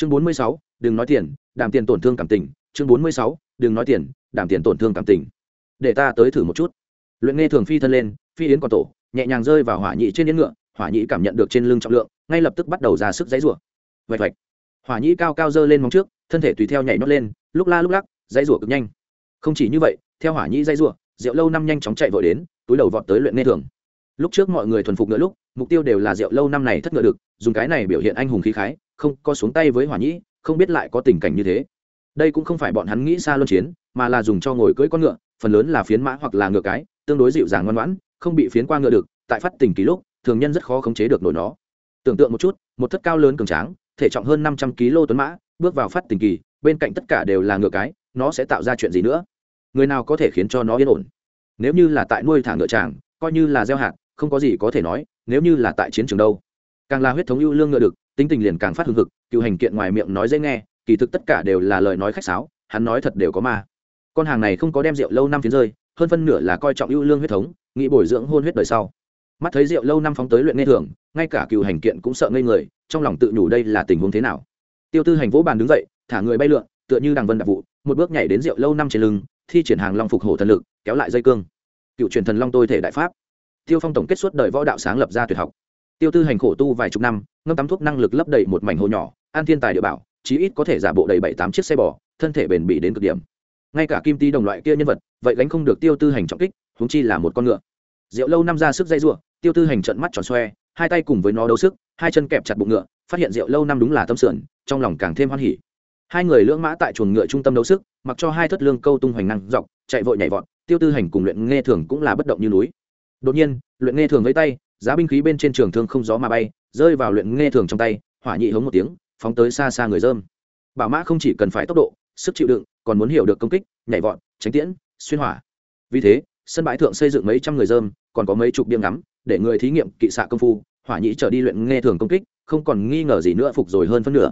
chương bốn mươi sáu, đừng nói tiền đảm tiền tổn thương cảm tình. Chương bốn mươi sáu, đừng nói tiền đảm tiền tổn thương cảm tình. Để ta tới thử một chút. Luyện nghe thường phi thân lên, phi yến còn tổ, nhẹ nhàng rơi vào hỏa nhị trên yến ngựa, hỏa nhị cảm nhận được trên lưng trọng lượng, ngay lập tức bắt đầu ra sức dãy rủa. Vạch vạch. Hỏa nhị cao cao dơ lên móng trước, thân thể tùy theo nhảy nhót lên, lúc la lúc lắc, dãy rủa cực nhanh. Không chỉ như vậy, theo hỏa nhị dãy rủa, rượu lâu năm nhanh chóng chạy vội đến, túi đầu vọt tới luyện nghe thường. Lúc trước mọi người thuần phục ngựa lúc, mục tiêu đều là rượu lâu năm này thất ngựa được, dùng cái này biểu hiện anh hùng khí khái không có xuống tay với hỏa nhĩ, không biết lại có tình cảnh như thế. Đây cũng không phải bọn hắn nghĩ xa luân chiến, mà là dùng cho ngồi cưỡi con ngựa, phần lớn là phiến mã hoặc là ngựa cái, tương đối dịu dàng ngoan ngoãn, không bị phiến qua ngựa được, tại phát tình kỳ lúc, thường nhân rất khó khống chế được nổi nó. Tưởng tượng một chút, một thất cao lớn cường tráng, thể trọng hơn năm trăm kg tuấn mã, bước vào phát tình kỳ, bên cạnh tất cả đều là ngựa cái, nó sẽ tạo ra chuyện gì nữa? Người nào có thể khiến cho nó yên ổn? Nếu như là tại nuôi thả ngựa tràng coi như là gieo hạt, không có gì có thể nói, nếu như là tại chiến trường đâu. Càng là huyết thống ưu lương ngựa được tính tình liền càng phát hưng hực, cựu hành kiện ngoài miệng nói dễ nghe, kỳ thực tất cả đều là lời nói khách sáo, hắn nói thật đều có ma. Con hàng này không có đem rượu lâu năm phiến rơi, hơn phân nửa là coi trọng ưu lương huyết thống, nghĩ bồi dưỡng hôn huyết đời sau. Mắt thấy rượu lâu năm phóng tới luyện nghe thường, ngay cả cựu hành kiện cũng sợ ngây người, trong lòng tự nhủ đây là tình huống thế nào. Tiêu tư hành vỗ bàn đứng dậy, thả người bay lượn, tựa như đằng vân đặc vụ, một bước nhảy đến rượu lâu năm trên lưng, thi triển hàng long phục hổ thần lực, kéo lại dây cương. Cựu truyền thần long tôi thể đại pháp. Tiêu phong tổng kết suốt đời võ đạo sáng lập ra tuyệt học tiêu tư hành khổ tu vài chục năm, ngâm tắm thuốc năng lực lấp đầy một mảnh hồ nhỏ, an thiên tài địa bảo, chí ít có thể giả bộ đầy bảy tám chiếc xe bò, thân thể bền bỉ đến cực điểm. Ngay cả kim ti đồng loại kia nhân vật, vậy gánh không được tiêu tư hành trọng kích húng chi là một con ngựa. Rượu lâu năm ra sức dây ruộng tiêu tư hành trận mắt tròn xoe, hai tay cùng với nó đấu sức, hai chân kẹp chặt bụng ngựa, phát hiện rượu lâu năm đúng là tâm sườn, trong lòng càng thêm hoan hỉ. Hai người lưỡng mã tại chuồng ngựa trung tâm đấu sức, mặc cho hai thất lương câu tung hoành năng dọc, chạy vội nhảy vọt, tiêu tư hành cùng luyện nghe thường cũng là bất động như núi. Đột nhiên, luyện nghe thường với tay giá binh khí bên trên trường thương không gió mà bay, rơi vào luyện nghe thường trong tay, hỏa nhị hống một tiếng, phóng tới xa xa người dơm. Bảo mã không chỉ cần phải tốc độ, sức chịu đựng, còn muốn hiểu được công kích, nhảy vọt, tránh tiễn, xuyên hỏa. Vì thế, sân bãi thượng xây dựng mấy trăm người dơm, còn có mấy chục điểm ngắm, để người thí nghiệm kỵ xạ công phu, hỏa nhị trở đi luyện nghe thường công kích, không còn nghi ngờ gì nữa phục rồi hơn phân nửa.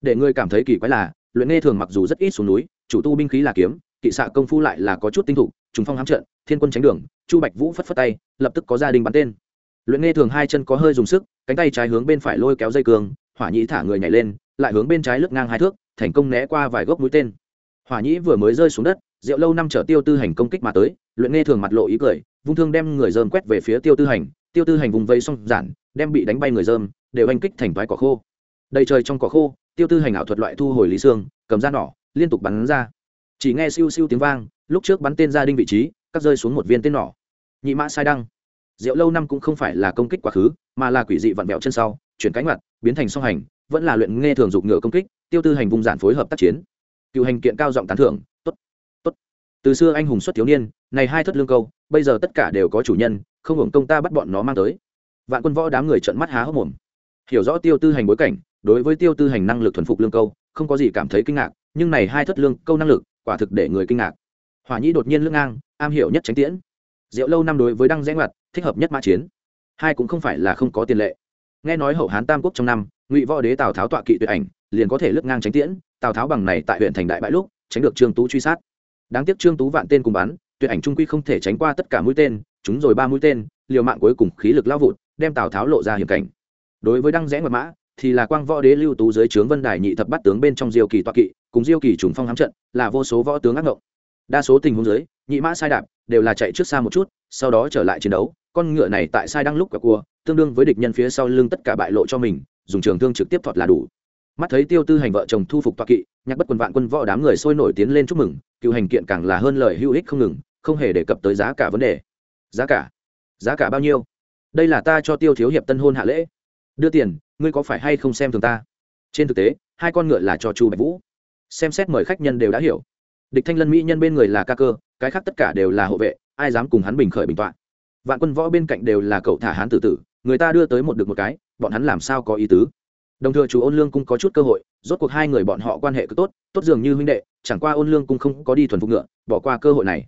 Để người cảm thấy kỳ quái là, luyện nghe thường mặc dù rất ít xuống núi, chủ tu binh khí là kiếm, kỵ xạ công phu lại là có chút tinh thủ, trùng phong hám trận, thiên quân tránh đường, chu bạch vũ phất phất tay, lập tức có gia đình bắn tên luyện nghe thường hai chân có hơi dùng sức, cánh tay trái hướng bên phải lôi kéo dây cường, hỏa nhĩ thả người nhảy lên, lại hướng bên trái lướt ngang hai thước, thành công né qua vài gốc mũi tên. Hỏa nhĩ vừa mới rơi xuống đất, rượu lâu năm chở tiêu tư hành công kích mà tới, luyện nghe thường mặt lộ ý cười, vung thương đem người dơm quét về phía tiêu tư hành, tiêu tư hành vùng vây xong giản, đem bị đánh bay người dơm, đều anh kích thành vái cỏ khô. Đầy trời trong cỏ khô, tiêu tư hành ảo thuật loại thu hồi lý xương, cầm ra nỏ, liên tục bắn ra. Chỉ nghe siêu siêu tiếng vang, lúc trước bắn tên ra đinh vị trí, cắt rơi xuống một viên tên nỏ. Nhị mã sai đăng rượu lâu năm cũng không phải là công kích quá khứ, mà là quỷ dị vặn vẹo chân sau, chuyển cánh mặt, biến thành song hành, vẫn là luyện nghe thường dục ngựa công kích, tiêu tư hành vùng giản phối hợp tác chiến. Cựu hành kiện cao giọng tán thưởng, tốt tốt. Từ xưa anh hùng xuất thiếu niên, này hai thất lương câu, bây giờ tất cả đều có chủ nhân, không hưởng công ta bắt bọn nó mang tới. Vạn quân võ đám người trợn mắt há hốc mồm. Hiểu rõ tiêu tư hành bối cảnh, đối với tiêu tư hành năng lực thuần phục lương câu, không có gì cảm thấy kinh ngạc, nhưng này hai thất lương câu năng lực, quả thực để người kinh ngạc. Hỏa nhĩ đột nhiên lưng ngang, am hiểu nhất tránh tiễn. Diệu lâu năm đối với đăng rẽ ngoặt thích hợp nhất mã chiến. Hai cũng không phải là không có tiền lệ. Nghe nói hậu hán tam quốc trong năm, ngụy võ đế tào tháo tọa kỵ tuyệt ảnh, liền có thể lướt ngang tránh tiễn, tào tháo bằng này tại huyện thành đại bãi lúc, tránh được trương tú truy sát. Đáng tiếc trương tú vạn tên cùng bắn, tuyệt ảnh trung quy không thể tránh qua tất cả mũi tên, chúng rồi ba mũi tên, liều mạng cuối cùng khí lực lao vụt, đem tào tháo lộ ra hiểm cảnh. Đối với đăng rẽ ngoặt mã, thì là quang võ đế lưu tú dưới trướng vân đài nhị thập bắt tướng bên trong diêu kỳ toa kỵ, cùng diêu kỳ trùng phong hám trận, là vô số võ tướng ác ngộng. Đa số tình huống dưới nhị mã sai đạp, đều là chạy trước xa một chút, sau đó trở lại chiến đấu. Con ngựa này tại sai đang lúc cả cua, tương đương với địch nhân phía sau lưng tất cả bại lộ cho mình, dùng trường thương trực tiếp thọt là đủ. Mắt thấy tiêu tư hành vợ chồng thu phục toa kỵ nhắc bất quần vạn quân võ đám người sôi nổi tiến lên chúc mừng, cựu hành kiện càng là hơn lời hữu ích không ngừng, không hề đề cập tới giá cả vấn đề. Giá cả? Giá cả bao nhiêu? Đây là ta cho tiêu thiếu hiệp tân hôn hạ lễ. Đưa tiền, ngươi có phải hay không xem thường ta? Trên thực tế, hai con ngựa là cho chu bạch vũ. Xem xét mời khách nhân đều đã hiểu. Địch thanh lân mỹ nhân bên người là ca cơ cái khác tất cả đều là hộ vệ, ai dám cùng hắn bình khởi bình t vạn quân võ bên cạnh đều là cậu thả hắn tử tử, người ta đưa tới một được một cái, bọn hắn làm sao có ý tứ? Đồng thời chú ôn lương cũng có chút cơ hội, rốt cuộc hai người bọn họ quan hệ cứ tốt tốt dường như huynh đệ, chẳng qua ôn lương cũng không có đi thuần phục ngựa, bỏ qua cơ hội này.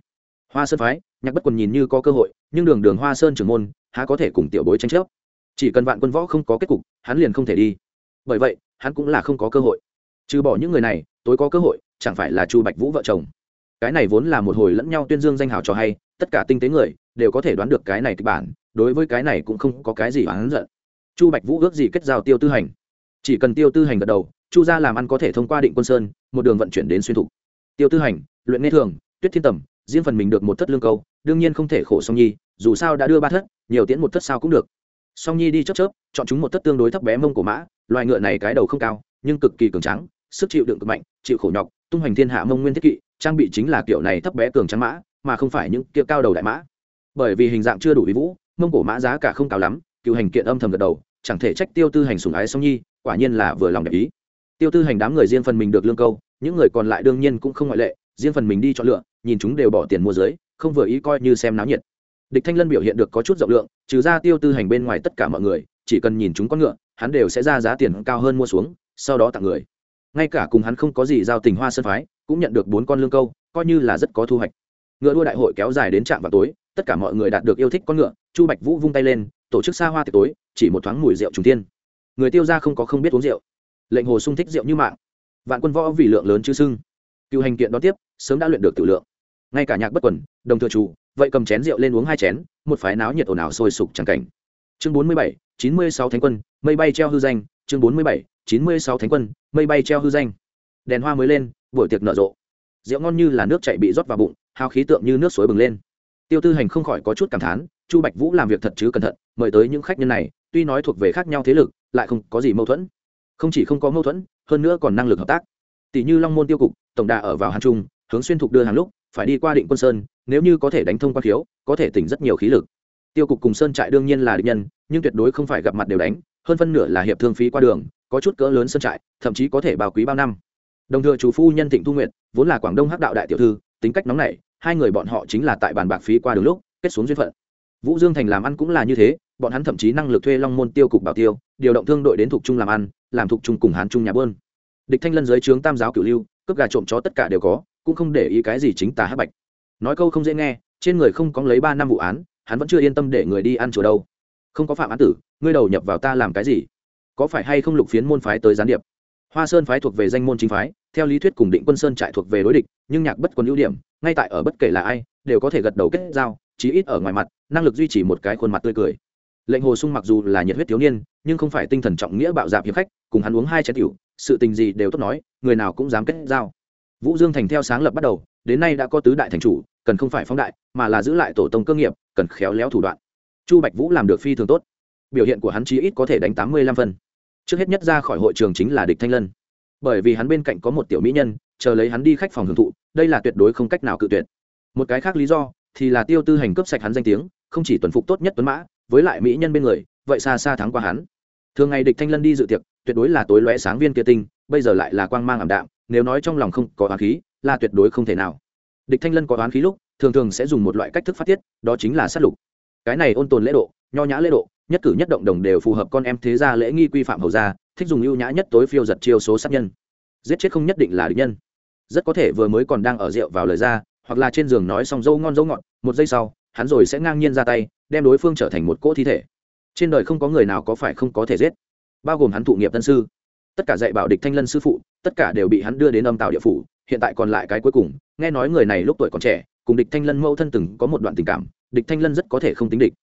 Hoa sơn phái, nhạc bất quần nhìn như có cơ hội, nhưng đường đường hoa sơn trưởng môn, há có thể cùng tiểu bối tranh chấp? Chỉ cần vạn quân võ không có kết cục, hắn liền không thể đi. Bởi vậy, hắn cũng là không có cơ hội. Trừ bỏ những người này, tối có cơ hội, chẳng phải là chu bạch vũ vợ chồng cái này vốn là một hồi lẫn nhau tuyên dương danh hào cho hay, tất cả tinh tế người đều có thể đoán được cái này kịch bản, đối với cái này cũng không có cái gì oán giận. Chu bạch vũ ước gì kết giao tiêu tư hành. Chỉ cần tiêu tư hành gật đầu, chu gia làm ăn có thể thông qua định quân sơn, một đường vận chuyển đến xuyên thục. Tiêu tư hành, luyện nghe thường, tuyết thiên tầm, riêng phần mình được một thất lương câu, đương nhiên không thể khổ song nhi, dù sao đã đưa ba thất, nhiều tiễn một thất sao cũng được. Song nhi đi chớp chớp, chọn chúng một thất tương đối thấp bé mông của mã, loài ngựa này cái đầu không cao, nhưng cực kỳ cường trắng sức chịu đựng cực mạnh, chịu khổ nhọc, tung hoành thiên hạ mông nguyên thiết kỵ trang bị chính là kiểu này thấp bé cường trắng mã, mà không phải những kia cao đầu đại mã. Bởi vì hình dạng chưa đủ ý vũ, mông cổ mã giá cả không cao lắm, cựu hành kiện âm thầm gật đầu, chẳng thể trách tiêu tư hành sùng ái song nhi, quả nhiên là vừa lòng đẹp ý. Tiêu tư hành đám người riêng phần mình được lương câu, những người còn lại đương nhiên cũng không ngoại lệ, riêng phần mình đi chọn lựa, nhìn chúng đều bỏ tiền mua dưới, không vừa ý coi như xem náo nhiệt. Địch thanh lân biểu hiện được có chút rộng lượng, trừ ra tiêu tư hành bên ngoài tất cả mọi người, chỉ cần nhìn chúng con ngựa, hắn đều sẽ ra giá tiền cao hơn mua xuống, sau đó tặng người. Ngay cả cùng hắn không có gì giao tình hoa sơn phái cũng nhận được bốn con lương câu, coi như là rất có thu hoạch. Ngựa đua đại hội kéo dài đến trạm vào tối, tất cả mọi người đạt được yêu thích con ngựa, chu bạch vũ vung tay lên, tổ chức xa hoa tiệc tối, chỉ một thoáng mùi rượu trùng tiên người tiêu ra không có không biết uống rượu. Lệnh hồ sung thích rượu như mạng. Vạn quân võ vì lượng lớn chứ sưng. Cựu hành kiện đón tiếp, sớm đã luyện được tự lượng. Ngay cả nhạc bất quần, đồng thừa chủ, vậy cầm chén rượu lên uống hai chén, một phái náo nhiệt ồn ào sôi sục chẳng cảnh. Chương bốn mươi bảy, chín mươi sáu thánh quân, mây bay treo hư danh. Chương bốn mươi bảy, chín mươi sáu thánh quân, mây bay treo hư danh. Đèn hoa mới lên buổi tiệc nở rộ. Rượu ngon như là nước chạy bị rót vào bụng, hao khí tượng như nước suối bừng lên. Tiêu tư hành không khỏi có chút cảm thán, chu bạch vũ làm việc thật chứ cẩn thận, mời tới những khách nhân này, tuy nói thuộc về khác nhau thế lực, lại không có gì mâu thuẫn. Không chỉ không có mâu thuẫn, hơn nữa còn năng lực hợp tác. Tỷ như long môn tiêu cục, tổng đà ở vào hàn trung, hướng xuyên thục đưa hàng lúc, phải đi qua định quân sơn, nếu như có thể đánh thông qua khiếu, có thể tỉnh rất nhiều khí lực. Tiêu cục cùng sơn trại đương nhiên là địch nhân, nhưng tuyệt đối không phải gặp mặt đều đánh, hơn phân nửa là hiệp thương phí qua đường, có chút cỡ lớn sơn trại, thậm chí có thể bào quý bao năm đồng thời chủ phu nhân thịnh thu nguyện vốn là quảng đông hắc đạo đại tiểu thư, tính cách nóng nảy, hai người bọn họ chính là tại bàn bạc phí qua đường lúc, kết xuống duyên phận. Vũ dương thành làm ăn cũng là như thế, bọn hắn thậm chí năng lực thuê long môn tiêu cục bảo tiêu, điều động thương đội đến thuộc trung làm ăn, làm thuộc trung cùng hán trung nhà bơn. Địch thanh lân dưới trướng tam giáo cửu lưu, cướp gà trộm chó tất cả đều có, cũng không để ý cái gì chính tà hắc bạch. Nói câu không dễ nghe, trên người không có lấy ba năm vụ án, hắn vẫn chưa yên tâm để người đi ăn chùa đâu. Không có phạm án tử, ngươi đầu nhập vào ta làm cái gì? Có phải hay không lục phiến môn phái tới gián điệp? Hoa sơn phái thuộc về danh môn chính phái, theo lý thuyết cùng định quân sơn trại thuộc về đối địch, nhưng nhạc bất quân ưu điểm, ngay tại ở bất kể là ai, đều có thể gật đầu kết giao, chí ít ở ngoài mặt, năng lực duy trì một cái khuôn mặt tươi cười. Lệnh hồ sung mặc dù là nhiệt huyết thiếu niên, nhưng không phải tinh thần trọng nghĩa bạo dạp hiệp khách, cùng hắn uống hai chén tiểu, sự tình gì đều tốt nói, người nào cũng dám kết giao. Vũ dương thành theo sáng lập bắt đầu, đến nay đã có tứ đại thành chủ, cần không phải phóng đại, mà là giữ lại tổ tông cơ nghiệp, cần khéo léo thủ đoạn. Chu bạch vũ làm được phi thường tốt. Biểu hiện của hắn chí ít có thể đánh tám mươi lăm phân trước hết nhất ra khỏi hội trường chính là địch thanh lân. Bởi vì hắn bên cạnh có một tiểu mỹ nhân, chờ lấy hắn đi khách phòng hưởng thụ, đây là tuyệt đối không cách nào cự tuyệt. Một cái khác lý do, thì là tiêu tư hành cướp sạch hắn danh tiếng, không chỉ tuần phục tốt nhất tuấn mã, với lại mỹ nhân bên người, vậy xa xa thắng qua hắn. Thường ngày địch thanh lân đi dự tiệc, tuyệt đối là tối lóe sáng viên kia tinh, bây giờ lại là quang mang ảm đạm, nếu nói trong lòng không có oán khí, là tuyệt đối không thể nào. Địch thanh lân có oán khí lúc, thường thường sẽ dùng một loại cách thức phát tiết, đó chính là sát lục. Cái này ôn tồn lễ độ, nho nhã lễ độ nhất cử nhất động đồng đều phù hợp con em thế gia lễ nghi quy phạm hầu gia, thích dùng ưu nhã nhất tối phiêu giật chiêu số sát nhân. Giết chết không nhất định là địch nhân. Rất có thể vừa mới còn đang ở rượu vào lời ra, hoặc là trên giường nói xong dâu ngon dâu ngọt, một giây sau, hắn rồi sẽ ngang nhiên ra tay, đem đối phương trở thành một cỗ thi thể. Trên đời không có người nào có phải không có thể giết. Bao gồm hắn thụ nghiệp tân sư. Tất cả dạy bảo địch thanh lân sư phụ, tất cả đều bị hắn đưa đến âm tạo địa phủ, hiện tại còn lại cái cuối cùng, nghe nói người này lúc tuổi còn trẻ, cùng địch thanh lân mâu thân từng có một đoạn tình cảm, địch thanh lân rất có thể không tính địch.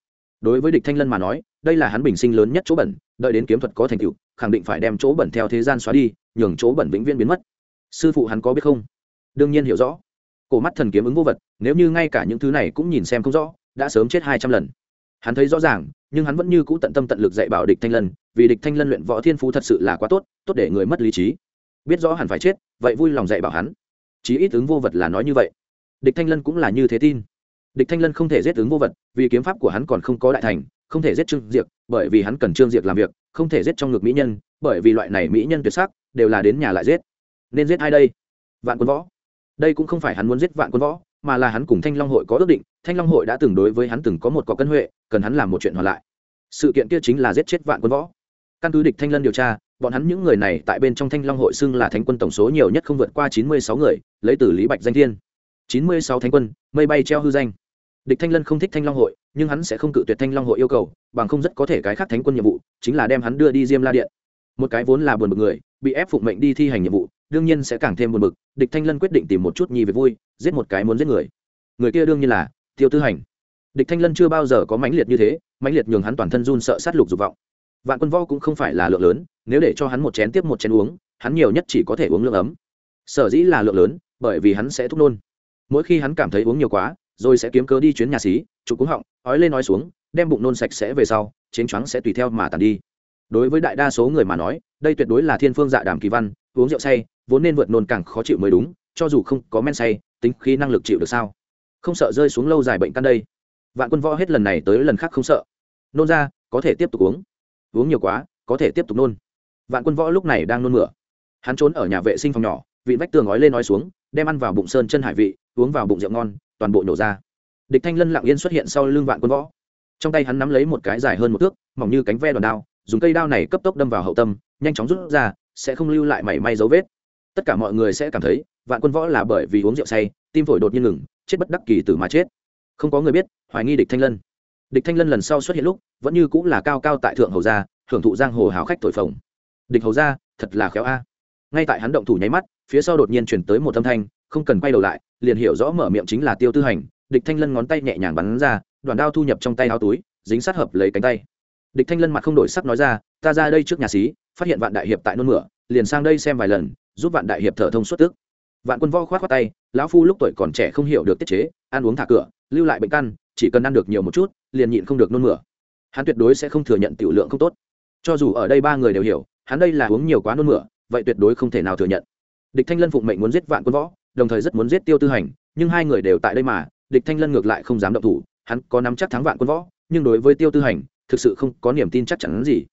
Đối với địch thanh lân mà nói đây là hắn bình sinh lớn nhất chỗ bẩn, đợi đến kiếm thuật có thành tựu, khẳng định phải đem chỗ bẩn theo thế gian xóa đi, nhường chỗ bẩn vĩnh viễn biến mất. Sư phụ hắn có biết không? Đương nhiên hiểu rõ. Cổ mắt thần kiếm ứng vô vật, nếu như ngay cả những thứ này cũng nhìn xem không rõ, đã sớm chết hai trăm lần. Hắn thấy rõ ràng, nhưng hắn vẫn như cũ tận tâm tận lực dạy bảo địch thanh lân, vì địch thanh lân luyện võ thiên phú thật sự là quá tốt tốt để người mất lý trí. Biết rõ hẳn phải chết, vậy vui lòng dạy bảo hắn. Chí ít ứng vô vật là nói như vậy. Địch thanh lân cũng là như thế tin. Địch thanh lân không thể giết ứng vô vật, vì kiếm pháp của hắn còn không có đại thành không thể giết trương diệp bởi vì hắn cần trương diệp làm việc, không thể giết trong ngực mỹ nhân, bởi vì loại này mỹ nhân tuyệt sắc, đều là đến nhà lại giết. Nên giết ai đây? Vạn quân võ. Đây cũng không phải hắn muốn giết vạn quân võ, mà là hắn cùng thanh long hội có ước định. Thanh long hội đã từng đối với hắn từng có một có cân huệ, cần hắn làm một chuyện hoàn lại. Sự kiện kia chính là giết chết vạn quân võ. Căn cứ địch thanh lân điều tra, bọn hắn những người này tại bên trong thanh long hội xưng là thánh quân tổng số nhiều nhất không vượt qua chín mươi sáu người, lấy từ lý bạch danh thiên. Chín mươi sáu thánh quân, mây bay treo hư danh địch thanh lân không thích thanh long hội, nhưng hắn sẽ không cự tuyệt thanh long hội yêu cầu, bằng không rất có thể cái khác thánh quân nhiệm vụ chính là đem hắn đưa đi diêm la điện. Một cái vốn là buồn bực người, bị ép phụng mệnh đi thi hành nhiệm vụ, đương nhiên sẽ càng thêm buồn bực, địch thanh lân quyết định tìm một chút nhi về vui, giết một cái muốn giết người. Người kia đương nhiên là tiêu tư hành. Địch thanh lân chưa bao giờ có mãnh liệt như thế, mãnh liệt nhường hắn toàn thân run sợ sát lục dục vọng. Vạn quân võ cũng không phải là lượng lớn, nếu để cho hắn một chén tiếp một chén uống, hắn nhiều nhất chỉ có thể uống lượng ấm. Sở dĩ là lượng lớn, bởi vì hắn sẽ thúc nôn. Mỗi khi hắn cảm thấy uống nhiều quá rồi sẽ kiếm cớ đi chuyến nhà xí, chụp cúng họng, ói lên nói xuống, đem bụng nôn sạch sẽ về sau, chiến choáng sẽ tùy theo mà tàn đi. Đối với đại đa số người mà nói, đây tuyệt đối là thiên phương dạ đàm kỳ văn, uống rượu say, vốn nên vượt nôn càng khó chịu mới đúng, cho dù không có men say, tính khi năng lực chịu được sao? Không sợ rơi xuống lâu dài bệnh căn đây. Vạn quân võ hết lần này tới lần khác không sợ. Nôn ra, có thể tiếp tục uống. Uống nhiều quá, có thể tiếp tục nôn. Vạn quân võ lúc này đang nôn mửa. Hắn trốn ở nhà vệ sinh phòng nhỏ, vị vách tường ói lên nói xuống, đem ăn vào bụng sơn chân hải vị, uống vào bụng rượu ngon toàn bộ nổ ra. Địch thanh lân lặng yên xuất hiện sau lưng vạn quân võ. Trong tay hắn nắm lấy một cái dài hơn một thước, mỏng như cánh ve đòn đao, dùng cây đao này cấp tốc đâm vào hậu tâm, nhanh chóng rút ra, sẽ không lưu lại mảy may dấu vết. Tất cả mọi người sẽ cảm thấy, vạn quân võ là bởi vì uống rượu say, tim phổi đột nhiên ngừng, chết bất đắc kỳ tử mà chết. Không có người biết, hoài nghi địch thanh lân. Địch thanh lân lần sau xuất hiện lúc, vẫn như cũng là cao cao tại thượng hầu gia, hưởng thụ giang hồ hào khách thổi phồng. Địch hầu gia, thật là khéo a. Ngay tại hắn động thủ nháy mắt, phía sau đột nhiên chuyển tới một âm thanh không cần quay đầu lại, liền hiểu rõ mở miệng chính là tiêu tư hành, địch thanh lân ngón tay nhẹ nhàng bắn ra, đoàn đao thu nhập trong tay áo túi, dính sát hợp lấy cánh tay. Địch thanh lân mặt không đổi sắc nói ra, ta ra đây trước nhà xí, phát hiện vạn đại hiệp tại nôn mửa, liền sang đây xem vài lần, giúp vạn đại hiệp thở thông suốt tức. Vạn quân vo khoát khoát tay, lão phu lúc tuổi còn trẻ không hiểu được tiết chế, ăn uống thả cửa, lưu lại bệnh căn, chỉ cần ăn được nhiều một chút, liền nhịn không được nôn mửa. Hắn tuyệt đối sẽ không thừa nhận tiểu lượng không tốt. Cho dù ở đây ba người đều hiểu, hắn đây là uống nhiều quá nôn mửa, vậy tuyệt đối không thể nào thừa nhận. Địch thanh lân phụng mệnh muốn giết vạn quân võ đồng thời rất muốn giết tiêu tư hành, nhưng hai người đều tại đây mà, địch thanh lân ngược lại không dám động thủ, hắn có nắm chắc thắng vạn quân võ, nhưng đối với tiêu tư hành, thực sự không có niềm tin chắc chắn gì.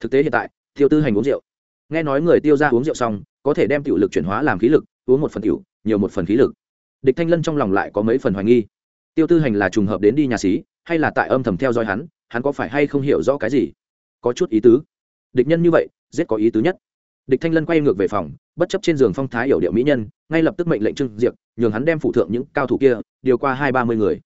Thực tế hiện tại, tiêu tư hành uống rượu. Nghe nói người tiêu ra uống rượu xong, có thể đem tiểu lực chuyển hóa làm khí lực, uống một phần tiểu, nhiều một phần khí lực. Địch thanh lân trong lòng lại có mấy phần hoài nghi. Tiêu tư hành là trùng hợp đến đi nhà xí, hay là tại âm thầm theo dõi hắn hắn có phải hay không hiểu rõ cái gì? Có chút ý tứ. Địch nhân như vậy, giết có ý tứ nhất. Địch thanh lân quay ngược về phòng bất chấp trên giường phong thái hiểu điệu mỹ nhân, ngay lập tức mệnh lệnh trưng diệp nhường hắn đem phụ thượng những cao thủ kia điều qua hai ba mươi người.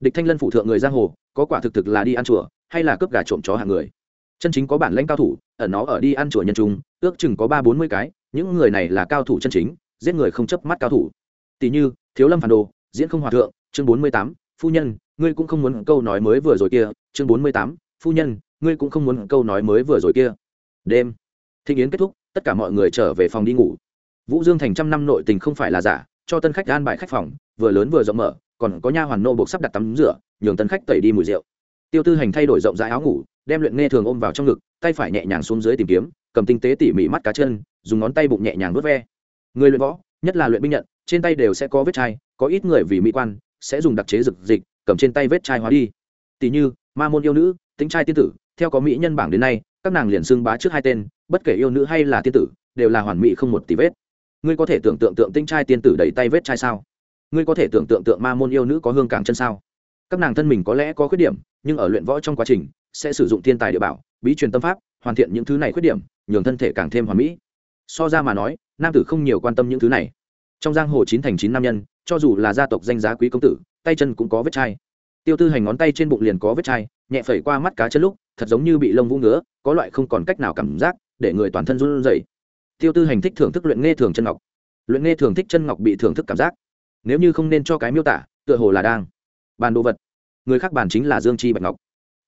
Địch thanh lân phụ thượng người giang hồ, có quả thực thực là đi ăn chùa, hay là cướp gà trộm chó hàng người. Chân chính có bản lãnh cao thủ, ở nó ở đi ăn chùa nhân trung, ước chừng có ba bốn mươi cái, những người này là cao thủ chân chính, giết người không chấp mắt cao thủ. Tỷ như, thiếu lâm phản đồ, diễn không hòa thượng, chương bốn mươi tám, phu nhân, ngươi cũng không muốn câu nói mới vừa rồi kia, chương bốn mươi tám, phu nhân, ngươi cũng không muốn câu nói mới vừa rồi kia. Đêm thị yến kết thúc tất cả mọi người trở về phòng đi ngủ. Vũ dương thành trăm năm nội tình không phải là giả, cho tân khách an bài khách phòng, vừa lớn vừa rộng mở, còn có nha hoàn nô buộc sắp đặt tắm rửa, nhường tân khách tẩy đi mùi rượu. Tiêu tư hành thay đổi rộng rãi áo ngủ, đem luyện nghe thường ôm vào trong ngực, tay phải nhẹ nhàng xuống dưới tìm kiếm, cầm tinh tế tỉ mỉ mắt cá chân, dùng ngón tay bụng nhẹ nhàng vớt ve. Người luyện võ, nhất là luyện binh nhận, trên tay đều sẽ có vết chai, có ít người vì mỹ quan, sẽ dùng đặc chế dực dịch, cầm trên tay vết chai hóa đi. Tỷ như, ma môn yêu nữ tính trai tiên tử, theo có mỹ nhân bảng đến nay các nàng liền xưng bá trước hai tên, bất kể yêu nữ hay là tiên tử, đều là hoàn mỹ không một tí vết. Ngươi có thể tưởng tượng tượng tinh trai tiên tử đầy tay vết trai sao? Ngươi có thể tưởng tượng tượng ma môn yêu nữ có hương càng chân sao? Các nàng thân mình có lẽ có khuyết điểm, nhưng ở luyện võ trong quá trình, sẽ sử dụng thiên tài địa bảo, bí truyền tâm pháp, hoàn thiện những thứ này khuyết điểm, nhường thân thể càng thêm hoàn mỹ. So ra mà nói, nam tử không nhiều quan tâm những thứ này. Trong giang hồ chín thành chín nam nhân, cho dù là gia tộc danh giá quý công tử, tay chân cũng có vết chai tiêu tư hành ngón tay trên bụng liền có vết chai, nhẹ phẩy qua mắt cá chân lúc, thật giống như bị lông vũ ngứa, có loại không còn cách nào cảm giác, để người toàn thân run rẩy. Tiêu tư hành thích thưởng thức luyện nghe thường chân ngọc. Luyện nghe thường thích chân ngọc bị thưởng thức cảm giác. Nếu như không nên cho cái miêu tả, tựa hồ là đang bàn đồ vật. Người khác bàn chính là dương chi bạch ngọc.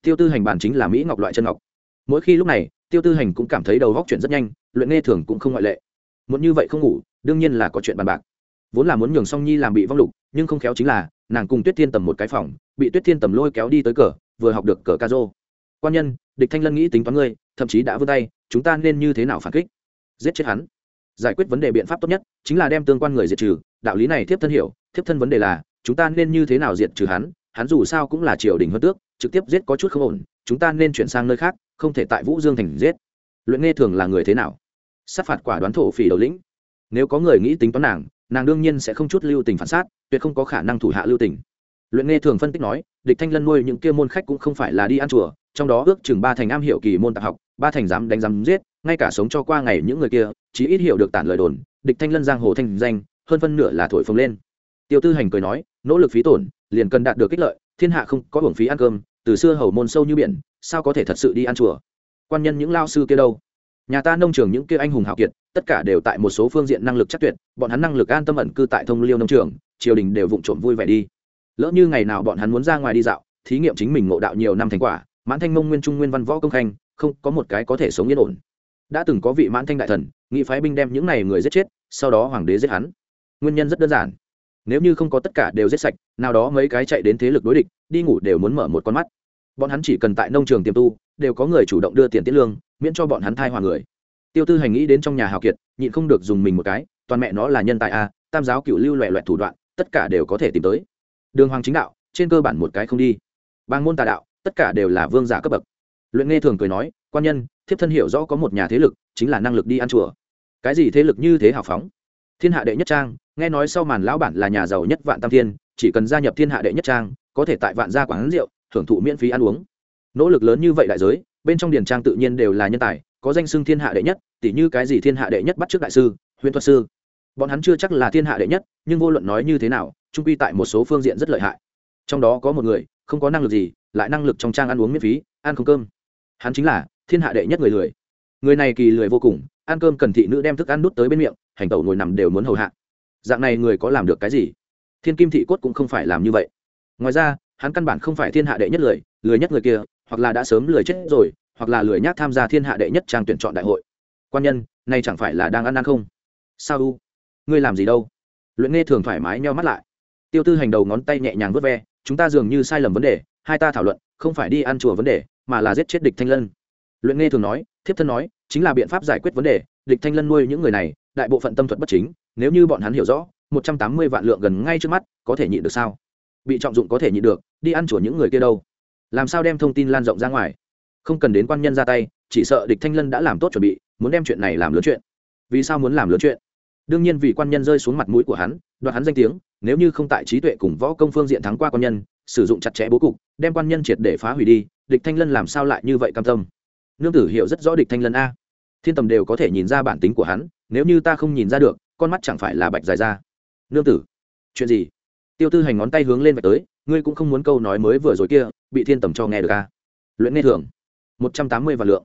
Tiêu tư hành bàn chính là mỹ ngọc loại chân ngọc. Mỗi khi lúc này, tiêu tư hành cũng cảm thấy đầu góc chuyển rất nhanh, luyện nghe thường cũng không ngoại lệ. Muốn như vậy không ngủ, đương nhiên là có chuyện bàn bạc. Vốn là muốn nhường song nhi làm bị vong lục, nhưng không khéo chính là nàng cùng tuyết thiên tầm một cái phòng, bị tuyết thiên tầm lôi kéo đi tới cờ, vừa học được cờ ca rô. Quan nhân, địch thanh lân nghĩ tính toán ngươi, thậm chí đã vươn tay, chúng ta nên như thế nào phản kích? Giết chết hắn. Giải quyết vấn đề biện pháp tốt nhất, chính là đem tương quan người diệt trừ, đạo lý này thiếp thân hiểu, thiếp thân vấn đề là, chúng ta nên như thế nào diệt trừ hắn hắn dù sao cũng là triều đình hơn tước, trực tiếp giết có chút không ổn, chúng ta nên chuyển sang nơi khác, không thể tại vũ dương thành giết. Luyện nghe thường là người thế nào? Sát phạt quả đoán thổ phỉ đầu lĩnh. Nếu có người nghĩ tính toán nàng nàng đương nhiên sẽ không chút lưu tình phản sát tuyệt không có khả năng thủ hạ lưu tình. Luyện nghe thường phân tích nói, địch thanh lân nuôi những kia môn khách cũng không phải là đi ăn chùa, trong đó ước chừng ba thành am hiểu kỳ môn tạp học, ba thành dám đánh dám giết, ngay cả sống cho qua ngày những người kia chỉ ít hiểu được tản lời đồn, địch thanh lân giang hồ thanh danh, hơn phân nửa là thổi phồng lên. Tiêu tư hành cười nói, nỗ lực phí tổn, liền cần đạt được kích lợi, thiên hạ không có hưởng phí ăn cơm, từ xưa hầu môn sâu như biển, sao có thể thật sự đi ăn chùa? Quan nhân những lao sư kia đâu? Nhà ta nông trường những kia anh hùng hào kiệt, tất cả đều tại một số phương diện năng lực chắc tuyệt, bọn hắn năng lực an tâm ẩn cư tại thông liêu nông trường, triều đình đều vụng trộm vui vẻ đi. Lỡ như ngày nào bọn hắn muốn ra ngoài đi dạo, thí nghiệm chính mình ngộ đạo nhiều năm thành quả, mãn thanh mông nguyên trung nguyên văn võ công khanh, không, có một cái có thể sống yên ổn. Đã từng có vị mãn thanh đại thần, nghị phái binh đem những này người giết chết, sau đó hoàng đế giết hắn. Nguyên nhân rất đơn giản. Nếu như không có tất cả đều giết sạch, nào đó mấy cái chạy đến thế lực đối địch, đi ngủ đều muốn mở một con mắt. Bọn hắn chỉ cần tại nông trường tiềm tu đều có người chủ động đưa tiền tiết lương, miễn cho bọn hắn thai hòa người. Tiêu tư hành nghĩ đến trong nhà hào kiệt, nhịn không được dùng mình một cái, toàn mẹ nó là nhân tài a, tam giáo cựu lưu loẹ loẹt thủ đoạn, tất cả đều có thể tìm tới. Đường hoàng chính đạo, trên cơ bản một cái không đi. Bang môn tà đạo, tất cả đều là vương giả cấp bậc. Luyện nghe thường cười nói, quan nhân, thiếp thân hiểu rõ có một nhà thế lực, chính là năng lực đi ăn chùa. Cái gì thế lực như thế hào phóng? Thiên hạ đệ nhất trang, nghe nói sau màn lão bản là nhà giàu nhất vạn tam thiên, chỉ cần gia nhập thiên hạ đệ nhất trang, có thể tại vạn gia quán rượu, thưởng thụ miễn phí ăn uống nỗ lực lớn như vậy đại giới, bên trong điển trang tự nhiên đều là nhân tài, có danh xưng thiên hạ đệ nhất tỷ như cái gì thiên hạ đệ nhất bắt trước đại sư huyện thuật sư. Bọn hắn chưa chắc là thiên hạ đệ nhất, nhưng vô luận nói như thế nào, trung quy tại một số phương diện rất lợi hại. Trong đó có một người, không có năng lực gì, lại năng lực trong trang ăn uống miễn phí, ăn không cơm. Hắn chính là thiên hạ đệ nhất người lười. Người này kỳ lười vô cùng, ăn cơm cần thị nữ đem thức ăn đút tới bên miệng, hành tẩu ngồi nằm đều muốn hầu hạ. Dạng này người có làm được cái gì? Thiên kim thị cốt cũng không phải làm như vậy. Ngoài ra, hắn căn bản không phải thiên hạ đệ nhất lười lười nhất người kia hoặc là đã sớm lười chết rồi, hoặc là lười nhác tham gia thiên hạ đệ nhất trang tuyển chọn đại hội. Quan nhân, nay chẳng phải là đang ăn ăn không? Sao u? Ngươi làm gì đâu? Luyện nghe thường thoải mái nheo mắt lại. Tiêu tư hành đầu ngón tay nhẹ nhàng vớt ve, chúng ta dường như sai lầm vấn đề, hai ta thảo luận, không phải đi ăn chùa vấn đề, mà là giết chết địch thanh lân. Luyện nghe thường nói, thiếp thân nói, chính là biện pháp giải quyết vấn đề, địch thanh lân nuôi những người này, đại bộ phận tâm thuật bất chính, nếu như bọn hắn hiểu rõ, một trăm tám mươi vạn lượng gần ngay trước mắt, có thể nhịn được sao? Bị trọng dụng có thể nhịn được, đi ăn chùa những người kia đâu? Làm sao đem thông tin lan rộng ra ngoài? Không cần đến quan nhân ra tay, chỉ sợ địch thanh lân đã làm tốt chuẩn bị, muốn đem chuyện này làm lớn chuyện. Vì sao muốn làm lớn chuyện? Đương nhiên vì quan nhân rơi xuống mặt mũi của hắn, đoạt hắn danh tiếng, nếu như không tại trí tuệ cùng võ công phương diện thắng qua quan nhân, sử dụng chặt chẽ bố cục, đem quan nhân triệt để phá hủy đi, địch thanh lân làm sao lại như vậy cam tâm? Nương tử hiểu rất rõ địch thanh lân a. Thiên tầm đều có thể nhìn ra bản tính của hắn, nếu như ta không nhìn ra được, con mắt chẳng phải là bạch dài ra. Nương tử, chuyện gì? Tiêu tư hành ngón tay hướng lên và tới, ngươi cũng không muốn câu nói mới vừa rồi kia bị thiên tầm cho nghe được a. Luyện nghe thường một trăm tám mươi vạn lượng.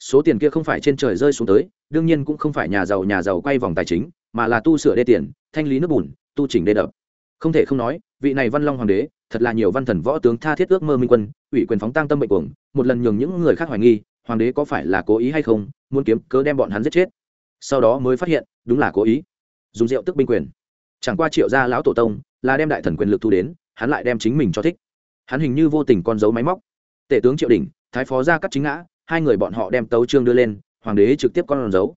Số tiền kia không phải trên trời rơi xuống tới, đương nhiên cũng không phải nhà giàu nhà giàu quay vòng tài chính, mà là tu sửa đê tiền, thanh lý nước bùn, tu chỉnh đê đập. Không thể không nói, vị này văn long hoàng đế, thật là nhiều văn thần võ tướng tha thiết ước mơ minh quân, ủy quyền phóng tăng tâm bệnh cuồng, một lần nhường những người khác hoài nghi, hoàng đế có phải là cố ý hay không, muốn kiếm cớ đem bọn hắn giết chết. Sau đó mới phát hiện, đúng là cố ý. Dùng rượu tức binh quyền. Chẳng qua triệu gia lão tổ tông là đem đại thần quyền lực thu đến, hắn lại đem chính mình cho thích hắn hình như vô tình con dấu máy móc. Tể tướng triệu đình, thái phó gia cắt chính ngã, hai người bọn họ đem tấu trương đưa lên, hoàng đế trực tiếp con dấu.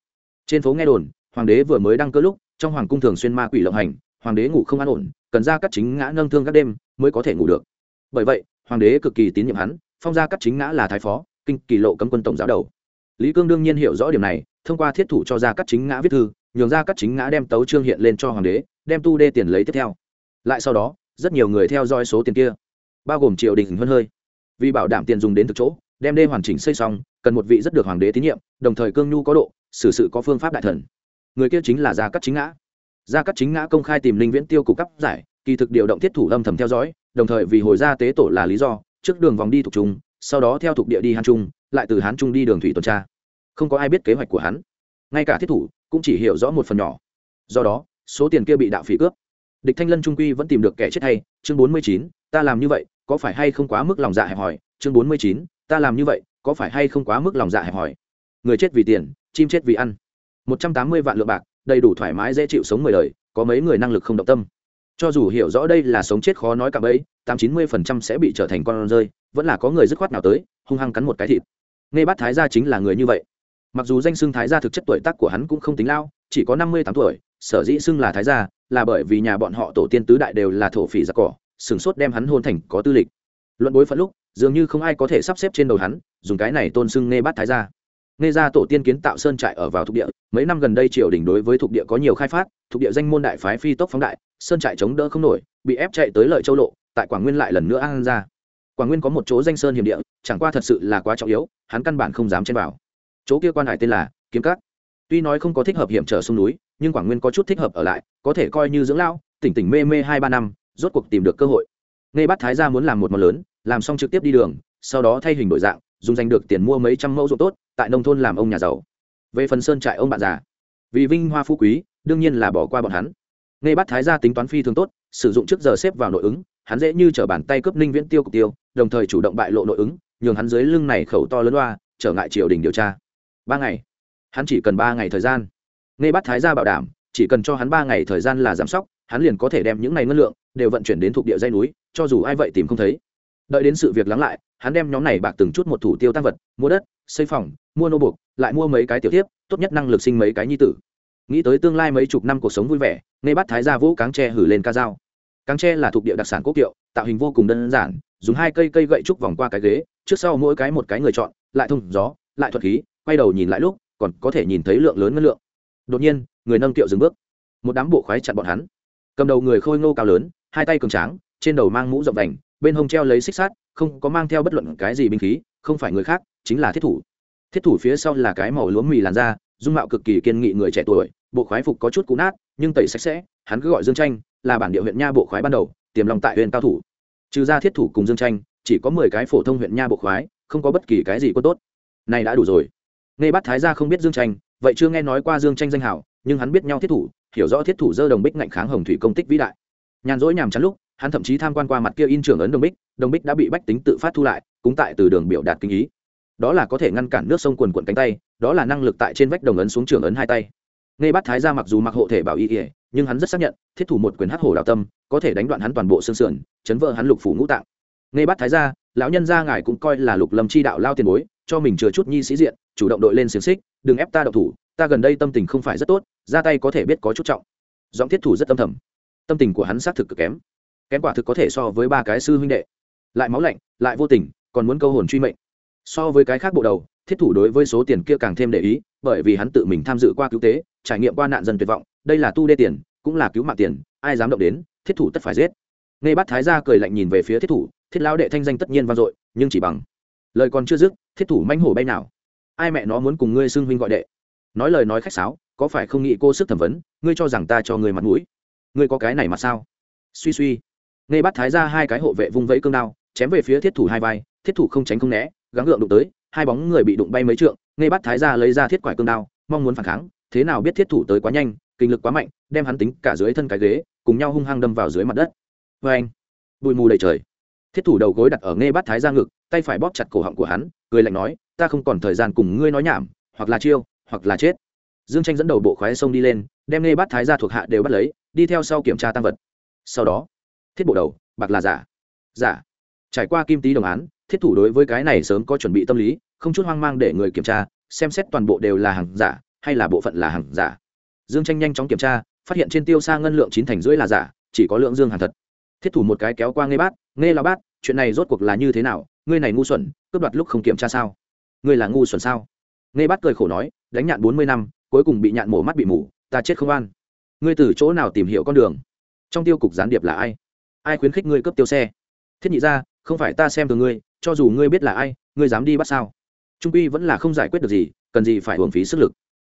Trên phố nghe đồn, hoàng đế vừa mới đăng cơ lúc, trong hoàng cung thường xuyên ma quỷ lộng hành, hoàng đế ngủ không an ổn, cần ra cắt chính ngã nâng thương các đêm mới có thể ngủ được. Bởi vậy, hoàng đế cực kỳ tín nhiệm hắn, phong gia cắt chính ngã là thái phó, kinh kỳ lộ cấm quân tổng giáo đầu. Lý cương đương nhiên hiểu rõ điểm này, thông qua thiết thủ cho ra cắt chính ngã viết thư, nhường ra cắt chính ngã đem tấu trương hiện lên cho hoàng đế, đem tu đê tiền lấy tiếp theo. Lại sau đó, rất nhiều người theo dõi số tiền kia bao gồm triều đình hơn hơi. Vì bảo đảm tiền dùng đến thực chỗ, đem đê hoàn chỉnh xây xong, cần một vị rất được hoàng đế tín nhiệm, đồng thời cương nhu có độ, xử sự có phương pháp đại thần. Người kia chính là gia cắt chính ngã. Gia cắt chính ngã công khai tìm linh viễn tiêu cục cấp giải, kỳ thực điều động thiết thủ âm thầm theo dõi, đồng thời vì hồi gia tế tổ là lý do, trước đường vòng đi thuộc trung, sau đó theo thuộc địa đi hán trung, lại từ hán trung đi đường thủy tuần tra. Không có ai biết kế hoạch của hắn. Ngay cả thiết thủ cũng chỉ hiểu rõ một phần nhỏ. Do đó, số tiền kia bị đạo phỉ cướp. Địch thanh lân trung quy vẫn tìm được kẻ chết hay. Chương bốn mươi chín, ta làm như vậy có phải hay không quá mức lòng dạ hẹp hòi? Chương bốn mươi chín, ta làm như vậy, có phải hay không quá mức lòng dạ hẹp hòi? Người chết vì tiền, chim chết vì ăn. Một trăm tám mươi vạn lượng bạc, đầy đủ thoải mái dễ chịu sống mười đời, có mấy người năng lực không động tâm. Cho dù hiểu rõ đây là sống chết khó nói cả bấy, tám chín mươi phần trăm sẽ bị trở thành con rơi, vẫn là có người dứt khoát nào tới, hung hăng cắn một cái thịt. Nghe bắt thái gia chính là người như vậy. Mặc dù danh xưng thái gia thực chất tuổi tác của hắn cũng không tính lao, chỉ có năm mươi tám tuổi, sở dĩ xưng là thái gia là bởi vì nhà bọn họ tổ tiên tứ đại đều là thổ phỉ giặc cỏ sửng sốt đem hắn hôn thành có tư lịch. Luận bối phận lúc, dường như không ai có thể sắp xếp trên đầu hắn, dùng cái này tôn xưng nghe bắt thái gia. Nghe ra tổ tiên kiến tạo sơn trại ở vào thuộc địa, mấy năm gần đây triều đình đối với thuộc địa có nhiều khai phát, thuộc địa danh môn đại phái phi tốc phóng đại, sơn trại chống đỡ không nổi, bị ép chạy tới lợi châu lộ, tại quảng nguyên lại lần nữa an ra. Quảng nguyên có một chỗ danh sơn hiểm địa, chẳng qua thật sự là quá trọng yếu, hắn căn bản không dám chen vào. Chỗ kia quan hải tên là kiếm cát tuy nói không có thích hợp hiểm trở sông núi, nhưng quảng nguyên có chút thích hợp ở lại, có thể coi như dưỡng lão, tỉnh tỉnh mê mê hai ba năm rốt cuộc tìm được cơ hội. Nghe bắt thái gia muốn làm một món lớn, làm xong trực tiếp đi đường, sau đó thay hình đổi dạng, dùng giành được tiền mua mấy trăm mẫu ruộng tốt, tại nông thôn làm ông nhà giàu. Về phần sơn trại ông bạn già, vì vinh hoa phú quý, đương nhiên là bỏ qua bọn hắn. Nghe bắt thái gia tính toán phi thường tốt, sử dụng trước giờ xếp vào nội ứng, hắn dễ như t bàn tay cướp ninh viễn tiêu cục tiêu, đồng thời chủ động bại lộ nội ứng, nhường hắn dưới lưng này khẩu to lớn loa, trở ngại triều đình điều tra. Ba ngày. Hắn chỉ cần ba ngày thời gian. Nghe bắt thái gia bảo đảm, chỉ cần cho hắn ba ngày thời gian là giám sóc hắn liền có thể đem những này ngân lượng đều vận chuyển đến thuộc địa dây núi, cho dù ai vậy tìm không thấy. Đợi đến sự việc lắng lại, hắn đem nhóm này bạc từng chút một thủ tiêu tăng vật, mua đất, xây phòng, mua nô buộc, lại mua mấy cái tiểu tiếp tốt nhất năng lực sinh mấy cái nhi tử. Nghĩ tới tương lai mấy chục năm cuộc sống vui vẻ nghe bắt thái gia vũ cáng tre hử lên ca dao. Cáng tre là thuộc địa đặc sản quốc kiệu, tạo hình vô cùng đơn giản, dùng hai cây cây gậy trúc vòng qua cái ghế, trước sau mỗi cái một cái người chọn, lại thông gió, lại thuật khí, quay đầu nhìn lại lúc, còn có thể nhìn thấy lượng lớn ngân lượng. Đột nhiên, người nâng kiệu dừng bước. Một đám bộ khoái chặn bọn hắn cầm đầu người khôi ngô cao lớn, hai tay cường tráng, trên đầu mang mũ rộng đành bên hông treo lấy xích sát không có mang theo bất luận cái gì binh khí, không phải người khác, chính là thiết thủ. Thiết thủ phía sau là cái màu lúa mì làn da, dung mạo cực kỳ kiên nghị người trẻ tuổi, bộ khoái phục có chút cũ nát, nhưng tẩy sạch sẽ, hắn cứ gọi dương tranh là bản địa huyện nha bộ khoái ban đầu, tiềm lòng tại huyện cao thủ. Trừ ra thiết thủ cùng dương tranh chỉ có mười cái phổ thông huyện nha bộ khoái, không có bất kỳ cái gì có tốt. Này đã đủ rồi. Nghe bắt thái gia không biết dương tranh vậy chưa nghe nói qua dương tranh danh hảo, nhưng hắn biết nhau thiết thủ hiểu rõ thiết thủ dơ đồng bích ngạnh kháng hồng thủy công tích vĩ đại. Nhàn rỗi nhàm chán lúc, hắn thậm chí tham quan qua mặt kia in trưởng ấn đồng bích đồng bích đã bị bách tính tự phát thu lại, cũng tại từ đường biểu đạt kinh ý. Đó là có thể ngăn cản nước sông quần quận cánh tay, đó là năng lực tại trên vách đồng ấn xuống trường ấn hai tay. Nghe bắt thái ra mặc dù mặc hộ thể bảo y ỉa nhưng hắn rất xác nhận, thiết thủ một quyền hắc hổ đào tâm, có thể đánh đoạn hắn toàn bộ xương sườn, chấn vỡ hắn lục phủ ngũ tạng. Nghe bắt thái ra lão nhân gia ngài cũng coi là lục lâm chi đạo lao tiền bối, cho mình chừa chút nhi sĩ diện, chủ động đội lên xiềng xích, đừng ép ta đậu thủ ta gần đây tâm tình không phải rất tốt, ra tay có thể biết có chút trọng. Giọng thiết thủ rất tâm thầm. Tâm tình của hắn xác thực cực kém. Kém quả thực có thể so với ba cái sư huynh đệ. Lại máu lạnh, lại vô tình, còn muốn câu hồn truy mệnh. So với cái khác bộ đầu, thiết thủ đối với số tiền kia càng thêm để ý, bởi vì hắn tự mình tham dự qua cứu tế, trải nghiệm qua nạn dân tuyệt vọng, đây là tu đê tiền, cũng là cứu mạng tiền, ai dám động đến, thiết thủ tất phải giết. Nghe bắt thái ra cười lạnh nhìn về phía thiết thủ, thiết lão đệ thanh danh tất nhiên vang dội, nhưng chỉ bằng. Lời còn chưa dứt, thiết thủ manh hổ bay nào. Ai mẹ nó muốn cùng ngươi xưng huynh gọi đệ? Nói lời nói khách sáo, có phải không nghĩ cô sức thẩm vấn, ngươi cho rằng ta cho người mặt mũi? Ngươi có cái này mà sao? Suy suy. Nghe bắt thái ra hai cái hộ vệ vung vẫy cương đao, chém về phía thiết thủ hai vai, thiết thủ không tránh không né, gắng gượng đụng tới, hai bóng người bị đụng bay mấy trượng, nghe bắt thái ra lấy ra thiết quải cương đao, mong muốn phản kháng, thế nào biết thiết thủ tới quá nhanh, kinh lực quá mạnh, đem hắn tính cả dưới thân cái ghế, cùng nhau hung hăng đâm vào dưới mặt đất. Vê anh, bụi mù đầy trời. Thiết thủ đầu gối đặt ở nghe bắt thái ra ngực, tay phải bóp chặt cổ họng của hắn, cười lạnh nói, ta không còn thời gian cùng ngươi nói nhảm, hoặc là chiêu hoặc là chết. Dương tranh dẫn đầu bộ khoái sông đi lên, đem nghe bắt thái ra thuộc hạ đều bắt lấy, đi theo sau kiểm tra tăng vật. Sau đó, thiết bộ đầu, bạc là giả. Giả. Trải qua kim tý đồng án, thiết thủ đối với cái này sớm có chuẩn bị tâm lý, không chút hoang mang để người kiểm tra, xem xét toàn bộ đều là hàng giả, hay là bộ phận là hàng giả. Dương tranh nhanh chóng kiểm tra, phát hiện trên tiêu xa ngân lượng chín thành rưỡi là giả, chỉ có lượng dương hàng thật. Thiết thủ một cái kéo qua nghe bát nghe là bát, chuyện này rốt cuộc là như thế nào? Ngươi này ngu xuẩn, cướp đoạt lúc không kiểm tra sao? Ngươi là ngu xuẩn sao? Nghe bát cười khổ nói đánh nhạn bốn mươi năm, cuối cùng bị nhạn mổ mắt bị mù, ta chết không an. Ngươi từ chỗ nào tìm hiểu con đường? Trong tiêu cục gián điệp là ai? Ai khuyến khích ngươi cướp tiêu xe? Thiết nhị ra, không phải ta xem từ ngươi, cho dù ngươi biết là ai, ngươi dám đi bắt sao? Trung quy vẫn là không giải quyết được gì, cần gì phải hưởng phí sức lực.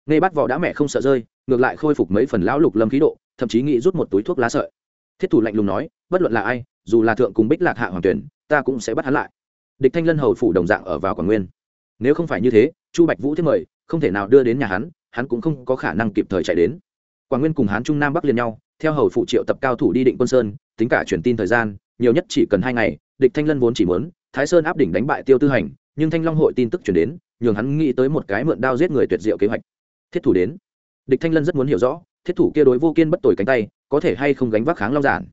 Nghe bắt vỏ đã mẹ không sợ rơi, ngược lại khôi phục mấy phần lão lục lâm khí độ, thậm chí nghĩ rút một túi thuốc lá sợi. Thiết thủ lạnh lùng nói, bất luận là ai, dù là thượng cùng bích lạc hạ hoàng tuyển, ta cũng sẽ bắt hắn lại. Địch thanh lân hầu phủ đồng dạng ở vào quảng nguyên. Nếu không phải như thế, chu bạch vũ thiết mời không thể nào đưa đến nhà hắn hắn cũng không có khả năng kịp thời chạy đến. Quảng nguyên cùng hán trung nam bắc liền nhau, theo hầu phụ triệu tập cao thủ đi định quân sơn, tính cả truyền tin thời gian, nhiều nhất chỉ cần hai ngày, địch thanh lân vốn chỉ muốn, thái sơn áp đỉnh đánh bại tiêu tư hành, nhưng thanh long hội tin tức chuyển đến, nhường hắn nghĩ tới một cái mượn đao giết người tuyệt diệu kế hoạch. Thiết thủ đến. Địch thanh lân rất muốn hiểu rõ, thiết thủ kia đối vô kiên bất tồi cánh tay, có thể hay không gánh vác kháng long giản?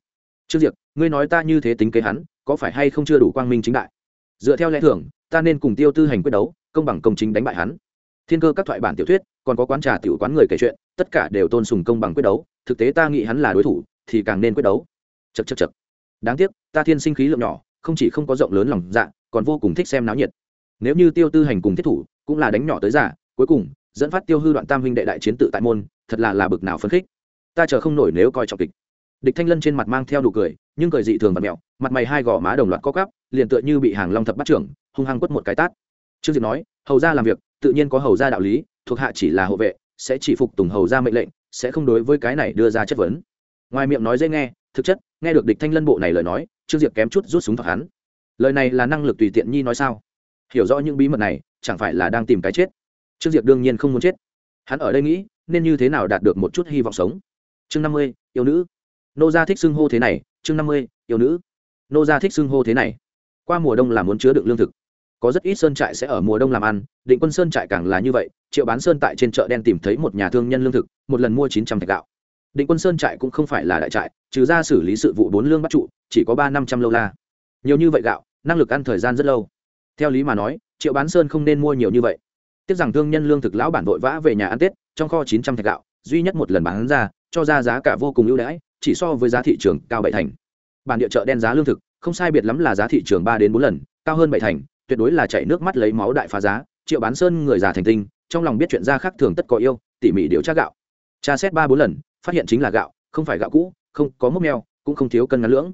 Trước diệp ngươi nói ta như thế tính kế hắn, có phải hay không chưa đủ quang minh chính đại? Dựa theo lẽ thường, ta nên cùng tiêu tư hành quyết đấu, công bằng công chính đánh bại hắn thiên cơ các thoại bản tiểu thuyết, còn có quán trà tiểu quán người kể chuyện, tất cả đều tôn sùng công bằng quyết đấu, thực tế ta nghĩ hắn là đối thủ, thì càng nên quyết đấu. Chật chật chật đáng tiếc, ta thiên sinh khí lượng nhỏ, không chỉ không có rộng lớn lòng dạ còn vô cùng thích xem náo nhiệt. Nếu như tiêu tư hành cùng thiết thủ cũng là đánh nhỏ tới giả, cuối cùng, dẫn phát tiêu hư đoạn tam huynh đệ đại chiến tự tại môn, thật là là bực nào phấn khích. Ta chờ không nổi nếu coi trọng kịch. Địch thanh lân trên mặt mang theo nụ cười, nhưng cười dị thường và mẹo, mặt mày hai gò má đồng loạt co cắp liền tựa như bị hàng long thập bắt trưởng, hung hăng quất một cái tát. Trương diệp nói, hầu ra làm việc tự nhiên có hầu ra đạo lý, thuộc hạ chỉ là hộ vệ, sẽ chỉ phục tùng hầu ra mệnh lệnh, sẽ không đối với cái này đưa ra chất vấn. Ngoài miệng nói dễ nghe, thực chất, nghe được địch thanh lân bộ này lời nói, trương diệp kém chút rút súng phạt hắn. Lời này là năng lực tùy tiện nhi nói sao? Hiểu rõ những bí mật này, chẳng phải là đang tìm cái chết? Trương diệp đương nhiên không muốn chết. Hắn ở đây nghĩ, nên như thế nào đạt được một chút hy vọng sống? Chương năm mươi, yêu nữ. Nô gia thích xưng hô thế này, chương năm mươi, yêu nữ. Nô gia thích xưng hô thế này. Qua mùa đông là muốn chứa đựng lương thực có rất ít sơn trại sẽ ở mùa đông làm ăn, định quân sơn trại càng là như vậy, triệu bán sơn tại trên chợ đen tìm thấy một nhà thương nhân lương thực, một lần mua chín trăm thạch gạo. Định quân sơn trại cũng không phải là đại trại, trừ ra xử lý sự vụ bốn lương bắt trụ, chỉ có ba năm trăm lâu la. Nhiều như vậy gạo, năng lực ăn thời gian rất lâu. Theo lý mà nói, triệu bán sơn không nên mua nhiều như vậy. Tiếc rằng thương nhân lương thực lão bản vội vã về nhà ăn tết, trong kho chín trăm thạch gạo, duy nhất một lần bán ra, cho ra giá cả vô cùng ưu đãi, chỉ so với giá thị trường cao bảy thành. Bản địa chợ đen giá lương thực, không sai biệt lắm là giá thị trường ba đến bốn lần, cao hơn bảy thành tuyệt đối là chảy nước mắt lấy máu đại phá giá, triệu bán sơn người già thành tinh, trong lòng biết chuyện ra khác thường tất có yêu, tỉ mỉ điều tra gạo. Tra xét ba bốn lần, phát hiện chính là gạo, không phải gạo cũ, không, có mốc meo, cũng không thiếu cân ngắn lưỡng.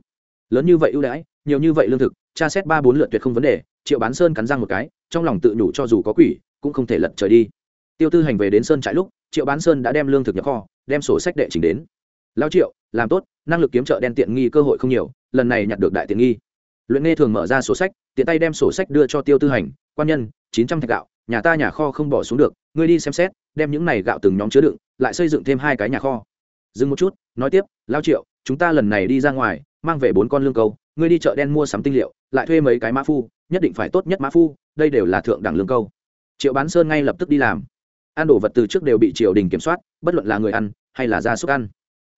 Lớn như vậy ưu đãi, nhiều như vậy lương thực, tra xét ba bốn lượt tuyệt không vấn đề, triệu bán sơn cắn răng một cái, trong lòng tự nhủ cho dù có quỷ, cũng không thể lật trời đi. Tiêu tư hành về đến sơn trại lúc, triệu bán sơn đã đem lương thực nhập kho, đem sổ sách đệ trình đến. Lao triệu, làm tốt, năng lực kiếm trợ đen tiện nghi cơ hội không nhiều, lần này nhặt được đại tiện nghi luyện nghe thường mở ra sổ sách, tiện tay đem sổ sách đưa cho tiêu tư hành, quan nhân, chín trăm thạch gạo, nhà ta nhà kho không bỏ xuống được, ngươi đi xem xét, đem những này gạo từng nhóm chứa đựng, lại xây dựng thêm hai cái nhà kho. Dừng một chút, nói tiếp, lao triệu, chúng ta lần này đi ra ngoài, mang về bốn con lương câu, ngươi đi chợ đen mua sắm tinh liệu, lại thuê mấy cái mã phu, nhất định phải tốt nhất mã phu, đây đều là thượng đẳng lương câu. Triệu bán sơn ngay lập tức đi làm. Ăn đồ vật từ trước đều bị triều đình kiểm soát, bất luận là người ăn hay là gia súc ăn.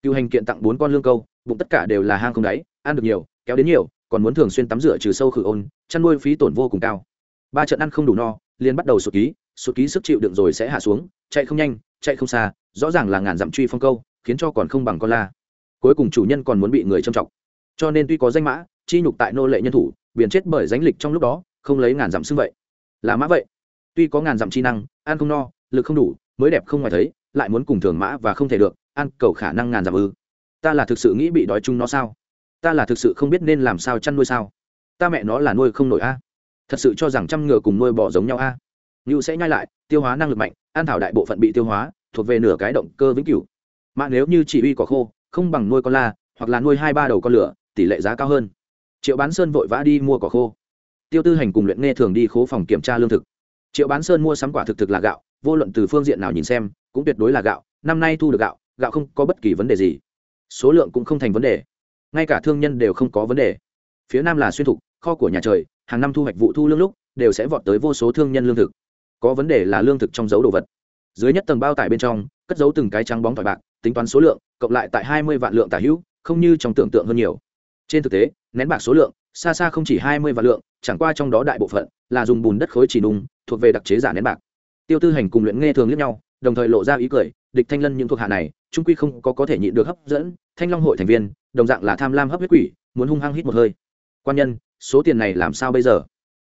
Cựu hành kiện tặng bốn con lương câu, bụng tất cả đều là hang không đáy, ăn được nhiều, kéo đến nhiều còn muốn thường xuyên tắm rửa trừ sâu khử ôn, chăn nuôi phí tổn vô cùng cao. Ba trận ăn không đủ no, liền bắt đầu sụt ký sụt ký sức chịu đựng rồi sẽ hạ xuống, chạy không nhanh, chạy không xa, rõ ràng là ngàn dặm truy phong câu, khiến cho còn không bằng con la. Cuối cùng chủ nhân còn muốn bị người châm trọng cho nên tuy có danh mã, chi nhục tại nô lệ nhân thủ, biển chết bởi danh lịch trong lúc đó, không lấy ngàn dặm xưng vậy. Là mã vậy. Tuy có ngàn dặm chi năng, ăn không no, lực không đủ, mới đẹp không ngoài thấy, lại muốn cùng thường mã và không thể được, ăn cầu khả năng ngàn dặm ư. Ta là thực sự nghĩ bị đói chung nó sao? Ta là thực sự không biết nên làm sao chăn nuôi sao? Ta mẹ nó là nuôi không nổi a. Thật sự cho rằng chăm ngựa cùng nuôi bò giống nhau a. À? ngưu sẽ nhai lại, tiêu hóa năng lực mạnh, an thảo đại bộ phận bị tiêu hóa, thuộc về nửa cái động cơ vĩnh cửu. Mà nếu như chỉ uy cỏ khô, không bằng nuôi con la, hoặc là nuôi hai ba đầu con lửa, tỷ lệ giá cao hơn. Triệu bán sơn vội vã đi mua cỏ khô. Tiêu tư hành cùng luyện nghe thường đi khố phòng kiểm tra lương thực. Triệu bán sơn mua sắm quả thực thực là gạo, vô luận từ phương diện nào nhìn xem, cũng tuyệt đối là gạo, năm nay thu được gạo gạo không có bất kỳ vấn đề gì. Số lượng cũng không thành vấn đề ngay cả thương nhân đều không có vấn đề. Phía nam là xuyên thục, kho của nhà trời, hàng năm thu hoạch vụ thu lương lúc, đều sẽ vọt tới vô số thương nhân lương thực. Có vấn đề là lương thực trong dấu đồ vật. Dưới nhất tầng bao tải bên trong, cất dấu từng cái trắng bóng thỏi bạc, tính toán số lượng, cộng lại tại hai mươi vạn lượng tả hữu, không như trong tưởng tượng hơn nhiều. Trên thực tế, nén bạc số lượng, xa xa không chỉ hai mươi vạn lượng, chẳng qua trong đó đại bộ phận là dùng bùn đất khối chỉ nung, thuộc về đặc chế giả nén bạc. Tiêu tư hành cùng luyện nghe thường liếc nhau đồng thời lộ ra ý cười, địch thanh lân những thuộc hạ này, trung quy không có có thể nhịn được hấp dẫn, thanh long hội thành viên, đồng dạng là tham lam hấp huyết quỷ, muốn hung hăng hít một hơi. Quan nhân, số tiền này làm sao bây giờ?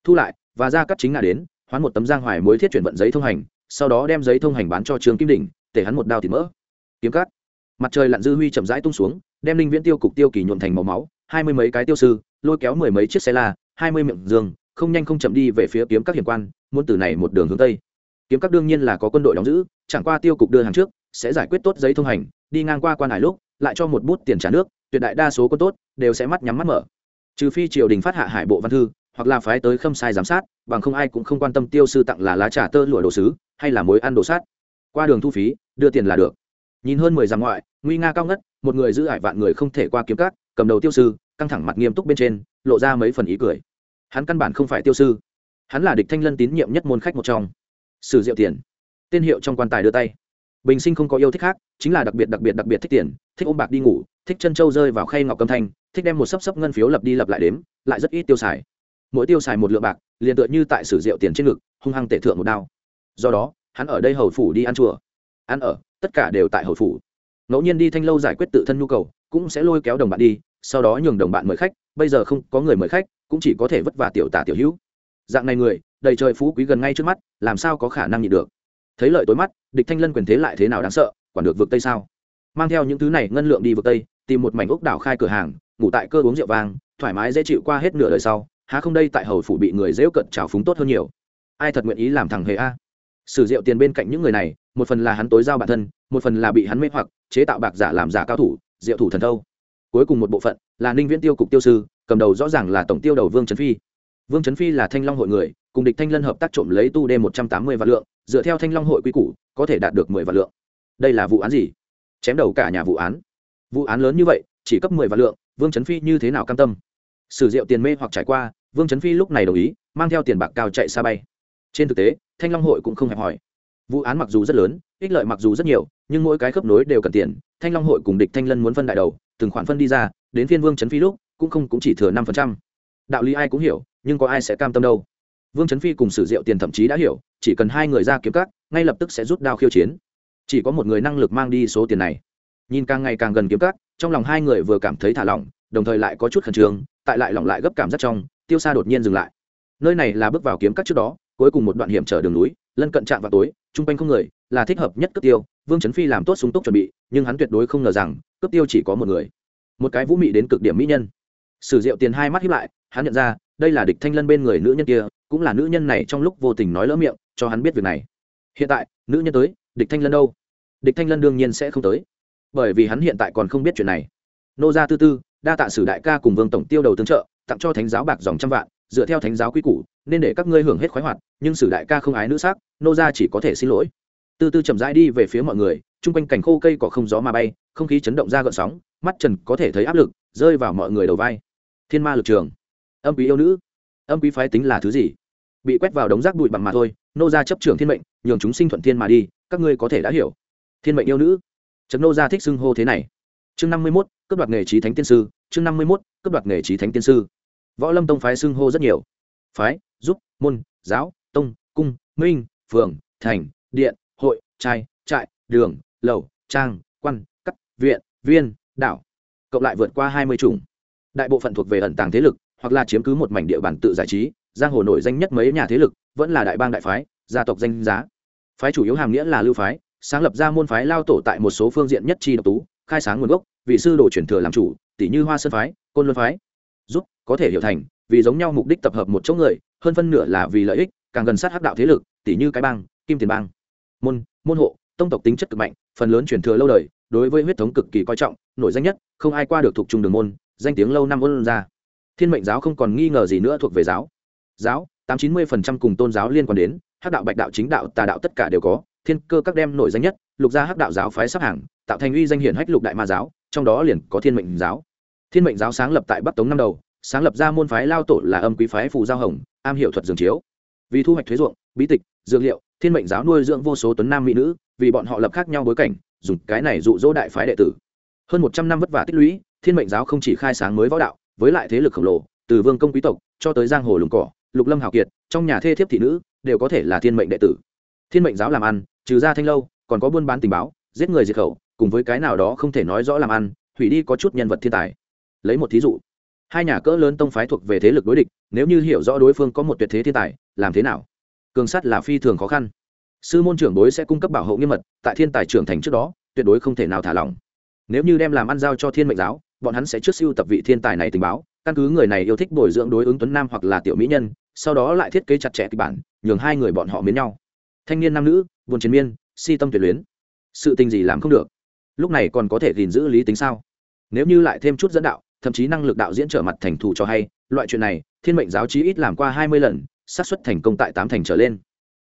Thu lại, và ra cắt chính ngà đến, hoán một tấm giang hoài mối thiết chuyển vận giấy thông hành, sau đó đem giấy thông hành bán cho trường kim đỉnh, để hắn một đao thịt mỡ. Kiếm cắt mặt trời lặn dư huy chậm rãi tung xuống, đem linh viễn tiêu cục tiêu kỳ nhuộn thành màu máu, hai mươi mấy cái tiêu sư, lôi kéo mười mấy chiếc xe la, hai mươi miệng giường, không nhanh không chậm đi về phía kiếm các hiểm quan, muốn từ này một đường hướng tây kiếm các đương nhiên là có quân đội đóng giữ chẳng qua tiêu cục đưa hàng trước sẽ giải quyết tốt giấy thông hành đi ngang qua quan hải lúc lại cho một bút tiền trả nước tuyệt đại đa số quân tốt đều sẽ mắt nhắm mắt mở. Trừ phi triều đình phát hạ hải bộ văn thư hoặc là phái tới khâm sai giám sát bằng không ai cũng không quan tâm tiêu sư tặng là lá trà tơ lụa đồ sứ hay là mối ăn đồ sát. Qua đường thu phí đưa tiền là được. Nhìn hơn mười dặm ngoại nguy nga cao ngất một người giữ ải vạn người không thể qua kiếm cát, cầm đầu tiêu sư căng thẳng mặt nghiêm túc bên trên lộ ra mấy phần ý cười. Hắn căn bản không phải tiêu sư. Hắn là địch thanh lân tín nhiệm nhất môn khách một trong sử diệu tiền. Tên hiệu trong quan tài đưa tay. Bình sinh không có yêu thích khác, chính là đặc biệt đặc biệt đặc biệt thích tiền, thích ôm bạc đi ngủ, thích chân trâu rơi vào khay ngọc cầm thanh, thích đem một sấp sấp ngân phiếu lập đi lập lại đếm, lại rất ít tiêu xài. Mỗi tiêu xài một lượng bạc, liền tựa như tại sử diệu tiền trên ngực, hung hăng tể thượng một đao. Do đó, hắn ở đây hầu phủ đi ăn chùa. Ăn ở, tất cả đều tại hầu phủ. Ngẫu nhiên đi thanh lâu giải quyết tự thân nhu cầu, cũng sẽ lôi kéo đồng bạn đi, sau đó nhường đồng bạn mời khách, bây giờ không có người mời khách, cũng chỉ có thể vất vả tiểu tả tiểu hữu. Dạng này người đầy trời phú quý gần ngay trước mắt, làm sao có khả năng nhịn được? Thấy lợi tối mắt, địch thanh lân quyền thế lại thế nào đáng sợ, quản được vượt tây sao? Mang theo những thứ này ngân lượng đi vượt tây, tìm một mảnh ốc đảo khai cửa hàng, ngủ tại cơ uống rượu vang, thoải mái dễ chịu qua hết nửa đời sau, há không đây tại hầu phủ bị người dễu cận trào phúng tốt hơn nhiều. Ai thật nguyện ý làm thằng hề a? Sử rượu tiền bên cạnh những người này, một phần là hắn tối giao bản thân, một phần là bị hắn mê hoặc, chế tạo bạc giả làm giả cao thủ, rượu thủ thần thâu. Cuối cùng một bộ phận là ninh viễn tiêu cục tiêu sư, cầm đầu rõ ràng là tổng tiêu đầu vương trấn phi vương trấn phi là thanh long hội người, cùng địch thanh lân hợp tác trộm lấy tu đê một trăm tám mươi vạn lượng, dựa theo thanh long hội quy củ, có thể đạt được mười vạn lượng. Đây là vụ án gì? Chém đầu cả nhà vụ án. Vụ án lớn như vậy, chỉ cấp mười vạn lượng, vương trấn phi như thế nào cam tâm? Sử rượu tiền mê hoặc trải qua, vương trấn phi lúc này đồng ý, mang theo tiền bạc cao chạy xa bay. Trên thực tế, thanh long hội cũng không hẹp hòi. Vụ án mặc dù rất lớn, ích lợi mặc dù rất nhiều, nhưng mỗi cái khớp nối đều cần tiền, thanh long hội cùng địch thanh lân muốn phân đại đầu, từng khoản phân đi ra, đến phiên vương trấn phi lúc, cũng không cũng chỉ thừa năm phần trăm. Đạo lý ai cũng hiểu nhưng có ai sẽ cam tâm đâu. Vương trấn phi cùng sử diệu tiền thậm chí đã hiểu, chỉ cần hai người ra kiếm cắt ngay lập tức sẽ rút đao khiêu chiến. Chỉ có một người năng lực mang đi số tiền này. Nhìn càng ngày càng gần kiếm cắt trong lòng hai người vừa cảm thấy thả lỏng, đồng thời lại có chút khẩn trương, tại lại lỏng lại gấp cảm giác trong, tiêu xa đột nhiên dừng lại. Nơi này là bước vào kiếm cắt trước đó, cuối cùng một đoạn hiểm trở đường núi, lân cận trạm vào tối, chung quanh không người, là thích hợp nhất cướp tiêu. Vương trấn phi làm tốt súng túc chuẩn bị, nhưng hắn tuyệt đối không ngờ rằng, cướp tiêu chỉ có một người. Một cái vũ mị đến cực điểm mỹ nhân. Sử diệu tiền hai mắt hiếp lại, hắn nhận ra đây là địch thanh lân bên người nữ nhân kia, cũng là nữ nhân này trong lúc vô tình nói lỡ miệng, cho hắn biết việc này. Hiện tại, nữ nhân tới, địch thanh lân đâu? Địch thanh lân đương nhiên sẽ không tới. Bởi vì hắn hiện tại còn không biết chuyện này. Nô gia tư tư, đa tạ sử đại ca cùng vương tổng tiêu đầu tương trợ, tặng cho thánh giáo bạc dòng trăm vạn, dựa theo thánh giáo quy củ, nên để các ngươi hưởng hết khoái hoạt, nhưng sử đại ca không ái nữ sắc, nô gia chỉ có thể xin lỗi. Tư tư chậm rãi đi về phía mọi người, chung quanh cảnh khô cây cỏ không gió mà bay, không khí chấn động ra gợn sóng, mắt trần có thể thấy áp lực, rơi vào mọi người đầu vai. Thiên ma lực trường âm quý yêu nữ. Âm quý phái tính là thứ gì? Bị quét vào đống rác bụi bằng mà thôi, nô gia chấp trưởng thiên mệnh, nhường chúng sinh thuận thiên mà đi, các ngươi có thể đã hiểu. Thiên mệnh yêu nữ. Chấm nô gia thích xưng hô thế này. Chương năm mươi mốt cấp đoạt nghề trí thánh tiên sư. Chương năm mươi mốt cấp đoạt nghề trí thánh tiên sư. Võ lâm tông phái xưng hô rất nhiều. Phái, giúp, môn, giáo, tông, cung, minh, phường, thành, điện, hội, trai, trại, đường, lầu, trang, quan cắt viện, viên, đảo. Cộng lại vượt qua hai mươi chủng. Đại bộ phận thuộc về ẩn tàng thế lực hoặc là chiếm cứ một mảnh địa bàn tự giải trí, giang hồ nổi danh nhất mấy nhà thế lực vẫn là đại bang đại phái, gia tộc danh giá. Phái chủ yếu hàm nghĩa là lưu phái, sáng lập ra môn phái lao tổ tại một số phương diện nhất chi độc tú, khai sáng nguồn gốc, vị sư đồ truyền thừa làm chủ, tỷ như hoa sơn phái, côn luân phái. Giúp, có thể hiểu thành, vì giống nhau mục đích tập hợp một chỗ người, hơn phân nửa là vì lợi ích, càng gần sát hắc đạo thế lực, tỷ như cái bang, kim tiền bang. Môn môn hộ, tông tộc tính chất cực mạnh, phần lớn truyền thừa lâu đời, đối với huyết thống cực kỳ coi trọng, nổi danh nhất, không ai qua được thuộc trung đường môn, danh tiếng lâu năm ôn ra thiên mệnh giáo không còn nghi ngờ gì nữa thuộc về giáo. Giáo, tám chín mươi phần trăm cùng tôn giáo liên quan đến, hắc đạo, bạch đạo, chính đạo, tà đạo tất cả đều có, thiên cơ các đem nổi danh nhất, lục gia hắc đạo giáo phái sắp hàng, tạo thành uy danh hiển hách lục đại ma giáo, trong đó liền có thiên mệnh giáo. Thiên mệnh giáo sáng lập tại bắc tống năm đầu, sáng lập ra môn phái lao tổ là âm quý phái phù giao hồng, am hiểu thuật dường chiếu. Vì thu hoạch thuế ruộng, bí tịch, dược liệu, thiên mệnh giáo nuôi dưỡng vô số tuấn nam mỹ nữ, vì bọn họ lập khác nhau bối cảnh, dùng cái này dụ dỗ đại phái đệ tử. Hơn một trăm năm vất vả tích lũy, thiên mệnh giáo không chỉ khai sáng mới võ đạo với lại thế lực khổng lồ, từ vương công quý tộc cho tới giang hồ lùng cỏ, lục lâm hào kiệt, trong nhà thê thiếp thị nữ, đều có thể là thiên mệnh đệ tử. Thiên mệnh giáo làm ăn, trừ ra thanh lâu, còn có buôn bán tình báo, giết người diệt khẩu, cùng với cái nào đó không thể nói rõ làm ăn, hủy đi có chút nhân vật thiên tài. Lấy một thí dụ, hai nhà cỡ lớn tông phái thuộc về thế lực đối địch, nếu như hiểu rõ đối phương có một tuyệt thế thiên tài, làm thế nào? Cường sắt là phi thường khó khăn. Sư môn trưởng đối sẽ cung cấp bảo hộ nghiêm mật, tại thiên tài trưởng thành trước đó, tuyệt đối không thể nào thả lỏng. Nếu như đem làm ăn giao cho thiên mệnh giáo bọn hắn sẽ trước siêu tập vị thiên tài này tình báo, căn cứ người này yêu thích bồi dưỡng đối ứng tuấn nam hoặc là tiểu mỹ nhân, sau đó lại thiết kế chặt chẽ kịch bản, nhường hai người bọn họ mến nhau. Thanh niên nam nữ, buồn chiến miên, si tâm tuyệt luyến. Sự tình gì làm không được? Lúc này còn có thể gìn giữ lý tính sao? Nếu như lại thêm chút dẫn đạo, thậm chí năng lực đạo diễn trở mặt thành thủ cho hay, loại chuyện này, thiên mệnh giáo chí ít làm qua hai mươi lần, xác suất thành công tại tám thành trở lên.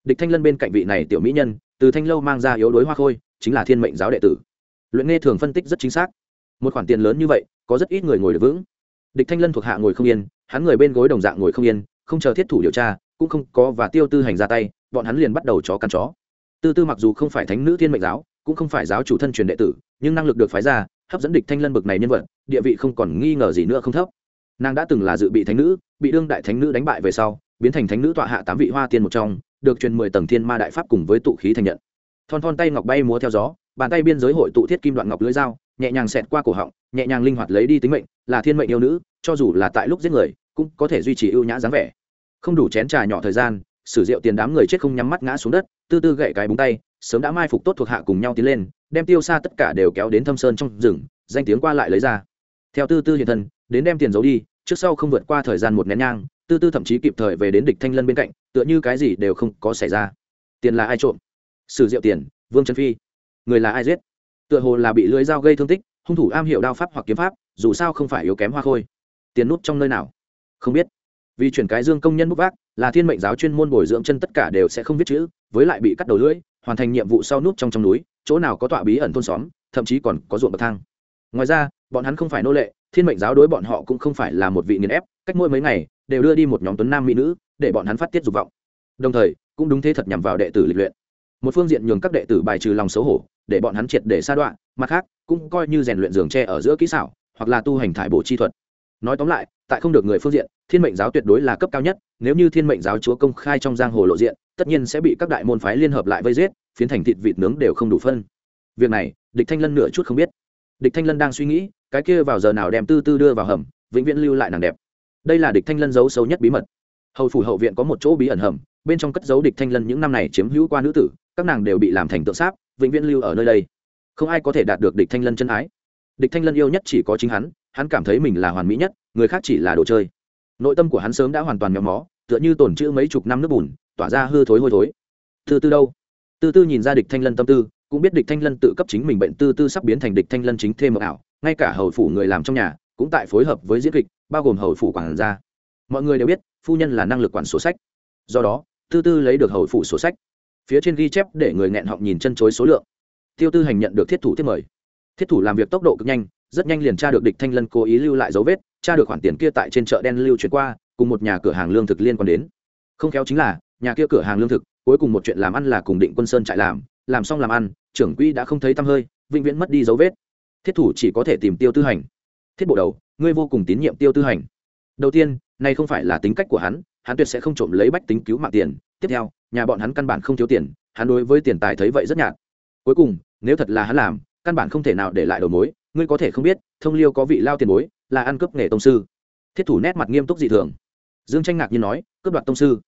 Địch thanh lân bên cạnh vị này tiểu mỹ nhân, từ thanh lâu mang ra yếu đối hoa khôi, chính là thiên mệnh giáo đệ tử. Luyện nghe thường phân tích rất chính xác một khoản tiền lớn như vậy, có rất ít người ngồi được vững. Địch thanh lân thuộc hạ ngồi không yên, hắn người bên gối đồng dạng ngồi không yên, không chờ thiết thủ điều tra, cũng không có và tiêu tư hành ra tay, bọn hắn liền bắt đầu chó cắn chó. Tư tư mặc dù không phải thánh nữ thiên mệnh giáo, cũng không phải giáo chủ thân truyền đệ tử, nhưng năng lực được phái ra, hấp dẫn địch thanh lân bực này nhân vật, địa vị không còn nghi ngờ gì nữa không thấp. Nàng đã từng là dự bị thánh nữ, bị đương đại thánh nữ đánh bại về sau, biến thành thánh nữ tọa hạ tám vị hoa tiên một trong, được truyền mười tầng thiên ma đại pháp cùng với tụ khí thành nhận. Thon thon tay ngọc bay múa theo gió, bàn tay biên giới hội tụ thiết kim đoạn ngọc lưỡi dao nhẹ nhàng xẹt qua cổ họng, nhẹ nhàng linh hoạt lấy đi tính mệnh, là thiên mệnh yêu nữ, cho dù là tại lúc giết người, cũng có thể duy trì ưu nhã dáng vẻ. Không đủ chén trà nhỏ thời gian, sử rượu tiền đám người chết không nhắm mắt ngã xuống đất, tư tư gậy cái búng tay, sớm đã mai phục tốt thuộc hạ cùng nhau tiến lên, đem tiêu xa tất cả đều kéo đến thâm sơn trong rừng, danh tiếng qua lại lấy ra. Theo tư tư hiện thân, đến đem tiền giấu đi, trước sau không vượt qua thời gian một nén nhang, tư tư thậm chí kịp thời về đến địch thanh lân bên cạnh, tựa như cái gì đều không có xảy ra. Tiền là ai trộm? Sử diệu tiền, vương trần phi. Người là ai giết? Tựa hồ là bị lưới dao gây thương tích, hung thủ am hiểu đao pháp hoặc kiếm pháp, dù sao không phải yếu kém hoa khôi. Tiền nút trong nơi nào? Không biết. Vì chuyển cái dương công nhân bút vác, là thiên mệnh giáo chuyên môn bồi dưỡng chân tất cả đều sẽ không viết chữ, với lại bị cắt đầu lưỡi, hoàn thành nhiệm vụ sau nút trong trong núi, chỗ nào có tọa bí ẩn thôn xóm, thậm chí còn có ruộng bậc thang. Ngoài ra, bọn hắn không phải nô lệ, thiên mệnh giáo đối bọn họ cũng không phải là một vị nghiền ép, cách mỗi mấy ngày, đều đưa đi một nhóm tuấn nam mỹ nữ, để bọn hắn phát tiết dục vọng. Đồng thời, cũng đúng thế thật nhằm vào đệ tử lịch luyện một phương diện nhường các đệ tử bài trừ lòng xấu hổ, để bọn hắn triệt để sa đoạn mặt khác, cũng coi như rèn luyện giường tre ở giữa kỹ xảo, hoặc là tu hành thải bổ chi thuật. Nói tóm lại, tại không được người phương diện, thiên mệnh giáo tuyệt đối là cấp cao nhất, nếu như thiên mệnh giáo chúa công khai trong giang hồ lộ diện, tất nhiên sẽ bị các đại môn phái liên hợp lại vây giết, phiến thành thịt vịt nướng đều không đủ phân. Việc này, địch thanh lân nửa chút không biết. Địch thanh lân đang suy nghĩ, cái kia vào giờ nào đem tư tư đưa vào hầm, vĩnh viễn lưu lại nàng đẹp. Đây là địch thanh lân giấu sâu nhất bí mật. Hầu phủ hậu viện có một chỗ bí ẩn hầm, bên trong cất giấu địch thanh lân những năm này chiếm hữu qua nữ tử các nàng đều bị làm thành tượng sáp, vĩnh viễn lưu ở nơi đây. Không ai có thể đạt được địch thanh lân chân ái. Địch thanh lân yêu nhất chỉ có chính hắn hắn cảm thấy mình là hoàn mỹ nhất, người khác chỉ là đồ chơi. Nội tâm của hắn sớm đã hoàn toàn méo mó, tựa như tổn chữ mấy chục năm nước bùn, tỏa ra hư thối hôi thối. Tư tư đâu? Tư tư nhìn ra địch thanh lân tâm tư, cũng biết địch thanh lân tự cấp chính mình bệnh tư tư sắp biến thành địch thanh lân chính thêm mờ ảo, ngay cả hầu phủ người làm trong nhà, cũng tại phối hợp với diễn kịch, bao gồm hầu phủ quản gia. Mọi người đều biết, phu nhân là năng lực quản sổ sách. Do đó, tư tư lấy được hầu phủ sổ sách phía trên ghi chép để người nghẹn họng nhìn chân chối số lượng. Tiêu tư hành nhận được thiết thủ thiết mời. Thiết thủ làm việc tốc độ cực nhanh, rất nhanh liền tra được địch thanh lân cố ý lưu lại dấu vết, tra được khoản tiền kia tại trên chợ đen lưu chuyển qua, cùng một nhà cửa hàng lương thực liên quan đến. Không khéo chính là, nhà kia cửa hàng lương thực, cuối cùng một chuyện làm ăn là cùng định quân sơn chạy làm làm xong làm ăn, trưởng quỹ đã không thấy tăm hơi, vĩnh viễn mất đi dấu vết. Thiết thủ chỉ có thể tìm tiêu tư hành. Thiết bộ đầu, ngươi vô cùng tín nhiệm tiêu tư hành. Đầu tiên nay không phải là tính cách của hắn hắn tuyệt sẽ không trộm lấy bách tính cứu mạng tiền. Tiếp theo nhà bọn hắn căn bản không thiếu tiền, hắn đối với tiền tài thấy vậy rất nhạt. Cuối cùng, nếu thật là hắn làm, căn bản không thể nào để lại đầu mối, ngươi có thể không biết, thông liêu có vị lao tiền bối, là ăn cướp nghề tông sư. Thiết thủ nét mặt nghiêm túc dị thường. Dương tranh ngạc nhiên nói, cướp đoạt tông sư?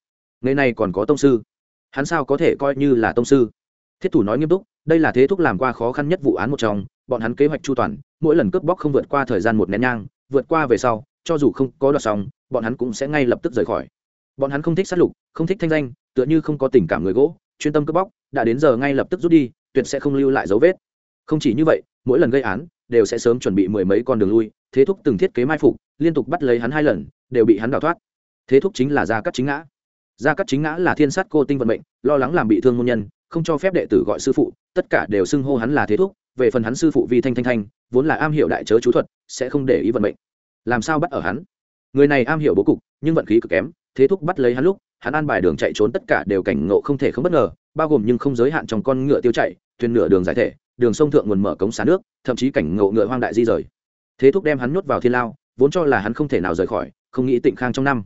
Nghề này còn có tông sư? Hắn sao có thể coi như là tông sư? Thiết thủ nói nghiêm túc, đây là thế thúc làm qua khó khăn nhất vụ án một trong, bọn hắn kế hoạch chu toàn, mỗi lần cướp bóc không vượt qua thời gian một nén nhang, vượt qua về sau, cho dù không có đoạt xong, bọn hắn cũng sẽ ngay lập tức rời khỏi bọn hắn không thích sát lục, không thích thanh danh, tựa như không có tình cảm người gỗ, chuyên tâm cướp bóc, đã đến giờ ngay lập tức rút đi, tuyệt sẽ không lưu lại dấu vết. Không chỉ như vậy, mỗi lần gây án, đều sẽ sớm chuẩn bị mười mấy con đường lui, thế thúc từng thiết kế mai phục, liên tục bắt lấy hắn hai lần, đều bị hắn đào thoát. Thế thúc chính là gia cắt chính ngã. Gia cắt chính ngã là thiên sát cô tinh vận mệnh, lo lắng làm bị thương môn nhân, không cho phép đệ tử gọi sư phụ, tất cả đều xưng hô hắn là thế thúc, về phần hắn sư phụ vi thanh thanh thanh, vốn là am hiểu đại chớ chú thuật, sẽ không để ý vận mệnh. Làm sao bắt ở hắn? Người này am hiểu bố cục, nhưng vận khí cực kém thế thúc bắt lấy hắn lúc, hắn an bài đường chạy trốn tất cả đều cảnh ngộ không thể không bất ngờ, bao gồm nhưng không giới hạn trong con ngựa tiêu chạy, thuyền nửa đường giải thể, đường sông thượng nguồn mở cống xả nước, thậm chí cảnh ngộ ngựa hoang đại di rời. Thế thúc đem hắn nhốt vào thiên lao, vốn cho là hắn không thể nào rời khỏi, không nghĩ tịnh khang trong năm.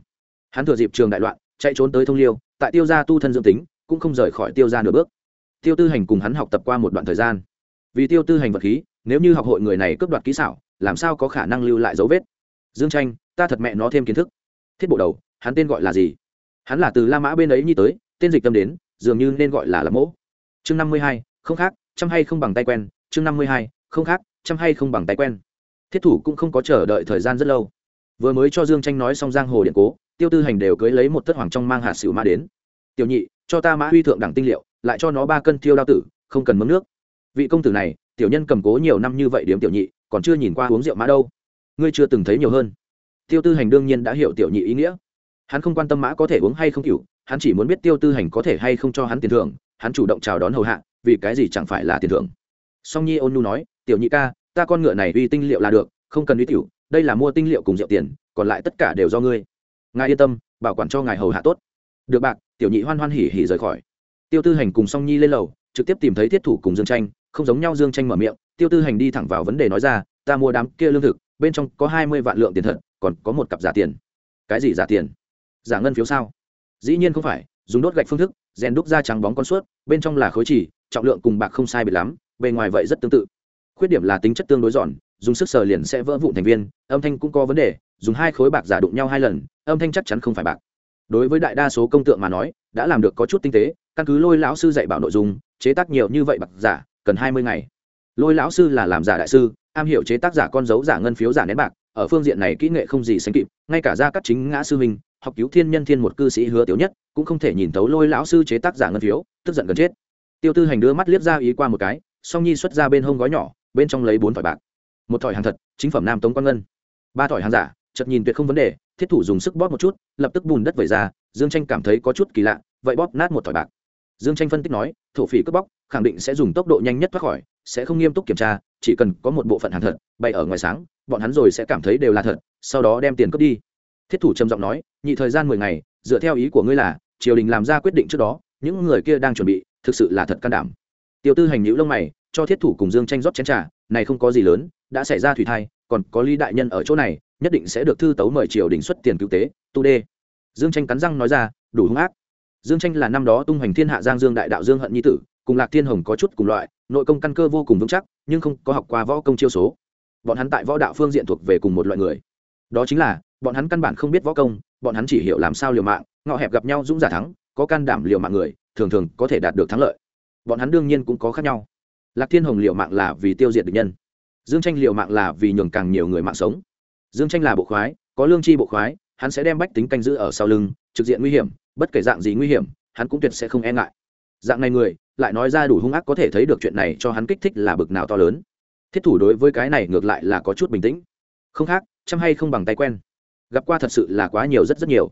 Hắn thừa dịp trường đại loạn, chạy trốn tới thông liêu, tại tiêu gia tu thân dưỡng tính, cũng không rời khỏi tiêu gia nửa bước. Tiêu tư hành cùng hắn học tập qua một đoạn thời gian. Vì tiêu tư hành vật khí, nếu như học hội người này cướp đoạt kỹ xảo, làm sao có khả năng lưu lại dấu vết? Dương tranh, ta thật mẹ nó thêm kiến thức. Thiết bộ đầu hắn tên gọi là gì? Hắn là từ la mã bên ấy nhi tới, tên dịch tâm đến, dường như nên gọi là lập mỗ. Chương năm mươi hai, không khác, chăm hay không bằng tay quen. Chương năm mươi hai, không khác, chăm hay không bằng tay quen. Thiết thủ cũng không có chờ đợi thời gian rất lâu. Vừa mới cho dương tranh nói xong giang hồ điện cố, tiêu tư hành đều cưới lấy một tất hoàng trong mang hạt xỉu ma đến. Tiểu nhị, cho ta mã huy thượng đẳng tinh liệu, lại cho nó ba cân tiêu đao tử, không cần mấm nước. Vị công tử này, tiểu nhân cầm cố nhiều năm như vậy điếm tiểu nhị, còn chưa nhìn qua uống rượu mã đâu. Ngươi chưa từng thấy nhiều hơn. Tiêu tư hành đương nhiên đã hiểu tiểu nhị ý nghĩa hắn không quan tâm mã có thể uống hay không cựu hắn chỉ muốn biết tiêu tư hành có thể hay không cho hắn tiền thưởng, hắn chủ động chào đón hầu hạ, vì cái gì chẳng phải là tiền thưởng. Song nhi ôn nhu nói, tiểu nhị ca, ta con ngựa này uy tinh liệu là được, không cần uy tiểu, đây là mua tinh liệu cùng rượu tiền, còn lại tất cả đều do ngươi. Ngài yên tâm, bảo quản cho ngài hầu hạ tốt. Được bạc. Tiểu nhị hoan hoan hỉ hỉ rời khỏi. Tiêu tư hành cùng song nhi lên lầu, trực tiếp tìm thấy thiết thủ cùng dương tranh, không giống nhau dương tranh mở miệng, tiêu tư hành đi thẳng vào vấn đề nói ra, ta mua đám kia lương thực, bên trong có hai mươi vạn lượng tiền thật, còn có một cặp giả tiền. Cái gì giả tiền? Giả ngân phiếu sao? Dĩ nhiên không phải, dùng đốt gạch phương thức, rèn đúc ra trắng bóng con suốt, bên trong là khối chỉ, trọng lượng cùng bạc không sai biệt lắm, bề ngoài vậy rất tương tự. Khuyết điểm là tính chất tương đối giòn, dùng sức sờ liền sẽ vỡ vụn thành viên, âm thanh cũng có vấn đề, dùng hai khối bạc giả đụng nhau hai lần, âm thanh chắc chắn không phải bạc. Đối với đại đa số công tượng mà nói, đã làm được có chút tinh tế, căn cứ lôi lão sư dạy bảo nội dung, chế tác nhiều như vậy bạc giả, cần hai mươi ngày. Lôi lão sư là làm giả đại sư, am hiểu chế tác giả con dấu giả ngân phiếu giả nén bạc, ở phương diện này kỹ nghệ không gì sánh kịp, ngay cả ra các chính ngã sư minh học cứu thiên nhân thiên một cư sĩ hứa tiểu nhất, cũng không thể nhìn tấu lôi lão sư chế tác giả ngân phiếu, tức giận gần chết. Tiêu tư hành đưa mắt liếc ra ý qua một cái, song nhi xuất ra bên hông gói nhỏ, bên trong lấy bốn thỏi bạc. Một thỏi hàng thật, chính phẩm nam tống quan ngân. Ba thỏi hàng giả, chợt nhìn tuyệt không vấn đề, thiết thủ dùng sức bóp một chút, lập tức bùn đất vẩy ra, dương tranh cảm thấy có chút kỳ lạ, vậy bóp nát một thỏi bạc. Dương tranh phân tích nói, thổ phỉ cướp bóc, khẳng định sẽ dùng tốc độ nhanh nhất thoát khỏi, sẽ không nghiêm túc kiểm tra, chỉ cần có một bộ phận hàng thật, bày ở ngoài sáng, bọn hắn rồi sẽ cảm thấy đều là thật, sau đó đem tiền cướp đi thiết thủ trầm giọng nói, nhị thời gian mười ngày, dựa theo ý của ngươi là, triều đình làm ra quyết định trước đó, những người kia đang chuẩn bị, thực sự là thật can đảm. Tiêu tư hành nhữ lông mày, cho thiết thủ cùng dương tranh rót chén t r à này không có gì lớn, đã xảy ra thủy thai, còn có lý đại nhân ở chỗ này, nhất định sẽ được thư tấu mời triều đình xuất tiền cứu tế, tu đê. Dương tranh cắn răng nói ra, đủ hung ác. Dương tranh là năm đó tung hoành thiên hạ giang dương đại đạo dương hận nhi tử, cùng lạc thiên hồng có chút cùng loại, nội công căn cơ vô cùng vững chắc, nhưng không có học qua võ công chiêu số. Bọn hắn tại võ đạo phương diện thuộc về cùng một loại người đó chính là, bọn hắn căn bản không biết võ công, bọn hắn chỉ hiểu làm sao liều mạng, ngọ hẹp gặp nhau dũng giả thắng, có can đảm liều mạng người, thường thường có thể đạt được thắng lợi. Bọn hắn đương nhiên cũng có khác nhau. Lạc thiên hồng liều mạng là vì tiêu diệt địch nhân. Dương tranh liều mạng là vì nhường càng nhiều người mạng sống. Dương tranh là bộ khoái, có lương chi bộ khoái, hắn sẽ đem bách tính canh giữ ở sau lưng, trực diện nguy hiểm, bất kể dạng gì nguy hiểm, hắn cũng tuyệt sẽ không e ngại. Dạng này người, lại nói ra đủ hung ác có thể thấy được chuyện này cho hắn kích thích là bực nào to lớn. Thiết thủ đối với cái này ngược lại là có chút bình tĩnh. Không khác chăm hay không bằng tay quen. Gặp qua thật sự là quá nhiều rất rất nhiều.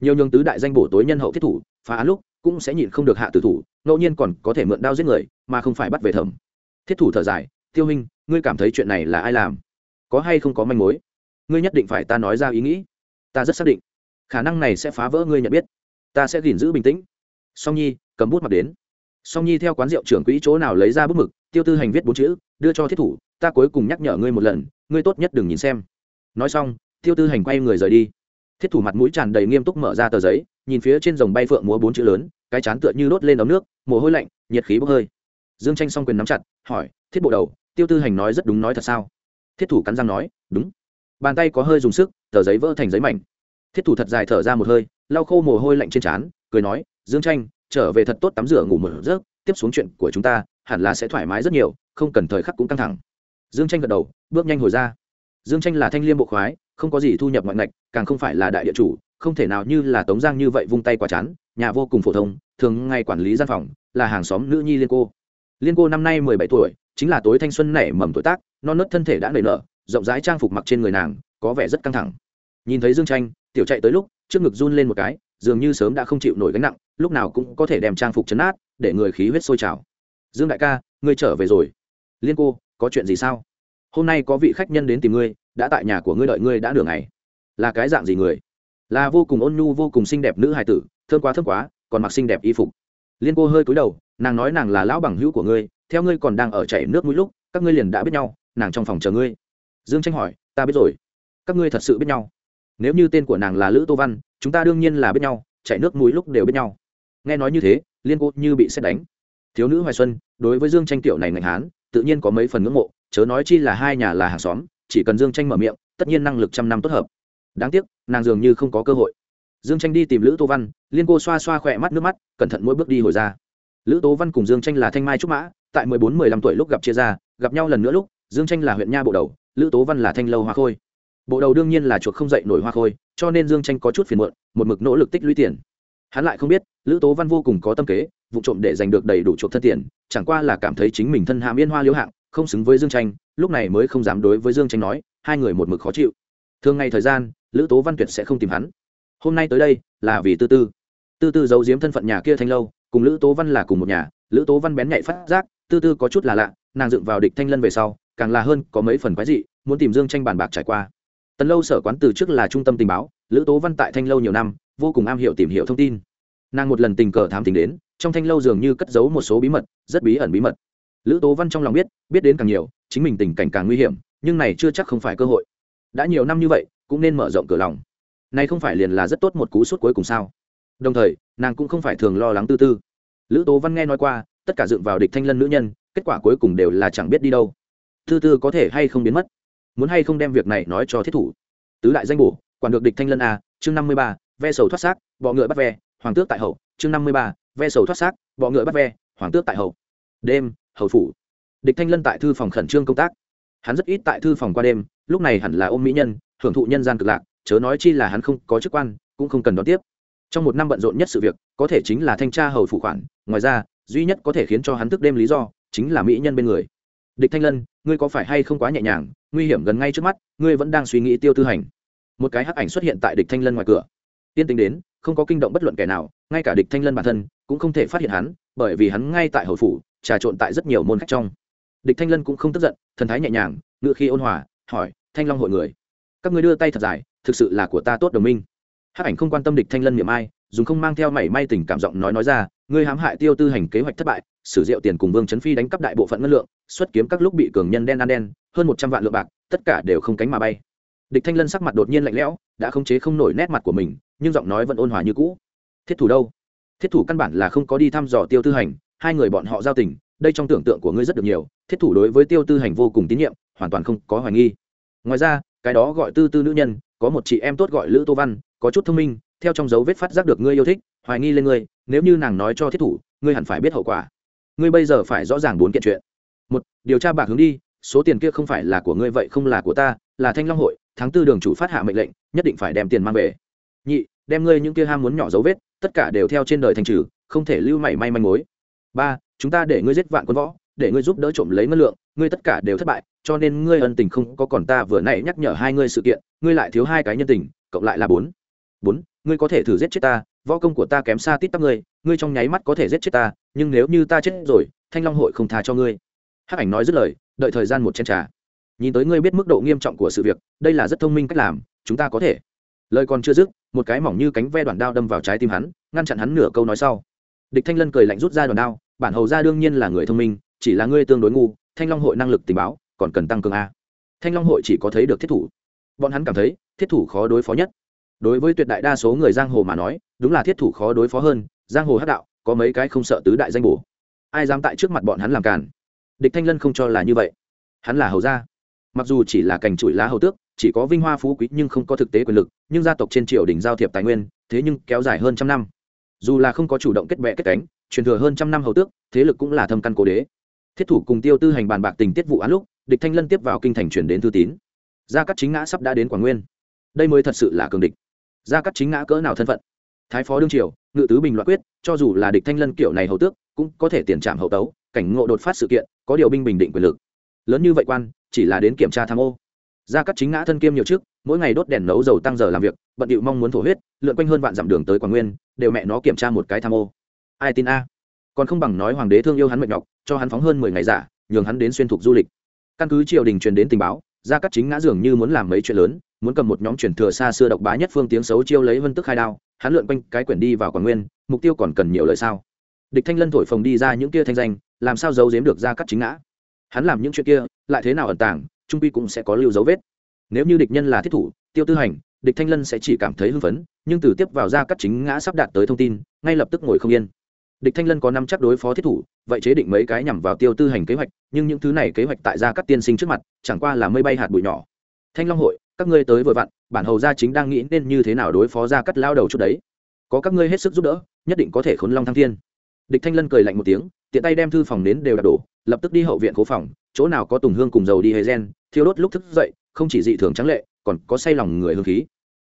Nhiều nhường tứ đại danh bổ tối nhân hậu thiết thủ, phá án lúc cũng sẽ nhịn không được hạ tử thủ, ngẫu nhiên còn có thể mượn đao giết người, mà không phải bắt về thẩm. Thiết thủ thở dài, tiêu minh ngươi cảm thấy chuyện này là ai làm? Có hay không có manh mối? Ngươi nhất định phải ta nói ra ý nghĩ. Ta rất xác định, khả năng này sẽ phá vỡ ngươi nhận biết. Ta sẽ gìn giữ bình tĩnh. Song nhi cầm bút mặc đến. Song nhi theo quán rượu trưởng quỹ chỗ nào lấy ra bút mực, tiêu tư hành viết bốn chữ, đưa cho thiết thủ, ta cuối cùng nhắc nhở ngươi một lần, ngươi tốt nhất đừng nhìn xem nói xong, tiêu tư hành quay người rời đi. Thiết thủ mặt mũi tràn đầy nghiêm túc mở ra tờ giấy, nhìn phía trên dòng bay phượng múa bốn chữ lớn, cái chán tựa như đốt lên ống nước, mồ hôi lạnh, nhiệt khí bốc hơi. Dương tranh s quyền nắm chặt, hỏi, thiết bộ đầu, tiêu tư hành nói rất đúng nói thật sao? Thiết thủ cắn răng nói, đúng. Bàn tay có hơi dùng sức, tờ giấy vỡ thành giấy mảnh. Thiết thủ thật dài thở ra một hơi, lau khô mồ hôi lạnh trên trán, cười nói, dương tranh, trở về thật tốt tắm rửa ngủ một giấc, tiếp xuống chuyện của chúng ta hẳn là sẽ thoải mái rất nhiều, không cần thời khắc cũng căng thẳng. Dương tranh gật đầu, bước nhanh hồi ra dương tranh là thanh liêm bộ khoái, không có gì thu nhập ngoại ngạch, càng không phải là đại địa chủ, không thể nào như là tống giang như vậy vung tay quả chán, nhà vô cùng phổ thông, thường ngay quản lý gian phòng, là hàng xóm nữ nhi liên cô. Liên cô năm nay mười bảy tuổi, chính là tối thanh xuân nảy mầm tuổi tác, non nớt thân thể đã nảy nở, rộng rãi trang phục mặc trên người nàng, có vẻ rất căng thẳng. Nhìn thấy dương tranh tiểu chạy tới lúc, trước ngực run lên một cái, dường như sớm đã không chịu nổi gánh nặng, lúc nào cũng có thể đem trang phục chấn át để người khí huyết sôi trào. Dương đại ca, ngươi trở về rồi. Liên cô, có chuyện gì sao? Hôm nay có vị khách nhân đến tìm ngươi, đã tại nhà của ngươi đợi ngươi đã nửa ngày. Là cái dạng gì người? Là vô cùng ôn nhu, vô cùng xinh đẹp nữ hài tử, thơm quá thơm quá, còn mặc xinh đẹp y phục. Liên cô hơi cúi đầu, nàng nói nàng là lão bằng hữu của ngươi, theo ngươi còn đang ở chảy nước mũi lúc, các ngươi liền đã biết nhau, nàng trong phòng chờ ngươi. Dương tranh hỏi, ta biết rồi. Các ngươi thật sự biết nhau? Nếu như tên của nàng là lữ tô văn, chúng ta đương nhiên là biết nhau chạy nước mũi lúc đều biết nhau. Nghe nói như thế, liên cô như bị xét đánh. Thiếu nữ hoài xuân, đối với dương tranh tiểu này ngành hán, tự nhiên có mấy phần ngưỡng mộ chớ nói chi là hai nhà là hàng xóm, chỉ cần dương tranh mở miệng, tất nhiên năng lực trăm năm tốt hợp. Đáng tiếc, nàng dường như không có cơ hội. Dương tranh đi tìm lữ tô văn, liên cô xoa xoa khỏe mắt nước mắt, cẩn thận mỗi bước đi hồi ra. Lữ tố văn cùng dương tranh là thanh mai trúc mã, tại mười bốn, mười lăm tuổi lúc gặp chia ra, gặp nhau lần nữa lúc, dương tranh là huyện nha bộ đầu, lữ tố văn là thanh lâu hoa khôi. Bộ đầu đương nhiên là chuột không dậy nổi hoa khôi, cho nên dương tranh có chút phiền muộn, một mực nỗ lực tích lũy tiền. Hắn lại không biết, lữ tố văn vô cùng có tâm kế, vụ trộm để giành được đầy đủ chuộc thân tiền, chẳng qua là cảm thấy chính mình thân hàm yên hoa liễu hạng không xứng với dương tranh lúc này mới không dám đối với dương tranh nói, hai người một mực khó chịu. Thường ngày thời gian, lữ tố văn tuyệt sẽ không tìm hắn. Hôm nay tới đây, là vì tư tư. Tư tư giấu giếm thân phận nhà kia thanh lâu, cùng lữ tố văn là cùng một nhà, lữ tố văn bén nhạy phát giác, tư tư có chút là lạ, nàng dựng vào địch thanh lân về sau, càng là hơn có mấy phần quái dị, muốn tìm dương tranh bàn bạc trải qua. Tần lâu sở quán từ trước là trung tâm tình báo, lữ tố văn tại thanh lâu nhiều năm, vô cùng am hiểu tìm hiểu thông tin. Nàng một lần tình cờ thám tính đến, trong thanh lâu dường như cất giấu một số bí mật, rất bí ẩn bí mật lữ tố văn trong lòng biết biết đến càng nhiều, chính mình tình cảnh càng nguy hiểm, nhưng này chưa chắc không phải cơ hội. Đã nhiều năm như vậy, cũng nên mở rộng cửa lòng. Này không phải liền là rất tốt một cú suốt cuối cùng sao? Đồng thời, nàng cũng không phải thường lo lắng tư tư. Lữ tố văn nghe nói qua, tất cả dựng vào địch thanh lân nữ nhân, kết quả cuối cùng đều là chẳng biết đi đâu. Tư tư có thể hay không biến mất? Muốn hay không đem việc này nói cho thiết thủ? Tứ đại danh bổ, quản được địch thanh lân a, chương năm mươi ba, ve sầu thoát xác, bọ ngựa bắt ve, hoàng tước tại hậu, chương năm mươi ba, ve sầu thoát xác, bọ ngựa bắt ve, hoàng tước tại hậu. Đêm hầu phủ. Địch thanh lân tại thư phòng khẩn trương công tác. Hắn rất ít tại thư phòng qua đêm, lúc này hẳn là ôm mỹ nhân, hưởng thụ nhân gian cực lạc, chớ nói chi là hắn không có chức quan, cũng không cần đón tiếp. Trong một năm bận rộn nhất sự việc, có thể chính là thanh tra hầu phủ khoản, ngoài ra, duy nhất có thể khiến cho hắn thức đêm lý do, chính là mỹ nhân bên người. Địch thanh lân, ngươi có phải hay không quá nhẹ nhàng, nguy hiểm gần ngay trước mắt, ngươi vẫn đang suy nghĩ tiêu tư hành. Một cái hắc ảnh xuất hiện tại địch thanh lân ngoài cửa. Tiên tính đến, không có kinh động bất luận kẻ nào, ngay cả địch thanh lân bản thân, cũng không thể phát hiện hắn, bởi vì hắn ngay tại hầu phủ trà trộn tại rất nhiều môn khách trong. Địch thanh lân cũng không tức giận, thần thái nhẹ nhàng, ngựa khi ôn hòa, hỏi, thanh long hội người, các người đưa tay thật dài, thực sự là của ta tốt đồng minh. Hắc ảnh không quan tâm địch thanh lân miệng ai, dùng không mang theo mảy may tình cảm giọng nói nói ra, ngươi hãm hại tiêu tư hành kế hoạch thất bại, sử rượu tiền cùng vương trấn phi đánh cắp đại bộ phận ngân lượng, xuất kiếm các lúc bị cường nhân đen ăn đen, hơn một trăm vạn lượng bạc, tất cả đều không cánh mà bay. Địch thanh lân sắc mặt đột nhiên lạnh lẽo, đã không chế không nổi nét mặt của mình, nhưng giọng nói vẫn ôn hòa như cũ. Thiết thủ đâu? Thiết thủ căn bản là không có đi thăm dò tiêu tư hành hai người bọn họ giao tình, đây trong tưởng tượng của ngươi rất được nhiều, thiết thủ đối với tiêu tư hành vô cùng tín nhiệm, hoàn toàn không có hoài nghi. Ngoài ra, cái đó gọi tư tư nữ nhân, có một chị em tốt gọi lữ tô văn, có chút thông minh, theo trong dấu vết phát giác được ngươi yêu thích, hoài nghi lên ngươi, nếu như nàng nói cho thiết thủ, ngươi hẳn phải biết hậu quả. Ngươi bây giờ phải rõ ràng bốn kiện chuyện. Một, điều tra bạc hướng đi, số tiền kia không phải là của ngươi vậy không là của ta, là thanh long hội, tháng tư đường chủ phát hạ mệnh lệnh, nhất định phải đem tiền mang về. Nhị, đem ngươi những kia ham muốn nhỏ dấu vết, tất cả đều theo trên đời thành trừ, không thể lưu mảy may manh mối ba, chúng ta để ngươi giết vạn quân võ, để ngươi giúp đỡ trộm lấy ngân lượng, ngươi tất cả đều thất bại, cho nên ngươi ân tình không có còn ta vừa nãy nhắc nhở hai ngươi sự kiện, ngươi lại thiếu hai cái nhân tình, cộng lại là bốn. Bốn, ngươi có thể thử giết chết ta, võ công của ta kém xa tít tắp ngươi ngươi trong nháy mắt có thể giết chết ta, nhưng nếu như ta chết rồi, thanh long hội không tha cho ngươi. Hắc ảnh nói dứt lời, đợi thời gian một chén trà. Nhìn tới ngươi biết mức độ nghiêm trọng của sự việc, đây là rất thông minh cách làm, chúng ta có thể. Lời còn chưa dứt, một cái mỏng như cánh ve đoạn đao đâm vào trái tim hắn, ngăn chặn hắn nửa câu nói sau. Địch thanh lân cười lạnh rút ra đoạn đao bản hầu ra đương nhiên là người thông minh, chỉ là ngươi tương đối ngu, thanh long hội năng lực tình báo còn cần tăng cường a. Thanh long hội chỉ có thấy được thiết thủ. Bọn hắn cảm thấy, thiết thủ khó đối phó nhất. Đối với tuyệt đại đa số người giang hồ mà nói, đúng là thiết thủ khó đối phó hơn, giang hồ hát đạo, có mấy cái không sợ tứ đại danh bổ. Ai dám tại trước mặt bọn hắn làm càn? Địch thanh lân không cho là như vậy. Hắn là hầu gia. Mặc dù chỉ là cành chuỗi lá hầu tước, chỉ có vinh hoa phú quý nhưng không có thực tế quyền lực, nhưng gia tộc trên triều đình giao thiệp tài nguyên, thế nhưng kéo dài hơn trăm năm. Dù là không có chủ động kết bệ kết cánh truyền thừa hơn trăm năm hầu tước, thế lực cũng là thâm căn cố đế. Thiết thủ cùng tiêu tư hành bàn bạc tình tiết vụ án lúc, địch thanh lân tiếp vào kinh thành chuyển đến thư tín. Gia cát chính ngã sắp đã đến quảng nguyên. Đây mới thật sự là cường địch. Gia cát chính ngã cỡ nào thân phận? Thái phó đương triều, ngự tứ bình loạn quyết, cho dù là địch thanh lân kiểu này hầu tước, cũng có thể tiền trạm hậu tấu, cảnh ngộ đột phát sự kiện, có điều binh bình định quyền lực. Lớn như vậy quan, chỉ là đến kiểm tra tham ô. Gia cát chính ngã thân kiêm nhiều trước mỗi ngày đốt đèn nấu dầu tăng giờ làm việc, bận điệu mong muốn thổ huyết, lượn quanh hơn vạn dặm đường tới quảng nguyên, đều mẹ nó kiểm tra một cái tham ô ai tin a? Còn không bằng nói hoàng đế thương yêu hắn mệt nhọc, cho hắn phóng hơn mười ngày giả, nhường hắn đến xuyên thục du lịch. Căn cứ triều đình truyền đến tình báo, gia cắt chính ngã dường như muốn làm mấy chuyện lớn, muốn cầm một nhóm truyền thừa xa xưa độc bá nhất phương tiếng xấu chiêu lấy vân tức hai đao, hắn lượn quanh cái quyển đi vào quảng nguyên, mục tiêu còn cần nhiều lời sao? Địch thanh lân thổi phồng đi ra những kia thanh danh, làm sao giấu giếm được gia cắt chính ngã? Hắn làm những chuyện kia, lại thế nào ẩn tàng, trung pi cũng sẽ có lưu dấu vết. Nếu như địch nhân là thiết thủ, tiêu tư hành, địch thanh lân sẽ chỉ cảm thấy hưng phấn, nhưng từ tiếp vào gia cắt chính ngã sắp đạt tới thông tin, ngay lập tức ngồi không yên địch thanh lân có năm chắc đối phó thiết thủ, vậy chế định mấy cái nhằm vào tiêu tư hành kế hoạch, nhưng những thứ này kế hoạch tại gia cắt tiên sinh trước mặt, chẳng qua là mây bay hạt bụi nhỏ. Thanh long hội, các ngươi tới vừa vặn, bản hầu gia chính đang nghĩ nên như thế nào đối phó gia cắt lao đầu chút đấy. Có các ngươi hết sức giúp đỡ, nhất định có thể khốn long thăng thiên. Địch thanh lân cười lạnh một tiếng, tiện tay đem thư phòng đến đều đặt đổ, lập tức đi hậu viện cố phòng, chỗ nào có tùng hương cùng dầu đi hề gen, thiêu đốt lúc thức dậy, không chỉ dị thường trắng lệ, còn có say lòng người hương khí.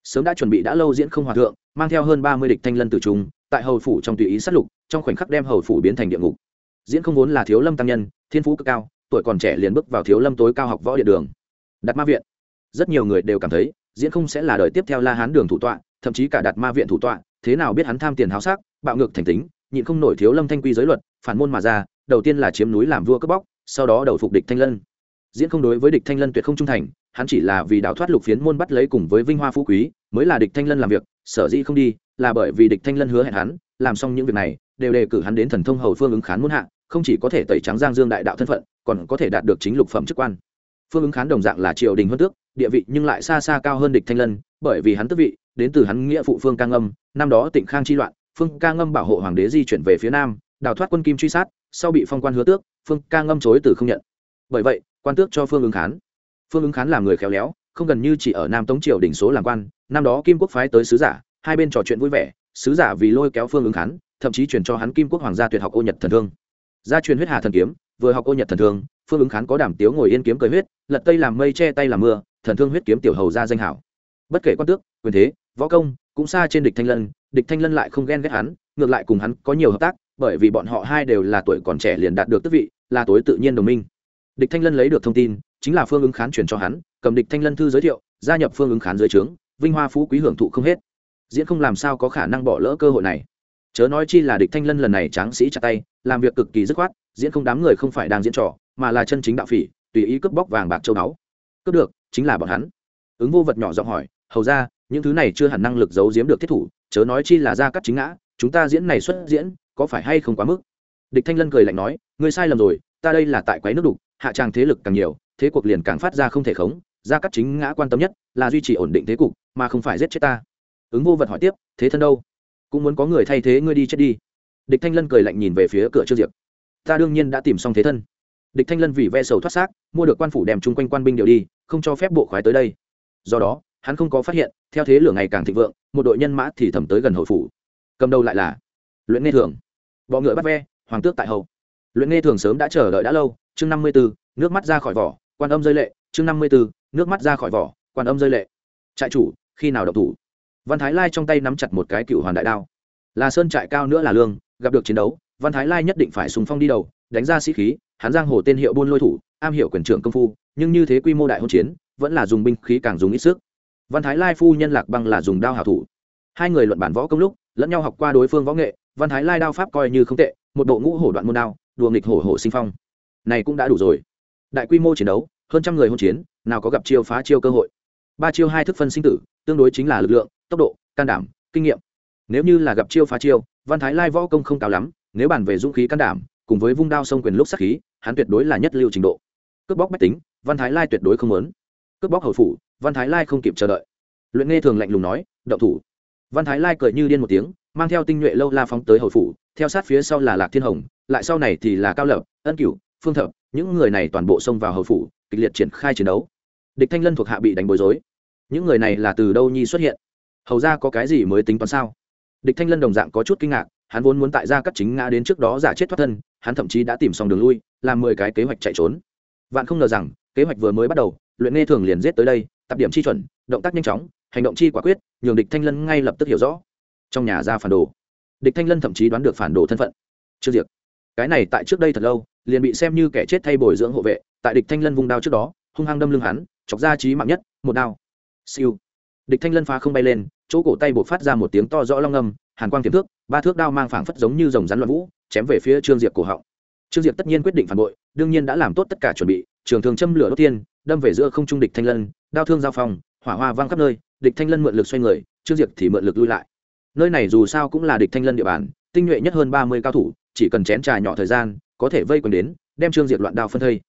Sớm đã chuẩn bị đã lâu diễn không hòa thượng, mang theo hơn ba mươi địch thanh lân tử trung tại hầu phủ trong tùy ý sát lục, trong khoảnh khắc đem hầu phủ biến thành địa ngục. Diễn không vốn là thiếu lâm tăng nhân, thiên phú cực cao, tuổi còn trẻ liền bước vào thiếu lâm tối cao học võ địa đường. Đạt ma viện. Rất nhiều người đều cảm thấy, diễn không sẽ là đời tiếp theo la hán đường thủ tọa, thậm chí cả đạt ma viện thủ tọa, thế nào biết hắn tham tiền háo sắc, bạo ngược thành tính, nhịn không nổi thiếu lâm thanh quy giới luật, phản môn mà ra, đầu tiên là chiếm núi làm vua cướp bóc, sau đó đầu phục địch thanh lân. Diễn không đối với địch thanh lân tuyệt không trung thành, hắn chỉ là vì đào thoát lục phiến môn bắt lấy cùng với vinh hoa phú quý mới là địch thanh lân làm việc, sở dĩ không đi, là bởi vì địch thanh lân hứa hẹn hắn, làm xong những việc này, đều đề cử hắn đến thần thông hầu phương ứng khán muốn hạ, không chỉ có thể tẩy trắng giang dương đại đạo thân phận, còn có thể đạt được chính lục phẩm chức quan. Phương ứng khán đồng dạng là triều đình huân tước, địa vị nhưng lại xa xa cao hơn địch thanh lân, bởi vì hắn tước vị, đến từ hắn nghĩa phụ phương ca ngâm, năm đó tịnh khang chi loạn, phương ca ngâm bảo hộ hoàng đế di chuyển về phía nam, đào thoát quân kim truy sát, sau bị phong quan hứa tước, phương ca ngâm chối từ không nhận. Bởi vậy, quan tước cho phương ứng khán. Phương ứng khán là người khéo léo không gần như chỉ ở nam tống triều đỉnh số làm quan, năm đó kim quốc phái tới sứ giả, hai bên trò chuyện vui vẻ, sứ giả vì lôi kéo phương ứng khán thậm chí truyền cho hắn kim quốc hoàng gia tuyệt học ô nhật thần thương. Gia truyền huyết hà thần kiếm, vừa học ô nhật thần thương, phương ứng khán có đảm tiếu ngồi yên kiếm cười huyết, lật tây làm mây che tay làm mưa, thần thương huyết kiếm tiểu hầu ra danh hảo. Bất kể quan tước, quyền thế, võ công, cũng xa trên địch thanh lân, địch thanh lân lại không ghen ghét hắn, ngược lại cùng hắn có nhiều hợp tác, bởi vì bọn họ hai đều là tuổi còn trẻ liền đạt được tước vị, là tối tự nhiên đồng minh. Địch thanh lân lấy được thông tin, chính là phương ứng khán truyền cho hắn cầm địch thanh lân thư giới thiệu, gia nhập phương ứng khán dưới trướng, vinh hoa phú quý hưởng thụ không hết. Diễn không làm sao có khả năng bỏ lỡ cơ hội này. Chớ nói chi là địch thanh lân lần này tráng sĩ chặt tay, làm việc cực kỳ dứt khoát, diễn không đám người không phải đang diễn trò, mà là chân chính đạo phỉ, tùy ý cướp bóc vàng bạc châu báu. Cướp được, chính là bọn hắn. Ứng vô vật nhỏ giọng hỏi, hầu ra những thứ này chưa hẳn năng lực giấu giếm được thiết thủ, chớ nói chi là ra cắt chính ngã, chúng ta diễn này xuất diễn, có phải hay không quá mức? Địch thanh lân cười lạnh nói, ngươi sai lầm rồi, ta đây là tại quái nước đục, hạ tràng thế lực càng nhiều thế cuộc liền càng phát ra không thể khống, gia cắt chính ngã quan tâm nhất là duy trì ổn định thế cục, mà không phải giết chết ta. Ứng vô vật hỏi tiếp, thế thân đâu? Cũng muốn có người thay thế ngươi đi chết đi. Địch thanh lân cười lạnh nhìn về phía cửa trương diệp. Ta đương nhiên đã tìm xong thế thân. Địch thanh lân vì ve sầu thoát xác, mua được quan phủ đem chung quanh quan binh điều đi, không cho phép bộ khoái tới đây. Do đó, hắn không có phát hiện, theo thế lửa ngày càng thịnh vượng, một đội nhân mã thì thẩm tới gần hội phủ. Cầm đầu lại là luyện nghe thường. Bọ ngựa bắt ve, hoàng tước tại hậu. Luyện nghe thường sớm đã chờ đợi đã lâu, chương năm mươi b ố nước mắt ra khỏi vỏ quan âm rơi lệ, chương năm mươi b nước mắt ra khỏi vỏ, quan âm rơi lệ. Trại chủ, khi nào đậu thủ? Văn thái lai trong tay nắm chặt một cái cựu hoàn đại đao. Là sơn trại cao nữa là lương, gặp được chiến đấu, văn thái lai nhất định phải sùng phong đi đầu, đánh ra sĩ khí, hắn giang hồ tên hiệu buôn lôi thủ, am hiểu quyền trưởng công phu, nhưng như thế quy mô đại hỗn chiến, vẫn là dùng binh khí càng dùng ít sức. Văn thái lai phu nhân lạc băng là dùng đao hảo thủ. Hai người luận bản võ công lúc, lẫn nhau học qua đối phương võ nghệ, văn thái lai đao pháp coi như không tệ, một bộ ngũ hổ đoạn môn đao, đùa nghịch hổ hổ sinh phong. Này cũng đã đủ rồi đại quy mô chiến đấu, hơn trăm người hôn chiến, nào có gặp chiêu phá chiêu cơ hội. Ba chiêu hai thức phân sinh tử, tương đối chính là lực lượng, tốc độ, can đảm, kinh nghiệm. Nếu như là gặp chiêu phá chiêu, văn thái lai võ công không cao lắm, nếu bàn về dũng khí can đảm, cùng với vung đao sông quyền lúc sắc khí, hắn tuyệt đối là nhất lưu trình độ. Cướp bóc bách tính, văn thái lai tuyệt đối không lớn. cướp bóc hầu phủ, văn thái lai không kịp chờ đợi. Luyện nghe thường lạnh lùng nói đậu thủ. Văn thái lai cười như điên một tiếng, mang theo tinh nhuệ lâu la phóng tới hầu phủ, theo sát phía sau là lạc thiên hồng, lại sau này thì là cao lập, ân cửu, phương thập những người này toàn bộ xông vào hầu phủ, kịch liệt triển khai chiến đấu. Địch thanh lân thuộc hạ bị đánh bối rối. Những người này là từ đâu nhi xuất hiện? Hầu ra có cái gì mới tính toán sao? Địch thanh lân đồng dạng có chút kinh ngạc, hắn vốn muốn tại gia cắt chính ngã đến trước đó giả chết thoát thân, hắn thậm chí đã tìm xong đường lui, làm mười cái kế hoạch chạy trốn. Vạn không ngờ rằng, kế hoạch vừa mới bắt đầu, luyện nghe thường liền giết tới đây, tập điểm chi chuẩn, động tác nhanh chóng, hành động chi quả quyết, nhường địch thanh lân ngay lập tức hiểu rõ. Trong nhà ra phản đồ. Địch thanh lân thậm chí đoán được phản đồ thân phận. Chưa diệt. Cái này tại trước đây thật lâu liền bị xem như kẻ chết thay bồi dưỡng hộ vệ, tại địch thanh lân vung đao trước đó, hung hăng đâm lưng hắn, chọc ra trí mạng nhất, một đao. Siêu. Địch thanh lân phá không bay lên, chỗ cổ tay bột phát ra một tiếng to rõ long âm, hàn quang tiềm thước ba thước đao mang phảng phất giống như dòng rắn loạn vũ, chém về phía trương diệp cổ họng. Trương diệp tất nhiên quyết định phản bội, đương nhiên đã làm tốt tất cả chuẩn bị, trường thường châm lửa đốt tiên, đâm về giữa không trung địch thanh lân, đao thương giao phong hỏa hoa vang khắp nơi, địch thanh lân mượn lực xoay người, trương diệp thì mượn lực lui lại. Nơi này dù sao cũng là địch thanh lân địa bàn, tinh nhuệ nhất hơn ba mươi cao thủ, chỉ cần chén trà nhỏ thời gian có thể vây quần đến đem trương diệt loạn đao phân thây.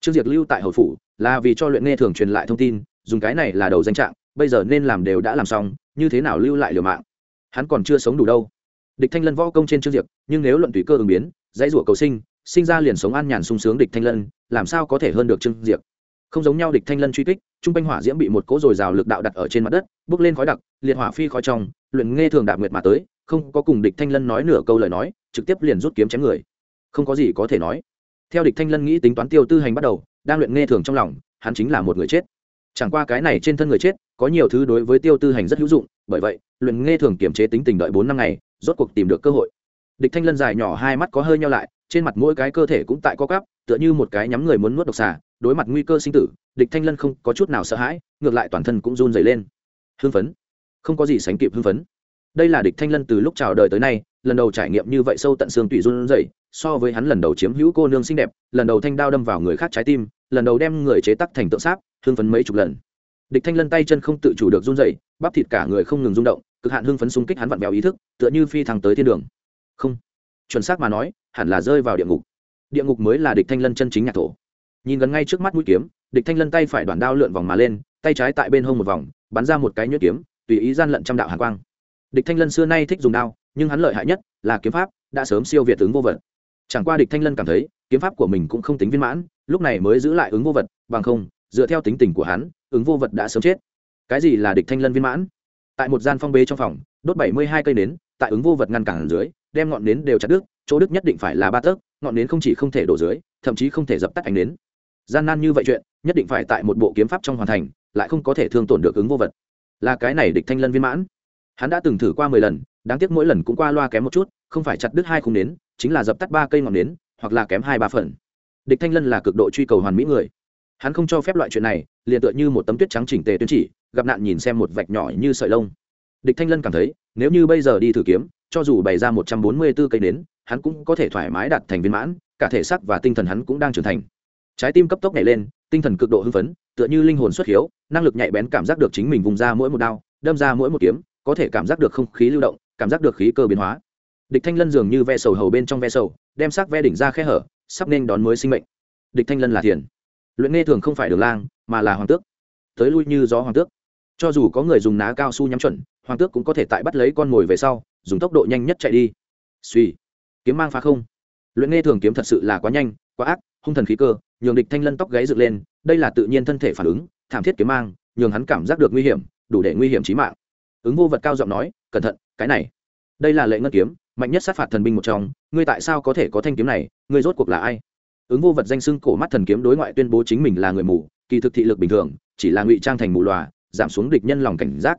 Trương diệt lưu tại hầu phủ là vì cho luyện nghe thường truyền lại thông tin dùng cái này là đầu danh trạng bây giờ nên làm đều đã làm xong như thế nào lưu lại liều mạng? Hắn còn chưa sống đủ đâu. Địch thanh lân võ công trên trương diệt, nhưng nếu luận tùy cơ ứng biến dãy rủa cầu sinh sinh ra liền sống an nhàn sung sướng địch thanh lân làm sao có thể hơn được trương diệt? không giống nhau địch thanh lân truy kích trung quanh hỏa diễm bị một cỗ dồi rào lực đạo đặt ở trên mặt đất bước lên khói đặc liệt hỏa phi khói trong luyện nghe thường đạp nguyệt mà tới không có cùng địch thanh lân nói nửa câu lời nói trực tiếp liền rút kiếm chém người không có gì có thể nói. Theo địch thanh lân nghĩ tính toán tiêu tư hành bắt đầu, đang luyện nghe thường trong lòng, hắn chính là một người chết. Chẳng qua cái này trên thân người chết, có nhiều thứ đối với tiêu tư hành rất hữu dụng, bởi vậy, luyện nghe thường kiềm chế tính tình đợi bốn năm ngày, rốt cuộc tìm được cơ hội. Địch thanh lân dài nhỏ hai mắt có hơi nhau lại, trên mặt mỗi cái cơ thể cũng tại co cắp tựa như một cái nhắm người muốn nuốt độc xà, đối mặt nguy cơ sinh tử, địch thanh lân không có chút nào sợ hãi, ngược lại toàn thân cũng run dày lên. Hưng phấn. Không có gì sánh kịp hưng phấn. Đây là địch thanh lân từ lúc chào đời tới nay lần đầu trải nghiệm như vậy sâu tận xương tùy run rẩy, so với hắn lần đầu chiếm hữu cô nương xinh đẹp, lần đầu thanh đao đâm vào người khác trái tim, lần đầu đem người chế tắc thành tượng sáp, hưng phấn mấy chục lần. Địch thanh lân tay chân không tự chủ được run rẩy, bắp thịt cả người không ngừng rung động, cực hạn hưng phấn xung kích hắn vặn vẹo ý thức, tựa như phi thăng tới thiên đường. Không. Chuẩn xác mà nói, hẳn là rơi vào địa ngục. Địa ngục mới là địch thanh lân chân chính nhạc thổ. Nhìn gần ngay trước mắt mũi kiếm, địch thanh lân tay phải đoạn đao lượn vòng mà lên, tay trái tại bên hông một vòng, bắn ra một cái nhuyễn kiếm, tùy ý gian lận trăm đạo hàn quang. Địch thanh lân xưa nay thích dùng đao nhưng hắn lợi hại nhất là kiếm pháp, đã sớm siêu việt ứng vô vật. Chẳng qua địch thanh lân cảm thấy, kiếm pháp của mình cũng không tính viên mãn, lúc này mới giữ lại ứng vô vật, bằng không, dựa theo tính tình của hắn, ứng vô vật đã sớm chết. Cái gì là địch thanh lân viên mãn? Tại một gian phong bế trong phòng, đốt bảy mươi hai cây nến, tại ứng vô vật ngăn cản dưới, đem ngọn nến đều chặt đứt, chỗ đức nhất định phải là ba tấc, ngọn nến không chỉ không thể đổ dưới, thậm chí không thể dập tắt ánh nến. Gian nan như vậy chuyện, nhất định phải tại một bộ kiếm pháp trong hoàn thành, lại không có thể thương tổn được ứng vô vật. Là cái này địch thanh lân viên mãn hắn đã từng thử qua mười lần, đáng tiếc mỗi lần cũng qua loa kém một chút, không phải chặt đứt hai khung nến, chính là dập tắt ba cây ngọn nến, hoặc là kém hai ba phần. Địch thanh lân là cực độ truy cầu hoàn mỹ người. Hắn không cho phép loại chuyện này, liền tựa như một tấm tuyết trắng chỉnh tề tuyến chỉ, gặp nạn nhìn xem một vạch nhỏ như sợi lông. Địch thanh lân cảm thấy, nếu như bây giờ đi thử kiếm, cho dù bày ra một trăm bốn mươi 144 cây nến, hắn cũng có thể thoải mái đạt thành viên mãn, cả thể xác và tinh thần hắn cũng đang trưởng thành. Trái tim cấp tốc nhảy lên, tinh thần cực độ hưng phấn, tựa như linh hồn xuất hiếu, năng lực nhạy bén cảm giác được chính mình vùng ra mỗi một đao, đâm ra mỗi một kiếm có thể cảm giác được không khí lưu động, cảm giác được khí cơ biến hóa. Địch thanh lân dường như ve sầu hầu bên trong ve sầu, đem sắc ve đỉnh ra khe hở, sắp nên đón mới sinh mệnh. Địch thanh lân là thiền. Luyện nghe thường không phải đường lang, mà là hoàng tước. Tới lui như gió hoàng tước. Cho dù có người dùng ná cao su nhắm chuẩn, hoàng tước cũng có thể tại bắt lấy con mồi về sau, dùng tốc độ nhanh nhất chạy đi. Suy kiếm mang phá không. Luyện nghe thường kiếm thật sự là quá nhanh, quá ác, hung thần khí cơ, nhường địch thanh lân tóc gáy dựng lên, đây là tự nhiên thân thể phản ứng, thảm thiết kiếm mang, nhường hắn cảm giác được nguy hiểm, đủ để nguy hiểm chí mạng ứng vô vật cao giọng nói, cẩn thận, cái này, đây là lệ ngân kiếm, mạnh nhất sát phạt thần binh một trong, ngươi tại sao có thể có thanh kiếm này, ngươi rốt cuộc là ai? Ứng vô vật danh xưng cổ mắt thần kiếm đối ngoại tuyên bố chính mình là người mù, kỳ thực thị lực bình thường, chỉ là ngụy trang thành mù lòa giảm xuống địch nhân lòng cảnh giác.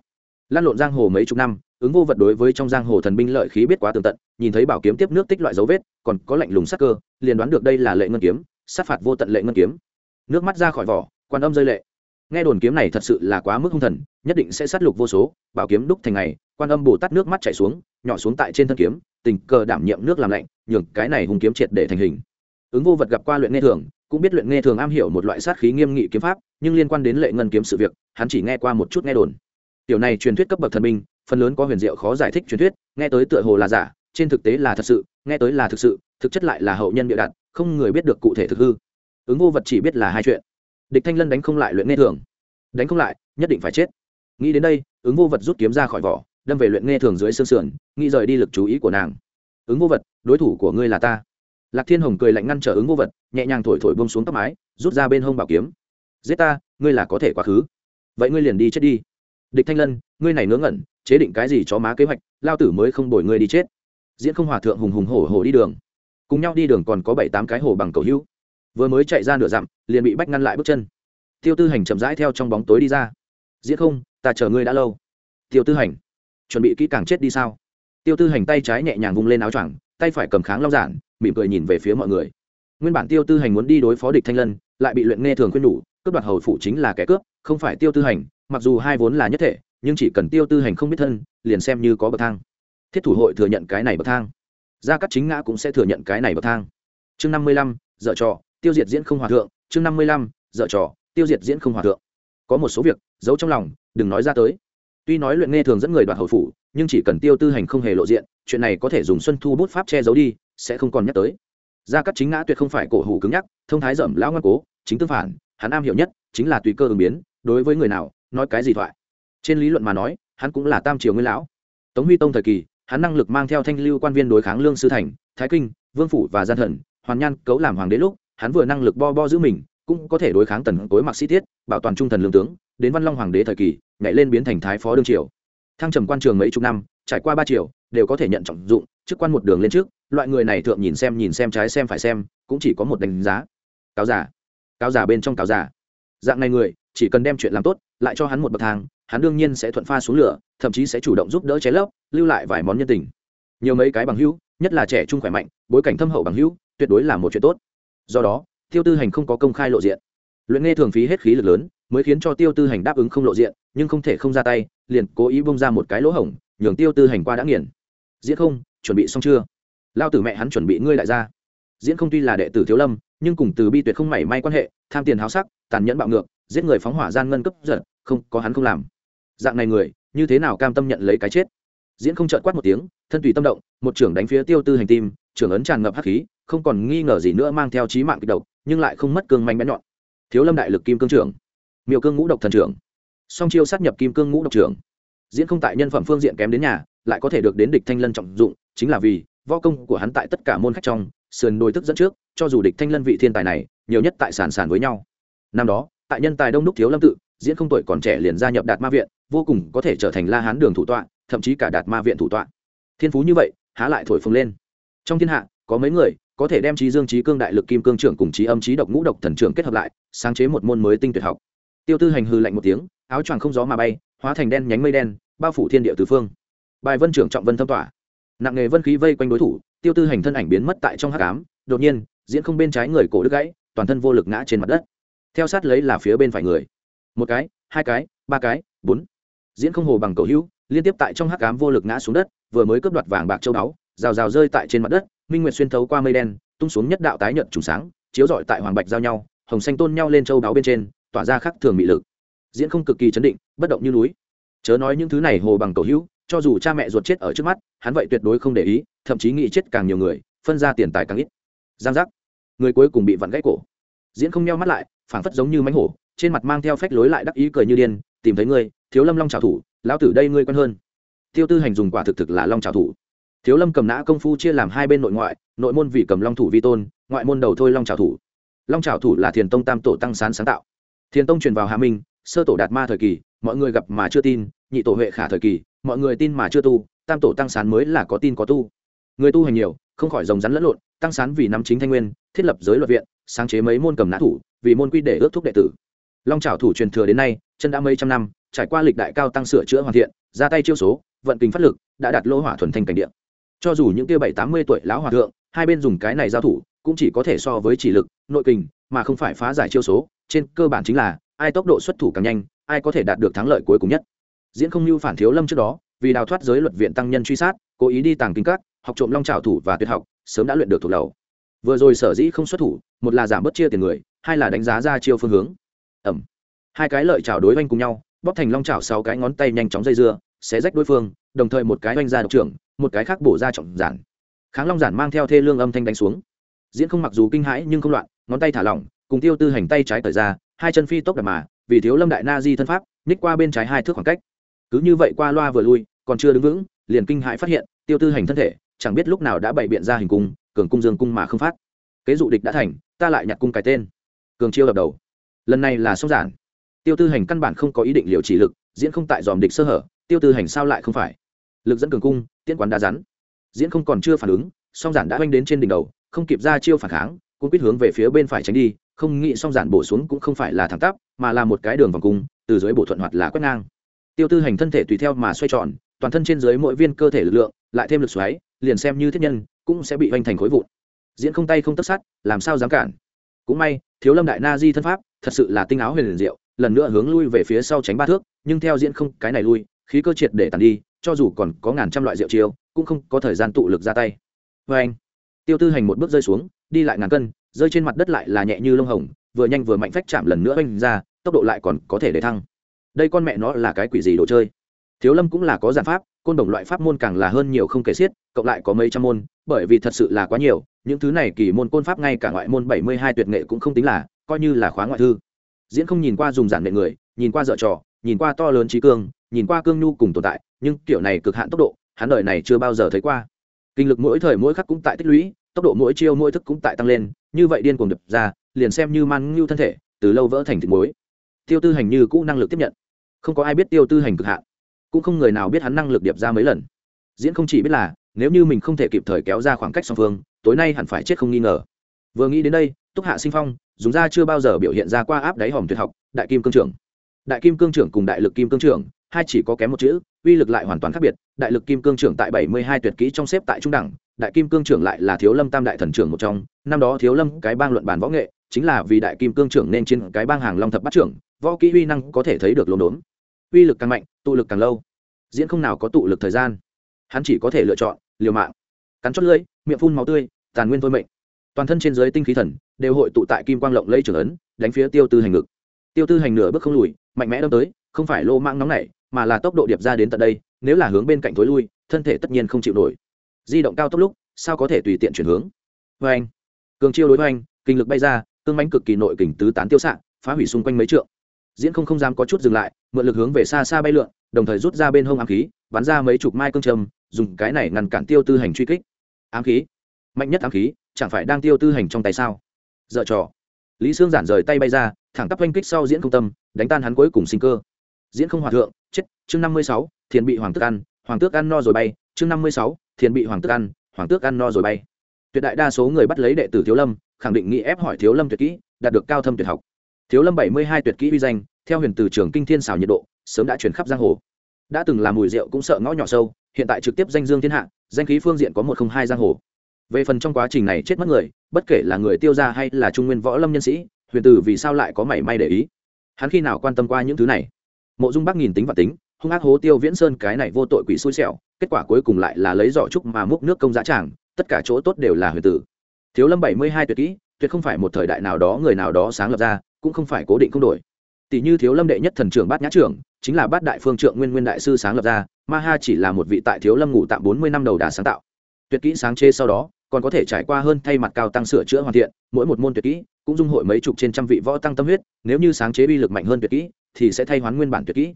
Lan lộn giang hồ mấy chục năm, ứng vô vật đối với trong giang hồ thần binh lợi khí biết quá tường tận, nhìn thấy bảo kiếm tiếp nước tích loại dấu vết, còn có lạnh lùng sắc cơ, liền đoán được đây là lệ ngân kiếm, sát phạt vô tận lệ ngân kiếm. Nước mắt ra khỏi vỏ, quan âm rơi lệ nghe đồn kiếm này thật sự là quá mức hung thần, nhất định sẽ sát lục vô số, bảo kiếm đúc thành ngày, quan âm bồ tát nước mắt chảy xuống, nhỏ xuống tại trên thân kiếm, tình cờ đảm nhiệm nước làm lạnh, nhường cái này hung kiếm triệt để thành hình. Ứng vô vật gặp qua luyện nghe thường, cũng biết luyện nghe thường am hiểu một loại sát khí nghiêm nghị kiếm pháp, nhưng liên quan đến lệ ngân kiếm sự việc, hắn chỉ nghe qua một chút nghe đồn. Tiểu này truyền thuyết cấp bậc thần minh phần lớn có huyền diệu khó giải thích truyền thuyết, nghe tới tựa hồ là giả, trên thực tế là thật sự, nghe tới là thực sự, thực chất lại là hậu nhân bịa đặt, không người biết được cụ thể thực hư. Ứng vô vật chỉ biết là hai chuyện địch thanh lân đánh không lại luyện nghe thường. Đánh không lại, nhất định phải chết. Nghĩ đến đây, ứng vô vật rút kiếm ra khỏi vỏ, đâm về luyện nghe thường dưới xương sườn, nghĩ rời đi lực chú ý của nàng. Ứng vô vật, đối thủ của ngươi là ta. Lạc thiên hồng cười lạnh ngăn trở ứng vô vật, nhẹ nhàng thổi thổi bông xuống tóc mái, rút ra bên hông bảo kiếm. Giết ta, ngươi là có thể quá khứ. Vậy ngươi liền đi chết đi. Địch thanh lân, ngươi này ngớ ngẩn, chế định cái gì cho má kế hoạch, lao tử mới không đổi ngươi đi chết. Diễn không hòa thượng hùng hùng hổ hổ đi đường. Cùng nhau đi đường còn có bảy tám cái hồ bằng cầu hữu vừa mới chạy ra nửa dặm, liền bị bách ngăn lại bước chân. Tiêu tư hành chậm rãi theo trong bóng tối đi ra. Diễn không, ta chờ ngươi đã lâu. Tiêu tư hành, chuẩn bị kỹ càng chết đi sao? Tiêu tư hành tay trái nhẹ nhàng vung lên áo choàng, tay phải cầm kháng long giản, mỉm cười nhìn về phía mọi người. Nguyên bản tiêu tư hành muốn đi đối phó địch thanh lân, lại bị luyện nghe thường khuyên nhủ, cướp đoạt hầu phụ chính là kẻ cướp, không phải tiêu tư hành, mặc dù hai vốn là nhất thể, nhưng chỉ cần tiêu tư hành không biết thân, liền xem như có bậc thang. Thiết thủ hội thừa nhận cái này bậc thang. Gia cắt chính ngã cũng sẽ thừa nhận cái này bậc thang. Chương năm mươi lăm dợ trò tiêu diệt diễn không hòa thượng, chương năm mươi lăm dợ trò, tiêu diệt diễn không hòa thượng. Có một số việc, giấu trong lòng, đừng nói ra tới. Tuy nói luyện nghe thường dẫn người đoạt hầu phủ, nhưng chỉ cần tiêu tư hành không hề lộ diện, chuyện này có thể dùng xuân thu bút pháp che giấu đi, sẽ không còn nhắc tới. Gia cắt chính ngã tuyệt không phải cổ hủ cứng nhắc, thông thái dẩm lão ngoan cố, chính tương phản, hắn am hiểu nhất chính là tùy cơ ứng biến, đối với người nào, nói cái gì thoại. Trên lý luận mà nói, hắn cũng là tam triều nguyên lão. Tống huy tông thời kỳ, hắn năng lực mang theo thanh lưu quan viên đối kháng lương sư thành, thái kinh, vương phủ và gian thần, hoàn nhan cấu làm hoàng đế lúc hắn vừa năng lực bo bo giữ mình, cũng có thể đối kháng tần tối mặc sĩ tiết, bảo toàn trung thần lương tướng, đến văn long hoàng đế thời kỳ, nhảy lên biến thành thái phó đương triều. Thăng trầm quan trường mấy chục năm, trải qua ba triều, đều có thể nhận trọng dụng, chức quan một đường lên trước, loại người này thượng nhìn xem nhìn xem trái xem phải xem, cũng chỉ có một đánh giá. Cáo giả. Cáo giả bên trong cáo giả. Dạng này người, chỉ cần đem chuyện làm tốt, lại cho hắn một bậc thang, hắn đương nhiên sẽ thuận pha xuống lửa, thậm chí sẽ chủ động giúp đỡ cháy lấp, lưu lại vài món nhân tình. Nhiều mấy cái bằng hữu, nhất là trẻ trung khỏe mạnh, bối cảnh thâm hậu bằng hữu, tuyệt đối là một chuyện tốt do đó, tiêu tư hành không có công khai lộ diện. Luyện nghe thường phí hết khí lực lớn, mới khiến cho tiêu tư hành đáp ứng không lộ diện, nhưng không thể không ra tay, liền cố ý bông ra một cái lỗ hổng, nhường tiêu tư hành qua đã nghiền. Diễn không, chuẩn bị xong chưa? Lao tử mẹ hắn chuẩn bị ngươi lại ra. Diễn không tuy là đệ tử thiếu lâm, nhưng cùng từ bi tuyệt không mảy may quan hệ, tham tiền háo sắc, tàn nhẫn bạo ngược, giết người phóng hỏa gian ngân cấp giật không, có hắn không làm. Dạng này người, như thế nào cam tâm nhận lấy cái chết? Diễn không trợn quát một tiếng, thân tùy tâm động, một trưởng đánh phía tiêu tư hành tim, trưởng ấn tràn ngập hắc khí, không còn nghi ngờ gì nữa mang theo trí mạng kịch độc, nhưng lại không mất cương manh bén nhọn. Thiếu lâm đại lực kim cương trưởng, miêu cương ngũ độc thần trưởng, song chiêu sát nhập kim cương ngũ độc trưởng. Diễn không tại nhân phẩm phương diện kém đến nhà, lại có thể được đến địch thanh lân trọng dụng, chính là vì, võ công của hắn tại tất cả môn khách trong, sườn đồi tức dẫn trước, cho dù địch thanh lân vị thiên tài này, nhiều nhất tại sản sản với nhau. Năm đó, tại nhân tài đông đúc thiếu lâm tự, diễn không tuổi còn trẻ liền gia nhập đạt ma viện, vô cùng có thể trở thành la hán đường thủ tọa thậm chí cả đạt ma viện thủ tọa. Thiên phú như vậy, há lại thổi phồng lên. Trong thiên hạ, có mấy người có thể đem trí dương, trí cương, đại lực, kim cương trưởng cùng trí âm, trí độc, ngũ độc thần trưởng kết hợp lại, sáng chế một môn mới tinh tuyệt học. Tiêu tư hành hư lạnh một tiếng, áo choàng không gió mà bay, hóa thành đen nhánh mây đen, bao phủ thiên địa tứ phương. Bài vân trưởng trọng vân thâm tỏa nặng nghề vân khí vây quanh đối thủ, tiêu tư hành thân ảnh biến mất tại trong hắc ám, đột nhiên, diễn không bên trái người cổ đứt gãy, toàn thân vô lực ngã trên mặt đất. Theo sát lấy là phía bên phải người. Một cái, hai cái, ba cái, bốn diễn không hồ bằng cầu hữu, liên tiếp tại trong hắc cám vô lực ngã xuống đất, vừa mới cướp đoạt vàng bạc châu báu, rào rào rơi tại trên mặt đất, minh nguyệt xuyên thấu qua mây đen, tung xuống nhất đạo tái nhợt trùng sáng, chiếu rọi tại hoàng bạch giao nhau, hồng xanh tôn nhau lên châu đáo bên trên, tỏa ra khắc thường mị lực. Diễn không cực kỳ chấn định, bất động như núi. Chớ nói những thứ này hồ bằng cầu hữu, cho dù cha mẹ ruột chết ở trước mắt, hắn vậy tuyệt đối không để ý, thậm chí nghĩ chết càng nhiều người, phân ra tiền tài càng ít. Giang giác. Người cuối cùng bị vặn gãy cổ. Diễn không nheo mắt lại, phảng phất giống như mánh hổ, trên mặt mang theo phách lối lại đắc ý cười như điên tìm thấy ngươi, thiếu lâm long trào thủ, lão tử đây ngươi quen hơn. Tiêu tư hành dùng quả thực thực là long trào thủ. Thiếu lâm cầm nã công phu chia làm hai bên nội ngoại, nội môn vì cầm long thủ vi tôn, ngoại môn đầu thôi long trào thủ. Long trào thủ là thiền tông tam tổ tăng sán sáng tạo. Thiền tông truyền vào hà minh, sơ tổ đạt ma thời kỳ, mọi người gặp mà chưa tin, nhị tổ huệ khả thời kỳ, mọi người tin mà chưa tu, tam tổ tăng sán mới là có tin có tu. Người tu hành nhiều, không khỏi rồng rắn lẫn lộn, tăng sán vì năm chính thanh nguyên, thiết lập giới luật viện, sáng chế mấy môn cầm nã thủ, vì môn quy để ước thúc đệ tử. Long trào thủ truyền thừa đến nay chân đã mấy trăm năm, trải qua lịch đại cao tăng sửa chữa hoàn thiện, ra tay chiêu số, vận kinh phát lực, đã đạt lỗ hỏa thuần thành cảnh điện cho dù những kia bảy tám mươi tuổi lão hòa thượng, hai bên dùng cái này giao thủ, cũng chỉ có thể so với chỉ lực, nội kình, mà không phải phá giải chiêu số. Trên cơ bản chính là, ai tốc độ xuất thủ càng nhanh, ai có thể đạt được thắng lợi cuối cùng nhất. Diễn không lưu phản thiếu lâm trước đó, vì đào thoát giới luật viện tăng nhân truy sát, cố ý đi tàng kinh các, học trộm long trào thủ và tuyệt học, sớm đã luyện được thuộc lầu vừa rồi sở dĩ không xuất thủ, một là giảm bớt chia tiền người, hai là đánh giá ra chiêu phương hướng. Ẩm hai cái lợi chảo đối oanh cùng nhau, bóp thành long chảo sáu cái ngón tay nhanh chóng dây dưa, xé rách đối phương, đồng thời một cái oanh ra độc trưởng, một cái khác bổ ra trọng giản. Kháng long giản mang theo thê lương âm thanh đánh xuống. Diễn không mặc dù kinh hãi nhưng không loạn, ngón tay thả lỏng, cùng tiêu tư hành tay trái cởi ra, hai chân phi tốc đập mà, vì thiếu lâm đại na di thân pháp ních qua bên trái hai thước khoảng cách. Cứ như vậy qua loa vừa lui, còn chưa đứng vững, liền kinh hãi phát hiện, tiêu tư hành thân thể, chẳng biết lúc nào đã bày biện ra hình cung, cường cung dương cung mà không phát. Kế dụ địch đã thành, ta lại nhặt cung cái tên. Cường chiêu đập đầu. Lần này là sông giản tiêu tư hành căn bản không có ý định liều chỉ lực, diễn không tại dòm địch sơ hở, tiêu tư hành sao lại không phải? Lực dẫn cường cung, tiễn quán đá rắn. Diễn không còn chưa phản ứng, song giản đã oanh đến trên đỉnh đầu, không kịp ra chiêu phản kháng cũng quyết hướng về phía bên phải tránh đi, không nghĩ song giản bổ xuống cũng không phải là thẳng tắp, mà là một cái đường vòng cung, từ dưới bổ thuận hoạt là quét ngang. Tiêu tư hành thân thể tùy theo mà xoay tròn, toàn thân trên dưới mỗi viên cơ thể lực lượng, lại thêm lực xoáy, liền xem như thiết nhân, cũng sẽ bị hoành thành khối vụn. Diễn không tay không tất sát, làm sao dám cản? Cũng may, thiếu lâm đại na di thân pháp, thật sự là tinh áo huyền liền diệu lần nữa hướng lui về phía sau tránh ba thước, nhưng theo diễn không, cái này lui, khí cơ triệt để tàn đi, cho dù còn có ngàn trăm loại rượu chiêu, cũng không có thời gian tụ lực ra tay. Vê anh, tiêu tư hành một bước rơi xuống, đi lại ngàn cân, rơi trên mặt đất lại là nhẹ như lông hồng, vừa nhanh vừa mạnh phách chạm lần nữa oanh ra, tốc độ lại còn có thể để thăng. Đây con mẹ nó là cái quỷ gì đồ chơi? Thiếu lâm cũng là có giản pháp, côn đồng loại pháp môn càng là hơn nhiều không kể xiết, cộng lại có mấy trăm môn, bởi vì thật sự là quá nhiều, những thứ này kỳ môn côn pháp ngay cả ngoại môn bảy mươi hai tuyệt nghệ cũng không tính là, coi như là khóa ngoại thư diễn không nhìn qua dùng giản nệ người, nhìn qua dở trò, nhìn qua to lớn trí cương, nhìn qua cương nhu cùng tồn tại, nhưng kiểu này cực hạn tốc độ, hắn đời này chưa bao giờ thấy qua. Kinh lực mỗi thời mỗi khắc cũng tại tích lũy, tốc độ mỗi chiêu mỗi thức cũng tại tăng lên, như vậy điên cuồng đập ra, liền xem như man ngưu thân thể, từ lâu vỡ thành thịt muối. Tiêu tư hành như cũ năng lực tiếp nhận. Không có ai biết tiêu tư hành cực hạn, cũng không người nào biết hắn năng lực điệp ra mấy lần. Diễn không chỉ biết là, nếu như mình không thể kịp thời kéo ra khoảng cách song phương, tối nay hẳn phải chết không nghi ngờ. Vừa nghĩ đến đây, túc hạ sinh phong dùng ra chưa bao giờ biểu hiện ra qua áp đáy hòm tuyệt học, đại kim cương trưởng. Đại kim cương trưởng cùng đại lực kim cương trưởng, hai chỉ có kém một chữ, uy lực lại hoàn toàn khác biệt. Đại lực kim cương trưởng tại bảy mươi hai tuyệt kỹ trong xếp tại trung đẳng, đại kim cương trưởng lại là thiếu lâm tam đại thần trưởng một trong. Năm đó thiếu lâm cái bang luận bàn võ nghệ, chính là vì đại kim cương trưởng nên trên cái bang hàng long thập bắt trưởng, võ kỹ uy năng có thể thấy được lồn đốn. Uy lực càng mạnh, tụ lực càng lâu. Diễn không nào có tụ lực thời gian. Hắn chỉ có thể lựa chọn liều mạng. Cắn chót lưỡi, miệng phun máu tươi, tàn nguyên thôi mệnh toàn thân trên dưới tinh khí thần đều hội tụ tại kim quang lộng lây trưởng ấn, đánh phía tiêu tư hành ngực. Tiêu tư hành nửa bước không lùi, mạnh mẽ đâm tới, không phải lô mang nóng nảy, mà là tốc độ điệp ra đến tận đây, nếu là hướng bên cạnh thối lui, thân thể tất nhiên không chịu nổi. Di động cao tốc lúc, sao có thể tùy tiện chuyển hướng? Vê anh, cường chiêu đối với anh, kinh lực bay ra, cương mánh cực kỳ nội kình tứ tán tiêu xạ, phá hủy xung quanh mấy trượng. Diễn không không dám có chút dừng lại, mượn lực hướng về xa xa bay lượn, đồng thời rút ra bên hông ám khí, bắn ra mấy chục mai cương trầm dùng cái này ngăn cản tiêu tư hành truy kích. Ám khí, mạnh nhất ám khí chẳng phải đang tiêu tư hành trong tay sao? Dợ trò. Lý sương giản rời tay bay ra, thẳng tắp oanh kích sau diễn không tâm, đánh tan hắn cuối cùng sinh cơ. Diễn không hòa thượng, chết, chương năm mươi sáu, thiền bị hoàng tước ăn, hoàng tước ăn no rồi bay, chương năm mươi sáu, thiền bị hoàng tước ăn, hoàng tước ăn no rồi bay. Tuyệt đại đa số người bắt lấy đệ tử thiếu lâm, khẳng định nghĩ ép hỏi thiếu lâm tuyệt kỹ, đạt được cao thâm tuyệt học. Thiếu lâm bảy mươi hai tuyệt kỹ uy danh, theo huyền từ trường kinh thiên xào nhiệt độ, sớm đã chuyển khắp giang hồ. Đã từng làm mùi rượu cũng sợ ngõ nhỏ sâu, hiện tại trực tiếp danh dương thiên hạ, danh khí phương diện có một không hai giang hồ về phần trong quá trình này chết mất người, bất kể là người tiêu gia hay là trung nguyên võ lâm nhân sĩ, huyền Tử vì sao lại có mảy may để ý? Hắn khi nào quan tâm qua những thứ này? Mộ dung Bắc nghìn tính và tính, hung ác hố tiêu viễn sơn cái này vô tội quỷ xui xẻo, kết quả cuối cùng lại là lấy giỏ trúc mà múc nước công giá tràng, tất cả chỗ tốt đều là huyền tử. Thiếu lâm bảy mươi hai tuyệt kỹ, tuyệt không phải một thời đại nào đó người nào đó sáng lập ra, cũng không phải cố định không đổi. Tỷ như thiếu lâm đệ nhất thần trưởng bát nhã trưởng, chính là bát đại phương trượng nguyên nguyên đại sư sáng lập ra, ma ha chỉ là một vị tại thiếu lâm ngủ tạm bốn mươi năm đầu đà sáng tạo. Tuyệt kỹ sáng chê sau đó còn có thể trải qua hơn thay mặt cao tăng sửa chữa hoàn thiện, mỗi một môn tuyệt kỹ, cũng dung hội mấy chục trên trăm vị võ tăng tâm huyết, nếu như sáng chế bi lực mạnh hơn tuyệt kỹ, thì sẽ thay hoán nguyên bản tuyệt kỹ.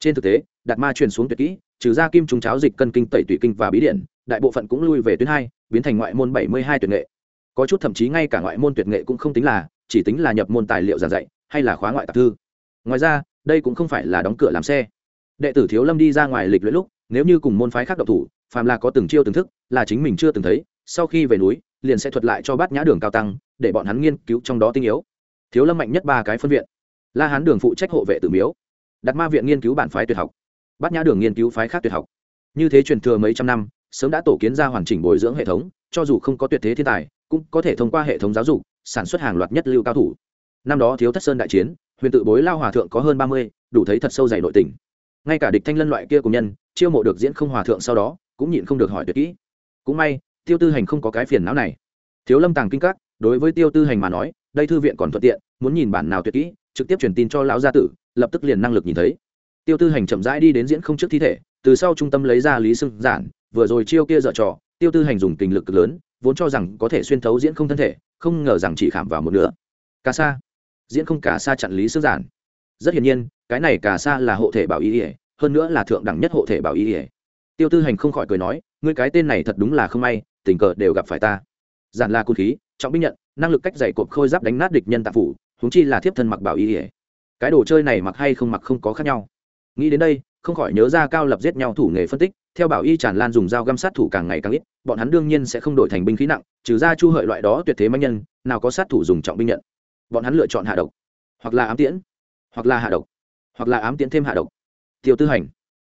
Trên thực tế, đạt ma truyền xuống tuyệt kỹ, trừ ra kim trùng cháo dịch cân kinh tẩy tủy kinh và bí điện đại bộ phận cũng lui về tuyến hai, biến thành ngoại môn bảy mươi hai tuyệt nghệ. Có chút thậm chí ngay cả ngoại môn tuyệt nghệ cũng không tính là, chỉ tính là nhập môn tài liệu giảng dạy, hay là khóa ngoại tạp thư. Ngoài ra, đây cũng không phải là đóng cửa làm xe. Đệ tử thiếu lâm đi ra ngoài lịch luyện lúc, nếu như cùng môn phái khác độc thủ, phàm là có từng chiêu từng thức, là chính mình chưa từng thấy sau khi về núi, liền sẽ thuật lại cho bát nhã đường cao tăng, để bọn hắn nghiên cứu trong đó tinh yếu. Thiếu lâm mạnh nhất ba cái phân viện. La hán đường phụ trách hộ vệ tử miếu. Đặt ma viện nghiên cứu bản phái tuyệt học. Bát nhã đường nghiên cứu phái khác tuyệt học. Như thế truyền thừa mấy trăm năm, sớm đã tổ kiến ra hoàn chỉnh bồi dưỡng hệ thống, cho dù không có tuyệt thế thiên tài, cũng có thể thông qua hệ thống giáo dục, sản xuất hàng loạt nhất lưu cao thủ. Năm đó thiếu thất sơn đại chiến, huyền tự bối lao hòa thượng có hơn ba mươi, đủ thấy thật sâu dày nội tình. Ngay cả địch thanh lân loại kia của nhân, chiêu mộ được diễn không hòa thượng sau đó, cũng nhịn không được hỏi tuyệt kỹ. Cũng may tiêu tư hành không có cái phiền não này. Thiếu lâm tàng kinh các, đối với tiêu tư hành mà nói, đây thư viện còn thuận tiện, muốn nhìn bản nào tuyệt kỹ, trực tiếp truyền tin cho lão gia tử, lập tức liền năng lực nhìn thấy. Tiêu tư hành chậm rãi đi đến diễn không trước thi thể, từ sau trung tâm lấy ra lý sưng giản, vừa rồi chiêu kia dở trò, tiêu tư hành dùng tình lực cực lớn, vốn cho rằng có thể xuyên thấu diễn không thân thể, không ngờ rằng chỉ khảm vào một nửa. Cả sa. Diễn không cả sa chặn lý sưng giản. Rất hiển nhiên, cái này cả sa là hộ thể bảo y ỉa hơn nữa là thượng đẳng nhất hộ thể bảo y ỉa tiêu tư hành không khỏi cười nói, ngươi cái tên này thật đúng là không may tình cờ đều gặp phải ta. Giản là côn khí, trọng binh nhận, năng lực cách dày cộp khôi giáp đánh nát địch nhân tạp phủ húng chi là thiếp thân mặc bảo y ỉa cái đồ chơi này mặc hay không mặc không có khác nhau. Nghĩ đến đây, không khỏi nhớ ra cao lập giết nhau thủ nghề phân tích, theo bảo y tràn lan dùng dao găm sát thủ càng ngày càng ít, bọn hắn đương nhiên sẽ không đổi thành binh khí nặng, trừ ra chu hợi loại đó tuyệt thế manh nhân, nào có sát thủ dùng trọng binh nhận. Bọn hắn lựa chọn hạ độc, hoặc là ám tiễn, hoặc là hạ độc, hoặc là ám tiễn thêm hạ độc. Tiêu tư hành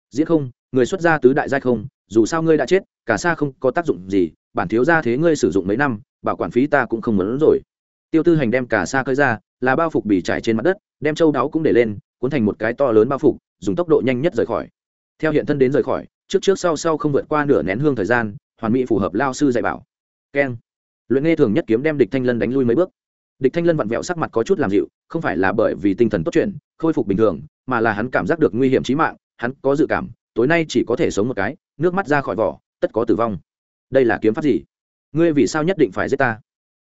diễn không, người xuất gia tứ đại giai không, dù sao ngươi đã chết, cả xa không có tác dụng gì bản thiếu gia thế ngươi sử dụng mấy năm, bảo quản phí ta cũng không muốn rồi. Tiêu tư hành đem cả xa cơi ra, là bao phục bị trải trên mặt đất, đem châu đáo cũng để lên, cuốn thành một cái to lớn bao phục, dùng tốc độ nhanh nhất rời khỏi. Theo hiện thân đến rời khỏi, trước trước sau sau không vượt qua nửa nén hương thời gian, hoàn mỹ phù hợp lao sư dạy bảo. Keng. Luyện nghe thường nhất kiếm đem địch thanh lân đánh lui mấy bước. Địch thanh lân vặn vẹo sắc mặt có chút làm dịu, không phải là bởi vì tinh thần tốt chuyện, khôi phục bình thường, mà là hắn cảm giác được nguy hiểm trí mạng, hắn có dự cảm, tối nay chỉ có thể sống một cái, nước mắt ra khỏi vỏ, tất có tử vong đây là kiếm pháp gì? Ngươi vì sao nhất định phải giết ta?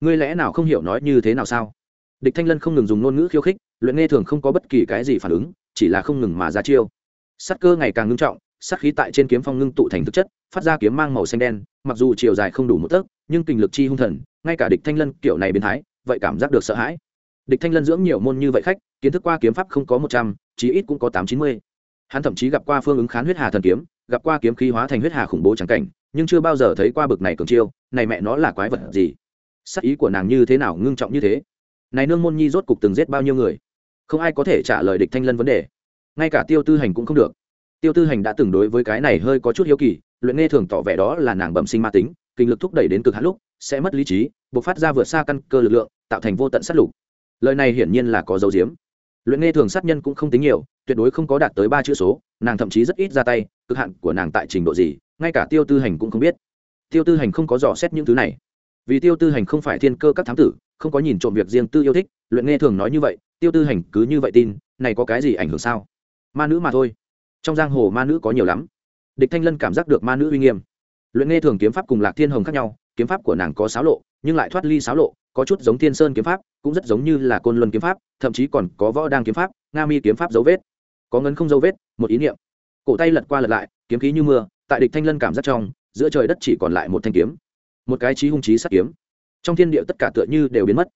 Ngươi lẽ nào không hiểu nói như thế nào sao? Địch thanh lân không ngừng dùng ngôn ngữ khiêu khích, luyện nghe thường không có bất kỳ cái gì phản ứng, chỉ là không ngừng mà ra chiêu. Sắc cơ ngày càng ngưng trọng sắc khí tại trên kiếm phong ngưng tụ thành thực chất, phát ra kiếm mang màu xanh đen, mặc dù chiều dài không đủ một tấc, nhưng kinh lực chi hung thần, ngay cả địch thanh lân kiểu này biến thái, vậy cảm giác được sợ hãi. Địch thanh lân dưỡng nhiều môn như vậy khách, kiến thức qua kiếm pháp không có một trăm, chí ít cũng có tám chín mươi. Hắn thậm chí gặp qua phương ứng khán huyết hà thần kiếm, gặp qua kiếm khí hóa thành huyết hà khủng bố trắng cảnh nhưng chưa bao giờ thấy qua bực này cường chiêu, này mẹ nó là quái vật gì? Sắc ý của nàng như thế nào ngưng trọng như thế? Này nương môn nhi rốt cục từng giết bao nhiêu người? Không ai có thể trả lời địch thanh lân vấn đề. Ngay cả tiêu tư hành cũng không được. Tiêu tư hành đã từng đối với cái này hơi có chút hiếu kỳ, luyện nghe thường tỏ vẻ đó là nàng bẩm sinh ma tính, kinh lực thúc đẩy đến cực hạn lúc, sẽ mất lý trí, buộc phát ra vượt xa căn cơ lực lượng, tạo thành vô tận sát lục. Lời này hiển nhiên là có dấu diếm. Luyện nghe thường sát nhân cũng không tính nhiều, tuyệt đối không có đạt tới ba chữ số, nàng thậm chí rất ít ra tay, cực hạn của nàng tại trình độ gì ngay cả tiêu tư hành cũng không biết. Tiêu tư hành không có dò xét những thứ này. Vì tiêu tư hành không phải thiên cơ các thám tử, không có nhìn trộm việc riêng tư yêu thích, luyện nghe thường nói như vậy, tiêu tư hành cứ như vậy tin, này có cái gì ảnh hưởng sao? Ma nữ mà thôi. Trong giang hồ ma nữ có nhiều lắm. Địch thanh lân cảm giác được ma nữ uy nghiêm. Luyện nghe thường kiếm pháp cùng lạc thiên hồng khác nhau, kiếm pháp của nàng có xáo lộ, nhưng lại thoát ly xáo lộ, có chút giống thiên sơn kiếm pháp, cũng rất giống như là côn luân kiếm pháp, thậm chí còn có võ đang kiếm pháp, nga mi kiếm pháp dấu vết. Có ngấn không dấu vết, một ý niệm. Cổ tay lật qua lật lại, kiếm khí như mưa tại địch thanh lân cảm giác trong, giữa trời đất chỉ còn lại một thanh kiếm. Một cái trí hung trí sát kiếm. Trong thiên địa tất cả tựa như đều biến mất.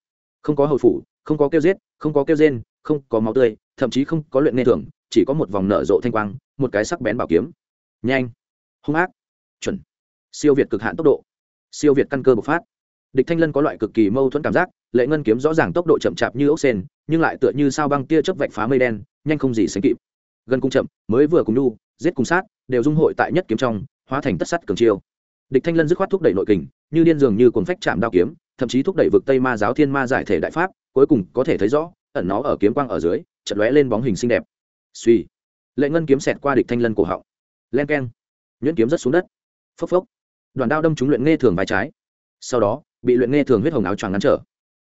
Không có hậu phủ, không có kêu giết, không có kêu rên, không có máu tươi, thậm chí không có luyện nghe thường chỉ có một vòng nở rộ thanh quang, một cái sắc bén bảo kiếm. Nhanh. Hung ác. Chuẩn. Siêu việt cực hạn tốc độ. Siêu việt căn cơ bộc phát. Địch thanh lân có loại cực kỳ mâu thuẫn cảm giác, lệ ngân kiếm rõ ràng tốc độ chậm chạp như ốc sen nhưng lại tựa như sao băng tia chớp vạch phá mây đen, nhanh không gì sánh kịp. Gần cung chậm, mới vừa cùng đu giết cùng sát, đều dung hội tại nhất kiếm trong, hóa thành tất sắt cường chiêu. Địch thanh lân dứt khoát thúc đẩy nội kình, như điên dường như cuốn phách chạm đao kiếm, thậm chí thúc đẩy vực tây ma giáo thiên ma giải thể đại pháp, cuối cùng có thể thấy rõ, ẩn nó ở kiếm quang ở dưới chật lóe lên bóng hình xinh đẹp. Suy. Lệ ngân kiếm xẹt qua địch thanh lân cổ họng. Len keng. Nhuyễn kiếm rất xuống đất. Phốc phốc. Đoàn đao đâm trúng luyện nghe thường vai trái. Sau đó, bị luyện nghe thường huyết hồng áo choàng ngăn trở.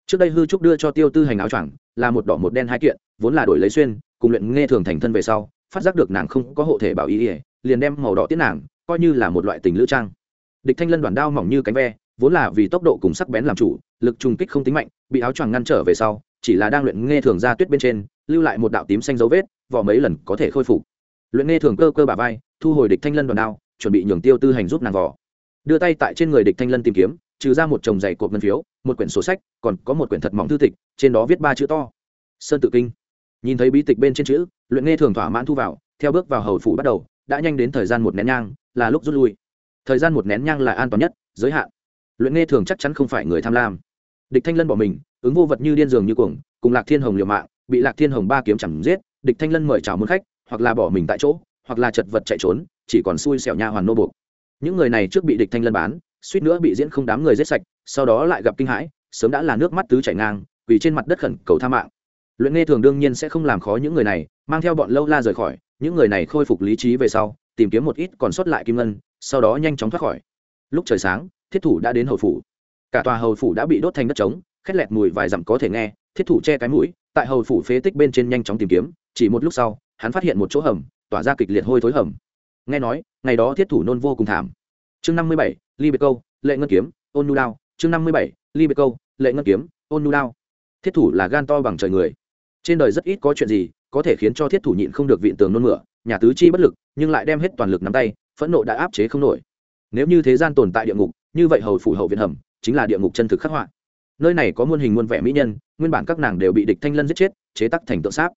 Trước đây hư trúc đưa cho tiêu tư hành áo choàng, là một đỏ một đen hai kiện, vốn là đổi lấy xuyên, cùng luyện nghe thường thành thân về sau phát giác được nàng không có hộ thể bảo ý ỉa, liền đem màu đỏ tiết nàng, coi như là một loại tình lữ trang. Địch thanh lân đoàn đao mỏng như cánh ve, vốn là vì tốc độ cùng sắc bén làm chủ, lực trùng kích không tính mạnh, bị áo choàng ngăn trở về sau, chỉ là đang luyện nghe thường ra tuyết bên trên, lưu lại một đạo tím xanh dấu vết vỏ mấy lần có thể khôi phục. Luyện nghe thường cơ cơ bà vai, thu hồi địch thanh lân đoàn đao, chuẩn bị nhường tiêu tư hành giúp nàng vỏ đưa tay tại trên người địch thanh lân tìm kiếm, trừ ra một chồng giày cột ngân phiếu, một quyển sổ sách, còn có một quyển thật mỏng thư tịch, trên đó viết ba chữ to. Sơn tự kinh nhìn thấy bí tịch bên trên chữ, luyện nghe thường thỏa mãn thu vào, theo bước vào hầu phủ bắt đầu, đã nhanh đến thời gian một nén nhang, là lúc rút lui. Thời gian một nén nhang là an toàn nhất, giới hạn. Luyện nghe thường chắc chắn không phải người tham lam. Địch thanh lân bỏ mình, ứng vô vật như điên dường như cuồng, cùng lạc thiên hồng liều mạng, bị lạc thiên hồng ba kiếm chẳng giết, địch thanh lân mời chào muốn khách, hoặc là bỏ mình tại chỗ, hoặc là chật vật chạy trốn, chỉ còn xui xẻo nha hoàn nô buộc. Những người này trước bị địch thanh lân bán, suýt nữa bị diễn không đám người giết sạch, sau đó lại gặp kinh hãi, sớm đã là nước mắt tứ chảy ngang quỳ trên mặt đất khẩn cầu tha mạng luyện nghe thường đương nhiên sẽ không làm khó những người này, mang theo bọn lâu la rời khỏi, những người này khôi phục lý trí về sau, tìm kiếm một ít còn sót lại kim ngân, sau đó nhanh chóng thoát khỏi. Lúc trời sáng, thiết thủ đã đến hầu phủ. Cả tòa hầu phủ đã bị đốt thành đất trống, khét lẹt mùi vài dặm có thể nghe, thiết thủ che cái mũi, tại hầu phủ phế tích bên trên nhanh chóng tìm kiếm, chỉ một lúc sau, hắn phát hiện một chỗ hầm, tỏa ra kịch liệt hôi thối hầm. Nghe nói, ngày đó thiết thủ nôn vô cùng thảm. Chương năm mươi bảy, ly biệt câu, lệ ngân kiếm, ôn nu lao chương năm mươi bảy, ly biệt câu, lệ ngân kiếm, ôn nu lao thiết thủ là gan to bằng trời người trên đời rất ít có chuyện gì có thể khiến cho thiết thủ nhịn không được viện tường nôn mửa, nhà tứ chi bất lực, nhưng lại đem hết toàn lực nắm tay, phẫn nộ đã áp chế không nổi. Nếu như thế gian tồn tại địa ngục, như vậy hầu phủ hậu viện hầm, chính là địa ngục chân thực khắc họa. Nơi này có muôn hình muôn vẻ mỹ nhân, nguyên bản các nàng đều bị địch thanh lân giết chết, chế tắc thành tượng sáp.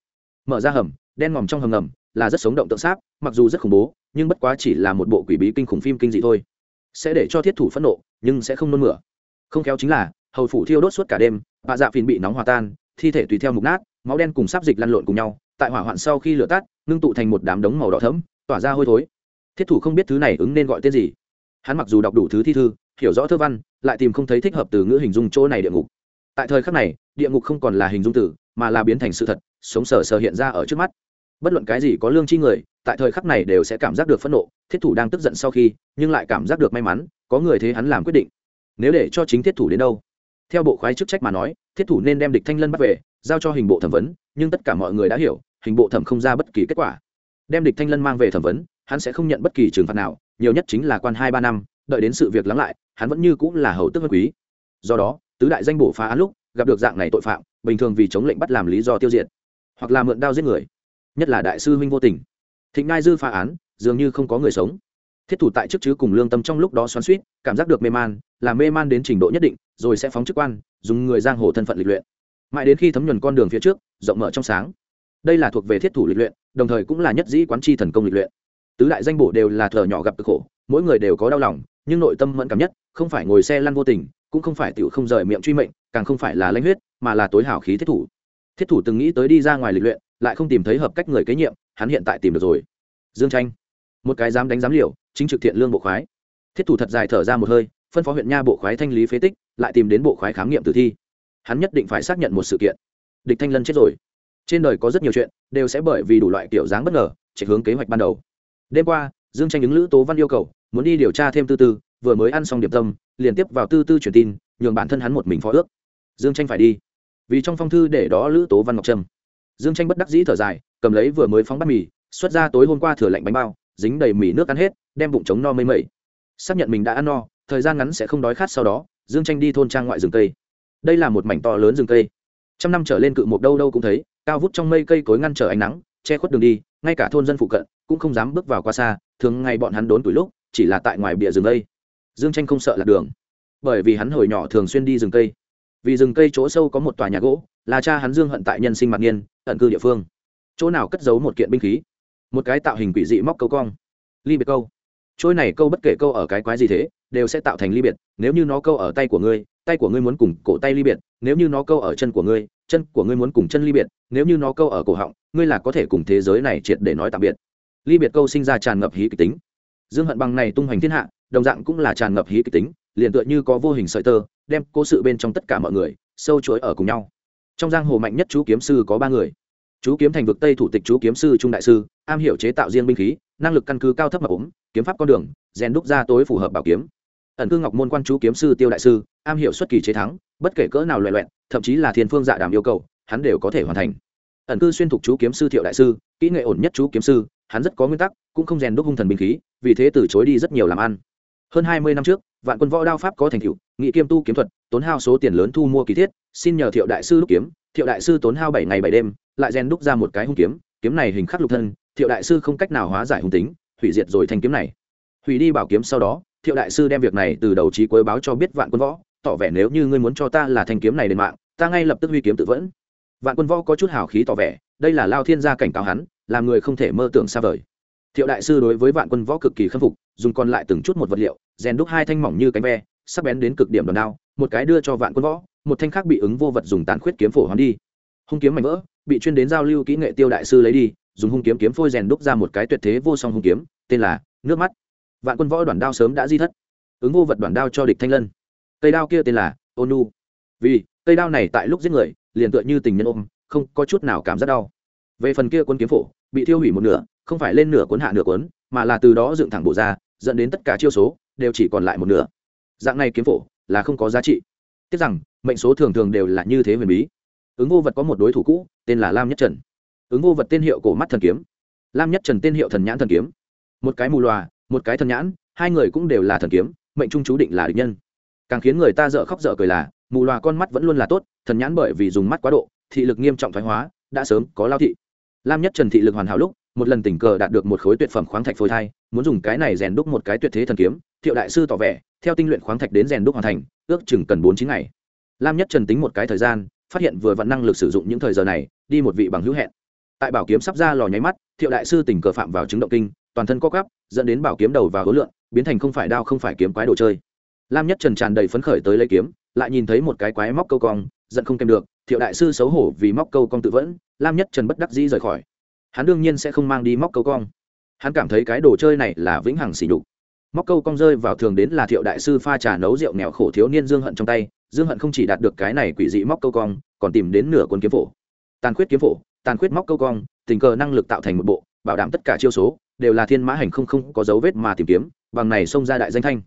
Mở ra hầm, đen ngòm trong hầm ngầm, là rất sống động tượng sáp, mặc dù rất khủng bố, nhưng bất quá chỉ là một bộ quỷ bí kinh khủng phim kinh dị thôi. Sẽ để cho thiết thủ phẫn nộ, nhưng sẽ không nôn mửa. Không khéo chính là, hầu phủ thiêu đốt suốt cả đêm bà dạ phìn bị nóng hòa tan, thi thể tùy theo mục nát máu đen cùng sáp dịch lăn lộn cùng nhau, tại hỏa hoạn sau khi lửa tắt, ngưng tụ thành một đám đống màu đỏ thẫm, tỏa ra hôi thối. Thiết thủ không biết thứ này ứng nên gọi tên gì. Hắn mặc dù đọc đủ thứ thi thư, hiểu rõ thơ văn, lại tìm không thấy thích hợp từ ngữ hình dung chỗ này địa ngục. Tại thời khắc này, địa ngục không còn là hình dung tử, mà là biến thành sự thật, sống sờ sờ hiện ra ở trước mắt. Bất luận cái gì có lương chi người, tại thời khắc này đều sẽ cảm giác được phẫn nộ, thiết thủ đang tức giận sau khi, nhưng lại cảm giác được may mắn, có người thế hắn làm quyết định. Nếu để cho chính thiết thủ đến đâu? Theo bộ khoái chức trách mà nói, thiết thủ nên đem địch thanh lân bắt về, giao cho hình bộ thẩm vấn, nhưng tất cả mọi người đã hiểu, hình bộ thẩm không ra bất kỳ kết quả. Đem địch thanh lân mang về thẩm vấn, hắn sẽ không nhận bất kỳ trừng phạt nào, nhiều nhất chính là quan hai ba năm, đợi đến sự việc lắng lại, hắn vẫn như cũng là hầu tức vân quý. Do đó, tứ đại danh bổ phá án lúc, gặp được dạng này tội phạm, bình thường vì chống lệnh bắt làm lý do tiêu diệt, hoặc là mượn đao giết người, nhất là đại sư huynh vô tình. Thịnh ngai dư phá án, dường như không có người sống. Thiết thủ tại chức chứ cùng lương tâm trong lúc đó xoắn suýt cảm giác được mê man, là mê man đến trình độ nhất định rồi sẽ phóng chức quan, dùng người giang hồ thân phận lịch luyện. Mãi đến khi thấm nhuần con đường phía trước, rộng mở trong sáng. Đây là thuộc về thiết thủ lịch luyện, đồng thời cũng là nhất dĩ quán chi thần công lịch luyện. Tứ đại danh bổ đều là thờ nhỏ gặp cực khổ, mỗi người đều có đau lòng, nhưng nội tâm mẫn cảm nhất, không phải ngồi xe lăn vô tình, cũng không phải tiểu không rời miệng truy mệnh, càng không phải là lãnh huyết, mà là tối hảo khí thiết thủ. Thiết thủ từng nghĩ tới đi ra ngoài lịch luyện, lại không tìm thấy hợp cách người kế nhiệm, hắn hiện tại tìm được rồi. Dương tranh, một cái dám đánh dám liều, chính trực thiện lương bộ khoái. Thiết thủ thật dài thở ra một hơi, phân phó huyện nha bộ khoái thanh lý phế tích lại tìm đến bộ khoái khám nghiệm tử thi. Hắn nhất định phải xác nhận một sự kiện. Địch thanh lân chết rồi. Trên đời có rất nhiều chuyện đều sẽ bởi vì đủ loại kiểu dáng bất ngờ, chạy hướng kế hoạch ban đầu. Đêm qua, dương tranh ứng lữ tố văn yêu cầu, muốn đi điều tra thêm tư tư, vừa mới ăn xong điểm tâm, liền tiếp vào tư tư truyền tin, nhường bản thân hắn một mình phó ước. Dương tranh phải đi. Vì trong phong thư để đó lữ tố văn ngọc trâm. Dương tranh bất đắc dĩ thở dài, cầm lấy vừa mới phóng bát mì, xuất ra tối hôm qua thừa lạnh bánh bao, dính đầy mì nước ăn hết, đem bụng trống no mây mẩy. Xác nhận mình đã ăn no thời gian ngắn sẽ không đói khát sau đó, dương tranh đi thôn trang ngoại rừng cây. Đây là một mảnh to lớn rừng cây. Trăm năm trở lên cự một đâu đâu cũng thấy, cao vút trong mây cây cối ngăn trở ánh nắng, che khuất đường đi, ngay cả thôn dân phụ cận cũng không dám bước vào qua xa, thường ngày bọn hắn đốn tuổi lúc, chỉ là tại ngoài bìa rừng cây. Dương tranh không sợ lạc đường, bởi vì hắn hồi nhỏ thường xuyên đi rừng cây. Vì rừng cây chỗ sâu có một tòa nhà gỗ, là cha hắn dương hận tại nhân sinh mặt nhiên, ẩn cư địa phương. Chỗ nào cất giấu một kiện binh khí, một cái tạo hình quỷ dị móc câu cong. Ly biệt câu. Trôi này câu bất kể câu ở cái quái gì thế? Đều sẽ tạo thành ly biệt. Nếu như nó câu ở tay của ngươi, tay của ngươi muốn cùng cổ tay ly biệt. Nếu như nó câu ở chân của ngươi, chân của ngươi muốn cùng chân ly biệt. Nếu như nó câu ở cổ họng, ngươi là có thể cùng thế giới này triệt để nói tạm biệt. Ly biệt câu sinh ra tràn ngập hí kịch tính. Dương hận bằng này tung hoành thiên hạ, đồng dạng cũng là tràn ngập hí kịch tính, liền tựa như có vô hình sợi tơ, đem cố sự bên trong tất cả mọi người, sâu chuỗi ở cùng nhau. Trong giang hồ mạnh nhất chú kiếm sư có ba người. Chú kiếm thành vực tây thủ tịch chú kiếm sư trung đại sư, am hiểu chế tạo riêng binh khí, năng lực căn cứ cao thấp mà ốm, kiếm pháp con đường, rèn đúc ra tối phù hợp bảo kiếm ẩn cư ngọc môn quan chú kiếm sư tiêu đại sư, am hiểu xuất kỳ chế thắng, bất kể cỡ nào loại loẹn thậm chí là thiên phương dạ đàm yêu cầu, hắn đều có thể hoàn thành. Ẩn cư xuyên thục chú kiếm sư thiệu đại sư, kỹ nghệ ổn nhất chú kiếm sư, hắn rất có nguyên tắc, cũng không rèn đúc hung thần binh khí, vì thế từ chối đi rất nhiều làm ăn. Hơn hai mươi năm trước, vạn quân võ đao pháp có thành tựu, nghị kiêm tu kiếm thuật, tốn hao số tiền lớn thu mua kỳ thiết, xin nhờ thiệu đại sư đúc kiếm, thiệu đại sư tốn hao bảy ngày bảy đêm, lại rèn đúc ra một cái hung kiếm kiếm này hình khắc lục thân, thiệu đại sư không cách nào hóa giải hung tính, hủy diệt rồi thành kiếm này. Hủy đi bảo kiếm sau đó thiệu đại sư đem việc này từ đầu trí cuối báo cho biết vạn quân võ, tỏ vẻ nếu như ngươi muốn cho ta là thanh kiếm này lên mạng, ta ngay lập tức huy kiếm tự vẫn. Vạn quân võ có chút hào khí tỏ vẻ, đây là lao thiên gia cảnh cáo hắn, làm người không thể mơ tưởng xa vời. Thiệu đại sư đối với vạn quân võ cực kỳ khâm phục, dùng còn lại từng chút một vật liệu, rèn đúc hai thanh mỏng như cánh ve, sắc bén đến cực điểm đòn đao, một cái đưa cho vạn quân võ, một thanh khác bị ứng vô vật dùng tàn khuyết kiếm phổ hoán đi. Hung kiếm mảnh vỡ, bị chuyên đến giao lưu kỹ nghệ tiêu đại sư lấy đi, dùng hung kiếm kiếm phôi rèn đúc ra một cái tuyệt thế vô song hung kiếm, tên là nước mắt vạn quân võ đoàn đao sớm đã di thất. Ứng vô vật đoàn đao cho địch thanh lân. Cây đao kia tên là ônu. Vì, cây đao này tại lúc giết người, liền tựa như tình nhân ôm, không có chút nào cảm giác đau. Về phần kia quân kiếm phổ, bị thiêu hủy một nửa, không phải lên nửa cuốn hạ nửa cuốn, mà là từ đó dựng thẳng bộ ra, dẫn đến tất cả chiêu số, đều chỉ còn lại một nửa. Dạng này kiếm phổ, là không có giá trị. Tiếc rằng, mệnh số thường thường đều là như thế huyền bí. Ứng vô vật có một đối thủ cũ, tên là lam nhất trần. Ứng vô vật tên hiệu cổ mắt thần kiếm. Lam nhất trần tên hiệu thần nhãn thần kiếm. Một cái mù loà một cái thần nhãn, hai người cũng đều là thần kiếm, mệnh trung chú định là địch nhân. Càng khiến người ta dở khóc dở cười là, mù loà con mắt vẫn luôn là tốt, thần nhãn bởi vì dùng mắt quá độ, thị lực nghiêm trọng thoái hóa, đã sớm có lao thị. Lam nhất trần thị lực hoàn hảo lúc, một lần tình cờ đạt được một khối tuyệt phẩm khoáng thạch phôi thai, muốn dùng cái này rèn đúc một cái tuyệt thế thần kiếm, thiệu đại sư tỏ vẻ, theo tinh luyện khoáng thạch đến rèn đúc hoàn thành, ước chừng cần bốn chín ngày. Lam nhất trần tính một cái thời gian, phát hiện vừa vận năng lực sử dụng những thời giờ này, đi một vị bằng hữu hẹn. Tại bảo kiếm sắp ra lò nháy mắt, thiệu đại sư tình cờ phạm vào chứng động kinh toàn thân co cắp dẫn đến bảo kiếm đầu và hối lượn, biến thành không phải đao không phải kiếm quái đồ chơi. Lam nhất trần tràn đầy phấn khởi tới lấy kiếm lại nhìn thấy một cái quái móc câu cong giận không kèm được thiệu đại sư xấu hổ vì móc câu cong tự vẫn lam nhất trần bất đắc dĩ rời khỏi. Hắn đương nhiên sẽ không mang đi móc câu cong. Hắn cảm thấy cái đồ chơi này là vĩnh hằng xỉ nhục. Móc câu cong rơi vào thường đến là thiệu đại sư pha trà nấu rượu nghèo khổ thiếu niên dương hận trong tay dương hận không chỉ đạt được cái này quỷ dị móc câu cong còn tìm đến nửa quân kiếm phổ. Tàn khuyết kiếm phổ tàn khuyết móc câu cong tình cờ năng lực tạo thành một bộ bảo đảm tất cả chiêu số đều là thiên mã hành không không có dấu vết mà tìm kiếm, bằng này xông ra đại danh thanh.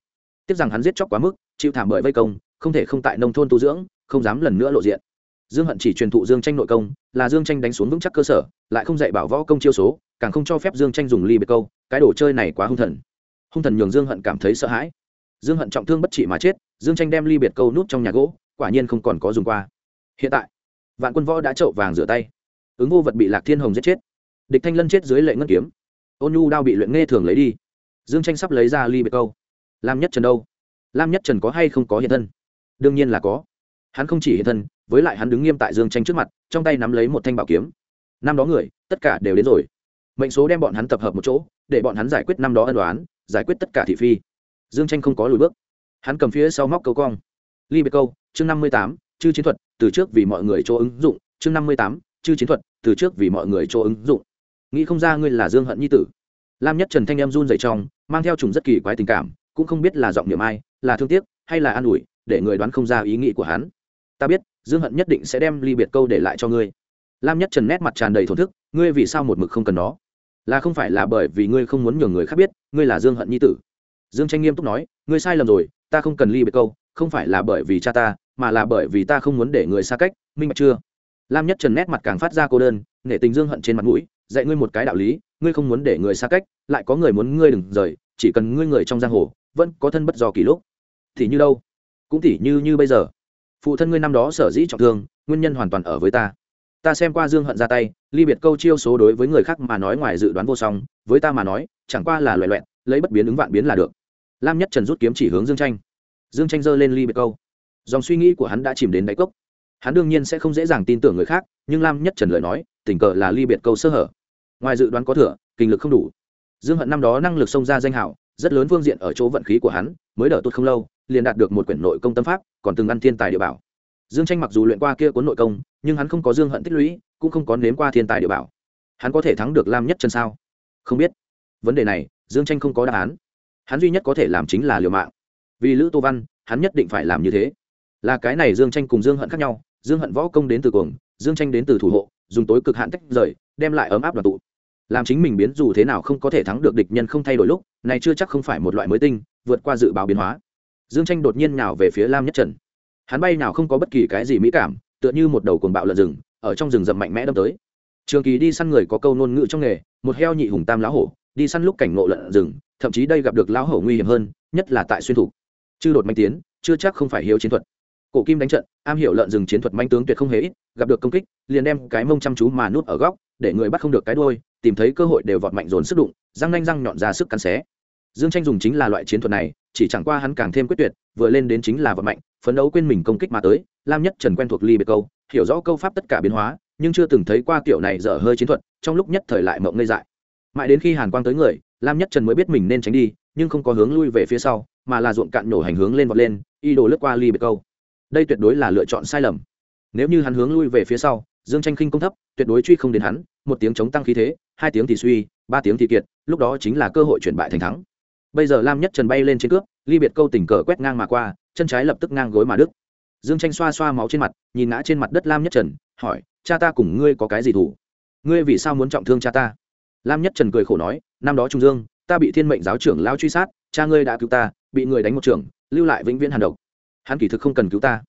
Tiếc rằng hắn giết chóc quá mức, chịu thảm bởi vây công, không thể không tại nông thôn tu dưỡng, không dám lần nữa lộ diện. Dương hận chỉ truyền thụ dương tranh nội công, là dương tranh đánh xuống vững chắc cơ sở, lại không dạy bảo võ công chiêu số, càng không cho phép dương tranh dùng ly biệt câu, cái đồ chơi này quá hung thần. Hung thần nhường dương hận cảm thấy sợ hãi. Dương hận trọng thương bất trị mà chết, dương tranh đem ly biệt câu nút trong nhà gỗ, quả nhiên không còn có dùng qua. Hiện tại, vạn quân võ đã trậu vàng rửa tay. Ứng vô vật bị lạc thiên hồng giết chết. Địch thanh lân chết dưới lệ ngân kiếm ôn nhu đao bị luyện nghe thường lấy đi. Dương tranh sắp lấy ra ly bệ câu. Lam nhất trần đâu? Lam nhất trần có hay không có hiện thân? Đương nhiên là có. Hắn không chỉ hiện thân, với lại hắn đứng nghiêm tại dương tranh trước mặt, trong tay nắm lấy một thanh bảo kiếm. Năm đó người, tất cả đều đến rồi. Mệnh số đem bọn hắn tập hợp một chỗ, để bọn hắn giải quyết năm đó ân đoán giải quyết tất cả thị phi. Dương tranh không có lùi bước. Hắn cầm phía sau móc câu cong. Ly bệ câu, chương năm mươi tám, chư chiến thuật, từ trước vì mọi người chỗ ứng dụng. Chương năm mươi tám, chư chiến thuật, từ trước vì mọi người chỗ ứng dụng nghĩ không ra ngươi là dương hận nhi tử. Lam nhất trần thanh em run dậy trong, mang theo trùng rất kỳ quái tình cảm, cũng không biết là giọng niệm ai, là thương tiếc, hay là an ủi, để người đoán không ra ý nghĩ của hắn. Ta biết, dương hận nhất định sẽ đem ly biệt câu để lại cho ngươi. Lam nhất trần nét mặt tràn đầy thổn thức, ngươi vì sao một mực không cần nó? Là không phải là bởi vì ngươi không muốn nhường người khác biết, ngươi là dương hận nhi tử. Dương tranh nghiêm túc nói, ngươi sai lầm rồi, ta không cần ly biệt câu, không phải là bởi vì cha ta, mà là bởi vì ta không muốn để người xa cách, minh bạch chưa? Lam nhất trần nét mặt càng phát ra cô đơn, nể tình dương hận trên mặt mũi dạy ngươi một cái đạo lý, ngươi không muốn để người xa cách, lại có người muốn ngươi đừng rời, chỉ cần ngươi người trong giang hồ, vẫn có thân bất do kỳ lúc. Thì như đâu? Cũng tỉ như như bây giờ. Phụ thân ngươi năm đó sở dĩ trọng thương, nguyên nhân hoàn toàn ở với ta. Ta xem qua dương hận ra tay, ly biệt câu chiêu số đối với người khác mà nói ngoài dự đoán vô song, với ta mà nói, chẳng qua là loại loẹn lấy bất biến ứng vạn biến là được. Lam nhất trần rút kiếm chỉ hướng dương tranh dương tranh giơ lên ly biệt câu. Dòng suy nghĩ của hắn đã chìm đến đáy cốc hắn đương nhiên sẽ không dễ dàng tin tưởng người khác, nhưng lam nhất trần lời nói, tình cờ là ly biệt câu sơ hở. Ngoài dự đoán có thừa, kinh lực không đủ. Dương hận năm đó năng lực xông ra danh hảo rất lớn phương diện ở chỗ vận khí của hắn, mới đỡ tốt không lâu, liền đạt được một quyển nội công tâm pháp, còn từng ăn thiên tài địa bảo. Dương tranh mặc dù luyện qua kia cuốn nội công, nhưng hắn không có dương hận tích lũy, cũng không có nếm qua thiên tài địa bảo. Hắn có thể thắng được lam nhất Trần sao? Không biết. Vấn đề này, dương tranh không có đáp án. Hắn duy nhất có thể làm chính là liều mạng. Vì lữ tô văn, hắn nhất định phải làm như thế. Là cái này dương tranh cùng dương hận khác nhau dương hận võ công đến từ cuồng, dương tranh đến từ thủ hộ, dùng tối cực hạn tách rời, đem lại ấm áp đoàn tụ. Làm chính mình biến dù thế nào không có thể thắng được địch nhân không thay đổi lúc, này chưa chắc không phải một loại mới tinh, vượt qua dự báo biến hóa. Dương tranh đột nhiên nào về phía lam nhất trần. Hắn bay nào không có bất kỳ cái gì mỹ cảm, tựa như một đầu cuồng bạo lợn rừng, ở trong rừng rậm mạnh mẽ đâm tới. Trường kỳ đi săn người có câu ngôn ngữ trong nghề, một heo nhị hùng tam lão hổ, đi săn lúc cảnh ngộ lợn rừng, thậm chí đây gặp được lão hổ nguy hiểm hơn, nhất là tại xuyên thủ. Chư đột manh tiến, chưa chắc không phải hiếu chiến thuật cổ kim đánh trận, am hiểu lợn rừng chiến thuật manh tướng tuyệt không hề ít, gặp được công kích, liền đem cái mông chăm chú mà nút ở góc, để người bắt không được cái đuôi, tìm thấy cơ hội đều vọt mạnh dồn sức đụng, răng nanh răng nhọn ra sức cắn xé. Dương tranh dùng chính là loại chiến thuật này, chỉ chẳng qua hắn càng thêm quyết tuyệt, vừa lên đến chính là vọt mạnh, phấn đấu quên mình công kích mà tới, lam nhất trần quen thuộc ly biệt câu, hiểu rõ câu pháp tất cả biến hóa, nhưng chưa từng thấy qua kiểu này dở hơi chiến thuật, trong lúc nhất thời lại mộng ngây dại. Mãi đến khi hàn quang tới người, lam nhất trần mới biết mình nên tránh đi, nhưng không có hướng lui về phía sau, mà là ruộng cạn nổ hành hướng lên vọt lên, y đồ lướt qua ly biệt câu đây tuyệt đối là lựa chọn sai lầm. Nếu như hắn hướng lui về phía sau, dương tranh khinh công thấp, tuyệt đối truy không đến hắn, một tiếng chống tăng khí thế, hai tiếng thì suy, ba tiếng thì kiệt, lúc đó chính là cơ hội chuyển bại thành thắng. Bây giờ lam nhất trần bay lên trên cướp ly biệt câu tình cờ quét ngang mà qua, chân trái lập tức ngang gối mà đứt. dương tranh xoa xoa máu trên mặt, nhìn ngã trên mặt đất lam nhất trần, hỏi, cha ta cùng ngươi có cái gì thủ ngươi vì sao muốn trọng thương cha ta? Lam nhất trần cười khổ nói, năm đó trung dương, ta bị thiên mệnh giáo trưởng lao truy sát, cha ngươi đã cứu ta, bị người đánh một trưởng lưu lại vĩnh viễn hàn độc hắn kỳ thực không cần cứu ta.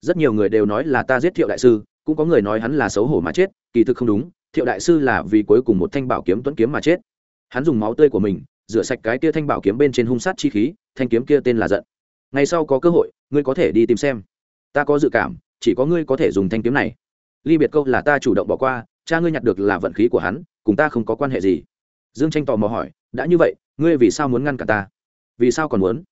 Rất nhiều người đều nói là ta giết thiệu đại sư, cũng có người nói hắn là xấu hổ mà chết, kỳ thực không đúng, thiệu đại sư là vì cuối cùng một thanh bảo kiếm tuấn kiếm mà chết. Hắn dùng máu tươi của mình, rửa sạch cái kia thanh bảo kiếm bên trên hung sát chi khí, thanh kiếm kia tên là giận. Ngày sau có cơ hội, ngươi có thể đi tìm xem. Ta có dự cảm, chỉ có ngươi có thể dùng thanh kiếm này. Ly biệt câu là ta chủ động bỏ qua, cha ngươi nhặt được là vận khí của hắn, cùng ta không có quan hệ gì. Dương tranh tò mò hỏi, đã như vậy, ngươi vì sao muốn ngăn cả ta? Vì sao còn muốn?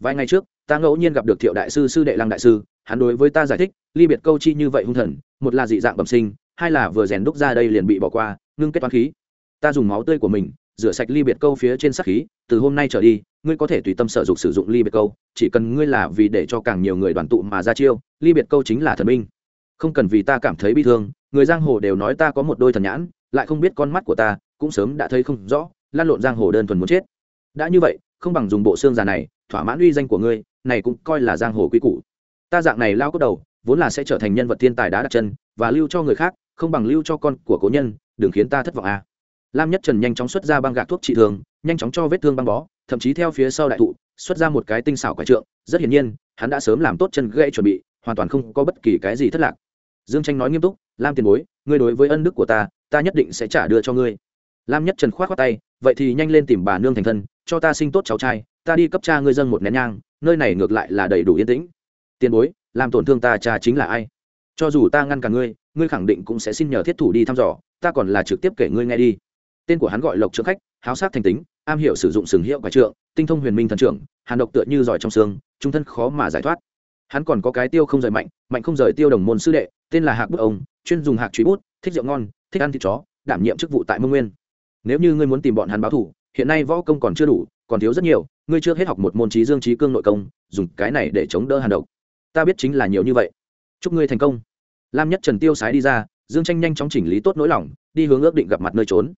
Vài ngày trước ta ngẫu nhiên gặp được thiệu đại sư sư đệ lăng đại sư, hắn đối với ta giải thích, ly biệt câu chi như vậy hung thần, một là dị dạng bẩm sinh, hai là vừa rèn đúc ra đây liền bị bỏ qua, ngưng kết toán khí. Ta dùng máu tươi của mình, rửa sạch ly biệt câu phía trên sắc khí, từ hôm nay trở đi, ngươi có thể tùy tâm sở dục sử dụng ly biệt câu, chỉ cần ngươi là vì để cho càng nhiều người đoàn tụ mà ra chiêu, ly biệt câu chính là thần minh. Không cần vì ta cảm thấy bi thương, người giang hồ đều nói ta có một đôi thần nhãn, lại không biết con mắt của ta, cũng sớm đã thấy không rõ, lan lộn giang hồ đơn thuần muốn chết. Đã như vậy, không bằng dùng bộ xương già này, thỏa mãn uy danh của ngươi này cũng coi là giang hồ quy củ. Ta dạng này lao cốt đầu, vốn là sẽ trở thành nhân vật thiên tài đá đặt chân, và lưu cho người khác, không bằng lưu cho con của cố nhân, đừng khiến ta thất vọng à. lam nhất trần nhanh chóng xuất ra băng gạc thuốc trị thương, nhanh chóng cho vết thương băng bó, thậm chí theo phía sau đại thụ, xuất ra một cái tinh xảo quả trượng, rất hiển nhiên, hắn đã sớm làm tốt chân gãy chuẩn bị, hoàn toàn không có bất kỳ cái gì thất lạc. Dương tranh nói nghiêm túc, lam tiền bối, ngươi đối với ân đức của ta ta nhất định sẽ trả đưa cho ngươi. Lam nhất trần khoát khoát tay, vậy thì nhanh lên tìm bà nương thành thân, cho ta sinh tốt cháu trai, ta đi cấp cha ngươi dân một nén nhang nơi này ngược lại là đầy đủ yên tĩnh. Tiền bối, làm tổn thương ta cha chính là ai? Cho dù ta ngăn cả ngươi ngươi khẳng định cũng sẽ xin nhờ thiết thủ đi thăm dò, ta còn là trực tiếp kể ngươi nghe đi. Tên của hắn gọi lộc trượng khách, háo sát thành tính, am hiểu sử dụng sừng hiệu quả trượng, tinh thông huyền minh thần trưởng, hàn độc tựa như giỏi trong xương, trung thân khó mà giải thoát. Hắn còn có cái tiêu không rời mạnh mạnh không rời tiêu đồng môn sư đệ, tên là hạc bút ông, chuyên dùng hạc truy bút, thích rượu ngon, thích ăn thịt chó, đảm nhiệm chức vụ tại mông nguyên. Nếu như ngươi muốn tìm bọn hắn báo thủ, hiện nay võ công còn chưa đủ, còn thiếu rất nhiều ngươi chưa hết học một môn trí dương trí cương nội công, dùng cái này để chống đỡ hàn độc. Ta biết chính là nhiều như vậy. Chúc ngươi thành công. Lam nhất trần tiêu sái đi ra, dương tranh nhanh chóng chỉnh lý tốt nỗi lòng, đi hướng ước định gặp mặt nơi trốn.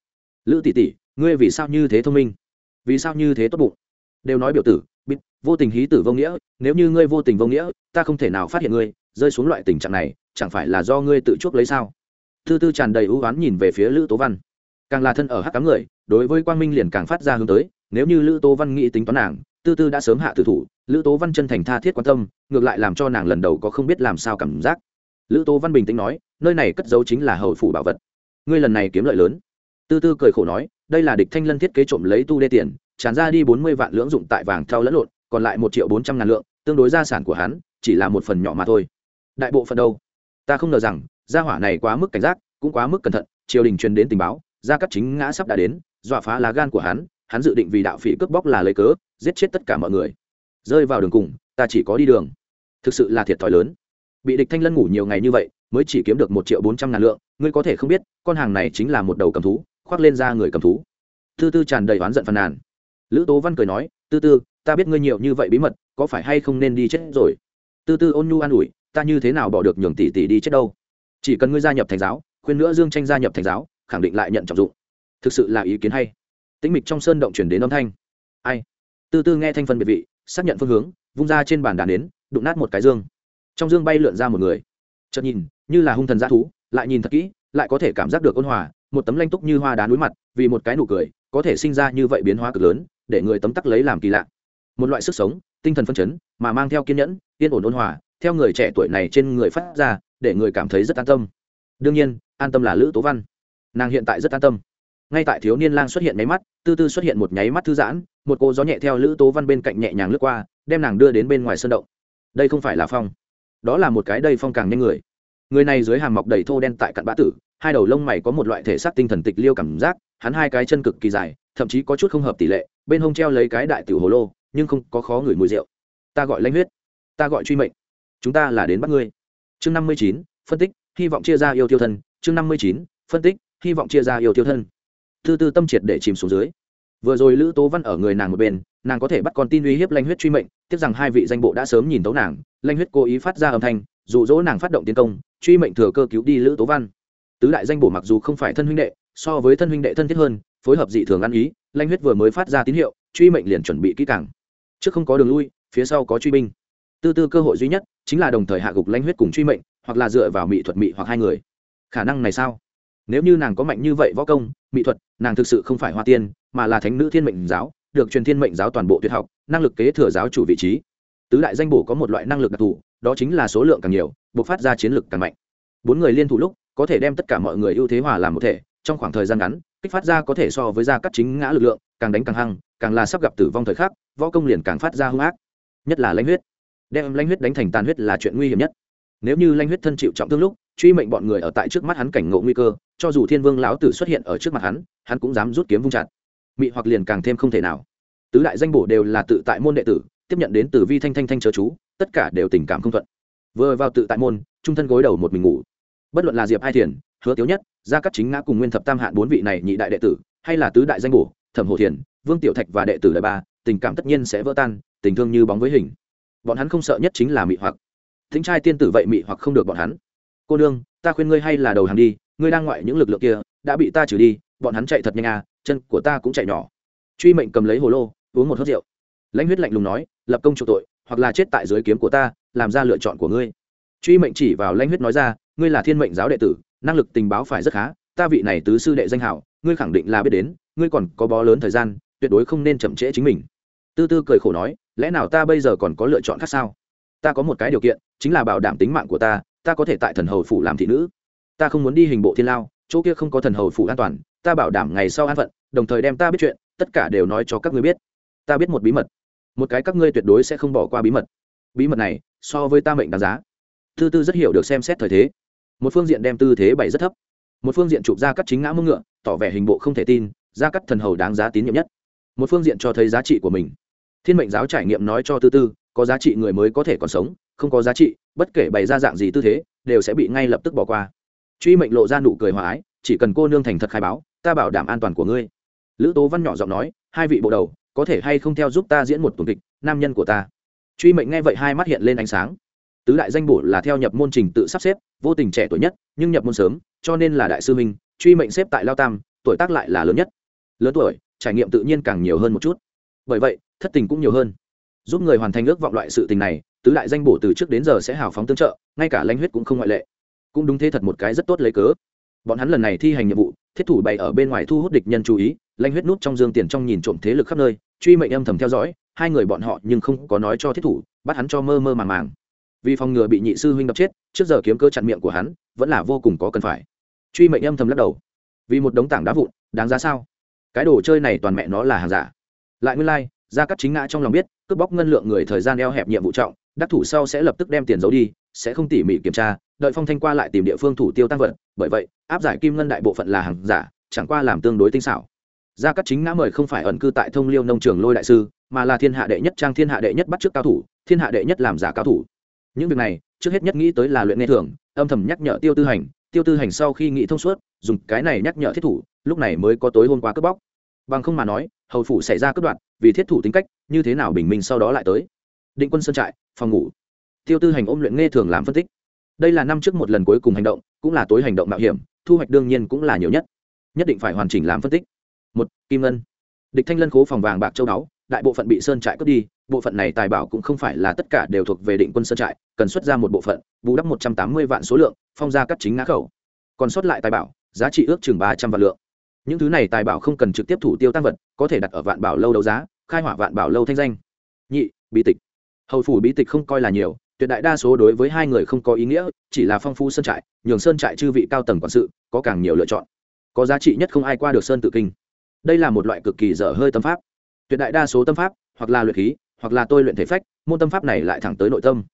Lữ tỷ tỷ, ngươi vì sao như thế thông minh? Vì sao như thế tốt bụng? Đều nói biểu tử biết vô tình hí tử vô nghĩa, nếu như ngươi vô tình vô nghĩa, ta không thể nào phát hiện ngươi, rơi xuống loại tình trạng này, chẳng phải là do ngươi tự chuốc lấy sao? Thư tư tràn đầy ưu oán nhìn về phía lữ tố văn. Càng là thân ở hắc cám người, đối với quang minh liền càng phát ra hướng tới nếu như lữ tố văn nghĩ tính toán nàng, tư tư đã sớm hạ tử thủ, lữ tố văn chân thành tha thiết quan tâm, ngược lại làm cho nàng lần đầu có không biết làm sao cảm giác. Lữ tố văn bình tĩnh nói, nơi này cất giấu chính là hầu phủ bảo vật. Ngươi lần này kiếm lợi lớn. Tư tư cười khổ nói, đây là địch thanh lân thiết kế trộm lấy tu đê tiền, tràn ra đi bốn mươi vạn lưỡng dụng tại vàng theo lẫn lộn, còn lại một triệu bốn trăm ngàn lượng, tương đối gia sản của hắn, chỉ là một phần nhỏ mà thôi. Đại bộ phận đâu? Ta không ngờ rằng, gia hỏa này quá mức cảnh giác, cũng quá mức cẩn thận, triều đình truyền đến tình báo, gia cắt chính ngã sắp đã đến, dọa phá lá gan của hắn hắn dự định vì đạo phỉ cướp bóc là lấy cớ, giết chết tất cả mọi người. Rơi vào đường cùng, ta chỉ có đi đường. Thực sự là thiệt thòi lớn. Bị địch thanh lân ngủ nhiều ngày như vậy, mới chỉ kiếm được một triệu bốn trăm ngàn lượng, ngươi có thể không biết, con hàng này chính là một đầu cầm thú, khoác lên ra người cầm thú. Tư tư tràn đầy oán giận phàn nàn. Lữ tố văn cười nói, tư tư, ta biết ngươi nhiều như vậy bí mật, có phải hay không nên đi chết rồi? Tư tư ôn nhu an ủi, ta như thế nào bỏ được nhường tỷ tỷ đi chết đâu? Chỉ cần ngươi gia nhập thành giáo, khuyên nữa dương tranh gia nhập thành giáo, khẳng định lại nhận trọng dụng. Thực sự là ý kiến hay tĩnh mịch trong sơn động chuyển đến âm thanh. Ai? Từ từ nghe thanh phân biệt vị, xác nhận phương hướng, vung ra trên bàn đàn đến đụng nát một cái dương. Trong dương bay lượn ra một người. Chợt nhìn, như là hung thần g thú, lại nhìn thật kỹ, lại có thể cảm giác được ôn hòa, một tấm lanh túc như hoa đá núi mặt, vì một cái nụ cười, có thể sinh ra như vậy biến hóa cực lớn, để người tấm tắc lấy làm kỳ lạ. Một loại sức sống, tinh thần phân chấn, mà mang theo kiên nhẫn, yên ổn ôn hòa, theo người trẻ tuổi này trên người phát ra, để người cảm thấy rất an tâm. Đương nhiên, an tâm là lữ tố văn. Nàng hiện tại rất an tâm ngay tại thiếu niên lang xuất hiện nháy mắt, tư tư xuất hiện một nháy mắt thư giãn, một cô gió nhẹ theo lữ tố văn bên cạnh nhẹ nhàng lướt qua, đem nàng đưa đến bên ngoài sân động. Đây không phải là phong. Đó là một cái đây phong càng nhanh người. Người này dưới hàm mọc đầy thô đen tại cặn bã tử, hai đầu lông mày có một loại thể xác tinh thần tịch liêu cảm giác, hắn hai cái chân cực kỳ dài, thậm chí có chút không hợp tỷ lệ, bên hông treo lấy cái đại tiểu hồ lô, nhưng không có khó ngửi mùi rượu. Ta gọi lãnh huyết. Ta gọi truy mệnh. Chúng ta là đến bắt ngươi. Chương năm mươi chín, phân tích, hy vọng chia ra yêu tiêu thân. Chương năm mươi chín, phân tích, hy vọng chia ra yêu tiêu thân tư tư tâm triệt để chìm xuống dưới. Vừa rồi lữ tố văn ở người nàng một bên, nàng có thể bắt con tin uy hiếp lanh huyết truy mệnh, tiếc rằng hai vị danh bộ đã sớm nhìn tấu nàng, lanh huyết cố ý phát ra âm thanh, dụ dỗ nàng phát động tiến công, truy mệnh thừa cơ cứu đi lữ tố văn. Tứ đại danh bộ mặc dù không phải thân huynh đệ, so với thân huynh đệ thân thiết hơn, phối hợp dị thường ăn ý, lanh huyết vừa mới phát ra tín hiệu, truy mệnh liền chuẩn bị kỹ càng. Trước không có đường lui, phía sau có truy binh. Tư tư cơ hội duy nhất chính là đồng thời hạ gục lanh huyết cùng truy mệnh, hoặc là dựa vào mỹ thuật mỹ hoặc hai người. Khả năng này sao? Nếu như nàng có mạnh như vậy võ công, mỹ thuật, nàng thực sự không phải hoa tiên, mà là thánh nữ thiên mệnh giáo, được truyền thiên mệnh giáo toàn bộ tuyệt học, năng lực kế thừa giáo chủ vị trí. Tứ đại danh bổ có một loại năng lực đặc thù, đó chính là số lượng càng nhiều buộc phát ra chiến lực càng mạnh. Bốn người liên thủ lúc, có thể đem tất cả mọi người ưu thế hòa làm một thể, trong khoảng thời gian ngắn, kích phát ra có thể so với gia cắt chính ngã lực lượng, càng đánh càng hăng, càng là sắp gặp tử vong thời khắc, võ công liền càng phát ra hung ác. Nhất là lãnh huyết. Đem lãnh huyết đánh thành tàn huyết là chuyện nguy hiểm nhất. Nếu như lãnh huyết thân chịu trọng thương lúc truy mệnh bọn người ở tại trước mắt hắn cảnh ngộ nguy cơ, cho dù thiên vương lão tử xuất hiện ở trước mặt hắn hắn cũng dám rút kiếm vung chặt. Mị hoặc liền càng thêm không thể nào. Tứ đại danh bổ đều là tự tại môn đệ tử, tiếp nhận đến từ vi thanh thanh thanh chớ chú, tất cả đều tình cảm không thuận. Vừa vào tự tại môn, trung thân gối đầu một mình ngủ. Bất luận là diệp hai thiền, hứa tiếu nhất, gia cắt chính ngã cùng nguyên thập tam hạn bốn vị này nhị đại đệ tử, hay là tứ đại danh bổ, thẩm hồ thiền, vương tiểu thạch và đệ tử đại ba, tình cảm tất nhiên sẽ vỡ tan, tình thương như bóng với hình. Bọn hắn không sợ nhất chính là mị hoặc. Thính trai tiên tử vậy mị hoặc không được bọn hắn cô nương, ta khuyên ngươi hay là đầu hàng đi, ngươi đang ngoại những lực lượng kia, đã bị ta trừ đi, bọn hắn chạy thật nhanh à chân của ta cũng chạy nhỏ. Truy mệnh cầm lấy hồ lô, uống một hớt rượu. Lãnh huyết lạnh lùng nói, lập công chủ tội, hoặc là chết tại dưới kiếm của ta, làm ra lựa chọn của ngươi. Truy mệnh chỉ vào lãnh huyết nói ra, ngươi là thiên mệnh giáo đệ tử, năng lực tình báo phải rất khá, ta vị này tứ sư đệ danh hảo, ngươi khẳng định là biết đến, ngươi còn có bó lớn thời gian, tuyệt đối không nên chậm trễ chính mình. Tư tư cười khổ nói, lẽ nào ta bây giờ còn có lựa chọn khác sao? Ta có một cái điều kiện, chính là bảo đảm tính mạng của ta ta có thể tại thần hầu phủ làm thị nữ. Ta không muốn đi hình bộ thiên lao, chỗ kia không có thần hầu phủ an toàn, ta bảo đảm ngày sau an phận, đồng thời đem ta biết chuyện, tất cả đều nói cho các ngươi biết. Ta biết một bí mật. Một cái các ngươi tuyệt đối sẽ không bỏ qua bí mật. Bí mật này, so với ta mệnh đáng giá. Tư tư rất hiểu được xem xét thời thế. Một phương diện đem tư thế bày rất thấp. Một phương diện chụp ra cắt chính ngã mưng ngựa, tỏ vẻ hình bộ không thể tin, ra cắt thần hầu đáng giá tín nhiệm nhất. Một phương diện cho thấy giá trị của mình. Thiên mệnh giáo trải nghiệm nói cho tư tư, có giá trị người mới có thể còn sống không có giá trị, bất kể bày ra dạng gì tư thế, đều sẽ bị ngay lập tức bỏ qua. Truy mệnh lộ ra nụ cười hòa ái, chỉ cần cô nương thành thật khai báo, ta bảo đảm an toàn của ngươi. Lữ tố văn nhỏ giọng nói, hai vị bộ đầu, có thể hay không theo giúp ta diễn một tuần kịch, nam nhân của ta? Truy mệnh nghe vậy hai mắt hiện lên ánh sáng. Tứ đại danh bổ là theo nhập môn trình tự sắp xếp, vô tình trẻ tuổi nhất, nhưng nhập môn sớm, cho nên là đại sư minh truy mệnh xếp tại lao tam, tuổi tác lại là lớn nhất. Lớn tuổi, trải nghiệm tự nhiên càng nhiều hơn một chút. Bởi vậy, thất tình cũng nhiều hơn. Giúp người hoàn thành ước vọng loại sự tình này tứ đại danh bổ từ trước đến giờ sẽ hào phóng tương trợ ngay cả lãnh huyết cũng không ngoại lệ. Cũng đúng thế thật một cái rất tốt lấy cớ. Bọn hắn lần này thi hành nhiệm vụ thiết thủ bày ở bên ngoài thu hút địch nhân chú ý lãnh huyết nút trong dương tiền trong nhìn trộm thế lực khắp nơi truy mệnh âm thầm theo dõi hai người bọn họ nhưng không có nói cho thiết thủ bắt hắn cho mơ mơ màng màng. Vì phòng ngừa bị nhị sư huynh đập chết trước giờ kiếm cơ chặn miệng của hắn vẫn là vô cùng có cần phải. Truy mệnh âm thầm lắc đầu. Vì một đống tảng đá vụn đáng giá sao? Cái đồ chơi này toàn mẹ nó là hàng giả. Lại nguyên lai、like, ra cắt chính ngã trong lòng biết cướp bóc ngân lượng người thời gian eo hẹp nhiệm vụ trọng đắc thủ sau sẽ lập tức đem tiền giấu đi, sẽ không tỉ mỉ kiểm tra, đợi phong thanh qua lại tìm địa phương thủ tiêu tăng vật, bởi vậy, áp giải kim ngân đại bộ phận là hàng giả, chẳng qua làm tương đối tinh xảo. Gia cắt chính ngã mời không phải ẩn cư tại thông liêu nông trường lôi đại sư, mà là thiên hạ đệ nhất trang thiên hạ đệ nhất bắt trước cao thủ, thiên hạ đệ nhất làm giả cao thủ. Những việc này, trước hết nhất nghĩ tới là luyện nghe thường âm thầm nhắc nhở tiêu tư hành, tiêu tư hành sau khi nghĩ thông suốt, dùng cái này nhắc nhở thiết thủ, lúc này mới có tối hôm qua cướp bóc. Bằng không mà nói, hầu phủ xảy ra cướp đoạn vì thiết thủ tính cách, như thế nào bình minh sau đó lại tới? Định quân sơn trại phòng ngủ. Tiêu tư hành ôm luyện nghe thường làm phân tích. Đây là năm trước một lần cuối cùng hành động, cũng là tối hành động mạo hiểm, thu hoạch đương nhiên cũng là nhiều nhất. Nhất định phải hoàn chỉnh làm phân tích. Một, kim ngân. Địch thanh lân khố phòng vàng bạc châu đáo đại bộ phận bị sơn trại cướp đi, bộ phận này tài bảo cũng không phải là tất cả đều thuộc về định quân sơn trại, cần xuất ra một bộ phận, bù đắp một trăm tám mươi vạn số lượng, phong ra cắt chính ngã khẩu. Còn xuất lại tài bảo, giá trị ước chừng ba trăm vạn lượng. Những thứ này tài bảo không cần trực tiếp thủ tiêu tăng vật, có thể đặt ở vạn bảo lâu đấu giá, khai hỏa vạn bảo lâu thanh danh. Nhị, bí tịch hầu phủ bí tịch không coi là nhiều tuyệt đại đa số đối với hai người không có ý nghĩa chỉ là phong phú sơn trại nhường sơn trại chư vị cao tầng quản sự có càng nhiều lựa chọn. Có giá trị nhất không ai qua được sơn tự kinh. Đây là một loại cực kỳ dở hơi tâm pháp. Tuyệt đại đa số tâm pháp hoặc là luyện khí hoặc là tôi luyện thể phách môn tâm pháp này lại thẳng tới nội tâm.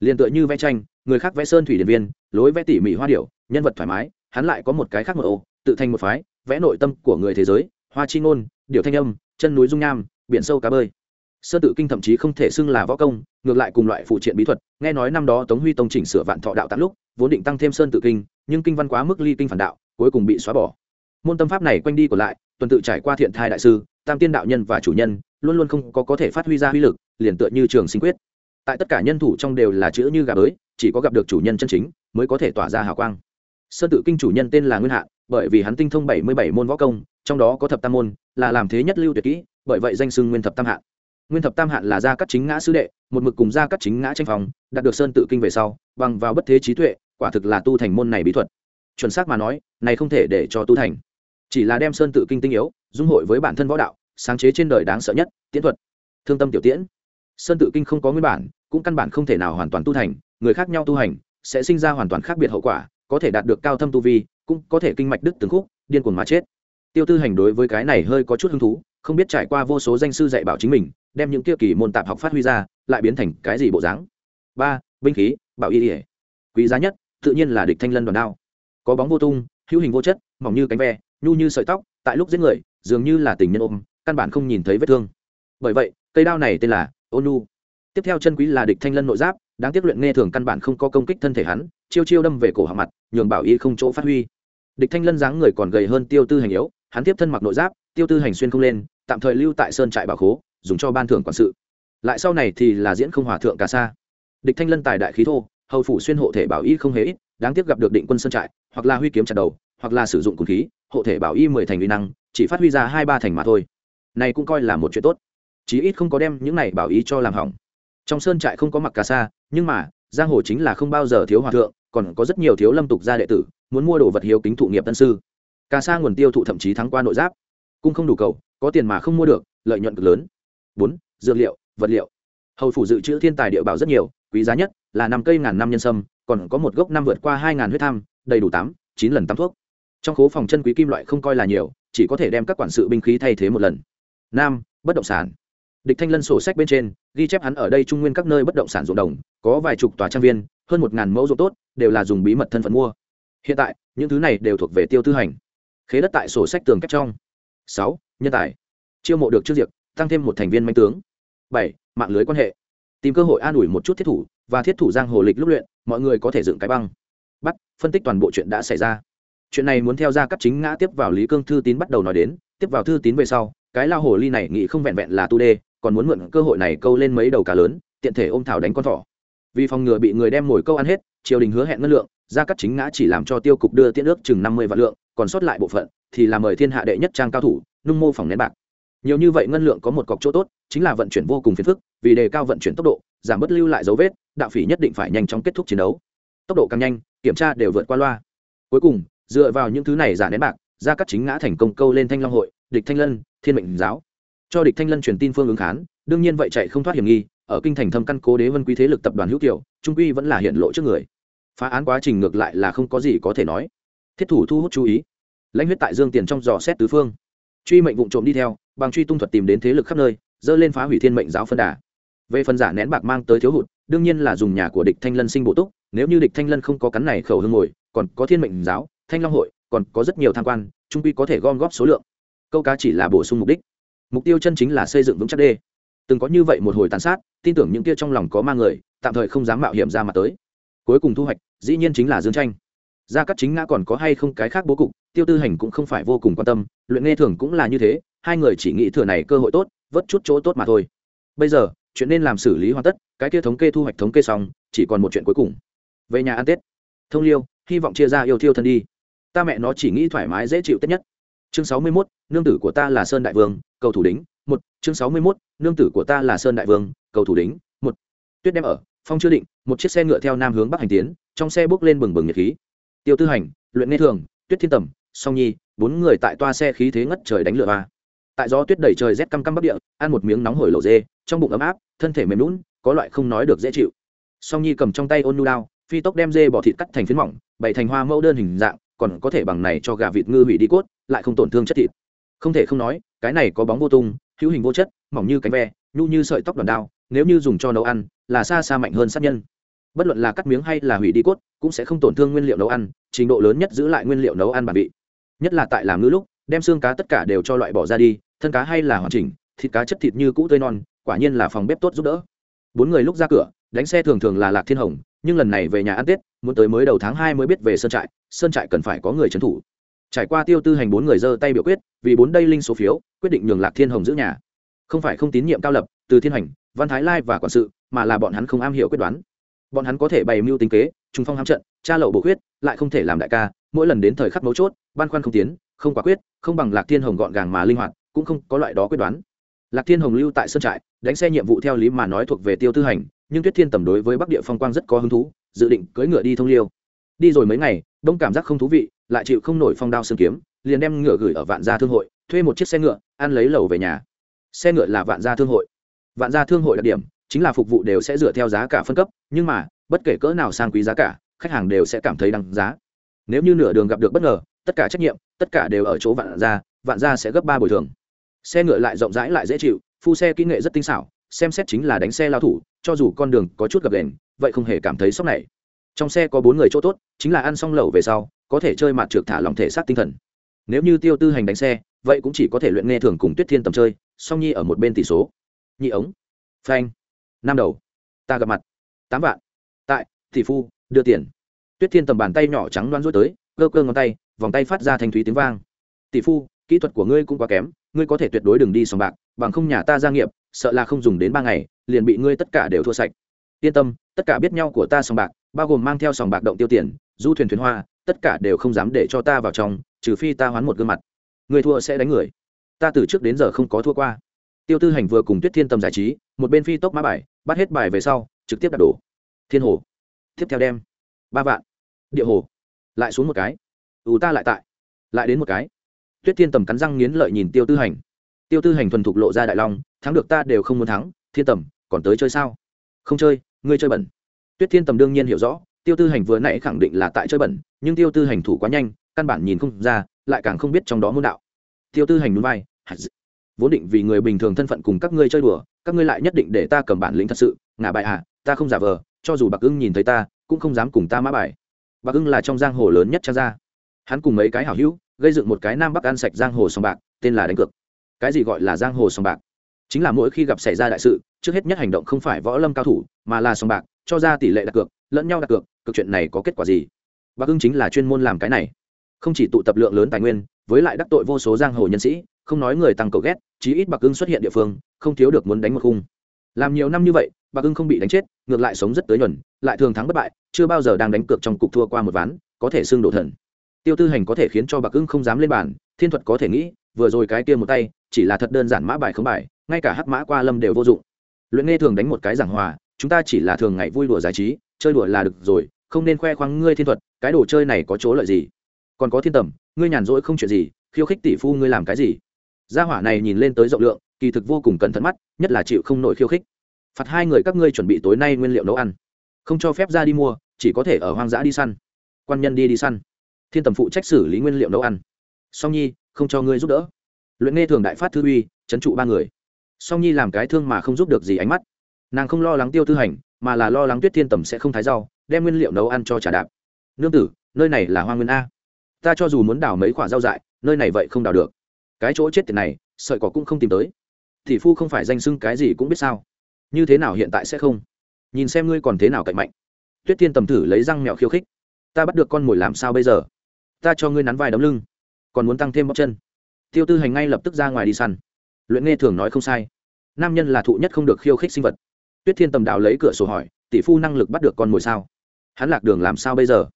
Liền tựa như vẽ tranh người khác vẽ sơn thủy điện viên lối vẽ tỉ mỉ hoa điểu, nhân vật thoải mái hắn lại có một cái khác một ô tự thành một phái vẽ nội tâm của người thế giới hoa chi ngôn điệu thanh âm chân núi dung nham biển sâu cá bơi sơ tự kinh thậm chí không thể xưng là võ công, ngược lại cùng loại phụ triện bí thuật, nghe nói năm đó tống huy tông chỉnh sửa vạn thọ đạo tạm lúc, vốn định tăng thêm sơn tự kinh, nhưng kinh văn quá mức ly kinh phản đạo, cuối cùng bị xóa bỏ. Môn tâm pháp này quanh đi còn lại, tuần tự trải qua thiện thai đại sư, tam tiên đạo nhân và chủ nhân, luôn luôn không có có thể phát huy ra uy lực, liền tựa như trường sinh quyết. Tại tất cả nhân thủ trong đều là chữ như gà bới chỉ có gặp được chủ nhân chân chính, mới có thể tỏa ra hào quang. Sơn tự kinh chủ nhân tên là nguyên hạ, bởi vì hắn tinh thông bảy mươi bảy môn võ công, trong đó có thập tam môn, là làm thế nhất lưu tuyệt kỹ, bởi vậy danh xưng nguyên thập tam hạ nguyên thập tam hạn là gia cắt chính ngã sứ đệ, một mực cùng gia cắt chính ngã tranh phòng đạt được sơn tự kinh về sau, bằng vào bất thế trí tuệ, quả thực là tu thành môn này bí thuật. Chuẩn xác mà nói, này không thể để cho tu thành. Chỉ là đem sơn tự kinh tinh yếu, dung hội với bản thân võ đạo, sáng chế trên đời đáng sợ nhất, tiễn thuật. Thương tâm tiểu tiễn. Sơn tự kinh không có nguyên bản, cũng căn bản không thể nào hoàn toàn tu thành, người khác nhau tu hành, sẽ sinh ra hoàn toàn khác biệt hậu quả, có thể đạt được cao thâm tu vi, cũng có thể kinh mạch đứt từng khúc, điên cuồng mà chết. Tiêu tư hành đối với cái này hơi có chút hứng thú không biết trải qua vô số danh sư dạy bảo chính mình, đem những kia kỳ môn tạp học phát huy ra, lại biến thành cái gì bộ dáng? Ba, binh khí, bảo y ỉa quý giá nhất, tự nhiên là địch thanh lân đoàn đao. Có bóng vô tung, hữu hình vô chất, mỏng như cánh ve, nhu như sợi tóc, tại lúc giết người, dường như là tình nhân ôm, căn bản không nhìn thấy vết thương. Bởi vậy, cây đao này tên là ôn nu. tiếp theo chân quý là địch thanh lân nội giáp, đáng tiếc luyện nghe thường căn bản không có công kích thân thể hắn, chiêu chiêu đâm về cổ hạ mặt, nhường bảo y không chỗ phát huy. Địch thanh lân dáng người còn gầy hơn tiêu tư hành yếu, hắn tiếp thân mặc nội giáp tiêu tư hành xuyên không lên, tạm thời lưu tại sơn trại bảo khố, dùng cho ban thưởng quản sự. Lại sau này thì là diễn không hòa thượng cả xa. Địch thanh lân tài đại khí thô, hầu phủ xuyên hộ thể bảo y không hề ít, đáng tiếc gặp được định quân sơn trại, hoặc là huy kiếm chặt đầu, hoặc là sử dụng cung khí, hộ thể bảo y mười thành uy năng, chỉ phát huy ra hai ba thành mà thôi. Này cũng coi là một chuyện tốt. Chí ít không có đem những này bảo y cho làm hỏng. Trong sơn trại không có mặc cà sa nhưng mà, giang hồ chính là không bao giờ thiếu hòa thượng, còn có rất nhiều thiếu lâm tục gia đệ tử, muốn mua đồ vật hiếu kính thụ nghiệp tân sư. Cà sa nguồn tiêu thụ thậm chí thắng qua nội giáp cung không đủ cầu, có tiền mà không mua được, lợi nhuận cực lớn. Bốn, dược liệu, vật liệu. Hầu phủ dự trữ thiên tài địa bảo rất nhiều, quý giá nhất là năm cây ngàn năm nhân sâm, còn có một gốc năm vượt qua hai ngàn huyết tham, đầy đủ tám, chín lần tắm thuốc. Trong khố phòng chân quý kim loại không coi là nhiều, chỉ có thể đem các quản sự binh khí thay thế một lần. Năm bất động sản. Địch thanh lân sổ sách bên trên, ghi chép hắn ở đây trung nguyên các nơi bất động sản ruộng đồng, có vài chục tòa trang viên, hơn một ngàn mẫu ruộng tốt, đều là dùng bí mật thân phận mua. Hiện tại, những thứ này đều thuộc về tiêu tư hành. Khế đất tại sổ sách tường kép trong sáu, nhân tài. Chiêu mộ được trước diệt tăng thêm một thành viên manh tướng. Bảy, mạng lưới quan hệ. Tìm cơ hội an ủi một chút thiết thủ và thiết thủ giang hồ lịch lúc luyện, mọi người có thể dựng cái băng. Bắt, phân tích toàn bộ chuyện đã xảy ra. Chuyện này muốn theo ra các chính ngã tiếp vào lý cương thư tín bắt đầu nói đến, tiếp vào thư tín về sau, cái lao hồ ly này nghĩ không vẹn vẹn là tu đê, còn muốn mượn cơ hội này câu lên mấy đầu cá lớn, tiện thể ôm thảo đánh con thỏ. Vì phòng ngừa bị người đem mồi câu ăn hết, triều đình hứa hẹn ngân lượng ra các chính ngã chỉ làm cho tiêu cục đưa tiễn ước chừng năm mươi vạn lượng, còn sót lại bộ phận thì là mời thiên hạ đệ nhất trang cao thủ, nung mô phỏng nén bạc. Nhiều như vậy ngân lượng có một cọc chỗ tốt, chính là vận chuyển vô cùng phiền phức, vì đề cao vận chuyển tốc độ, giảm bất lưu lại dấu vết, đạo phỉ nhất định phải nhanh chóng kết thúc chiến đấu. Tốc độ càng nhanh, kiểm tra đều vượt qua loa. Cuối cùng, dựa vào những thứ này giả nén bạc ra các chính ngã thành công câu lên thanh long hội, địch thanh lân, thiên mệnh giáo. Cho địch thanh lân truyền tin phương ứng khán, đương nhiên vậy chạy không thoát hiểm nghi, ở kinh thành thâm căn cố đế vân quý thế lực tập đoàn hữu kiều, trung quy vẫn là hiện lộ trước người. Phá án quá trình ngược lại là không có gì có thể nói. Thiết thủ thu hút chú ý lãnh huyết tại dương tiền trong dò xét tứ phương. Truy mệnh vụ trộm đi theo, bằng truy tung thuật tìm đến thế lực khắp nơi, dơ lên phá hủy thiên mệnh giáo phân đà. Về phần giả nén bạc mang tới thiếu hụt, đương nhiên là dùng nhà của địch thanh lân sinh bổ túc, nếu như địch thanh lân không có cắn này khẩu hương ngồi, còn có thiên mệnh giáo, thanh long hội, còn có rất nhiều tham quan, trung quy có thể gom góp số lượng. Câu cá chỉ là bổ sung mục đích. Mục tiêu chân chính là xây dựng vững chắc đê. Từng có như vậy một hồi tàn sát, tin tưởng những kia trong lòng có ma người, tạm thời không dám mạo hiểm ra mặt tới. Cuối cùng thu hoạch, dĩ nhiên chính là dương tranh gia cắt chính ngã còn có hay không cái khác bố cục tiêu tư hành cũng không phải vô cùng quan tâm luyện nghe thường cũng là như thế hai người chỉ nghĩ thừa này cơ hội tốt vớt chút chỗ tốt mà thôi. Bây giờ chuyện nên làm xử lý hoàn tất cái kia thống kê thu hoạch thống kê xong chỉ còn một chuyện cuối cùng. Về nhà ăn tết. Thông liêu hy vọng chia ra yêu thiêu thân đi. Ta mẹ nó chỉ nghĩ thoải mái dễ chịu tết nhất. Chương sáu mươi 61, nương tử của ta là sơn đại vương cầu thủ đính. Một chương sáu mươi 61, nương tử của ta là sơn đại vương cầu thủ đính. Một tuyết đem ở phong chưa định một chiếc xe ngựa theo nam hướng bắc hành tiến trong xe bước lên bừng bừng nhiệt khí tiêu tư hành, luyện nghe thường, tuyết thiên tầm, song nhi, bốn người tại toa xe khí thế ngất trời đánh lửa hoa. Tại gió tuyết đẩy trời rét căm căm bắc địa, ăn một miếng nóng hổi lẩu dê, trong bụng ấm áp, thân thể mềm lún có loại không nói được dễ chịu. Song nhi cầm trong tay ôn nu đao, phi tốc đem dê bỏ thịt cắt thành phiến mỏng, bày thành hoa mẫu đơn hình dạng, còn có thể bằng này cho gà vịt ngư hủy đi cốt, lại không tổn thương chất thịt. Không thể không nói, cái này có bóng vô tung, hữu hình vô chất, mỏng như cánh ve, nhu như sợi tóc đòn đao, nếu như dùng cho nấu ăn, là xa xa mạnh hơn sát nhân bất luận là cắt miếng hay là hủy đi cốt, cũng sẽ không tổn thương nguyên liệu nấu ăn, trình độ lớn nhất giữ lại nguyên liệu nấu ăn bản vị. Nhất là tại làm ngư lúc, đem xương cá tất cả đều cho loại bỏ ra đi, thân cá hay là hoàn chỉnh, thịt cá chất thịt như cũ tươi non, quả nhiên là phòng bếp tốt giúp đỡ. Bốn người lúc ra cửa, đánh xe thường thường là lạc thiên hồng, nhưng lần này về nhà ăn tết, muốn tới mới đầu tháng hai mới biết về sơn trại sơn trại cần phải có người trấn thủ. Trải qua tiêu tư hành bốn người giơ tay biểu quyết, vì bốn đây linh số phiếu, quyết định nhường lạc thiên hồng giữ nhà. Không phải không tín nhiệm cao lập, từ thiên hành, văn thái lai và quản sự, mà là bọn hắn không am hiểu quyết đoán bọn hắn có thể bày mưu tính kế trung phong ham trận, tra lậu bổ khuyết, lại không thể làm đại ca, mỗi lần đến thời khắc mấu chốt ban khoăn không tiến, không quả quyết, không bằng lạc thiên hồng gọn gàng mà linh hoạt, cũng không có loại đó quyết đoán. Lạc thiên hồng lưu tại sơn trại, đánh xe nhiệm vụ theo lý mà nói thuộc về tiêu tư hành, nhưng tuyết thiên tầm đối với bắc địa phong quang rất có hứng thú, dự định cưỡi ngựa đi thông liêu. Đi rồi mấy ngày, đông cảm giác không thú vị, lại chịu không nổi phong đao xương kiếm, liền đem ngựa gửi ở vạn gia thương hội, thuê một chiếc xe ngựa, ăn lấy lầu về nhà. Xe ngựa là vạn gia thương hội. Vạn gia thương hội đặc điểm chính là phục vụ đều sẽ dựa theo giá cả phân cấp, nhưng mà, bất kể cỡ nào sang quý giá cả, khách hàng đều sẽ cảm thấy đăng giá. Nếu như nửa đường gặp được bất ngờ, tất cả trách nhiệm, tất cả đều ở chỗ vạn gia vạn gia sẽ gấp ba bồi thường. Xe ngựa lại rộng rãi lại dễ chịu, phu xe kỹ nghệ rất tinh xảo, xem xét chính là đánh xe lao thủ, cho dù con đường có chút gập đền vậy không hề cảm thấy sốc này. Trong xe có bốn người chỗ tốt, chính là ăn xong lẩu về sau, có thể chơi mặt trượt thả lòng thể xác tinh thần. Nếu như tiêu tư hành đánh xe, vậy cũng chỉ có thể luyện nghe thường cùng tuyết thiên tầm chơi, song nhi ở một bên tỷ số. Nhị ống. Phanh năm đầu. Ta gặp mặt. Tám vạn. Tại thị phu, đưa tiền. Tuyết thiên tầm bàn tay nhỏ trắng đoan rối tới, cơ cơ ngón tay, vòng tay phát ra thanh thúy tiếng vang. Tỷ phu, kỹ thuật của ngươi cũng quá kém, ngươi có thể tuyệt đối đừng đi sòng bạc, bằng không nhà ta gia nghiệp, sợ là không dùng đến ba ngày, liền bị ngươi tất cả đều thua sạch. Yên tâm, tất cả biết nhau của ta sòng bạc, bao gồm mang theo sòng bạc động tiêu tiền, du thuyền thuyền hoa, tất cả đều không dám để cho ta vào trong, trừ phi ta hoán một gương mặt. Người thua sẽ đánh người. Ta từ trước đến giờ không có thua qua tiêu tư hành vừa cùng tuyết thiên tầm giải trí, một bên phi tốc mã bài, bắt hết bài về sau, trực tiếp đặt đổ thiên hồ. Tiếp theo đem. Ba vạn. Địa hồ. Lại xuống một cái. Ù ta lại tại. Lại đến một cái. Tuyết thiên tầm cắn răng nghiến lợi nhìn tiêu tư hành. Tiêu tư hành thuần thục lộ ra đại long, thắng được ta đều không muốn thắng, thiên tầm còn tới chơi sao? Không chơi, ngươi chơi bẩn. Tuyết thiên tầm đương nhiên hiểu rõ, tiêu tư hành vừa nãy khẳng định là tại chơi bẩn, nhưng tiêu tư hành thủ quá nhanh, căn bản nhìn không ra, lại càng không biết trong đó môn đạo. Tiêu tư hành núi vai vốn định vì người bình thường thân phận cùng các ngươi chơi đùa, các ngươi lại nhất định để ta cầm bản lĩnh thật sự. Ngả bài à ta không giả vờ, cho dù bạc ưng nhìn thấy ta, cũng không dám cùng ta mã bài. Bạc ưng là trong giang hồ lớn nhất trang gia. Hắn cùng mấy cái hảo hữu, gây dựng một cái nam bắc ăn sạch giang hồ sòng bạc, tên là đánh cược. Cái gì gọi là giang hồ sòng bạc? Chính là mỗi khi gặp xảy ra đại sự, trước hết nhất hành động không phải võ lâm cao thủ, mà là sòng bạc, cho ra tỷ lệ đặt cược, lẫn nhau đặt cược cực chuyện này có kết quả gì? Bạc ưng chính là chuyên môn làm cái này. Không chỉ tụ tập lượng lớn tài nguyên, với lại đắc tội vô số giang hồ nhân sĩ không nói người tăng cầu ghét, chí ít bạc ưng xuất hiện địa phương, không thiếu được muốn đánh một khung. Làm nhiều năm như vậy, bạc ưng không bị đánh chết, ngược lại sống rất tới nhuần, lại thường thắng bất bại, chưa bao giờ đang đánh cược trong cục thua qua một ván, có thể xưng đổ thần. Tiêu tư hành có thể khiến cho bạc ưng không dám lên bàn, thiên thuật có thể nghĩ, vừa rồi cái kia một tay, chỉ là thật đơn giản mã bài không bài, ngay cả hắc mã qua lâm đều vô dụng. Luyện nghe thường đánh một cái giảng hòa, chúng ta chỉ là thường ngày vui đùa giải trí, chơi đùa là được rồi, không nên khoe khoang ngươi thiên thuật, cái đồ chơi này có chỗ lợi gì? Còn có thiên tầm, ngươi nhàn rỗi không chuyện gì, khiêu khích tỷ phu ngươi làm cái gì? Gia hỏa này nhìn lên tới rộng lượng, kỳ thực vô cùng cẩn thận mắt, nhất là chịu không nổi khiêu khích. Phạt hai người các ngươi chuẩn bị tối nay nguyên liệu nấu ăn. Không cho phép ra đi mua, chỉ có thể ở hoang dã đi săn. Quan nhân đi đi săn. Thiên tầm phụ trách xử lý nguyên liệu nấu ăn. Song nhi, không cho ngươi giúp đỡ. Luyện nghe thường đại phát thư uy trấn trụ ba người. Song nhi làm cái thương mà không giúp được gì ánh mắt. Nàng không lo lắng tiêu tư hành, mà là lo lắng tuyết thiên tầm sẽ không thái rau, đem nguyên liệu nấu ăn cho trà đạp. Nương tử, nơi này là hoa nguyên a. Ta cho dù muốn đào mấy quả rau dại, nơi này vậy không đào được cái chỗ chết tiền này, sợi cỏ cũng không tìm tới. Thì phu không phải danh xưng cái gì cũng biết sao? Như thế nào hiện tại sẽ không? Nhìn xem ngươi còn thế nào cạnh mạnh. Tuyết thiên tầm thử lấy răng mẹo khiêu khích. Ta bắt được con mồi làm sao bây giờ? Ta cho ngươi nắn vai đấm lưng. Còn muốn tăng thêm bóc chân. Tiêu tư hành ngay lập tức ra ngoài đi săn. Luyện nghe thường nói không sai. Nam nhân là thụ nhất không được khiêu khích sinh vật. Tuyết thiên tầm đào lấy cửa sổ hỏi, tỷ phu năng lực bắt được con mồi sao? Hắn lạc đường làm sao bây giờ?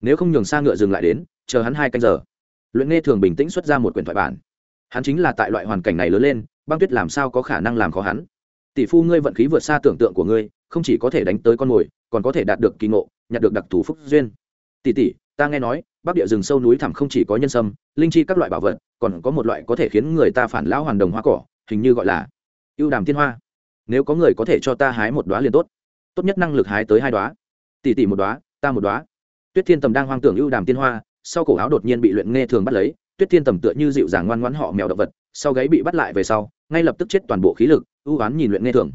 Nếu không nhường xa ngựa dừng lại đến, chờ hắn hai canh giờ. Luyện nghe thường bình tĩnh xuất ra một quyển thoại bản hắn chính là tại loại hoàn cảnh này lớn lên, băng tuyết làm sao có khả năng làm khó hắn? Tỷ phu ngươi vận khí vượt xa tưởng tượng của ngươi, không chỉ có thể đánh tới con mồi, còn có thể đạt được kỳ ngộ, nhặt được đặc thù phúc duyên. Tỷ tỷ, ta nghe nói, bắc địa rừng sâu núi thẳm không chỉ có nhân sâm, linh chi các loại bảo vật, còn có một loại có thể khiến người ta phản lão hoàn đồng hoa cỏ, hình như gọi là ưu đàm thiên hoa. Nếu có người có thể cho ta hái một đoá liền tốt. Tốt nhất năng lực hái tới hai đoá tỷ tỷ một đoá ta một đoá tuyết thiên tầm đang hoang tưởng ưu đàm tiên hoa, sau cổ áo đột nhiên bị luyện nghe thường bắt lấy tuyết thiên tầm tựa như dịu dàng ngoan ngoãn họ mèo động vật sau gáy bị bắt lại về sau ngay lập tức chết toàn bộ khí lực ưu oán nhìn luyện nghe thường.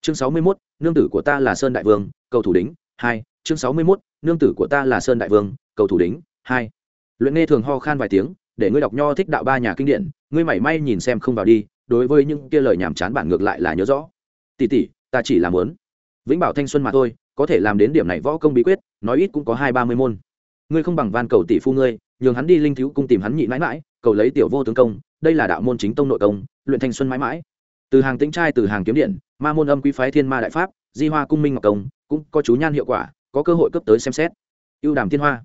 Chương sáu mươi 61, nương tử của ta là sơn đại vương cầu thủ đính hai. Chương sáu mươi 61, nương tử của ta là sơn đại vương cầu thủ đính hai. Luyện nghe thường ho khan vài tiếng để ngươi đọc nho thích đạo ba nhà kinh điển ngươi mảy may nhìn xem không vào đi đối với những kia lời nhảm chán bản ngược lại là nhớ rõ. Tỷ tỷ ta chỉ làm muốn vĩnh bảo thanh xuân mà thôi có thể làm đến điểm này võ công bí quyết nói ít cũng có hai ba mươi môn. Ngươi không bằng van cầu tỷ phu ngươi nhường hắn đi linh thiếu cung tìm hắn nhị mãi mãi, cầu lấy tiểu vô tướng công, đây là đạo môn chính tông nội công, luyện thanh xuân mãi mãi. Từ hàng tĩnh trai, từ hàng kiếm điện, ma môn âm quý phái thiên ma đại pháp, di hoa cung minh ngọc công, cũng có chú nhan hiệu quả, có cơ hội cấp tới xem xét. Ưu đàm tiên hoa.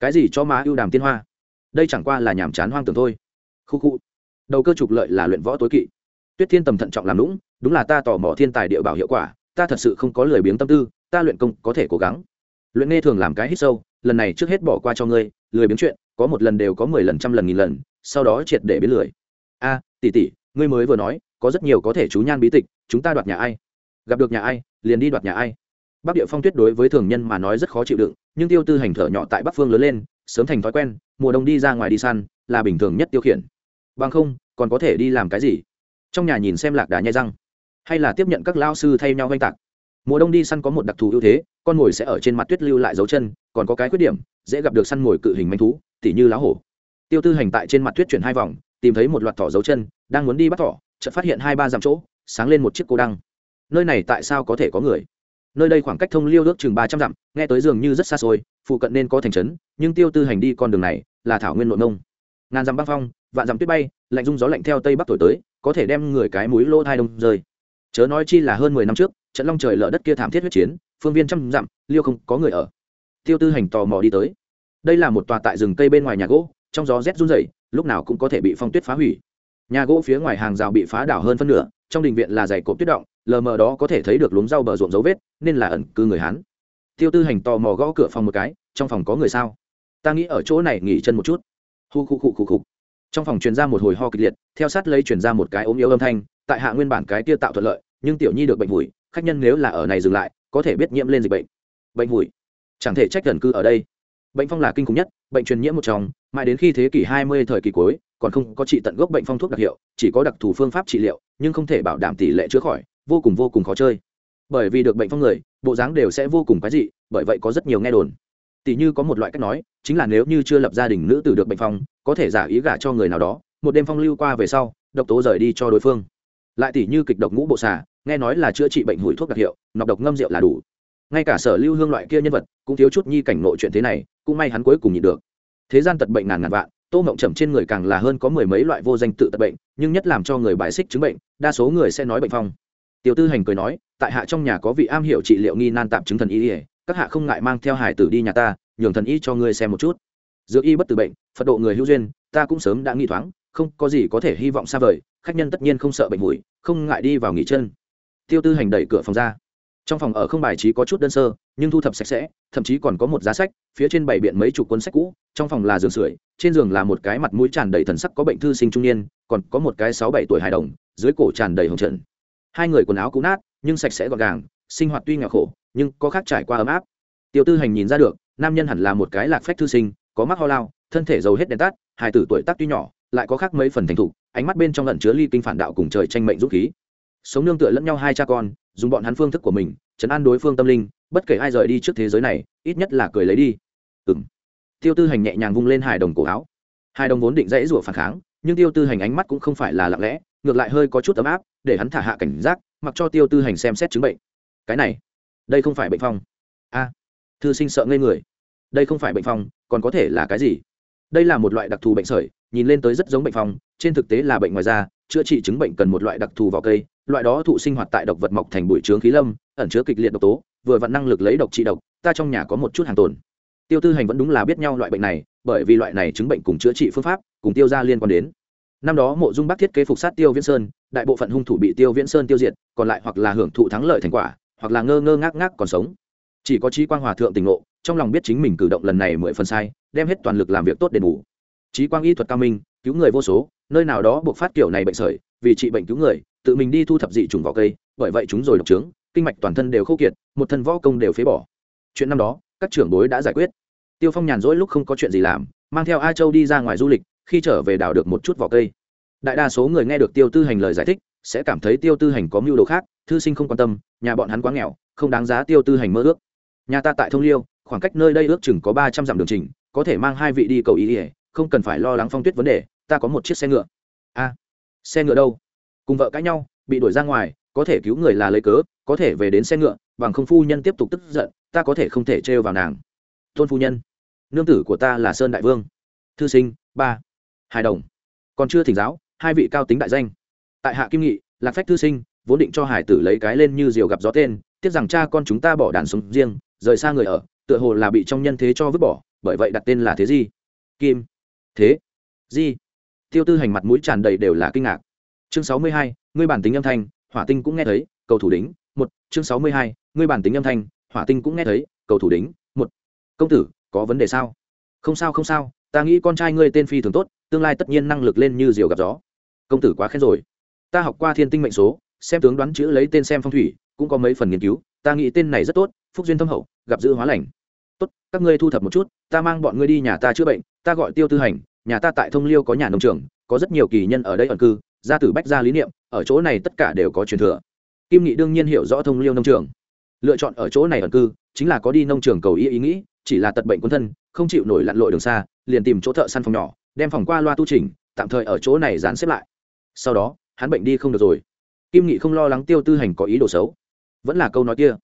Cái gì cho má ưu đàm tiên hoa? Đây chẳng qua là nhàm chán hoang tưởng thôi. Khu khu. Đầu cơ trục lợi là luyện võ tối kỵ. Tuyết thiên tầm thận trọng làm lũng đúng là ta tò mò thiên tài địa bảo hiệu quả, ta thật sự không có lười biếng tâm tư, ta luyện công có thể cố gắng. Luyện nghe thường làm cái hít sâu, lần này trước hết bỏ qua cho ngươi, lười biếng chuyện có một lần đều có mười lần, trăm lần, nghìn lần, sau đó triệt để biến lười. A, tỷ tỷ, ngươi mới vừa nói, có rất nhiều có thể chú nhan bí tịch, chúng ta đoạt nhà ai? Gặp được nhà ai, liền đi đoạt nhà ai? Bắc địa phong tuyết đối với thường nhân mà nói rất khó chịu đựng, nhưng tiêu tư hành thở nhỏ tại bắc phương lớn lên, sớm thành thói quen, mùa đông đi ra ngoài đi săn, là bình thường nhất tiêu khiển. Bằng không, còn có thể đi làm cái gì? Trong nhà nhìn xem lạc đà nhai răng. Hay là tiếp nhận các lao sư thay nhau oanh tạc. Mùa đông đi săn có một đặc thù ưu thế, con mồi sẽ ở trên mặt tuyết lưu lại dấu chân, còn có cái khuyết điểm, dễ gặp được săn mồi cự hình manh thú tỉ như lá hổ. Tiêu tư hành tại trên mặt tuyết chuyển hai vòng, tìm thấy một loạt thỏ dấu chân, đang muốn đi bắt thỏ, chợt phát hiện hai ba dặm chỗ, sáng lên một chiếc cô đăng. Nơi này tại sao có thể có người? Nơi đây khoảng cách thông liêu ước chừng ba trăm dặm, nghe tới dường như rất xa xôi, phụ cận nên có thành trấn, nhưng tiêu tư hành đi con đường này là thảo nguyên nội nông ngàn dặm băng phong, vạn dặm tuyết bay, lạnh rung gió lạnh theo tây bắc thổi tới, có thể đem người cái mũi lỗ thai đông rơi. Chớ nói chi là hơn mười năm trước, trận long trời lở đất kia thảm thiết huyết chiến, phương viên trăm dặm, liêu không có người ở. Tiêu tư hành tò mò đi tới đây là một tòa tại rừng cây bên ngoài nhà gỗ, trong gió rét run rẩy, lúc nào cũng có thể bị phong tuyết phá hủy. Nhà gỗ phía ngoài hàng rào bị phá đảo hơn phân nửa, trong đình viện là dày cộp tuyết động, lờ mờ đó có thể thấy được luống rau bờ ruộng dấu vết, nên là ẩn cư người hán. Tiêu tư hành tò mò gõ cửa phòng một cái, trong phòng có người sao? Ta nghĩ ở chỗ này nghỉ chân một chút. Hu khu khu khu khu. Trong phòng truyền ra một hồi ho kịch liệt, theo sát lấy truyền ra một cái ốm yếu âm thanh, tại hạ nguyên bản cái kia tạo thuận lợi, nhưng tiểu nhi được bệnh hủi khách nhân nếu là ở này dừng lại, có thể biết nhiễm lên dịch bệnh. Bệnh hủi chẳng thể trách gần cư ở đây bệnh phong là kinh khủng nhất, bệnh truyền nhiễm một trong, mãi đến khi thế kỷ hai mươi thời kỳ cuối, còn không có trị tận gốc bệnh phong thuốc đặc hiệu, chỉ có đặc thù phương pháp trị liệu, nhưng không thể bảo đảm tỷ lệ chữa khỏi, vô cùng vô cùng khó chơi. Bởi vì được bệnh phong người, bộ dáng đều sẽ vô cùng quái dị, bởi vậy có rất nhiều nghe đồn. Tỷ như có một loại cách nói, chính là nếu như chưa lập gia đình nữ tử được bệnh phong, có thể giả ý gả cho người nào đó, một đêm phong lưu qua về sau, độc tố rời đi cho đối phương. Lại tỷ như kịch độc ngũ bộ xà, nghe nói là chữa trị bệnh hủi thuốc đặc hiệu, nọc độc ngâm rượu là đủ. Ngay cả sở lưu hương loại kia nhân vật, cũng thiếu chút nhi cảnh nội chuyện thế này cũng may hắn cuối cùng nhịn được. Thế gian tật bệnh ngàn ngàn vạn, tô mộng trầm trên người càng là hơn có mười mấy loại vô danh tự tật bệnh, nhưng nhất làm cho người bài xích chứng bệnh, đa số người sẽ nói bệnh phong. Tiểu tư hành cười nói, tại hạ trong nhà có vị am hiểu trị liệu nghi nan tạm chứng thần y, các hạ không ngại mang theo hải tử đi nhà ta, nhường thần y cho ngươi xem một chút. Dược y bất tử bệnh, phật độ người hữu duyên, ta cũng sớm đã nghi thoáng, không có gì có thể hy vọng xa vời, khách nhân tất nhiên không sợ bệnh mũi không ngại đi vào nghỉ chân. Tiêu tư hành đẩy cửa phòng ra trong phòng ở không bài trí có chút đơn sơ, nhưng thu thập sạch sẽ, thậm chí còn có một giá sách, phía trên bảy biện mấy chục cuốn sách cũ, trong phòng là giường sưởi, trên giường là một cái mặt mũi tràn đầy thần sắc có bệnh thư sinh trung niên, còn có một cái sáu bảy tuổi hài đồng, dưới cổ tràn đầy hồng trần. Hai người quần áo cũ nát, nhưng sạch sẽ gọn gàng, sinh hoạt tuy nghèo khổ, nhưng có khác trải qua ấm áp. Tiêu tư hành nhìn ra được, nam nhân hẳn là một cái lạc phách thư sinh, có mắc ho lao thân thể giàu hết đèn tắt hài tử tuổi tác tuy nhỏ, lại có khác mấy phần thành thục, ánh mắt bên trong lẩn chứa ly kinh phản đạo cùng trời tranh mệnh dũng khí. Sống nương tựa lẫn nhau hai cha con dùng bọn hắn phương thức của mình, chấn an đối phương tâm linh, bất kể ai rời đi trước thế giới này, ít nhất là cười lấy đi. Ừng tiêu tư hành nhẹ nhàng vung lên hài đồng cổ áo. Hài đồng vốn định dãy rủa phản kháng, nhưng tiêu tư hành ánh mắt cũng không phải là lặng lẽ, ngược lại hơi có chút ấm áp, để hắn thả hạ cảnh giác, mặc cho tiêu tư hành xem xét chứng bệnh. Cái này, đây không phải bệnh phong. A, thư sinh sợ ngây người. Đây không phải bệnh phong, còn có thể là cái gì? Đây là một loại đặc thù bệnh sởi, nhìn lên tới rất giống bệnh phong, trên thực tế là bệnh ngoài da chữa trị chứng bệnh cần một loại đặc thù vào cây, loại đó thụ sinh hoạt tại độc vật mọc thành bụi trướng khí lâm, ẩn chứa kịch liệt độc tố, vừa vặn năng lực lấy độc trị độc, ta trong nhà có một chút hàng tồn. Tiêu tư hành vẫn đúng là biết nhau loại bệnh này, bởi vì loại này chứng bệnh cùng chữa trị phương pháp, cùng tiêu ra liên quan đến. Năm đó mộ dung bắc thiết kế phục sát tiêu viễn sơn, đại bộ phận hung thủ bị tiêu viễn sơn tiêu diệt, còn lại hoặc là hưởng thụ thắng lợi thành quả, hoặc là ngơ ngơ ngác ngác còn sống. Chỉ có trí quang hòa thượng tỉnh ngộ, trong lòng biết chính mình cử động lần này mười phần sai, đem hết toàn lực làm việc tốt đền bù. Trí quang y thuật cao minh cứu người vô số, nơi nào đó buộc phát kiểu này bệnh sởi, vì trị bệnh cứu người, tự mình đi thu thập dị trùng vỏ cây, bởi vậy chúng rồi độc trướng, kinh mạch toàn thân đều khô kiệt, một thân võ công đều phế bỏ. Chuyện năm đó, các trưởng bối đã giải quyết. Tiêu phong nhàn rỗi lúc không có chuyện gì làm, mang theo a châu đi ra ngoài du lịch, khi trở về đào được một chút vỏ cây. Đại đa số người nghe được tiêu tư hành lời giải thích, sẽ cảm thấy tiêu tư hành có mưu đồ khác, thư sinh không quan tâm, nhà bọn hắn quá nghèo, không đáng giá tiêu tư hành mơ ước. Nhà ta tại thông liêu, khoảng cách nơi đây ước chừng có ba trăm dặm đường trình, có thể mang hai vị đi cầu ý ỉa không cần phải lo lắng phong tuyết vấn đề ta có một chiếc xe ngựa. A, xe ngựa đâu? Cùng vợ cãi nhau, bị đuổi ra ngoài, có thể cứu người là lấy cớ, có thể về đến xe ngựa, bằng không phu nhân tiếp tục tức giận, ta có thể không thể trêu vào nàng. Tôn phu nhân, nương tử của ta là sơn đại vương. Thư sinh, ba, hài đồng. Còn chưa thỉnh giáo, hai vị cao tính đại danh. Tại hạ kim nghị, lạc phách thư sinh, vốn định cho hải tử lấy cái lên như diều gặp gió tên, tiếc rằng cha con chúng ta bỏ đàn sống riêng, rời xa người ở, tựa hồ là bị trong nhân thế cho vứt bỏ, bởi vậy đặt tên là thế gì kim. Thế di? Tiêu tư hành mặt mũi tràn đầy đều là kinh ngạc. Chương sáu mươi hai, ngươi bản tính âm thanh, hỏa tinh cũng nghe thấy, cầu thủ đính, một, chương sáu mươi hai, ngươi bản tính âm thanh, hỏa tinh cũng nghe thấy, cầu thủ đính, một. Công tử, có vấn đề sao? Không sao không sao, ta nghĩ con trai ngươi tên phi thường tốt, tương lai tất nhiên năng lực lên như diều gặp gió. Công tử quá khen rồi. Ta học qua thiên tinh mệnh số, xem tướng đoán chữ lấy tên xem phong thủy, cũng có mấy phần nghiên cứu, ta nghĩ tên này rất tốt, phúc duyên thâm hậu, gặp dữ hóa lành. Tốt, các ngươi thu thập một chút, ta mang bọn ngươi đi nhà ta chữa bệnh, ta gọi tiêu tư hành nhà ta tại thông liêu có nhà nông trường, có rất nhiều kỳ nhân ở đây ẩn cư, gia tử bách gia lý niệm, ở chỗ này tất cả đều có truyền thừa. Kim nghị đương nhiên hiểu rõ thông liêu nông trường. Lựa chọn ở chỗ này ẩn cư, chính là có đi nông trường cầu ý ý nghĩ, chỉ là tật bệnh quân thân, không chịu nổi lặn lội đường xa, liền tìm chỗ thợ săn phòng nhỏ, đem phòng qua loa tu trình tạm thời ở chỗ này dán xếp lại. Sau đó, hắn bệnh đi không được rồi. Kim nghị không lo lắng tiêu tư hành có ý đồ xấu. Vẫn là câu nói kia.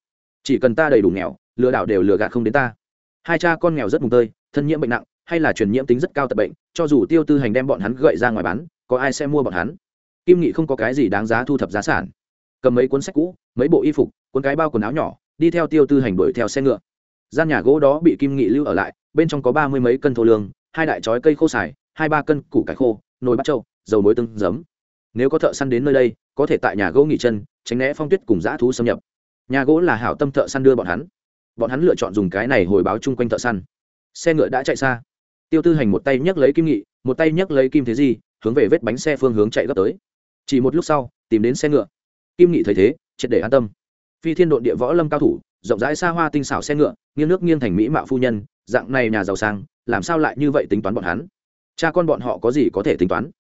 Chỉ cần ta đầy đủ nghèo, lừa đảo đều lừa gạt không đến ta. Hai cha con nghèo rất mùng tơi, thân nhiễm bệnh nặng, hay là truyền nhiễm tính rất cao tật bệnh cho dù tiêu tư hành đem bọn hắn gậy ra ngoài bán, có ai sẽ mua bọn hắn? Kim nghị không có cái gì đáng giá thu thập giá sản. Cầm mấy cuốn sách cũ, mấy bộ y phục, cuốn cái bao quần áo nhỏ, đi theo tiêu tư hành đuổi theo xe ngựa. Gian nhà gỗ đó bị kim nghị lưu ở lại, bên trong có ba mươi mấy cân thô lương, hai đại chói cây khô xài, hai ba cân củ cải khô, nồi bát trâu, dầu muối tương giấm. Nếu có thợ săn đến nơi đây, có thể tại nhà gỗ nghỉ chân, tránh né phong tuyết cùng dã thú xâm nhập. Nhà gỗ là hảo tâm thợ săn đưa bọn hắn. Bọn hắn lựa chọn dùng cái này hồi báo chung quanh thợ săn. Xe ngựa đã chạy xa tiêu tư hành một tay nhấc lấy kim nghị, một tay nhấc lấy kim thế di, hướng về vết bánh xe phương hướng chạy gấp tới. Chỉ một lúc sau, tìm đến xe ngựa. Kim nghị thấy thế, triệt để an tâm. Phi thiên đội địa võ lâm cao thủ, rộng rãi xa hoa tinh xảo xe ngựa, nghiêng nước nghiêng thành mỹ mạo phu nhân, dạng này nhà giàu sang, làm sao lại như vậy tính toán bọn hắn? Cha con bọn họ có gì có thể tính toán?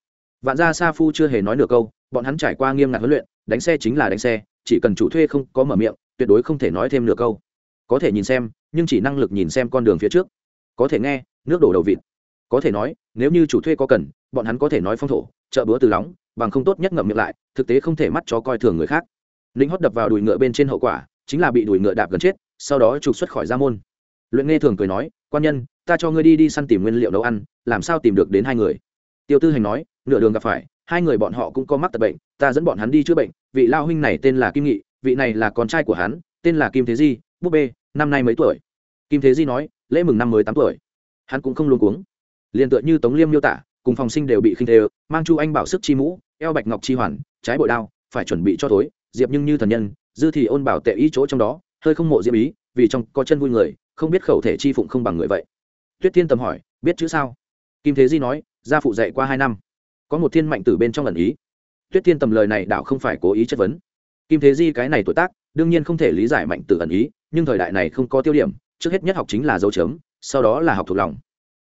Vạn gia sa phu chưa hề nói nửa câu, bọn hắn trải qua nghiêm ngặt huấn luyện, đánh xe chính là đánh xe, chỉ cần chủ thuê không có mở miệng, tuyệt đối không thể nói thêm nửa câu. Có thể nhìn xem, nhưng chỉ năng lực nhìn xem con đường phía trước có thể nghe, nước đổ đầu vịt. Có thể nói, nếu như chủ thuê có cần, bọn hắn có thể nói phong thổ, chợ búa từ lóng, bằng không tốt nhất ngậm miệng lại, thực tế không thể mắt cho coi thường người khác. Lính hót đập vào đùi ngựa bên trên hậu quả, chính là bị đùi ngựa đạp gần chết, sau đó trục xuất khỏi gia môn. Luyện nghe thường cười nói, quan nhân, ta cho ngươi đi đi săn tìm nguyên liệu nấu ăn, làm sao tìm được đến hai người? Tiêu tư hành nói, nửa đường gặp phải, hai người bọn họ cũng có mắc tật bệnh, ta dẫn bọn hắn đi chữa bệnh, vị lao huynh này tên là kim nghị, vị này là con trai của hắn, tên là kim thế di, búp bê, năm nay mấy tuổi? Kim thế di nói, lễ mừng năm mới tám tuổi. Hắn cũng không luôn cuống. Liền tựa như tống liêm miêu tả, cùng phòng sinh đều bị khinh thê mang chu anh bảo sức chi mũ, eo bạch ngọc chi hoàn, trái bội đao, phải chuẩn bị cho thối. diệp nhưng như thần nhân, dư thì ôn bảo tệ ý chỗ trong đó, hơi không mộ diệp ý, vì trong có chân vui người, không biết khẩu thể chi phụng không bằng người vậy. Tuyết thiên tầm hỏi, biết chữ sao? Kim thế di nói, gia phụ dạy qua hai năm. Có một thiên mạnh từ bên trong lần ý. Tuyết thiên tầm lời này đảo không phải cố ý chất vấn. Kim thế di cái này tuổi tác, đương nhiên không thể lý giải mạnh từ ẩn ý, nhưng thời đại này không có tiêu điểm trước hết nhất học chính là dấu chấm, sau đó là học thuộc lòng.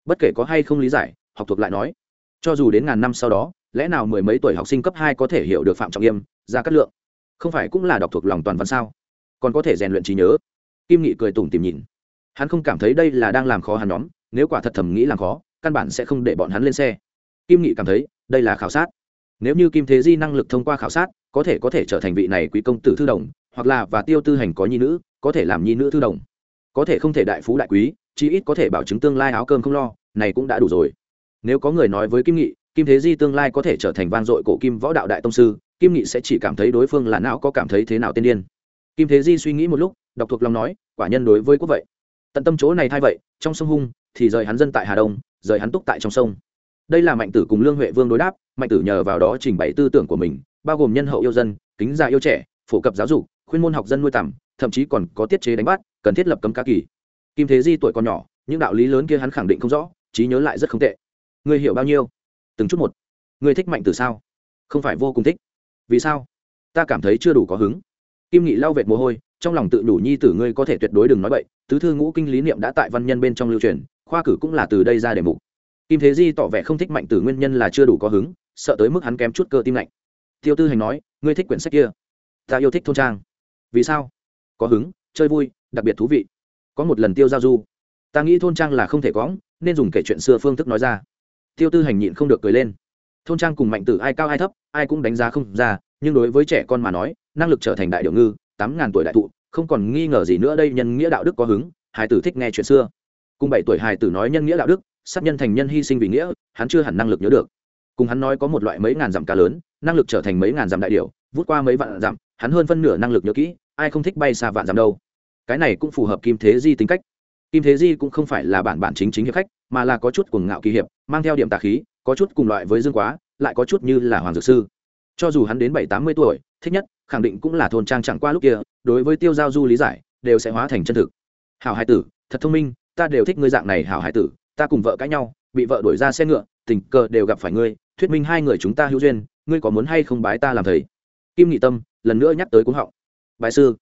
Bất kể có hay không lý giải, học thuộc lại nói. Cho dù đến ngàn năm sau đó, lẽ nào mười mấy tuổi học sinh cấp hai có thể hiểu được phạm trọng nghiêm ra cát lượng? Không phải cũng là đọc thuộc lòng toàn văn sao? Còn có thể rèn luyện trí nhớ. Kim nghị cười tủm tìm nhìn. Hắn không cảm thấy đây là đang làm khó hắn nhóm, nếu quả thật thầm nghĩ làm khó, căn bản sẽ không để bọn hắn lên xe. Kim nghị cảm thấy, đây là khảo sát. Nếu như kim thế di năng lực thông qua khảo sát, có thể có thể trở thành vị này quý công tử thư đồng, hoặc là và tiêu tư hành có nhi nữ, có thể làm nhi nữ thư đồng có thể không thể đại phú đại quý, chí ít có thể bảo chứng tương lai áo cơm không lo, này cũng đã đủ rồi. Nếu có người nói với kim nghị, kim thế di tương lai có thể trở thành vang dội cổ kim võ đạo đại tông sư, kim nghị sẽ chỉ cảm thấy đối phương là não có cảm thấy thế nào tiên điên. Kim thế di suy nghĩ một lúc, đọc thuộc lòng nói, quả nhân đối với quốc vậy. Tận tâm chỗ này thay vậy, trong sông hung, thì rời hắn dân tại hà đông, rời hắn túc tại trong sông. Đây là mạnh tử cùng lương huệ vương đối đáp, mạnh tử nhờ vào đó trình bày tư tưởng của mình, bao gồm nhân hậu yêu dân, kính già yêu trẻ, phổ cập giáo dục, khuyên môn học dân nuôi tầm thậm chí còn có tiết chế đánh bắt, cần thiết lập cấm cá kỳ. Kim thế di tuổi còn nhỏ, những đạo lý lớn kia hắn khẳng định không rõ, trí nhớ lại rất không tệ. Người hiểu bao nhiêu? Từng chút một. Ngươi thích mạnh từ sao? Không phải vô cùng thích. Vì sao? Ta cảm thấy chưa đủ có hứng. Kim nghị lau vệt mồ hôi, trong lòng tự đủ nhi tử ngươi có thể tuyệt đối đừng nói bậy, tứ thư ngũ kinh lý niệm đã tại văn nhân bên trong lưu truyền, khoa cử cũng là từ đây ra để mục. Kim thế di tỏ vẻ không thích mạnh tử nguyên nhân là chưa đủ có hứng, sợ tới mức hắn kém chút cơ tim lạnh. Tiêu tư hành nói, ngươi thích quyển sách kia. Ta yêu thích thôn trang. Vì sao? Có hứng, chơi vui, đặc biệt thú vị. Có một lần tiêu giao du, ta nghĩ thôn trang là không thể có nên dùng kể chuyện xưa phương thức nói ra. Tiêu tư hành nhịn không được cười lên. Thôn trang cùng mạnh tử ai cao ai thấp, ai cũng đánh giá không ra, nhưng đối với trẻ con mà nói, năng lực trở thành đại điệu ngư, tám ngàn tuổi đại thụ, không còn nghi ngờ gì nữa đây nhân nghĩa đạo đức có hứng hải tử thích nghe chuyện xưa. Cùng bảy tuổi hải tử nói nhân nghĩa đạo đức, sát nhân thành nhân hy sinh vì nghĩa, hắn chưa hẳn năng lực nhớ được. Cùng hắn nói có một loại mấy ngàn dặm cá lớn, năng lực trở thành mấy ngàn dặm đại điệu vút qua mấy vạn dặm, hắn hơn phân nửa năng lực nhớ kỹ ai không thích bay xa vạn dặm đâu. Cái này cũng phù hợp kim thế di tính cách. Kim thế di cũng không phải là bản bản chính chính hiệp khách, mà là có chút cuồng ngạo kỳ hiệp, mang theo điểm tà khí, có chút cùng loại với dương quá, lại có chút như là hoàng dược sư. Cho dù hắn đến bảy tám mươi tuổi, thích nhất, khẳng định cũng là thôn trang chẳng qua lúc kia, đối với tiêu giao du lý giải, đều sẽ hóa thành chân thực. Hảo hải tử, thật thông minh, ta đều thích ngươi dạng này hảo hải tử, ta cùng vợ cãi nhau, bị vợ đuổi ra xe ngựa, tình cờ đều gặp phải ngươi, thuyết minh hai người chúng ta hữu duyên, ngươi có muốn hay không bái ta làm thầy? Kim nghị tâm, lần nữa nhắc tới cúng họng bái sư.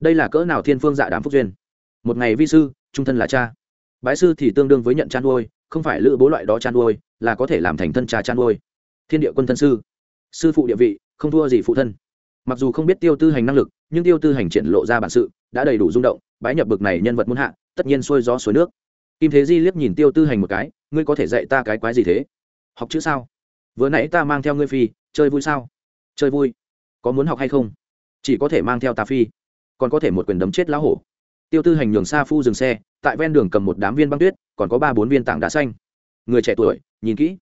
Đây là cỡ nào thiên phương dạ đám phúc duyên? Một ngày vi sư, trung thân là cha. Bái sư thì tương đương với nhận chăn nuôi không phải lữ bố loại đó chăn nuôi là có thể làm thành thân cha chăn nuôi thiên địa quân thân sư. Sư phụ địa vị, không thua gì phụ thân. Mặc dù không biết tiêu tư hành năng lực, nhưng tiêu tư hành triển lộ ra bản sự, đã đầy đủ rung động, bái nhập bực này nhân vật muốn hạ, tất nhiên xuôi gió suối nước. Kim thế di liếc nhìn tiêu tư hành một cái, ngươi có thể dạy ta cái quái gì thế? Học chữ sao? Vừa nãy ta mang theo ngươi phi, chơi vui sao? Chơi vui. Có muốn học hay không? Chỉ có thể mang theo ta phi, còn có thể một quyền đấm chết lão hổ. Tiêu tư hành nhường xa phu dừng xe, tại ven đường cầm một đám viên băng tuyết, còn có ba bốn viên tảng đá xanh. Người trẻ tuổi, nhìn kỹ.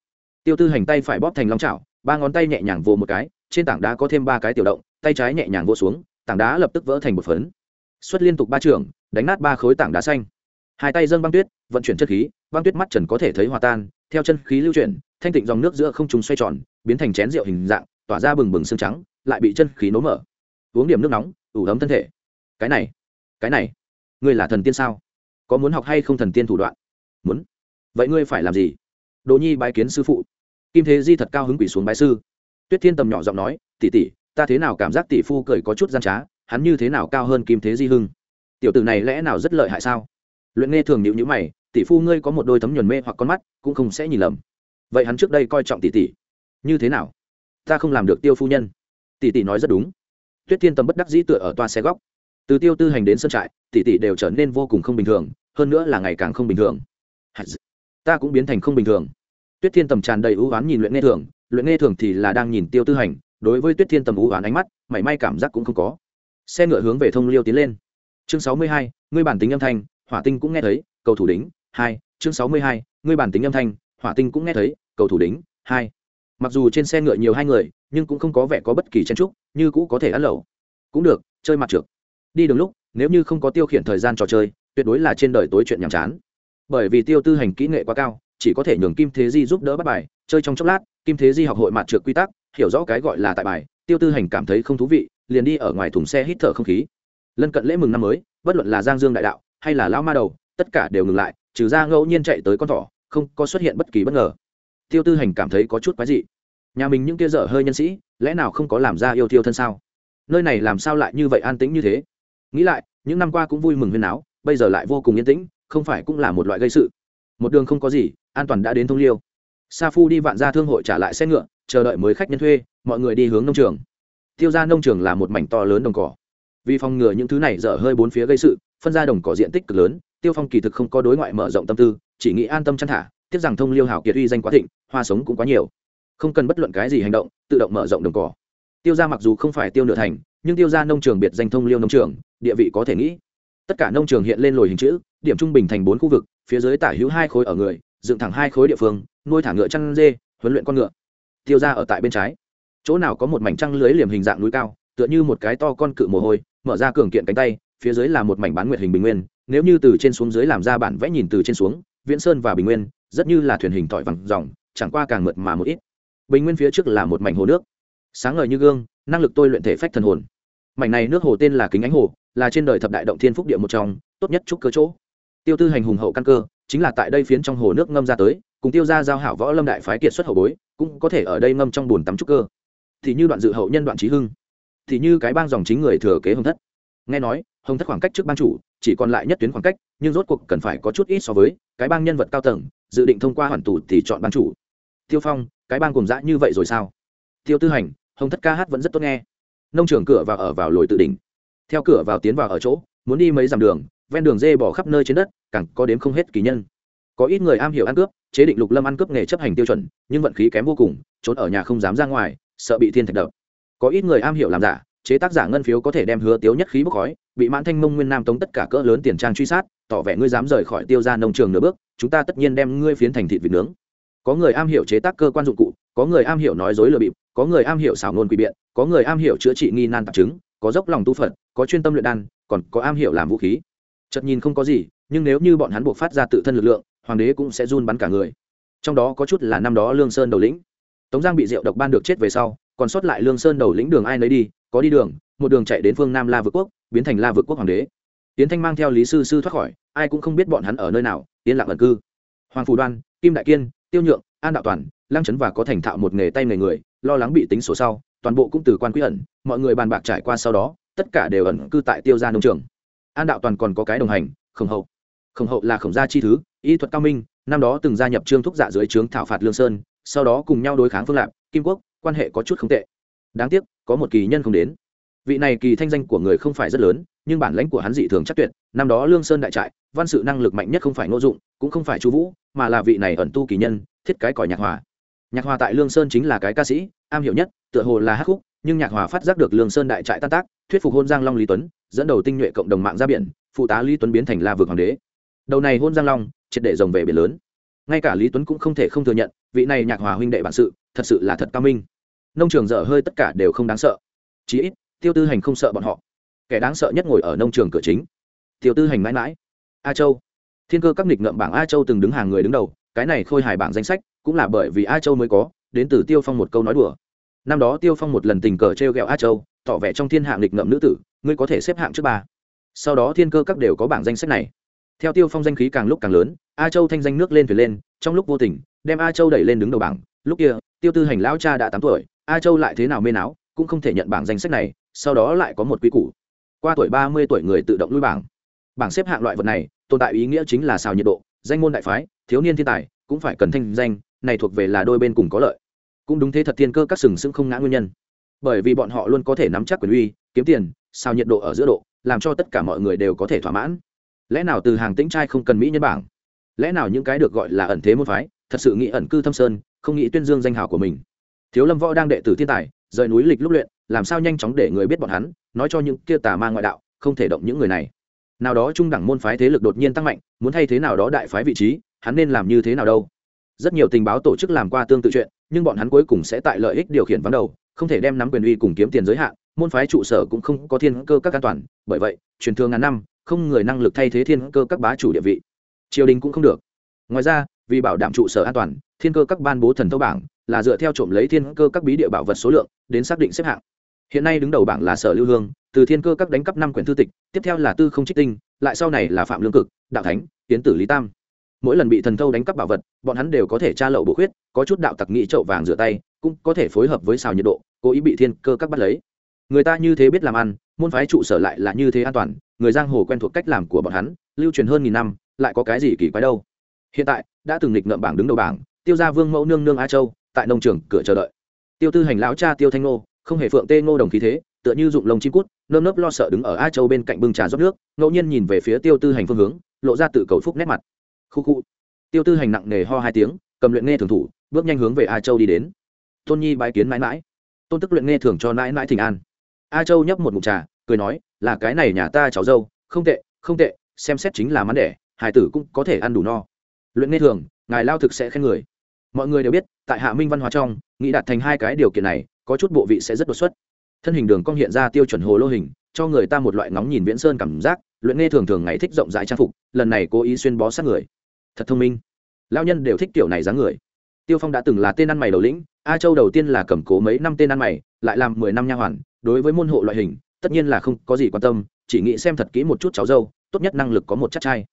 Tiêu tư hành tay phải bóp thành long chảo, ba ngón tay nhẹ nhàng vô một cái, trên tảng đá có thêm ba cái tiểu động, tay trái nhẹ nhàng vỗ xuống, tảng đá lập tức vỡ thành một phấn. Xuất liên tục ba trường, đánh nát ba khối tảng đá xanh. Hai tay dâng băng tuyết, vận chuyển chất khí, băng tuyết mắt trần có thể thấy hòa tan, theo chân khí lưu chuyển, thanh tịnh dòng nước giữa không trùng xoay tròn, biến thành chén rượu hình dạng, tỏa ra bừng bừng xương trắng, lại bị chân khí nấu mở uống điểm nước nóng, ủ ấm thân thể. Cái này cái này, ngươi là thần tiên sao? Có muốn học hay không thần tiên thủ đoạn? Muốn. Vậy ngươi phải làm gì? Đồ nhi bái kiến sư phụ. Kim thế di thật cao hứng quỷ xuống bái sư. Tuyết thiên tầm nhỏ giọng nói, tỷ tỷ, ta thế nào cảm giác tỷ phu cười có chút gian trá, hắn như thế nào cao hơn kim thế di hưng? Tiểu tử này lẽ nào rất lợi hại sao? Luyện nghe thường nhịu nhữ mày, tỷ phu ngươi có một đôi tấm nhuần mê hoặc con mắt, cũng không sẽ nhìn lầm. Vậy hắn trước đây coi trọng tỷ tỷ. Như thế nào? Ta không làm được tiêu phu nhân. Tỷ tỷ nói rất đúng tuyết thiên tầm bất đắc dĩ tựa ở toa xe góc. Từ tiêu tư hành đến sân trại, tỷ tỷ đều trở nên vô cùng không bình thường, hơn nữa là ngày càng không bình thường. Ta cũng biến thành không bình thường. Tuyết thiên tầm tràn đầy ưu oán nhìn luyện nghe thường, luyện nghe thường thì là đang nhìn tiêu tư hành, đối với tuyết thiên tầm ưu oán ánh mắt, mảy may cảm giác cũng không có. Xe ngựa hướng về thông liêu tiến lên. Chương sáu mươi hai, ngươi bản tính âm thanh, hỏa tinh cũng nghe thấy, cầu thủ đính, hai, chương sáu mươi hai, ngươi bản tính âm thanh, hỏa tinh cũng nghe thấy, cầu thủ đính, hai mặc dù trên xe ngựa nhiều hai người, nhưng cũng không có vẻ có bất kỳ chen trúc như cũ có thể ăn lẩu. Cũng được, chơi mặt trượt đi đường lúc, nếu như không có tiêu khiển thời gian trò chơi, tuyệt đối là trên đời tối chuyện nhàm chán. Bởi vì tiêu tư hành kỹ nghệ quá cao, chỉ có thể nhường kim thế di giúp đỡ bắt bài, chơi trong chốc lát, kim thế di học hội mặt trượt quy tắc, hiểu rõ cái gọi là tại bài, tiêu tư hành cảm thấy không thú vị, liền đi ở ngoài thùng xe hít thở không khí. Lân cận lễ mừng năm mới, bất luận là giang dương đại đạo, hay là lao ma đầu, tất cả đều ngừng lại, trừ ra ngẫu nhiên chạy tới con thỏ, không có xuất hiện bất kỳ bất ngờ tiêu tư hành cảm thấy có chút quái dị. Nhà mình những kia dở hơi nhân sĩ, lẽ nào không có làm ra yêu thiêu thân sao? Nơi này làm sao lại như vậy an tĩnh như thế? Nghĩ lại, những năm qua cũng vui mừng huyên áo bây giờ lại vô cùng yên tĩnh, không phải cũng là một loại gây sự? Một đường không có gì, an toàn đã đến thông liêu. Sa phu đi vạn ra thương hội trả lại xe ngựa, chờ đợi mới khách nhân thuê, mọi người đi hướng nông trường. Tiêu ra nông trường là một mảnh to lớn đồng cỏ. Vì phòng ngừa những thứ này dở hơi bốn phía gây sự, phân ra đồng cỏ diện tích cực lớn, tiêu phong kỳ thực không có đối ngoại mở rộng tâm tư, chỉ nghĩ an tâm chăn thả tiếc rằng thông liêu hảo kiệt uy danh quá thịnh, hoa sống cũng quá nhiều. Không cần bất luận cái gì hành động, tự động mở rộng đồng cỏ. Tiêu ra mặc dù không phải tiêu nửa thành, nhưng tiêu ra nông trường biệt danh thông liêu nông trường, địa vị có thể nghĩ. Tất cả nông trường hiện lên lồi hình chữ, điểm trung bình thành bốn khu vực, phía dưới tả hữu hai khối ở người, dựng thẳng hai khối địa phương, nuôi thả ngựa chăn dê, huấn luyện con ngựa. Tiêu ra ở tại bên trái. Chỗ nào có một mảnh trăng lưới liềm hình dạng núi cao, tựa như một cái to con cự mồ hôi, mở ra cường kiện cánh tay, phía dưới là một mảnh bán nguyệt hình bình nguyên, nếu như từ trên xuống dưới làm ra bản vẽ nhìn từ trên xuống, viễn sơn và bình nguyên rất như là thuyền hình tỏi vằn dòng, chẳng qua càng mượt mà một ít. Bình nguyên phía trước là một mảnh hồ nước. Sáng ngời như gương, năng lực tôi luyện thể phách thần hồn. Mảnh này nước hồ tên là kính ánh hồ, là trên đời thập đại động thiên phúc địa một trong, tốt nhất trúc cơ chỗ. Tiêu tư hành hùng hậu căn cơ, chính là tại đây phiến trong hồ nước ngâm ra tới, cùng tiêu ra giao hảo võ lâm đại phái kiệt xuất hậu bối, cũng có thể ở đây ngâm trong bùn tắm trúc cơ. Thì như đoạn dự hậu nhân đoạn trí hưng, thì như cái bang dòng chính người thừa kế hồng thất. Nghe nói, hồng thất khoảng cách trước ban chủ, chỉ còn lại nhất tuyến khoảng cách, nhưng rốt cuộc cần phải có chút ít so với cái bang nhân vật cao tầng dự định thông qua hoàn tù thì chọn ban chủ. Tiêu phong, cái bang cùng dã như vậy rồi sao? Tiêu tư hành, hồng thất ca hát vẫn rất tốt nghe. Nông trường cửa vào ở vào lồi tự đỉnh. Theo cửa vào tiến vào ở chỗ, muốn đi mấy dặm đường, ven đường dê bỏ khắp nơi trên đất, càng có đếm không hết kỳ nhân. Có ít người am hiểu ăn cướp, chế định lục lâm ăn cướp nghề chấp hành tiêu chuẩn, nhưng vận khí kém vô cùng, trốn ở nhà không dám ra ngoài, sợ bị thiên thạch đập. Có ít người am hiểu làm giả chế tác giả ngân phiếu có thể đem hứa tiếu nhất khí bốc khói, bị mãn thanh mông nguyên nam tống tất cả cỡ lớn tiền trang truy sát, tỏ vẻ ngươi dám rời khỏi tiêu ra nông trường nửa bước, chúng ta tất nhiên đem ngươi phiến thành thịt vịt nướng. Có người am hiểu chế tác cơ quan dụng cụ, có người am hiểu nói dối lừa bịp, có người am hiểu xảo ngôn quỷ biện, có người am hiểu chữa trị nghi nan tạp chứng, có dốc lòng tu phật, có chuyên tâm luyện đan, còn có am hiểu làm vũ khí. Chật nhìn không có gì, nhưng nếu như bọn hắn buộc phát ra tự thân lực lượng, hoàng đế cũng sẽ run bắn cả người. Trong đó có chút là năm đó lương sơn đầu lĩnh. Tống giang bị rượu độc ban được chết về sau, còn sót lại lương sơn đầu lĩnh đường ai nấy đi có đi đường, một đường chạy đến phương nam la Vực quốc, biến thành la Vực quốc hoàng đế. Tiến thanh mang theo lý sư sư thoát khỏi, ai cũng không biết bọn hắn ở nơi nào, yên lặng ẩn cư. Hoàng phủ đoan, kim đại kiên, tiêu nhượng, an đạo toàn, lăng trấn và có thành thạo một nghề tay nghề người, lo lắng bị tính sổ sau, toàn bộ cũng từ quan quy ẩn, mọi người bàn bạc trải qua sau đó, tất cả đều ẩn cư tại tiêu gia nông trường. An đạo toàn còn có cái đồng hành, khổng hậu. Khổng hậu là khổng gia chi thứ, y thuật cao minh, năm đó từng gia nhập trương thúc dạ dưới trướng thảo phạt lương sơn, sau đó cùng nhau đối kháng phương lạp, kim quốc, quan hệ có chút không tệ đáng tiếc, có một kỳ nhân không đến. Vị này kỳ thanh danh của người không phải rất lớn, nhưng bản lãnh của hắn dị thường chắc tuyệt. Năm đó lương sơn đại trại, văn sự năng lực mạnh nhất không phải ngô dụng, cũng không phải chu vũ, mà là vị này ẩn tu kỳ nhân, thiết cái còi nhạc hòa. Nhạc hòa tại lương sơn chính là cái ca sĩ, am hiểu nhất, tựa hồ là hát khúc, nhưng nhạc hòa phát giác được lương sơn đại trại tan tác, thuyết phục hôn giang long lý tuấn, dẫn đầu tinh nhuệ cộng đồng mạng ra biển, phụ tá lý tuấn biến thành la vực hoàng đế. Đầu này hôn giang long, triệt để rồng về biển lớn. Ngay cả lý tuấn cũng không thể không thừa nhận, vị này nhạc hòa huynh đệ bản sự, thật sự là thật cao minh nông trường dở hơi tất cả đều không đáng sợ. Chí ít, tiêu tư hành không sợ bọn họ. Kẻ đáng sợ nhất ngồi ở nông trường cửa chính. Tiêu tư hành mãi mãi. A châu. Thiên cơ các nghịch ngợm bảng a châu từng đứng hàng người đứng đầu, cái này khôi hài bảng danh sách cũng là bởi vì a châu mới có, đến từ tiêu phong một câu nói đùa. Năm đó tiêu phong một lần tình cờ t r e o g ẹ o a châu, tỏ vẻ trong thiên hạng nghịch ngợm nữ tử, ngươi có thể xếp hạng trước ba. Sau đó thiên cơ các đều có bảng danh sách này. Theo tiêu phong danh khí càng lúc càng lớn, a châu thanh danh nước lên thuyền lên, trong lúc vô tình, đem a châu đẩy lên đứng đầu bảng. Lúc kia, tiêu tư hành lão cha đã tám tuổi a châu lại thế nào mê não cũng không thể nhận bảng danh sách này, sau đó lại có một quy củ. Qua tuổi ba mươi tuổi người tự động lui bảng. Bảng xếp hạng loại vật này, tồn tại ý nghĩa chính là xào nhiệt độ, danh môn đại phái, thiếu niên thiên tài, cũng phải cần thanh danh, này thuộc về là đôi bên cùng có lợi. Cũng đúng thế thật thiên cơ các sừng sững không ngã nguyên nhân. Bởi vì bọn họ luôn có thể nắm chắc quyền uy, kiếm tiền sao nhiệt độ ở giữa độ, làm cho tất cả mọi người đều có thể thỏa mãn. Lẽ nào từ hàng tĩnh trai không cần mỹ nhân bảng? Lẽ nào những cái được gọi là ẩn thế môn phái, thật sự nghĩ ẩn cư thâm sơn, không nghĩ tuyên dương danh hào của mình? Thiếu lâm võ đang đệ tử thiên tài, rời núi lịch lúc luyện, làm sao nhanh chóng để người biết bọn hắn, nói cho những kia tà ma ngoại đạo, không thể động những người này. Nào đó trung đẳng môn phái thế lực đột nhiên tăng mạnh, muốn thay thế nào đó đại phái vị trí, hắn nên làm như thế nào đâu? Rất nhiều tình báo tổ chức làm qua tương tự chuyện, nhưng bọn hắn cuối cùng sẽ tại lợi ích điều khiển vắng đầu, không thể đem nắm quyền uy cùng kiếm tiền giới hạn, môn phái trụ sở cũng không có thiên cơ các an toàn, bởi vậy, truyền thương ngàn năm, không người năng lực thay thế thiên cơ các bá chủ địa vị. Triều đình cũng không được. Ngoài ra, vì bảo đảm trụ sở an toàn, thiên cơ các ban bố thần thâu bảng là dựa theo trộm lấy thiên cơ các bí địa bảo vật số lượng, đến xác định xếp hạng. Hiện nay đứng đầu bảng là sở lưu hương, từ thiên cơ các đánh cắp năm quyển thư tịch, tiếp theo là tư không trích tinh, lại sau này là phạm lương cực, đạo thánh tiến tử lý tam. Mỗi lần bị thần thâu đánh cắp bảo vật, bọn hắn đều có thể tra lậu bổ khuyết, có chút đạo tặc nghĩ trậu vàng rửa tay, cũng có thể phối hợp với xào nhiệt độ, cố ý bị thiên cơ các bắt lấy. Người ta như thế biết làm ăn, môn phái trụ sở lại là như thế an toàn, người giang hồ quen thuộc cách làm của bọn hắn, lưu truyền hơn nghìn năm, lại có cái gì kỳ quái đâu. Hiện tại, đã từng nghịch ngợm bảng đứng đầu bảng, tiêu ra vương mẫu nương nương a châu tại nông trường cửa chờ đợi. Tiêu tư hành lão cha tiêu thanh Ngô, không hề phượng tê ngô đồng khí thế, tựa như dụng lông chim cút, nơm nớp lo sợ đứng ở a châu bên cạnh bưng trà rót nước, ngẫu nhiên nhìn về phía tiêu tư hành phương hướng, lộ ra tự cầu phúc nét mặt. Khu khu. Tiêu tư hành nặng nề ho hai tiếng, cầm luyện nghe thường thủ, bước nhanh hướng về a châu đi đến. Tôn nhi bái kiến mãi mãi. Tôn tức luyện nghe thường cho mãi mãi thỉnh an. A châu nhấp một mục trà, cười nói, là cái này nhà ta cháu dâu, không tệ không tệ, xem xét chính là mắn đẻ hải tử cũng có thể ăn đủ no. Luyện nghe thường, ngài lao thực sẽ khen người mọi người đều biết, tại hạ minh văn hóa trong, nghĩ đạt thành hai cái điều kiện này, có chút bộ vị sẽ rất đột xuất. Thân hình đường cong hiện ra tiêu chuẩn hồ lô hình, cho người ta một loại ngóng nhìn viễn sơn cảm giác, luyện nghe thường thường ngày thích rộng rãi trang phục, lần này cố ý xuyên bó sát người. Thật thông minh. Lao nhân đều thích kiểu này dáng người. Tiêu phong đã từng là tên ăn mày đầu lĩnh, a châu đầu tiên là cầm cố mấy năm tên ăn mày, lại làm mười năm nha hoàn, đối với môn hộ loại hình, tất nhiên là không có gì quan tâm, chỉ nghĩ xem thật kỹ một chút cháu dâu, tốt nhất năng lực có một chắc trai.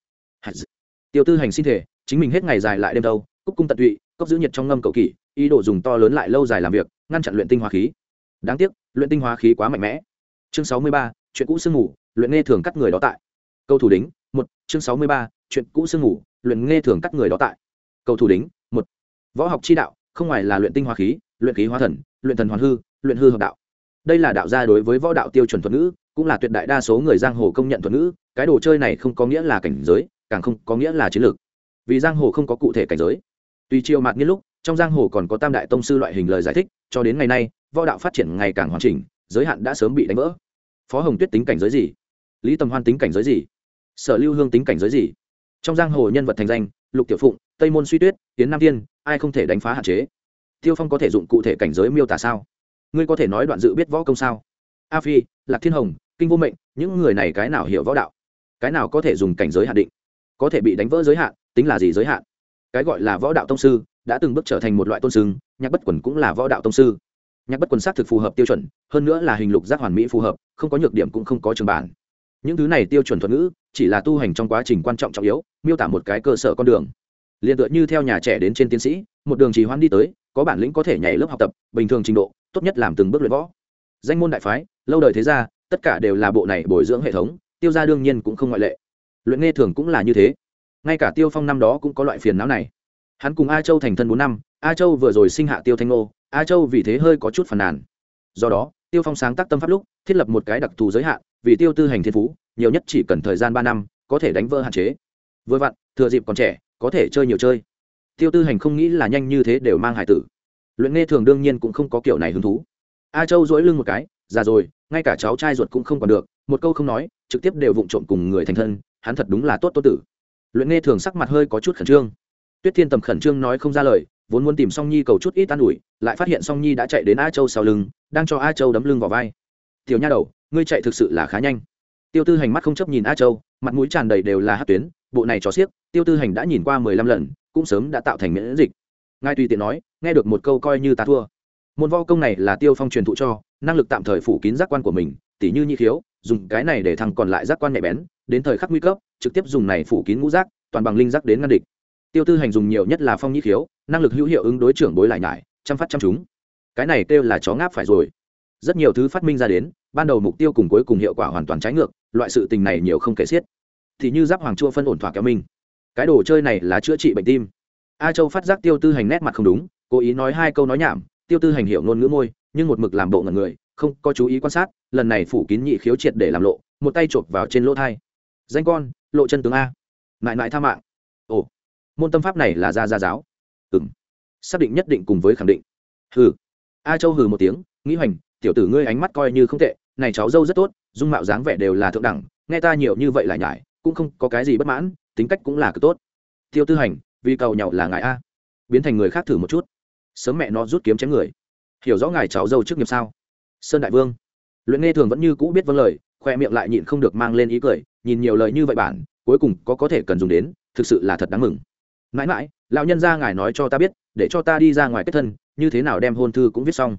Tiêu tư hành sinh thể chính mình hết ngày dài lại đêm đâu, cúc cung tận tụy cốc giữ nhiệt trong ngâm cầu kỳ ý đồ dùng to lớn lại lâu dài làm việc, ngăn chặn luyện tinh hóa khí. Đáng tiếc, luyện tinh hóa khí quá mạnh mẽ. Chương sáu mươi ba, chuyện cũ sương ngủ luyện nghe thường cắt người đó tại. Câu thủ đính, một, chương sáu mươi ba, chuyện cũ sương ngủ luyện nghe thường cắt người đó tại. Câu thủ đính, một, võ học chi đạo, không ngoài là luyện tinh hóa khí, luyện khí hóa thần, luyện thần hoàn hư, luyện hư hợp đạo. Đây là đạo gia đối với võ đạo tiêu chuẩn thuật ngữ, cũng là tuyệt đại đa số người giang hồ công nhận thuật ngữ, cái đồ chơi này không có nghĩa là cảnh giới, càng không có nghĩa là chiến lược. Vì giang hồ không có cụ thể cảnh giới tuy chiều mạt nghiên lúc, trong giang hồ còn có tam đại tông sư loại hình lời giải thích, cho đến ngày nay, võ đạo phát triển ngày càng hoàn chỉnh, giới hạn đã sớm bị đánh vỡ. Phó hồng tuyết tính cảnh giới gì? Lý tầm hoan tính cảnh giới gì? Sở lưu hương tính cảnh giới gì? Trong giang hồ nhân vật thành danh, lục tiểu phụng, tây môn suy tuyết tiến nam tiên ai không thể đánh phá hạn chế? Tiêu phong có thể dụng cụ thể cảnh giới miêu tả sao? Ngươi có thể nói đoạn dự biết võ công sao? A phi, lạc thiên hồng, kinh vô mệnh, những người này cái nào hiểu võ đạo? Cái nào có thể dùng cảnh giới hạn định? Có thể bị đánh vỡ giới hạn, tính là gì giới hạn? Cái gọi là võ đạo tông sư, đã từng bước trở thành một loại tôn sưng, nhạc bất quần cũng là võ đạo tông sư. Nhạc bất quần xác thực phù hợp tiêu chuẩn, hơn nữa là hình lục giác hoàn mỹ phù hợp, không có nhược điểm cũng không có trường bản. Những thứ này tiêu chuẩn thuật ngữ, chỉ là tu hành trong quá trình quan trọng trọng yếu, miêu tả một cái cơ sở con đường. Liền tựa như theo nhà trẻ đến trên tiến sĩ, một đường trì hoãn đi tới, có bản lĩnh có thể nhảy lớp học tập, bình thường trình độ, tốt nhất làm từng bước luyện võ. Danh môn đại phái, lâu đời thế gia, tất cả đều là bộ này bồi dưỡng hệ thống, tiêu gia đương nhiên cũng không ngoại lệ. Luyện nghe thường cũng là như thế ngay cả tiêu phong năm đó cũng có loại phiền não này. Hắn cùng a châu thành thân bốn năm, a châu vừa rồi sinh hạ tiêu thanh ngô, a châu vì thế hơi có chút phàn nàn. Do đó, tiêu phong sáng tác tâm pháp lúc, thiết lập một cái đặc thù giới hạn, vì tiêu tư hành thiên phú, nhiều nhất chỉ cần thời gian ba năm, có thể đánh vỡ hạn chế. Vừa vặn, thừa dịp còn trẻ, có thể chơi nhiều chơi. Tiêu tư hành không nghĩ là nhanh như thế đều mang hải tử. Luyện nghe thường đương nhiên cũng không có kiểu này hứng thú. A châu dỗi lưng một cái, già rồi, ngay cả cháu trai ruột cũng không còn được. Một câu không nói, trực tiếp đều vụng trộm cùng người thành thân, hắn thật đúng là tốt tô tử luyện nghe thường sắc mặt hơi có chút khẩn trương. Tuyết thiên tầm khẩn trương nói không ra lời, vốn muốn tìm song nhi cầu chút ít an ủi, lại phát hiện song nhi đã chạy đến a châu sau lưng, đang cho a châu đấm lưng vào vai. Tiểu nha đầu, ngươi chạy thực sự là khá nhanh. Tiêu tư hành mắt không chấp nhìn a châu, mặt mũi tràn đầy đều là hát tuyến, bộ này cho xiếc, tiêu tư hành đã nhìn qua mười lăm lần, cũng sớm đã tạo thành miễn dịch. Ngài tùy tiện nói, nghe được một câu coi như ta thua. Môn vo công này là tiêu phong truyền thụ cho, năng lực tạm thời phủ kín giác quan của mình, tỉ như nhi khiếu, dùng cái này để thằng còn lại giác quan nhạy bén, đến thời khắc nguy cấp trực tiếp dùng này phủ kín ngũ giác toàn bằng linh giác đến ngăn địch. Tiêu tư hành dùng nhiều nhất là phong nhĩ khiếu, năng lực hữu hiệu ứng đối trưởng bối lại nhải chăm phát chăm chúng cái này kêu là chó ngáp phải rồi. Rất nhiều thứ phát minh ra đến, ban đầu mục tiêu cùng cuối cùng hiệu quả hoàn toàn trái ngược, loại sự tình này nhiều không kể xiết. Thì như giáp hoàng chua phân ổn thỏa kéo minh cái đồ chơi này là chữa trị bệnh tim. A châu phát giác tiêu tư hành nét mặt không đúng, cố ý nói hai câu nói nhảm, tiêu tư hành hiểu ngôn ngữ môi, nhưng một mực làm bộ ngần người, không có chú ý quan sát, lần này phủ kín nhị khiếu triệt để làm lộ, một tay chộp vào trên lỗ thai. Danh con lộ chân tướng a. Mãi mãi tha mạng. Ồ, môn tâm pháp này là gia gia giáo. Ừ m xác định nhất định cùng với khẳng định. Hừ. A châu hừ một tiếng, nghĩ hoành, tiểu tử ngươi ánh mắt coi như không tệ, này cháu dâu rất tốt, dung mạo dáng vẻ đều là thượng đẳng, nghe ta nhiều như vậy lại nhải, cũng không có cái gì bất mãn, tính cách cũng là cực tốt. Tiêu tư hành, vì cầu nhậu là ngài a, biến thành người khác thử một chút. Sớm mẹ nó rút kiếm chém người. Hiểu rõ ngài cháu dâu trước nghiệp sao? Sơn đại vương, luyện nghe thường vẫn như cũ biết vâng lời khoe miệng lại nhịn không được mang lên ý cười nhìn nhiều lời như vậy bản cuối cùng có có thể cần dùng đến thực sự là thật đáng mừng. Mãi mãi lão nhân ra ngài nói cho ta biết để cho ta đi ra ngoài kết thân như thế nào đem hôn thư cũng viết xong.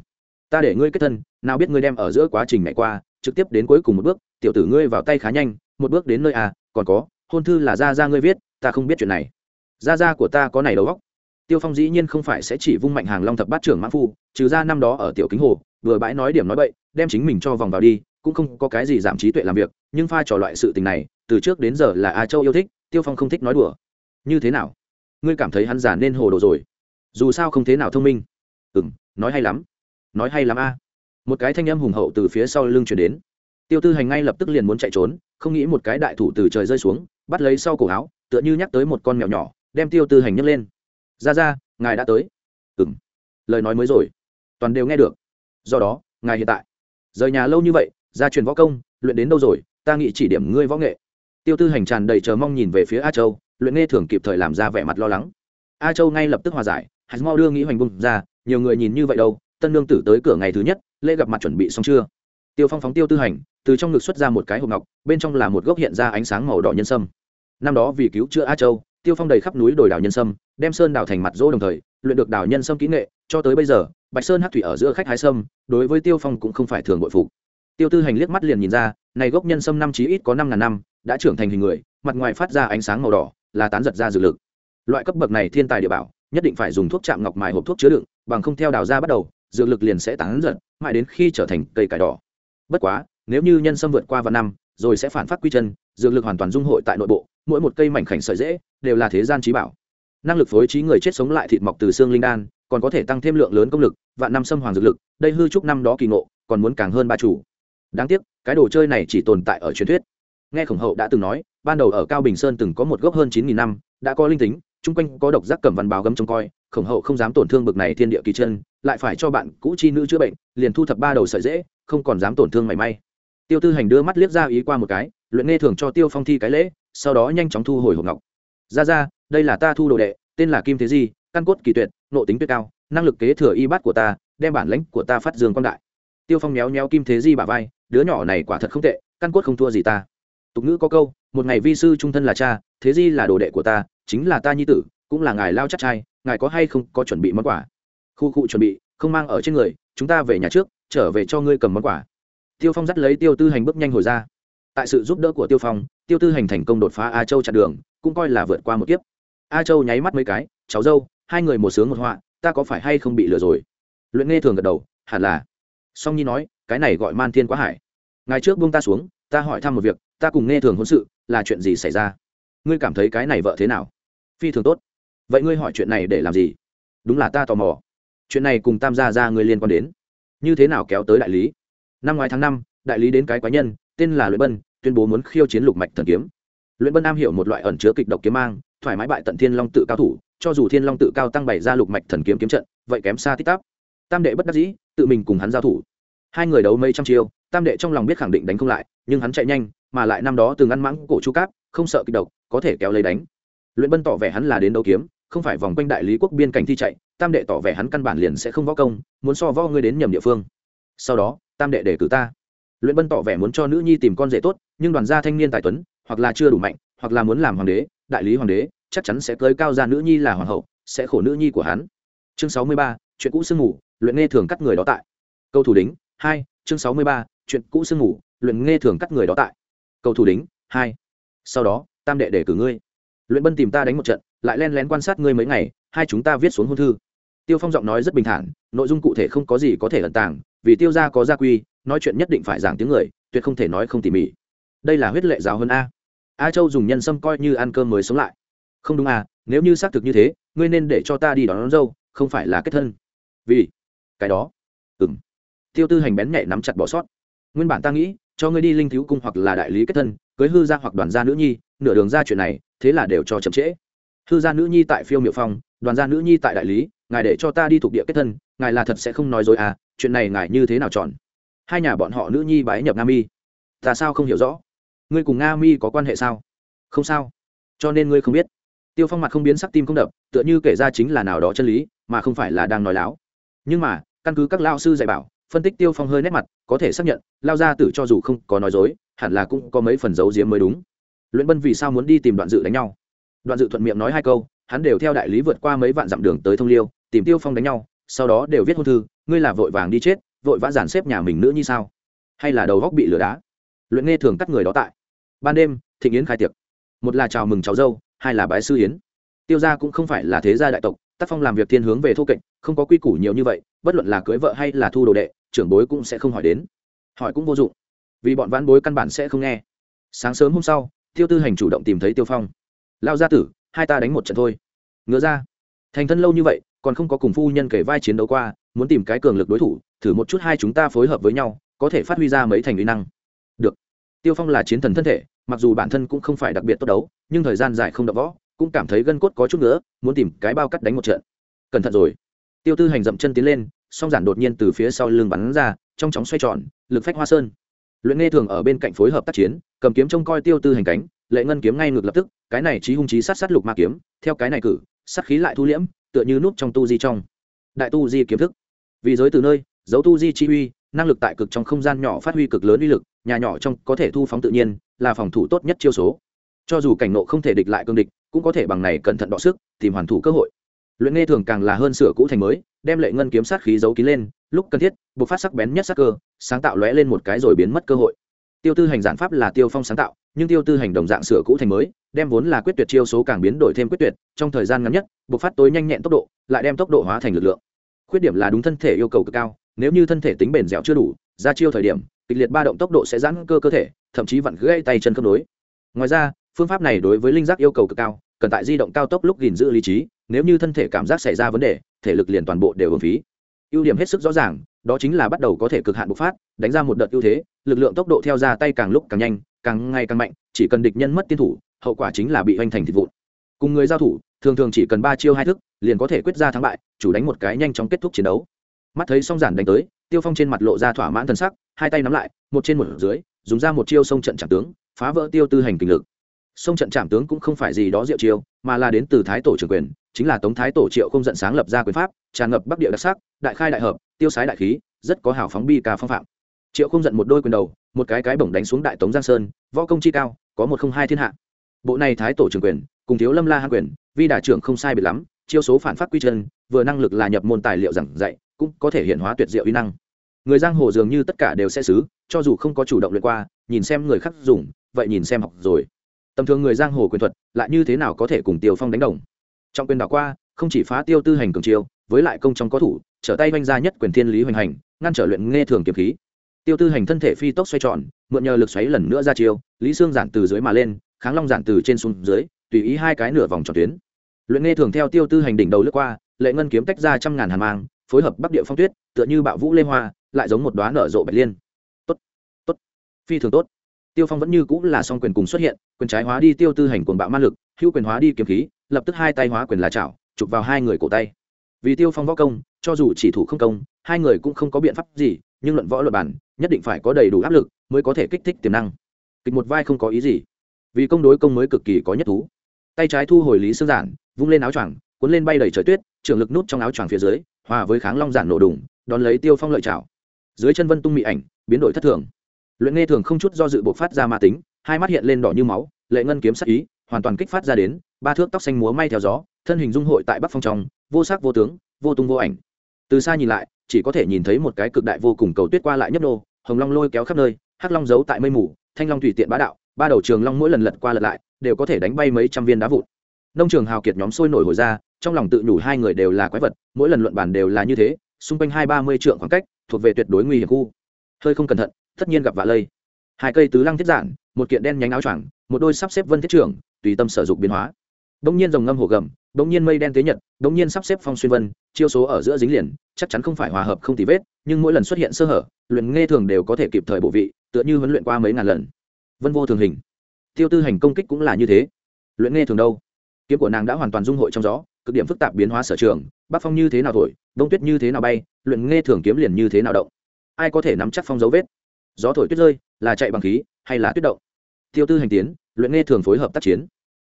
Ta để ngươi kết thân nào biết ngươi đem ở giữa quá trình ngày qua trực tiếp đến cuối cùng một bước tiểu tử ngươi vào tay khá nhanh một bước đến nơi à còn có hôn thư là ra ra ngươi viết ta không biết chuyện này. Ra ra của ta có này đầu óc, tiêu phong dĩ nhiên không phải sẽ chỉ vung mạnh hàng long thập bát trưởng mãn phu trừ ra năm đó ở tiểu kính hồ vừa bãi nói điểm nói bậy đem chính mình cho vòng vào đi cũng không có cái gì giảm trí tuệ làm việc, nhưng pha trò loại sự tình này, từ trước đến giờ là a châu yêu thích, tiêu phong không thích nói đùa. Như thế nào? Ngươi cảm thấy hắn già nên hồ đồ rồi. Dù sao không thế nào thông minh. Ừ m nói hay lắm. Nói hay lắm a. Một cái thanh âm hùng hậu từ phía sau lưng chuyển đến. Tiêu tư hành ngay lập tức liền muốn chạy trốn, không nghĩ một cái đại thủ từ trời rơi xuống, bắt lấy sau cổ áo, tựa như nhắc tới một con mèo nhỏ, đem tiêu tư hành nhấc lên. Ra ra, ngài đã tới. Ừ m lời nói mới rồi. Toàn đều nghe được. Do đó, ngài hiện tại. Rời nhà lâu như vậy gia truyền võ công, luyện đến đâu rồi, ta nghĩ chỉ điểm ngươi võ nghệ. Tiêu tư hành tràn đầy chờ mong nhìn về phía a châu, luyện nghe thường kịp thời làm ra vẻ mặt lo lắng. A châu ngay lập tức hòa giải, hạt mau đưa nghĩ hoành bung ra, nhiều người nhìn như vậy đâu, tân lương tử tới cửa ngày thứ nhất, lễ gặp mặt chuẩn bị xong chưa? Tiêu phong phóng tiêu tư hành, từ trong ngực xuất ra một cái hộp ngọc, bên trong là một gốc hiện ra ánh sáng màu đỏ nhân sâm. Năm đó vì cứu chữa a châu, tiêu phong đầy khắp núi đồi đảo nhân sâm, đem sơn đảo thành mặt dỗ đồng thời, luyện được đảo nhân sâm kỹ nghệ, cho tới bây giờ, bạch sơn hát thủy ở giữa khách hái sâm, đối với tiêu phong cũng không phải thường bội phục tiêu tư hành liếc mắt liền nhìn ra, này gốc nhân sâm năm chí ít có năm ngàn năm, đã trưởng thành hình người, mặt ngoài phát ra ánh sáng màu đỏ, là tán giật ra dược lực. Loại cấp bậc này thiên tài địa bảo, nhất định phải dùng thuốc chạm ngọc mài hộp thuốc chứa đựng, bằng không theo đào ra bắt đầu, dược lực liền sẽ tán giật, mãi đến khi trở thành cây cải đỏ. Bất quá, nếu như nhân sâm vượt qua vạn năm, rồi sẽ phản phát quy chân, dược lực hoàn toàn dung hội tại nội bộ, mỗi một cây mảnh khảnh sợi dễ đều là thế gian trí bảo. Năng lực phối trí người chết sống lại thịt mọc từ xương linh đan, còn có thể tăng thêm lượng lớn công lực, vạn năm xâm hoàng dược lực, đây hư trúc năm đó kỳ ngộ, còn muốn càng hơn ba chủ đáng tiếc, cái đồ chơi này chỉ tồn tại ở truyền thuyết. Nghe khổng hậu đã từng nói, ban đầu ở cao bình sơn từng có một gốc hơn chín nghìn năm, đã có linh tính, chung quanh có độc giác cầm văn báo gấm trông coi, khổng hậu không dám tổn thương bực này thiên địa kỳ chân, lại phải cho bạn cũ chi nữ chữa bệnh, liền thu thập ba đầu sợi dễ, không còn dám tổn thương mảy may. Tiêu tư hành đưa mắt liếc ra ý qua một cái, luyện nghe thường cho tiêu phong thi cái lễ, sau đó nhanh chóng thu hồi hộp ngọc. Ra ra, đây là ta thu đồ đệ, tên là kim thế di, căn cốt kỳ tuyệt nộ tính tuyệt cao, năng lực kế thừa y bát của ta, đem bản lãnh của ta phát dương quan đại tiêu phong méo méo kim thế di bà vai, đứa nhỏ này quả thật không tệ, căn cốt không thua gì ta. Tục ngữ có câu, một ngày vi sư trung thân là cha, thế di là đồ đệ của ta, chính là ta nhi tử, cũng là ngài lao chắc trai, ngài có hay không có chuẩn bị món quà? Khu cụ chuẩn bị, không mang ở trên người, chúng ta về nhà trước, trở về cho ngươi cầm món quà. Tiêu phong dắt lấy tiêu tư hành bước nhanh hồi ra. Tại sự giúp đỡ của tiêu phong, tiêu tư hành thành công đột phá a châu chặn đường, cũng coi là vượt qua một kiếp. A châu nháy mắt mấy cái, cháu dâu, hai người một sướng một họa, ta có phải hay không bị lừa rồi? Luyện nghe thường gật đầu, hẳn là song nhi nói, cái này gọi man thiên quá hải. Ngày trước buông ta xuống, ta hỏi thăm một việc, ta cùng nghe thường hôn sự, là chuyện gì xảy ra? Ngươi cảm thấy cái này vợ thế nào? Phi thường tốt. Vậy ngươi hỏi chuyện này để làm gì? Đúng là ta tò mò. Chuyện này cùng tam gia ra ngươi liên quan đến. Như thế nào kéo tới đại lý? Năm ngoái tháng năm, đại lý đến cái quái nhân, tên là luyện bân, tuyên bố muốn khiêu chiến lục mạch thần kiếm. Luyện bân am hiểu một loại ẩn chứa kịch độc kiếm mang, thoải mái bại tận thiên long tự cao thủ, cho dù thiên long tự cao tăng bày ra lục mạch thần kiếm kiếm trận, vậy kém xa tích tắp. Tam đệ bất đắc dĩ tự mình cùng hắn giao thủ. Hai người đấu mấy trăm chiêu, tam đệ trong lòng biết khẳng định đánh không lại, nhưng hắn chạy nhanh, mà lại năm đó từng ăn mãng cổ chu cáp, không sợ kịch độc, có thể kéo lấy đánh. Luyện bân tỏ vẻ hắn là đến đấu kiếm, không phải vòng quanh đại lý quốc biên cảnh thi chạy, tam đệ tỏ vẻ hắn căn bản liền sẽ không võ công, muốn so võ ngươi đến nhầm địa phương. Sau đó, tam đệ để cử ta. Luyện bân tỏ vẻ muốn cho nữ nhi tìm con rể tốt, nhưng đoàn gia thanh niên tài tuấn, hoặc là chưa đủ mạnh, hoặc là muốn làm hoàng đế, đại lý hoàng đế, chắc chắn sẽ cưới cao ra nữ nhi là hoàng hậu, sẽ khổ nữ nhi của hắn. Chương sáu mươi ba, chuyện cũ sương ngủ luyện nghe thường cắt người đó tại. Câu thủ đính hai chương sáu mươi ba chuyện cũ sương ngủ luyện nghe thường cắt người đó tại. Câu thủ đính hai sau đó tam đệ để cử ngươi. Luyện bân tìm ta đánh một trận lại len lén quan sát ngươi mấy ngày hai chúng ta viết xuống hôn thư. Tiêu phong giọng nói rất bình thản nội dung cụ thể không có gì có thể ẩn tàng vì tiêu gia có gia quy nói chuyện nhất định phải giảng tiếng người tuyệt không thể nói không tỉ mỉ. Đây là huyết lệ giáo hơn a. A châu dùng nhân sâm coi như ăn cơm mới sống lại. Không đúng à nếu như xác thực như thế ngươi nên để cho ta đi đón, đón dâu không phải là kết thân. Vì cái đó. Ừng tiêu tư hành bén nhạy nắm chặt bỏ sót. Nguyên bản ta nghĩ, cho ngươi đi linh thiếu cung hoặc là đại lý kết thân, cưới hư gia hoặc đoàn gia nữ nhi, nửa đường ra chuyện này, thế là đều cho chậm trễ. Hư gia nữ nhi tại phiêu miệu phong, đoàn gia nữ nhi tại đại lý, ngài để cho ta đi thuộc địa kết thân, ngài là thật sẽ không nói dối à chuyện này ngài như thế nào chọn? Hai nhà bọn họ nữ nhi bái nhập nga mi. Ta sao không hiểu rõ? Ngươi cùng nga mi có quan hệ sao? Không sao. Cho nên ngươi không biết. Tiêu phong mặt không biến sắc tim không đập, tựa như kể ra chính là nào đó chân lý, mà không phải là đang nói láo. Nhưng mà căn cứ các lao sư dạy bảo, phân tích tiêu phong hơi nét mặt, có thể xác nhận, lao gia tử cho dù không có nói dối, hẳn là cũng có mấy phần giấu giếm mới đúng. Luyện bân vì sao muốn đi tìm đoạn dự đánh nhau? Đoạn dự thuận miệng nói hai câu, hắn đều theo đại lý vượt qua mấy vạn dặm đường tới thông liêu, tìm tiêu phong đánh nhau, sau đó đều viết hôn thư, ngươi là vội vàng đi chết, vội vã giản xếp nhà mình nữa như sao? Hay là đầu góc bị lửa đá? Luyện nghe thường cắt người đó tại. Ban đêm, thịnh yến khai tiệc. Một là chào mừng cháu dâu, hai là bái sư yến. Tiêu gia cũng không phải là thế gia đại tộc tác phong làm việc thiên hướng về thô kệch, không có quy củ nhiều như vậy, bất luận là cưới vợ hay là thu đồ đệ, trưởng bối cũng sẽ không hỏi đến. Hỏi cũng vô dụng, vì bọn vãn bối căn bản sẽ không nghe. Sáng sớm hôm sau, tiêu tư hành chủ động tìm thấy tiêu phong. Lao gia tử, hai ta đánh một trận thôi. Ngựa ra. Thành thân lâu như vậy, còn không có cùng phu nhân kể vai chiến đấu qua, muốn tìm cái cường lực đối thủ, thử một chút hai chúng ta phối hợp với nhau, có thể phát huy ra mấy thành uy năng. Được. Tiêu phong là chiến thần thân thể, mặc dù bản thân cũng không phải đặc biệt tốt đấu, nhưng thời gian dài không đập võ cũng cảm thấy gân cốt có chút nữa muốn tìm cái bao cắt đánh một trận. Cẩn thận rồi. Tiêu tư hành dậm chân tiến lên, song giản đột nhiên từ phía sau lưng bắn ra, trong chóng xoay tròn, lực phách hoa sơn. Luyện nghe thường ở bên cạnh phối hợp tác chiến, cầm kiếm trông coi tiêu tư hành cánh, lệ ngân kiếm ngay ngược lập tức, cái này trí hung trí sát sát lục ma kiếm, theo cái này cử, sát khí lại thu liễm, tựa như núp trong tu di trong. Đại tu di kiếm thức. Vì giới từ nơi, dấu tu di chi uy, năng lực tại cực trong không gian nhỏ phát huy cực lớn uy lực, nhà nhỏ trong có thể thu phóng tự nhiên, là phòng thủ tốt nhất chiêu số. Cho dù cảnh nộ không thể địch lại cương địch cũng có thể bằng này cẩn thận đọ sức, tìm hoàn thủ cơ hội. Luyện nghe thường càng là hơn sửa cũ thành mới, đem lệ ngân kiếm sát khí giấu kín lên, lúc cần thiết buộc phát sắc bén nhất sắc cơ, sáng tạo lóe lên một cái rồi biến mất cơ hội. Tiêu tư hành giản pháp là tiêu phong sáng tạo, nhưng tiêu tư hành đồng dạng sửa cũ thành mới, đem vốn là quyết tuyệt chiêu số càng biến đổi thêm quyết tuyệt, trong thời gian ngắn nhất buộc phát tối nhanh nhẹn tốc độ, lại đem tốc độ hóa thành lực lượng. Khuyết điểm là đúng thân thể yêu cầu cực cao, nếu như thân thể tính bền dẻo chưa đủ, ra chiêu thời điểm, kịch liệt ba động tốc độ sẽ giãn cơ cơ thể, thậm chí vặn gãy tay chân khớp nối. Ngoài ra phương pháp này đối với linh giác yêu cầu cực cao, cần tại di động cao tốc lúc gìn giữ lý trí, nếu như thân thể cảm giác xảy ra vấn đề, thể lực liền toàn bộ đều hưởng phí. Ưu điểm hết sức rõ ràng, đó chính là bắt đầu có thể cực hạn bộc phát, đánh ra một đợt ưu thế, lực lượng tốc độ theo ra tay càng lúc càng nhanh, càng ngày càng mạnh, chỉ cần địch nhân mất tiên thủ, hậu quả chính là bị hoành thành thịt vụn. Cùng người giao thủ, thường thường chỉ cần ba chiêu hai thức, liền có thể quyết ra thắng bại, chủ đánh một cái nhanh chóng kết thúc chiến đấu. Mắt thấy song giản đánh tới, tiêu phong trên mặt lộ ra thỏa mãn thân sắc, hai tay nắm lại, một trên một dưới, dùng ra một chiêu sông trận trạm tướng, phá vỡ tiêu tư hành kinh lực sông trận trạm tướng cũng không phải gì đó diệu chiêu, mà là đến từ thái tổ trưởng quyền, chính là tống thái tổ triệu không giận sáng lập ra quyền pháp, tràn ngập bắc địa đặc sắc, đại khai đại hợp, tiêu sái đại khí, rất có hào phóng bi ca phong phạm. Triệu không giận một đôi quyền đầu, một cái cái bổng đánh xuống đại tống giang sơn, võ công chi cao, có một không hai thiên hạ. Bộ này thái tổ trưởng quyền, cùng thiếu lâm la hạ quyền, vi đà trưởng không sai biệt lắm, chiêu số phản phát quy chân, vừa năng lực là nhập môn tài liệu giảng dạy, cũng có thể hiện hóa tuyệt diệu uy năng. Người giang hồ dường như tất cả đều sẽ xứ, cho dù không có chủ động luyện qua, nhìn xem người khác dùng, vậy nhìn xem học rồi tầm thường người giang hồ quyền thuật lại như thế nào có thể cùng tiêu phong đánh đồng? Trong quyền đảo qua, không chỉ phá tiêu tư hành cường chiêu, với lại công trong có thủ, trở tay oanh ra nhất quyền thiên lý hoành hành, ngăn trở luyện nghe thường kiếm khí. Tiêu tư hành thân thể phi tốc xoay tròn, mượn nhờ lực xoáy lần nữa ra chiêu, lý xương giản từ dưới mà lên, kháng long giản từ trên xuống dưới, tùy ý hai cái nửa vòng tròn tuyến. Luyện nghe thường theo tiêu tư hành đỉnh đầu lướt qua, lệ ngân kiếm tách ra trăm ngàn hàn mang, phối hợp bắc địa phong tuyết, tựa như bạo vũ lê hoa, lại giống một đoá nở rộ bạch liên. Tốt tốt, phi thường tốt tiêu phong vẫn như cũng là song quyền cùng xuất hiện, quyền trái hóa đi tiêu tư hành cuồng bạo ma lực, hữu quyền hóa đi kiếm khí, lập tức hai tay hóa quyền là chảo, chụp vào hai người cổ tay. Vì tiêu phong võ công, cho dù chỉ thủ không công, hai người cũng không có biện pháp gì, nhưng luận võ luật bản nhất định phải có đầy đủ áp lực mới có thể kích thích tiềm năng. Kịch một vai không có ý gì. Vì công đối công mới cực kỳ có nhất thú. Tay trái thu hồi lý xương giản, vung lên áo choàng, cuốn lên bay đầy trời tuyết, trường lực nút trong áo choàng phía dưới, hòa với kháng long giản nổ đùng, đón lấy tiêu phong lợi chảo. Dưới chân vân tung mị ảnh, biến đổi thất thường luyện nghe thường không chút do dự buộc phát ra ma tính, hai mắt hiện lên đỏ như máu, lệ ngân kiếm sắc ý, hoàn toàn kích phát ra đến, ba thước tóc xanh múa may theo gió, thân hình dung hội tại bắc phong trong, vô sắc vô tướng, vô tung vô ảnh. Từ xa nhìn lại, chỉ có thể nhìn thấy một cái cực đại vô cùng cầu tuyết qua lại nhấp nô, hồng long lôi kéo khắp nơi, hắc long giấu tại mây mù, thanh long tùy tiện bá đạo, ba đầu trường long mỗi lần lật qua lật lại, đều có thể đánh bay mấy trăm viên đá vụn. Nông trường hào kiệt nhóm sôi nổi hồi ra, trong lòng tự nhủ hai người đều là quái vật, mỗi lần luận bản đều là như thế, xung quanh hai ba mươi trượng khoảng cách, thuộc về tuyệt đối nguy hiểm khu. Hơi không cẩn thận tất nhiên gặp vạ lây. Hai cây tứ lăng thiết giản, một kiện đen nhánh áo choàng, một đôi sắp xếp vân thiết trưởng, tùy tâm sở dụng biến hóa. Đông nhiên dòng ngâm hồ gầm, đông nhiên mây đen tế nhật, đông nhiên sắp xếp phong xuyên vân, chiêu số ở giữa dính liền, chắc chắn không phải hòa hợp không tì vết, nhưng mỗi lần xuất hiện sơ hở, luyện nghe thường đều có thể kịp thời bộ vị, tựa như huấn luyện qua mấy ngàn lần. Vân vô thường hình. Tiêu tư hành công kích cũng là như thế. Luyện nghe thường đâu? Kiếm của nàng đã hoàn toàn dung hội trong gió, cực điểm phức tạp biến hóa sở trường bắc phong như thế nào thổi, đông tuyết như thế nào bay, luyện nghe thường kiếm liền như thế nào động. Ai có thể nắm chắc phong dấu vết? Gió thổi tuyết rơi, là chạy bằng khí hay là tuyết động? Tiêu tư hành tiến, luyện nghe thường phối hợp tác chiến.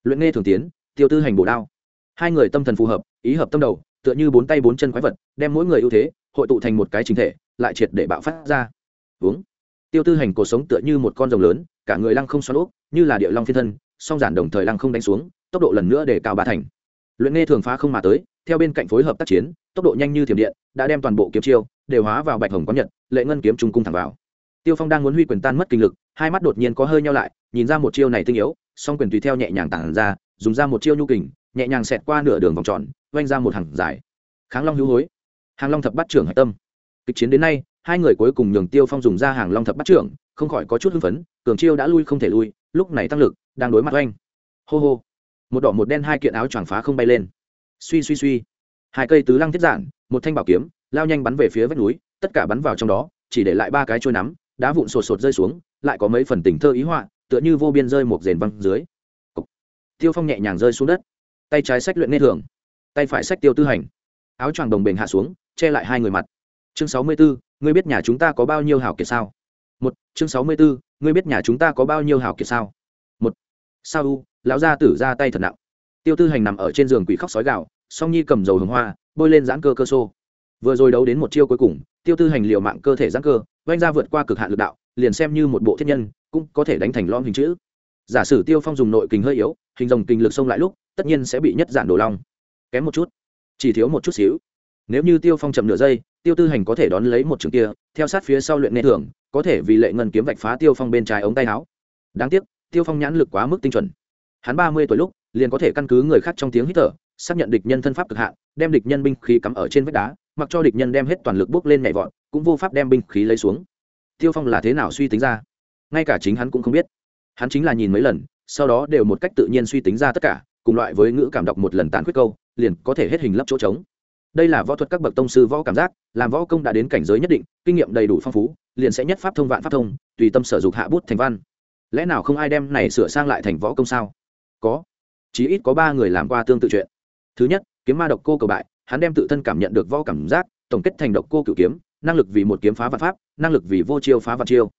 Luyện nghe thường tiến, tiêu tư hành bổ đao. Hai người tâm thần phù hợp, ý hợp tâm đầu, tựa như bốn tay bốn chân quái vật, đem mỗi người ưu thế, hội tụ thành một cái chính thể, lại triệt để bạo phát ra. Uống tiêu tư hành cuộc sống tựa như một con rồng lớn, cả người lăng không xoắn úp như là địa long phiên thân, song giản đồng thời lăng không đánh xuống, tốc độ lần nữa để cao ba thành. Luyện nghe thường phá không mà tới, theo bên cạnh phối hợp tác chiến, tốc độ nhanh như thiểm điện, đã đem toàn bộ kiếm chiêu, đều hóa vào bạch hồng quán nhật, lệ ngân kiếm trung cung thẳng vào tiêu phong đang muốn huy quyền tan mất kinh lực, hai mắt đột nhiên có hơi nhau lại, nhìn ra một chiêu này tinh yếu, song quyền tùy theo nhẹ nhàng tản ra, dùng ra một chiêu nhu kình, nhẹ nhàng xẹt qua nửa đường vòng tròn oanh ra một hàng dài. Kháng long hữu hối. Hàng long thập bắt trưởng hạch tâm. Kịch chiến đến nay, hai người cuối cùng nhường tiêu phong dùng ra hàng long thập bắt trưởng, không khỏi có chút hưng phấn, cường chiêu đã lui không thể lui, lúc này tăng lực, đang đối mặt oanh. Hô hô. Một đỏ một đen hai kiện áo choàng phá không bay lên. Suy suy suy. Hai cây tứ lăng thiết giản, một thanh bảo kiếm, lao nhanh bắn về phía vách núi, tất cả bắn vào trong đó, chỉ để lại ba cái trôi nắm đá vụn sột sột rơi xuống, lại có mấy phần tình thơ ý họa, tựa như vô biên rơi một rền văng dưới. Tiêu phong nhẹ nhàng rơi xuống đất. Tay trái sách luyện nghe thường, tay phải sách tiêu tư hành. Áo choàng đồng bền hạ xuống, che lại hai người mặt. Chương sáu mươi bốn ngươi biết nhà chúng ta có bao nhiêu hảo kiệt sao? Một, chương sáu mươi bốn ngươi biết nhà chúng ta có bao nhiêu hảo kiệt sao? Một. Sao u, lão gia tử ra tay thật nặng. Tiêu tư hành nằm ở trên giường quỷ khóc sói gạo song nhi cầm dầu hồng hoa, bôi lên giãn cơ cơ xô. Vừa rồi đấu đến một chiêu cuối cùng, tiêu tư hành liều mạng cơ thể giãn cơ oanh ra vượt qua cực hạn lực đạo liền xem như một bộ thiết nhân cũng có thể đánh thành lon hình chữ. Giả sử tiêu phong dùng nội kình hơi yếu hình dòng kình lực xông lại lúc tất nhiên sẽ bị nhất giản đổ long. Kém một chút chỉ thiếu một chút xíu. Nếu như tiêu phong chậm nửa giây tiêu tư hành có thể đón lấy một trường kia theo sát phía sau luyện nghe thưởng, có thể vì lệ ngân kiếm vạch phá tiêu phong bên trái ống tay áo. Đáng tiếc tiêu phong nhãn lực quá mức tinh chuẩn. Hắn ba mươi tuổi lúc liền có thể căn cứ người khác trong tiếng hít thở xác nhận địch nhân thân pháp cực hạn đem địch nhân binh khí cắm ở trên vách đá mặc cho địch nhân đem hết toàn lực bước lên nhảy vọt, cũng vô pháp đem binh khí lấy xuống. Tiêu phong là thế nào suy tính ra? Ngay cả chính hắn cũng không biết. Hắn chính là nhìn mấy lần, sau đó đều một cách tự nhiên suy tính ra tất cả, cùng loại với ngữ cảm đọc một lần tán khuyết câu, liền có thể hết hình lấp chỗ trống. Đây là võ thuật các bậc tông sư võ cảm giác, làm võ công đã đến cảnh giới nhất định, kinh nghiệm đầy đủ phong phú, liền sẽ nhất pháp thông vạn pháp thông, tùy tâm sở dục hạ bút thành văn. Lẽ nào không ai đem này sửa sang lại thành võ công sao? Có. Chí ít có ba người làm qua tương tự chuyện. Thứ nhất, kiếm ma độc cô cầu bại hắn đem tự thân cảm nhận được võ cảm giác, tổng kết thành độc cô cựu kiếm, năng lực vì một kiếm phá vạn pháp, năng lực vì vô chiêu phá vạn chiêu.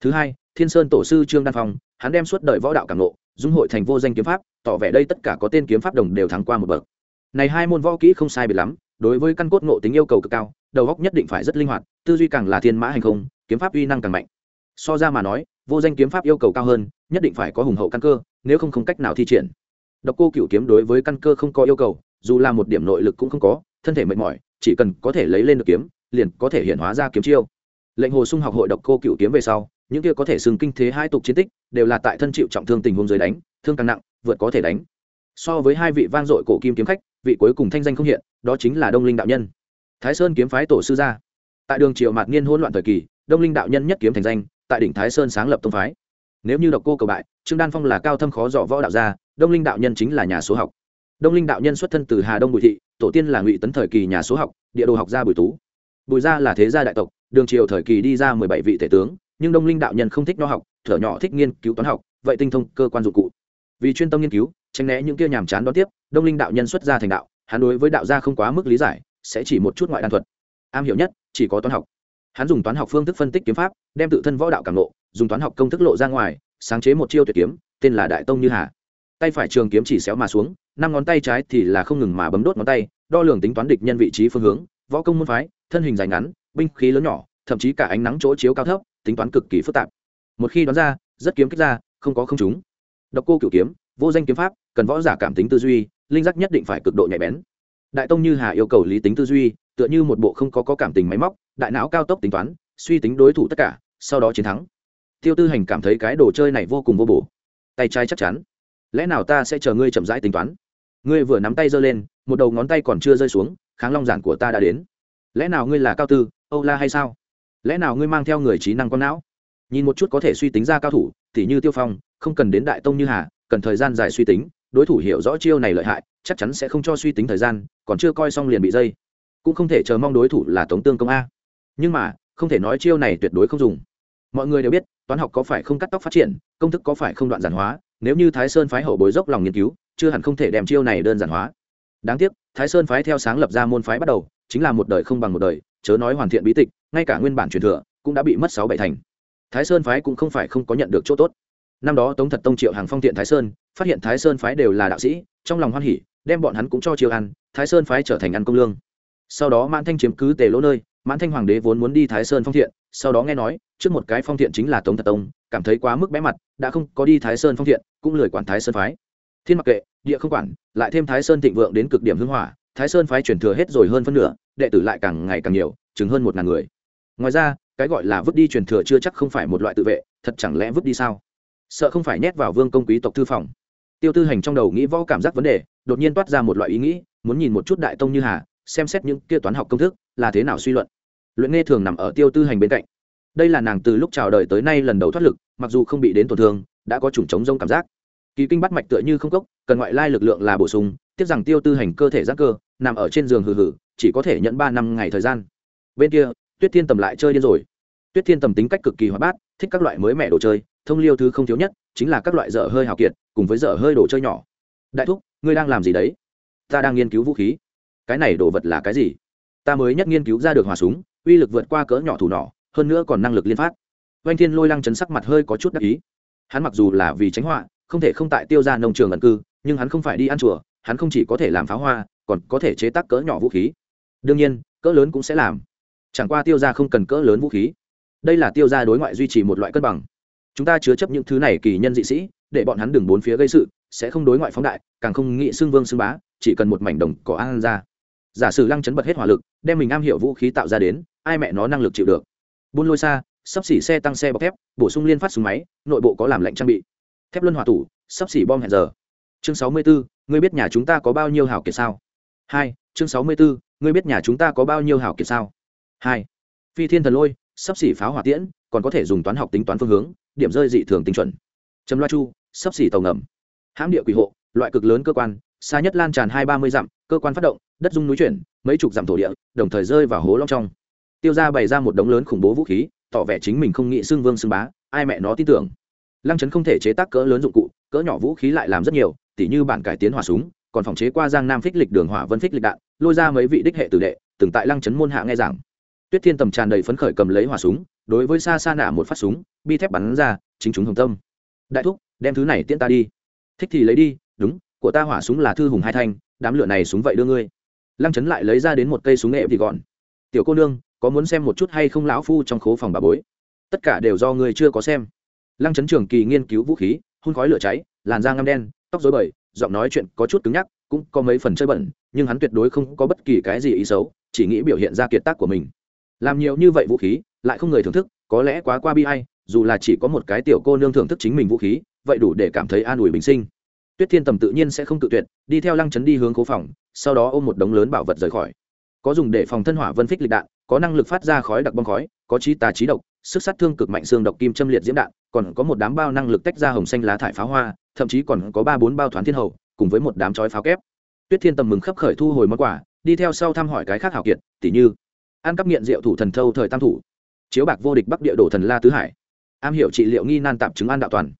Thứ hai, thiên sơn tổ sư trương đan phong, hắn đem suốt đời võ đạo cảm nộ dung hội thành vô danh kiếm pháp, tỏ vẻ đây tất cả có tên kiếm pháp đồng đều thắng qua một bậc. Này hai môn võ kỹ không sai biệt lắm, đối với căn cốt ngộ tính yêu cầu cực cao, đầu góc nhất định phải rất linh hoạt, tư duy càng là thiên mã hành không, kiếm pháp uy năng càng mạnh. So ra mà nói, vô danh kiếm pháp yêu cầu cao hơn, nhất định phải có hùng hậu căn cơ, nếu không không cách nào thi triển. Độc cô cựu kiếm đối với căn cơ không có yêu cầu dù là một điểm nội lực cũng không có, thân thể mệt mỏi, chỉ cần có thể lấy lên được kiếm, liền có thể hiện hóa ra kiếm chiêu. Lệnh hồ sung học hội độc cô cựu kiếm về sau, những kia có thể xưng kinh thế hai tục chiến tích, đều là tại thân chịu trọng thương tình huống dưới đánh, thương càng nặng, vượt có thể đánh. So với hai vị vang dội cổ kim kiếm khách, vị cuối cùng thanh danh không hiện, đó chính là đông linh đạo nhân. Thái sơn kiếm phái tổ sư gia. Tại đường triều mạt niên hỗn loạn thời kỳ, đông linh đạo nhân nhất kiếm thành danh, tại đỉnh thái sơn sáng lập tông phái. Nếu như độc cô cầu bại, trương đan phong là cao thâm khó dọ võ đạo gia, đông linh đạo nhân chính là nhà số học đông linh đạo nhân xuất thân từ hà đông bùi thị, tổ tiên là ngụy tấn thời kỳ nhà số học, địa đồ học gia bùi tú. Bùi gia là thế gia đại tộc, đường triều thời kỳ đi ra mười bảy vị tể tướng, nhưng đông linh đạo nhân không thích nho học, thở nhỏ thích nghiên cứu toán học, vậy tinh thông cơ quan dụng cụ. Vì chuyên tâm nghiên cứu, tránh né những kia nhàm chán đón tiếp, đông linh đạo nhân xuất gia thành đạo, hắn đối với đạo gia không quá mức lý giải, sẽ chỉ một chút ngoại đan thuật. Am hiểu nhất, chỉ có toán học. Hắn dùng toán học phương thức phân tích kiếm pháp, đem tự thân võ đạo cảm lộ dùng toán học công thức lộ ra ngoài, sáng chế một chiêu tuyệt kiếm, tên là đại tông như hà. Tay phải trường kiếm chỉ xéo mà xuống năm ngón tay trái thì là không ngừng mà bấm đốt ngón tay đo lường tính toán địch nhân vị trí phương hướng võ công môn phái thân hình dài ngắn binh khí lớn nhỏ thậm chí cả ánh nắng chỗ chiếu cao thấp tính toán cực kỳ phức tạp. Một khi đoán ra rất kiếm kích ra không có không chúng độc cô cửu kiếm vô danh kiếm pháp cần võ giả cảm tính tư duy linh giác nhất định phải cực độ nhạy bén. Đại tông như hà yêu cầu lý tính tư duy tựa như một bộ không có, có cảm tình máy móc đại não cao tốc tính toán suy tính đối thủ tất cả sau đó chiến thắng. Tiêu tư hành cảm thấy cái đồ chơi này vô cùng vô bổ. Tay trái chắc chắn. Lẽ nào ta sẽ chờ ngươi chậm rãi tính toán? Ngươi vừa nắm tay giơ lên, một đầu ngón tay còn chưa rơi xuống, kháng long giản của ta đã đến. Lẽ nào ngươi là cao tư, âu la hay sao? Lẽ nào ngươi mang theo người trí năng con não? Nhìn một chút có thể suy tính ra cao thủ t h như tiêu phong, không cần đến đại tông như hà, cần thời gian dài suy tính, đối thủ hiểu rõ chiêu này lợi hại, chắc chắn sẽ không cho suy tính thời gian, còn chưa coi xong liền bị dây. Cũng không thể chờ mong đối thủ là tống tương công a. Nhưng mà, không thể nói chiêu này tuyệt đối không dùng. Mọi người đều biết, toán học có phải không cắt tóc phát triển, công thức có phải không đoạn giản hóa, nếu như thái sơn phái hậu bối dốc lòng nghiên cứu chưa hẳn không thể đem chiêu này đơn giản hóa. Đáng tiếc, thái sơn phái theo sáng lập ra môn phái bắt đầu, chính là một đời không bằng một đời, chớ nói hoàn thiện bí tịch, ngay cả nguyên bản truyền thừa cũng đã bị mất sáu bảy thành. Thái sơn phái cũng không phải không có nhận được chỗ tốt. Năm đó tống thật tông triệu hàng phong thiện thái sơn, phát hiện thái sơn phái đều là đạo sĩ, trong lòng hoan hỉ, đem bọn hắn cũng cho chiêu ăn, thái sơn phái trở thành ăn công lương. Sau đó mãn thanh chiếm cứ tề lỗ nơi, mãn thanh hoàng đế vốn muốn đi thái sơn phong thiện, sau đó nghe nói, trước một cái phong thiện chính là tống thật tông, cảm thấy quá mức bé mặt, đã không có đi thái sơn phong thiện, cũng lười quản thái sơn phái thiên mặc kệ, địa không quản, lại thêm thái sơn thịnh vượng đến cực điểm hưng hỏa, thái sơn phái chuyển thừa hết rồi hơn phân nửa, đệ tử lại càng ngày càng nhiều chứng hơn một ngàn người. Ngoài ra, cái gọi là vứt đi truyền thừa chưa chắc không phải một loại tự vệ, thật chẳng lẽ vứt đi sao? Sợ không phải nhét vào vương công quý tộc thư phòng. Tiêu tư hành trong đầu nghĩ võ cảm giác vấn đề, đột nhiên toát ra một loại ý nghĩ, muốn nhìn một chút đại tông như hà, xem xét những kia toán học công thức, là thế nào suy luận. Luyện nghe thường nằm ở tiêu tư hành bên cạnh. Đây là nàng từ lúc chào đời tới nay lần đầu thoát lực, mặc dù không bị đến tổn thương, đã có chủng chống rông cảm giác kỳ kinh bắt mạch tựa như không cốc, cần ngoại lai lực lượng là bổ sung, tiếc rằng tiêu tư hành cơ thể giác cơ, nằm ở trên giường hừ hừ, chỉ có thể nhận ba năm ngày thời gian. Bên kia, tuyết thiên tầm lại chơi điên rồi. Tuyết thiên tầm tính cách cực kỳ hoạt bát, thích các loại mới mẻ đồ chơi, thông liêu thứ không thiếu nhất, chính là các loại dở hơi hào kiệt, cùng với dở hơi đồ chơi nhỏ. Đại thúc, ngươi đang làm gì đấy? Ta đang nghiên cứu vũ khí. Cái này đồ vật là cái gì? Ta mới nhất nghiên cứu ra được hòa súng, uy lực vượt qua cỡ nhỏ thủ nỏ, hơn nữa còn năng lực liên phát. Oanh thiên lôi lăng chấn sắc mặt hơi có chút đắc ý. Hắn mặc dù là vì tránh họa không thể không tại tiêu ra nông trường ẩn cư, nhưng hắn không phải đi ăn chùa, hắn không chỉ có thể làm pháo hoa, còn có thể chế tác cỡ nhỏ vũ khí. Đương nhiên, cỡ lớn cũng sẽ làm. Chẳng qua tiêu ra không cần cỡ lớn vũ khí. Đây là tiêu ra đối ngoại duy trì một loại cân bằng. Chúng ta chứa chấp những thứ này kỳ nhân dị sĩ, để bọn hắn đừng bốn phía gây sự, sẽ không đối ngoại phóng đại, càng không nghĩ xưng vương xưng bá, chỉ cần một mảnh đồng cỏ an ra. Giả sử lăng chấn bật hết hỏa lực, đem mình am hiểu vũ khí tạo ra đến, ai mẹ nó năng lực chịu được. Buôn lôi xa, sắp xỉ xe tăng xe bọc thép, bổ sung liên phát súng máy, nội bộ có làm lệnh trang bị thép luân hỏa tủ, sắp xỉ bom hẹn giờ. Chương sáu mươi bốn ngươi biết nhà chúng ta có bao nhiêu hảo kiệt sao? Hai, chương sáu mươi bốn ngươi biết nhà chúng ta có bao nhiêu hảo kiệt sao? Hai, phi thiên thần lôi, sắp xỉ pháo hỏa tiễn, còn có thể dùng toán học tính toán phương hướng, điểm rơi dị thường tinh chuẩn. Chấm loa chu, sắp xỉ tàu ngầm. Hãm địa quỷ hộ, loại cực lớn cơ quan, xa nhất lan tràn hai ba mươi dặm, cơ quan phát động, đất dung núi chuyển, mấy chục dặm thổ địa, đồng thời rơi vào hố long trong. Tiêu ra bày ra một đống lớn khủng bố vũ khí, tỏ vẻ chính mình không nghĩ xưng vương xưng bá, ai mẹ nó tin tưởng lăng chấn không thể chế tác cỡ lớn dụng cụ, cỡ nhỏ vũ khí lại làm rất nhiều, tỉ như bản cải tiến hỏa súng, còn phòng chế qua giang nam phích lịch đường hỏa vân phích lịch đạn, lôi ra mấy vị đích hệ tử đệ, từng tại lăng chấn môn hạ nghe giảng. Tuyết thiên tầm tràn đầy phấn khởi cầm lấy hỏa súng, đối với xa xa nạ một phát súng, bi thép bắn ra, chính chúng hồng tâm. Đại thúc, đem thứ này tiễn ta đi. Thích thì lấy đi, đúng, của ta hỏa súng là thư hùng hai thanh, đám lửa này súng vậy đưa ngươi. Lăng chấn lại lấy ra đến một cây súng nghệ thì gọn. Tiểu cô nương, có muốn xem một chút hay không lão phu trong khố phòng bà bối? Tất cả đều do ngươi chưa có xem lăng chấn trường kỳ nghiên cứu vũ khí, hun khói lửa cháy, làn da ngăm đen, tóc dối bời, giọng nói chuyện có chút cứng nhắc, cũng có mấy phần chơi bẩn, nhưng hắn tuyệt đối không có bất kỳ cái gì ý xấu, chỉ nghĩ biểu hiện ra kiệt tác của mình. Làm nhiều như vậy vũ khí, lại không người thưởng thức, có lẽ quá qua bi hay dù là chỉ có một cái tiểu cô nương thưởng thức chính mình vũ khí, vậy đủ để cảm thấy an ủi bình sinh. Tuyết thiên tầm tự nhiên sẽ không tự tuyệt, đi theo lăng chấn đi hướng cố phòng, sau đó ôm một đống lớn bảo vật rời khỏi. Có dùng để phòng thân hỏa vân phích lịch đạn, có năng lực phát ra khói đặc bong khói, có trí tà trí độc sức sát thương cực mạnh xương độc kim châm liệt diễm đạn, còn có một đám bao năng lực tách ra hồng xanh lá thải pháo hoa, thậm chí còn có ba bốn bao thoáng thiên hậu cùng với một đám chói pháo kép. Tuyết thiên tầm mừng khắp khởi thu hồi món quà, đi theo sau thăm hỏi cái khác hảo kiệt, tỉ như, ăn cắp nghiện rượu thủ thần thâu thời tam thủ, chiếu bạc vô địch bắc địa đổ thần la tứ hải, am hiểu trị liệu nghi nan tạm chứng an đạo toàn,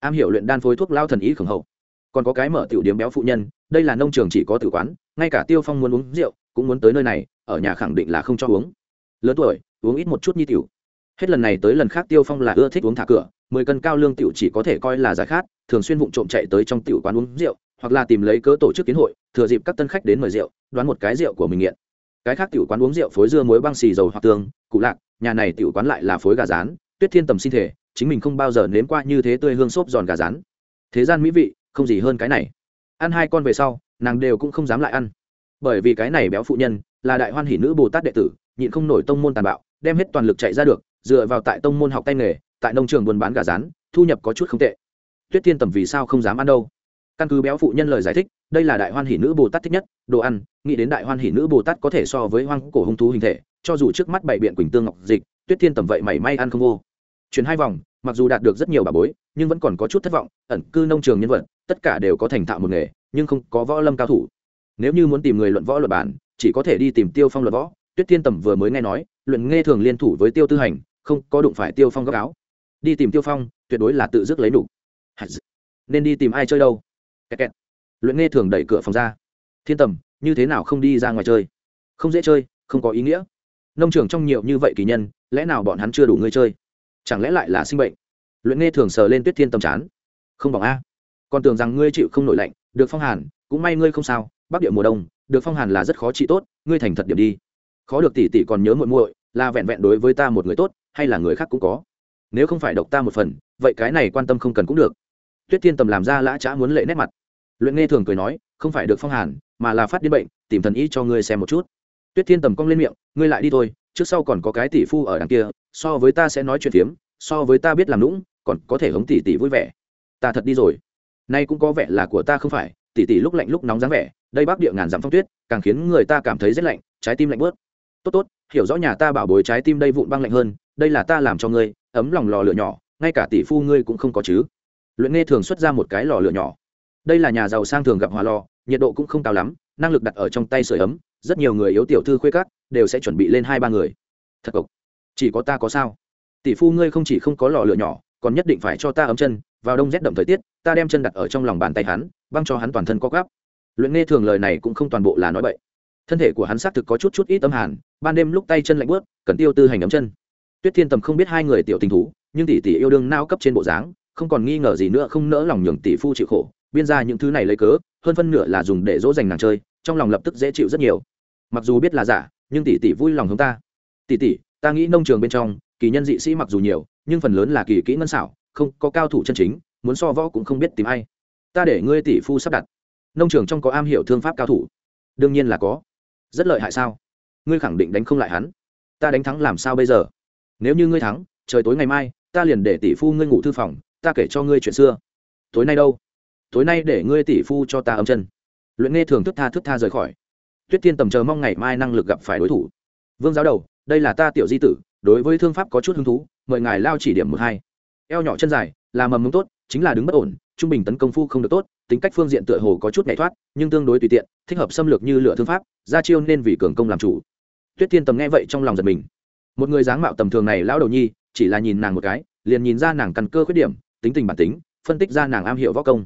am hiểu luyện đan phối thuốc lao thần ý khổng hậu. Còn có cái mở tiểu điếm béo phụ nhân, đây là nông trường chỉ có tử quán, ngay cả tiêu phong muốn uống rượu, cũng muốn tới nơi này, ở nhà khẳng định là không cho uống. Lớn tuổi, uống ít một chút như tiểu hết lần này tới lần khác tiêu phong là ưa thích uống thả cửa, mười cân cao lương tiểu chỉ có thể coi là giải khát, thường xuyên vụng trộm chạy tới trong tiểu quán uống rượu, hoặc là tìm lấy cớ tổ chức kiến hội, thừa dịp các tân khách đến mời rượu, đoán một cái rượu của mình nghiện. Cái khác tiểu quán uống rượu phối dưa muối băng xì dầu hoặc tương cụ lạc, nhà này tiểu quán lại là phối gà rán, tuyết thiên tầm xin thể, chính mình không bao giờ nếm qua như thế tươi hương xốp giòn gà rán. Thế gian mỹ vị, không gì hơn cái này. Ăn hai con về sau, nàng đều cũng không dám lại ăn. Bởi vì cái này béo phụ nhân, là đại hoan hỷ nữ bồ tát đệ tử, nhịn không nổi tông môn tàn bạo đem hết toàn lực chạy ra được, dựa vào tại tông môn học tay nghề, tại nông trường buôn bán gà rán, thu nhập có chút không tệ. Tuyết thiên tầm vì sao không dám ăn đâu? Căn cứ béo phụ nhân lời giải thích, đây là đại hoan hỷ nữ bồ tát thích nhất, đồ ăn, nghĩ đến đại hoan hỷ nữ bồ tát có thể so với hoang cổ hung thú hình thể, cho dù trước mắt bảy biện quỳnh tương ngọc dịch, tuyết thiên tầm vậy mảy may ăn không vô. Chuyển hai vòng, mặc dù đạt được rất nhiều bà bối, nhưng vẫn còn có chút thất vọng, ẩn cư nông trường nhân vật, tất cả đều có thành thạo một nghề, nhưng không có võ lâm cao thủ. Nếu như muốn tìm người luận võ luật bản, chỉ có thể đi tìm tiêu phong luận võ tuyết thiên tầm vừa mới nghe nói, luyện nghe thường liên thủ với tiêu tư hành, không có đụng phải tiêu phong góc áo. Đi tìm tiêu phong, tuyệt đối là tự dứt lấy đủ nên đi tìm ai chơi đâu? Kẹt kẹt. luyện nghe thường đẩy cửa phòng ra. Thiên tầm, như thế nào không đi ra ngoài chơi? Không dễ chơi, không có ý nghĩa. Nông trường trong nhiều như vậy kỳ nhân, lẽ nào bọn hắn chưa đủ người chơi? Chẳng lẽ lại là sinh bệnh? Luyện nghe thường sờ lên tuyết thiên tầm chán. Không bằng a. Còn tưởng rằng ngươi chịu không nổi lạnh, được phong hàn, cũng may ngươi không sao, bắc địa mùa đông, được phong hàn là rất khó trị tốt, ngươi thành thật điểm đi khó được tỷ tỷ còn nhớ muội muội, là vẹn vẹn đối với ta một người tốt, hay là người khác cũng có. Nếu không phải độc ta một phần, vậy cái này quan tâm không cần cũng được. Tuyết thiên tầm làm ra lã chã muốn lệ nét mặt. Luyện nghe thường cười nói, không phải được phong hàn, mà là phát điên bệnh, tìm thần ý cho ngươi xem một chút. Tuyết thiên tầm cong lên miệng, ngươi lại đi thôi, trước sau còn có cái tỷ phu ở đằng kia, so với ta sẽ nói chuyện phiếm, so với ta biết làm lũng còn có thể hống tỷ tỷ vui vẻ. Ta thật đi rồi. Nay cũng có vẻ là của ta không phải, tỷ tỷ lúc lạnh lúc nóng dáng vẻ, đây bắc địa ngàn dặm phong tuyết, càng khiến người ta cảm thấy rất lạnh, trái tim lạnh bớt tốt tốt, hiểu rõ nhà ta bảo bối trái tim đây vụn băng lạnh hơn, đây là ta làm cho ngươi, ấm lòng lò lửa nhỏ, ngay cả tỷ phu ngươi cũng không có chứ. Luyện nghe thường xuất ra một cái lò lửa nhỏ. Đây là nhà giàu sang thường gặp hòa lò, nhiệt độ cũng không cao lắm, năng lực đặt ở trong tay sưởi ấm, rất nhiều người yếu tiểu thư khuê cắt đều sẽ chuẩn bị lên hai ba người. Thật cộc chỉ có ta có sao? Tỷ phu ngươi không chỉ không có lò lửa nhỏ, còn nhất định phải cho ta ấm chân, vào đông rét đậm thời tiết, ta đem chân đặt ở trong lòng bàn tay hắn, băng cho hắn toàn thân có gắp luyện nghe thường lời này cũng không toàn bộ là nói bậy thân thể của hắn xác thực có chút chút ít âm hàn, ban đêm lúc tay chân lạnh bớt cần tiêu tư hành ấm chân. Tuyết thiên tầm không biết hai người tiểu tình thú, nhưng tỷ tỷ yêu đương nao cấp trên bộ dáng, không còn nghi ngờ gì nữa không nỡ lòng nhường tỷ phu chịu khổ, biên ra những thứ này lấy cớ, hơn phân nửa là dùng để dỗ dành nàng chơi, trong lòng lập tức dễ chịu rất nhiều. Mặc dù biết là giả, nhưng tỷ tỷ vui lòng chúng ta. Tỷ tỷ, ta nghĩ nông trường bên trong, kỳ nhân dị sĩ mặc dù nhiều, nhưng phần lớn là kỳ kỹ ngân xảo, không có cao thủ chân chính, muốn so võ cũng không biết tìm ai. Ta để ngươi tỷ phu sắp đặt. Nông trường trong có am hiểu thương pháp cao thủ. Đương nhiên là có rất lợi hại sao? Ngươi khẳng định đánh không lại hắn. Ta đánh thắng làm sao bây giờ? Nếu như ngươi thắng, trời tối ngày mai, ta liền để tỷ phu ngươi ngủ thư phòng, ta kể cho ngươi chuyện xưa. Tối nay đâu? Tối nay để ngươi tỷ phu cho ta âm chân. Luyện nghe thường thức tha thức tha rời khỏi. Tuyết thiên tầm chờ mong ngày mai năng lực gặp phải đối thủ. Vương giáo đầu, đây là ta tiểu di tử, đối với thương pháp có chút hứng thú, mời ngài lao chỉ điểm một hai. Eo nhỏ chân dài là mầm mống tốt, chính là đứng bất ổn, trung bình tấn công phu không được tốt, tính cách phương diện tựa hồ có chút nhảy thoát, nhưng tương đối tùy tiện, thích hợp xâm lược như lựa thương pháp, ra chiêu nên vì cường công làm chủ. Tuyết thiên tầm nghe vậy trong lòng giật mình. Một người dáng mạo tầm thường này lão đầu nhi, chỉ là nhìn nàng một cái, liền nhìn ra nàng căn cơ khuyết điểm, tính tình bản tính, phân tích ra nàng am hiểu võ công.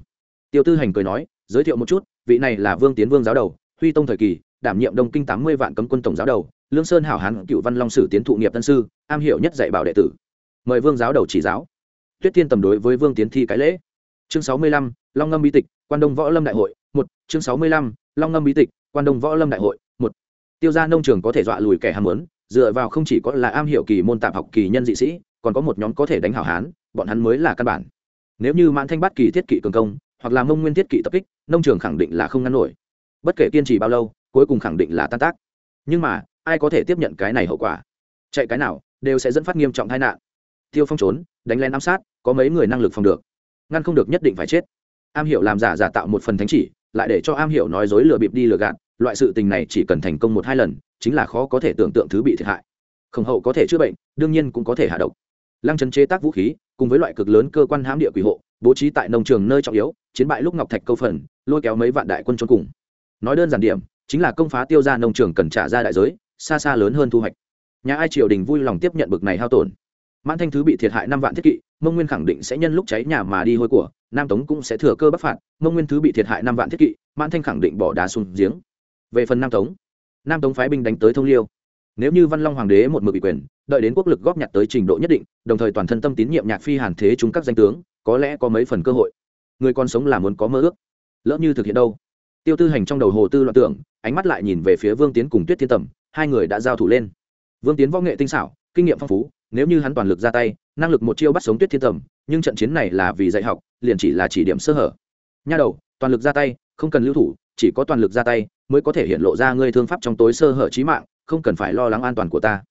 Tiêu tư hành cười nói, giới thiệu một chút, vị này là vương tiến vương giáo đầu, huy tông thời kỳ, đảm nhiệm đông kinh tám mươi vạn cấm quân tổng giáo đầu, lương sơn hảo hán cựu văn long sử tiến thụ nghiệp tân sư, am hiểu nhất dạy bảo đệ tử. Mời vương giáo đầu chỉ giáo tuyết Thiên tầm đối với vương tiến thi cái lễ. Chương sáu mươi lăm, long ngâm bí tịch, quan đông võ lâm đại hội, một. Chương sáu mươi lăm, long ngâm bí tịch, quan đông võ lâm đại hội, một. Tiêu gia nông trường có thể dọa lùi kẻ ham muốn, dựa vào không chỉ có là am hiểu kỳ môn tạp học kỳ nhân dị sĩ, còn có một nhóm có thể đánh hảo hán, bọn hắn mới là căn bản. Nếu như mãn thanh bắt kỳ thiết kỵ cường công, hoặc là mông nguyên thiết kỵ tập kích, nông trường khẳng định là không ngăn nổi. Bất kể kiên trì bao lâu, cuối cùng khẳng định là tan tác. Nhưng mà, ai có thể tiếp nhận cái này hậu quả? Chạy cái nào, đều sẽ dẫn phát nghiêm trọng tai nạn tiêu phong trốn, đánh lén ám sát, có mấy người năng lực phòng được. Ngăn không được nhất định phải chết. Am hiểu làm giả giả tạo một phần thánh chỉ, lại để cho am hiểu nói dối lừa bịp đi lừa gạt, loại sự tình này chỉ cần thành công một hai lần, chính là khó có thể tưởng tượng thứ bị thiệt hại. Khổng hậu có thể chữa bệnh, đương nhiên cũng có thể hạ độc. Lăng trấn chế tác vũ khí, cùng với loại cực lớn cơ quan hãm địa quỷ hộ, bố trí tại nông trường nơi trọng yếu, chiến bại lúc ngọc thạch câu phần, lôi kéo mấy vạn đại quân trốn cùng. Nói đơn giản điểm, chính là công phá tiêu ra nông trường cần trả ra đại giới, xa xa lớn hơn thu hoạch. Nhà ai triều đình vui lòng tiếp nhận bực này hao tổn mãn thanh thứ bị thiệt hại năm vạn thiết kỵ, mông nguyên khẳng định sẽ nhân lúc cháy nhà mà đi hôi của, nam tống cũng sẽ thừa cơ bắc phạt, mông nguyên thứ bị thiệt hại năm vạn thiết kỵ, mãn thanh khẳng định bỏ đá xuống giếng. Về phần nam tống nam tống phái binh đánh tới thông liêu. Nếu như văn long hoàng đế một mực bị quyền, đợi đến quốc lực góp nhặt tới trình độ nhất định, đồng thời toàn thân tâm tín nhiệm nhạc phi hàn thế chúng các danh tướng, có lẽ có mấy phần cơ hội. Người còn sống là muốn có mơ ước. Lỡ như thực hiện đâu? Tiêu tư hành trong đầu hồ tư loạn tưởng, ánh mắt lại nhìn về phía vương tiến cùng tuyết thiên tầm, hai người đã giao thủ lên. Vương tiến võ nghệ tinh xảo, kinh nghiệm phong phú nếu như hắn toàn lực ra tay, năng lực một chiêu bắt sống tuyết thiên tầm, nhưng trận chiến này là vì dạy học, liền chỉ là chỉ điểm sơ hở. Nha đầu, toàn lực ra tay, không cần lưu thủ, chỉ có toàn lực ra tay mới có thể hiện lộ ra ngươi thương pháp trong tối sơ hở trí mạng, không cần phải lo lắng an toàn của ta.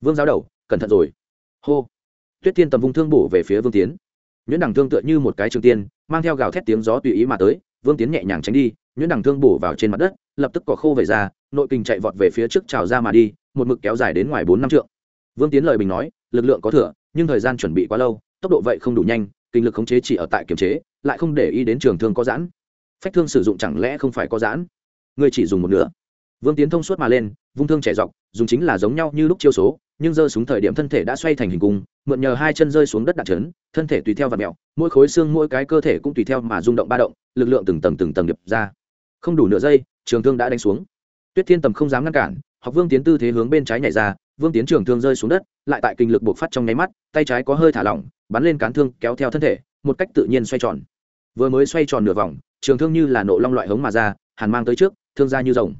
Vương giáo đầu, cẩn thận rồi. Hô. Tuyết thiên tầm vung thương bổ về phía vương tiến. Nhuyễn đằng thương tựa như một cái trường tiên, mang theo gào thét tiếng gió tùy ý mà tới, vương tiến nhẹ nhàng tránh đi, nhuyễn đằng thương bổ vào trên mặt đất, lập tức cỏ khô về ra, nội kình chạy vọt về phía trước trào ra mà đi, một mực kéo dài đến ngoài bốn năm trượng. Vương tiến lời bình nói lực lượng có thừa, nhưng thời gian chuẩn bị quá lâu, tốc độ vậy không đủ nhanh, kinh lực khống chế chỉ ở tại kiềm chế, lại không để ý đến trường thương có giãn. Phách thương sử dụng chẳng lẽ không phải có giãn? Ngươi chỉ dùng một nửa. Vương tiến thông suốt mà lên, vung thương trẻ dọc, dùng chính là giống nhau như lúc chiêu số, nhưng giơ xuống thời điểm thân thể đã xoay thành hình cung, mượn nhờ hai chân rơi xuống đất đặt chấn, thân thể tùy theo và mẹo mỗi khối xương mỗi cái cơ thể cũng tùy theo mà rung động ba động, lực lượng từng tầng từng tầng điệp ra. Không đủ nửa giây, trường thương đã đánh xuống. Tuyết thiên tầm không dám ngăn cản, học vương tiến tư thế hướng bên trái nhảy ra vương tiến trường thương rơi xuống đất, lại tại kinh lực buộc phát trong nháy mắt, tay trái có hơi thả lỏng, bắn lên cán thương kéo theo thân thể, một cách tự nhiên xoay tròn. Vừa mới xoay tròn nửa vòng, trường thương như là nộ long loại hống mà ra, hàn mang tới trước, thương ra như rồng.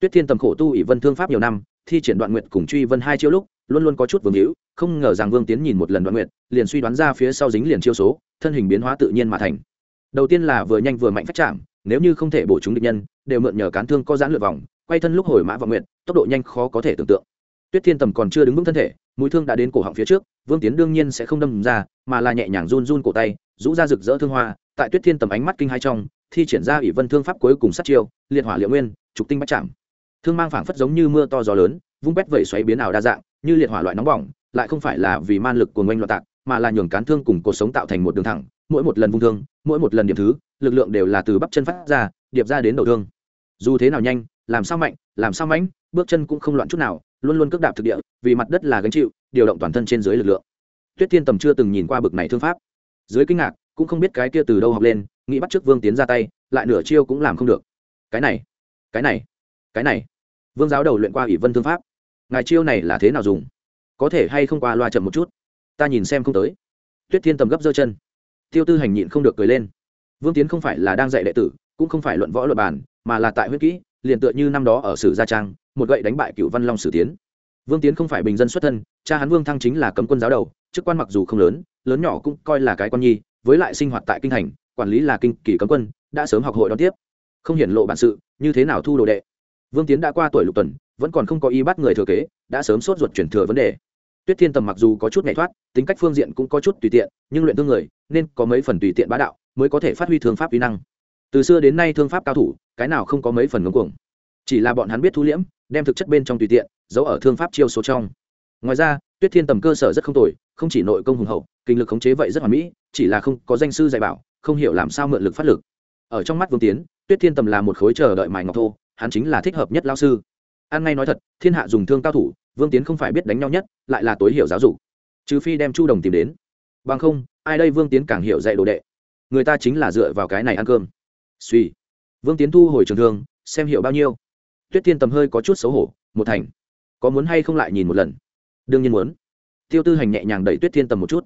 Tuyết thiên tầm khổ tu ỷ vân thương pháp nhiều năm, thi triển đoạn nguyện cùng truy vân hai chiêu lúc, luôn luôn có chút vương hữu, không ngờ rằng vương tiến nhìn một lần đoạn nguyện liền suy đoán ra phía sau dính liền chiêu số, thân hình biến hóa tự nhiên mà thành. Đầu tiên là vừa nhanh vừa mạnh phát chạm, nếu như không thể bổ chúng địch nhân, đều mượn nhờ cán thương có giãn lượt vòng, quay thân lúc hồi mã vọng nguyện tốc độ nhanh khó có thể tưởng tượng tuyết thiên tầm còn chưa đứng vững thân thể, mũi thương đã đến cổ họng phía trước, vương tiến đương nhiên sẽ không đâm ra, mà là nhẹ nhàng run run cổ tay, rũ ra rực rỡ thương hoa, tại tuyết thiên tầm ánh mắt kinh hai trong, thi triển ra ỷ vân thương pháp cuối cùng sát chiêu, liệt hỏa liệu nguyên, trục tinh bắt chạm. Thương mang phảng phất giống như mưa to gió lớn, vung quét vẩy xoáy biến ảo đa dạng, như liệt hỏa loại nóng bỏng, lại không phải là vì man lực của ngoanh loạn tạc, mà là nhường cán thương cùng cuộc sống tạo thành một đường thẳng, mỗi một lần vung thương, mỗi một lần điểm thứ, lực lượng đều là từ bắp chân phát ra, điệp ra đến đầu thương. Dù thế nào nhanh, làm sao mạnh, làm sao mãnh bước chân cũng không loạn chút nào, luôn luôn cước đạp thực địa, vì mặt đất là gánh chịu, điều động toàn thân trên dưới lực lượng. Tuyết thiên tầm chưa từng nhìn qua bực này thương pháp. Dưới kinh ngạc, cũng không biết cái kia từ đâu học lên, nghĩ bắt trước vương tiến ra tay, lại nửa chiêu cũng làm không được. Cái này cái này cái này. Vương giáo đầu luyện qua ủy vân thương pháp. Ngài chiêu này là thế nào dùng? Có thể hay không qua loa chậm một chút? Ta nhìn xem không tới. Tuyết thiên tầm gấp giơ chân. Tiêu tư hành nhịn không được cười lên. Vương tiến không phải là đang dạy đệ tử, cũng không phải luận võ luật bàn, mà là tại huyết kỹ, liền tựa như năm đó ở sử gia trang một gậy đánh bại cựu văn long sử tiến. Vương tiến không phải bình dân xuất thân, cha hắn vương thăng chính là cấm quân giáo đầu, chức quan mặc dù không lớn lớn nhỏ cũng coi là cái con nhi, với lại sinh hoạt tại kinh thành, quản lý là kinh kỳ cấm quân, đã sớm học hội đón tiếp. Không hiển lộ bản sự, như thế nào thu đồ đệ? Vương tiến đã qua tuổi lục tuần, vẫn còn không có y bắt người thừa kế, đã sớm sốt ruột chuyển thừa vấn đề. Tuyết thiên tầm mặc dù có chút nhảy thoát, tính cách phương diện cũng có chút tùy tiện, nhưng luyện thương người, nên có mấy phần tùy tiện bá đạo, mới có thể phát huy thương pháp uy năng. Từ xưa đến nay thương pháp cao thủ, cái nào không có mấy phần ngưng cuồng. Chỉ là bọn hắn biết thu liễm đem thực chất bên trong tùy tiện, giấu ở thương pháp chiêu số trong. Ngoài ra, tuyết thiên tầm cơ sở rất không tồi, không chỉ nội công hùng hậu, kinh lực khống chế vậy rất hoàn mỹ, chỉ là không có danh sư dạy bảo, không hiểu làm sao mượn lực phát lực. Ở trong mắt vương tiến, tuyết thiên tầm là một khối chờ đợi mài ngọc thô, hắn chính là thích hợp nhất lao sư. An ngay nói thật, thiên hạ dùng thương cao thủ, vương tiến không phải biết đánh nhau nhất, lại là tối hiểu giáo dục. Trừ phi đem chu đồng tìm đến. Bằng không, ai đây vương tiến càng hiểu dạy đồ đệ. Người ta chính là dựa vào cái này ăn cơm. Suy vương tiến thu hồi trường thương, xem hiểu bao nhiêu tuyết thiên tầm hơi có chút xấu hổ, một thành, có muốn hay không lại nhìn một lần? Đương nhiên muốn. Tiêu tư hành nhẹ nhàng đẩy tuyết thiên tầm một chút.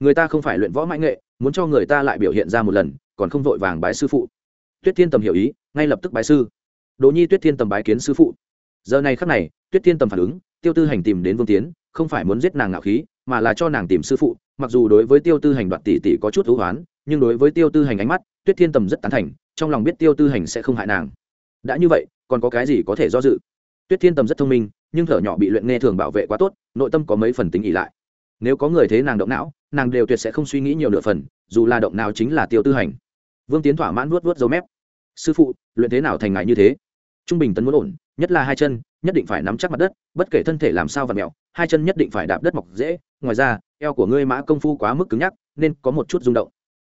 Người ta không phải luyện võ mãi nghệ, muốn cho người ta lại biểu hiện ra một lần, còn không vội vàng bái sư phụ. Tuyết thiên tầm hiểu ý, ngay lập tức bái sư. Đỗ nhi, tuyết thiên tầm bái kiến sư phụ. Giờ này khắc này, tuyết thiên tầm phản ứng, tiêu tư hành tìm đến vương tiến, không phải muốn giết nàng ngạo khí, mà là cho nàng tìm sư phụ, mặc dù đối với tiêu tư hành đoạt tỷ tỷ có chút hữu hoán, nhưng đối với tiêu tư hành ánh mắt, tuyết thiên tầm rất tán thành, trong lòng biết tiêu tư hành sẽ không hại nàng. Đã như vậy còn có cái gì có thể do dự? Tuyết thiên tầm rất thông minh, nhưng thở nhỏ bị luyện nghe thường bảo vệ quá tốt, nội tâm có mấy phần tính ỉ lại. Nếu có người thế nàng động não, nàng đều tuyệt sẽ không suy nghĩ nhiều nửa phần, dù là động nào chính là tiêu tư hành. Vương tiến thỏa mãn vuốt vuốt dấu mép. Sư phụ, luyện thế nào thành ngại như thế? Trung bình tấn muốn ổn, nhất là hai chân, nhất định phải nắm chắc mặt đất, bất kể thân thể làm sao và mẹo, hai chân nhất định phải đạp đất mọc dễ, ngoài ra, eo của ngươi mã công phu quá mức cứng nhắc, nên có một chút rung động.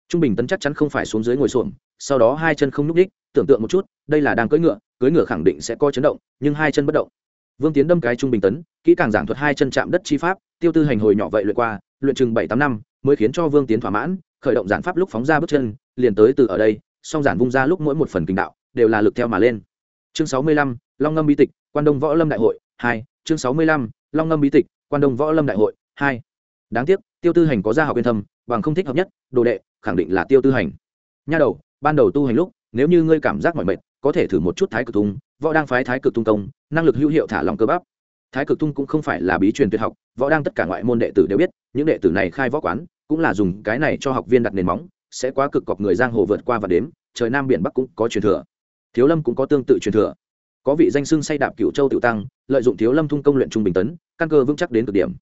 Trung bình tấn chắc chắn không phải xuống dưới ngồi xuồng sau đó hai chân không n ú c đích, tưởng tượng một chút, đây là đang cưỡi ngựa cưới ngựa khẳng định sẽ có chấn động, nhưng hai chân bất động. Vương tiến đâm cái trung bình tấn, kỹ càng giảng thuật hai chân chạm đất chi pháp, tiêu tư hành hồi nhỏ vậy luyện qua, luyện chừng bảy tám năm, mới khiến cho vương tiến thỏa mãn, khởi động giản pháp lúc phóng ra bước chân, liền tới từ ở đây, song giản vung ra lúc mỗi một phần kinh đạo, đều là lực theo mà lên. Chương sáu mươi lăm, long ngâm bí tịch, quan đông võ lâm đại hội, hai, chương sáu mươi lăm, long ngâm bí tịch, quan đông võ lâm đại hội, hai. Đáng tiếc, tiêu tư hành có gia học yên thâm, bằng không thích hợp nhất, đồ đệ, khẳng định là tiêu tư hành. Nha đầu, ban đầu tu hành lúc, nếu như ngươi cảm giác mỏi mệt có thể thử một chút thái cực tung võ đang phái thái cực tung công, năng lực hữu hiệu thả lòng cơ bắp. Thái cực tung cũng không phải là bí truyền tuyệt học, võ đang tất cả ngoại môn đệ tử đều biết, những đệ tử này khai võ quán, cũng là dùng cái này cho học viên đặt nền móng, sẽ quá cực cọc người giang hồ vượt qua và đếm, trời nam biển bắc cũng có truyền thừa. Thiếu lâm cũng có tương tự truyền thừa. Có vị danh xưng say đạp cửu châu tự tăng, lợi dụng thiếu lâm thung công luyện trung bình tấn, căn cơ vững chắc đến cực điểm.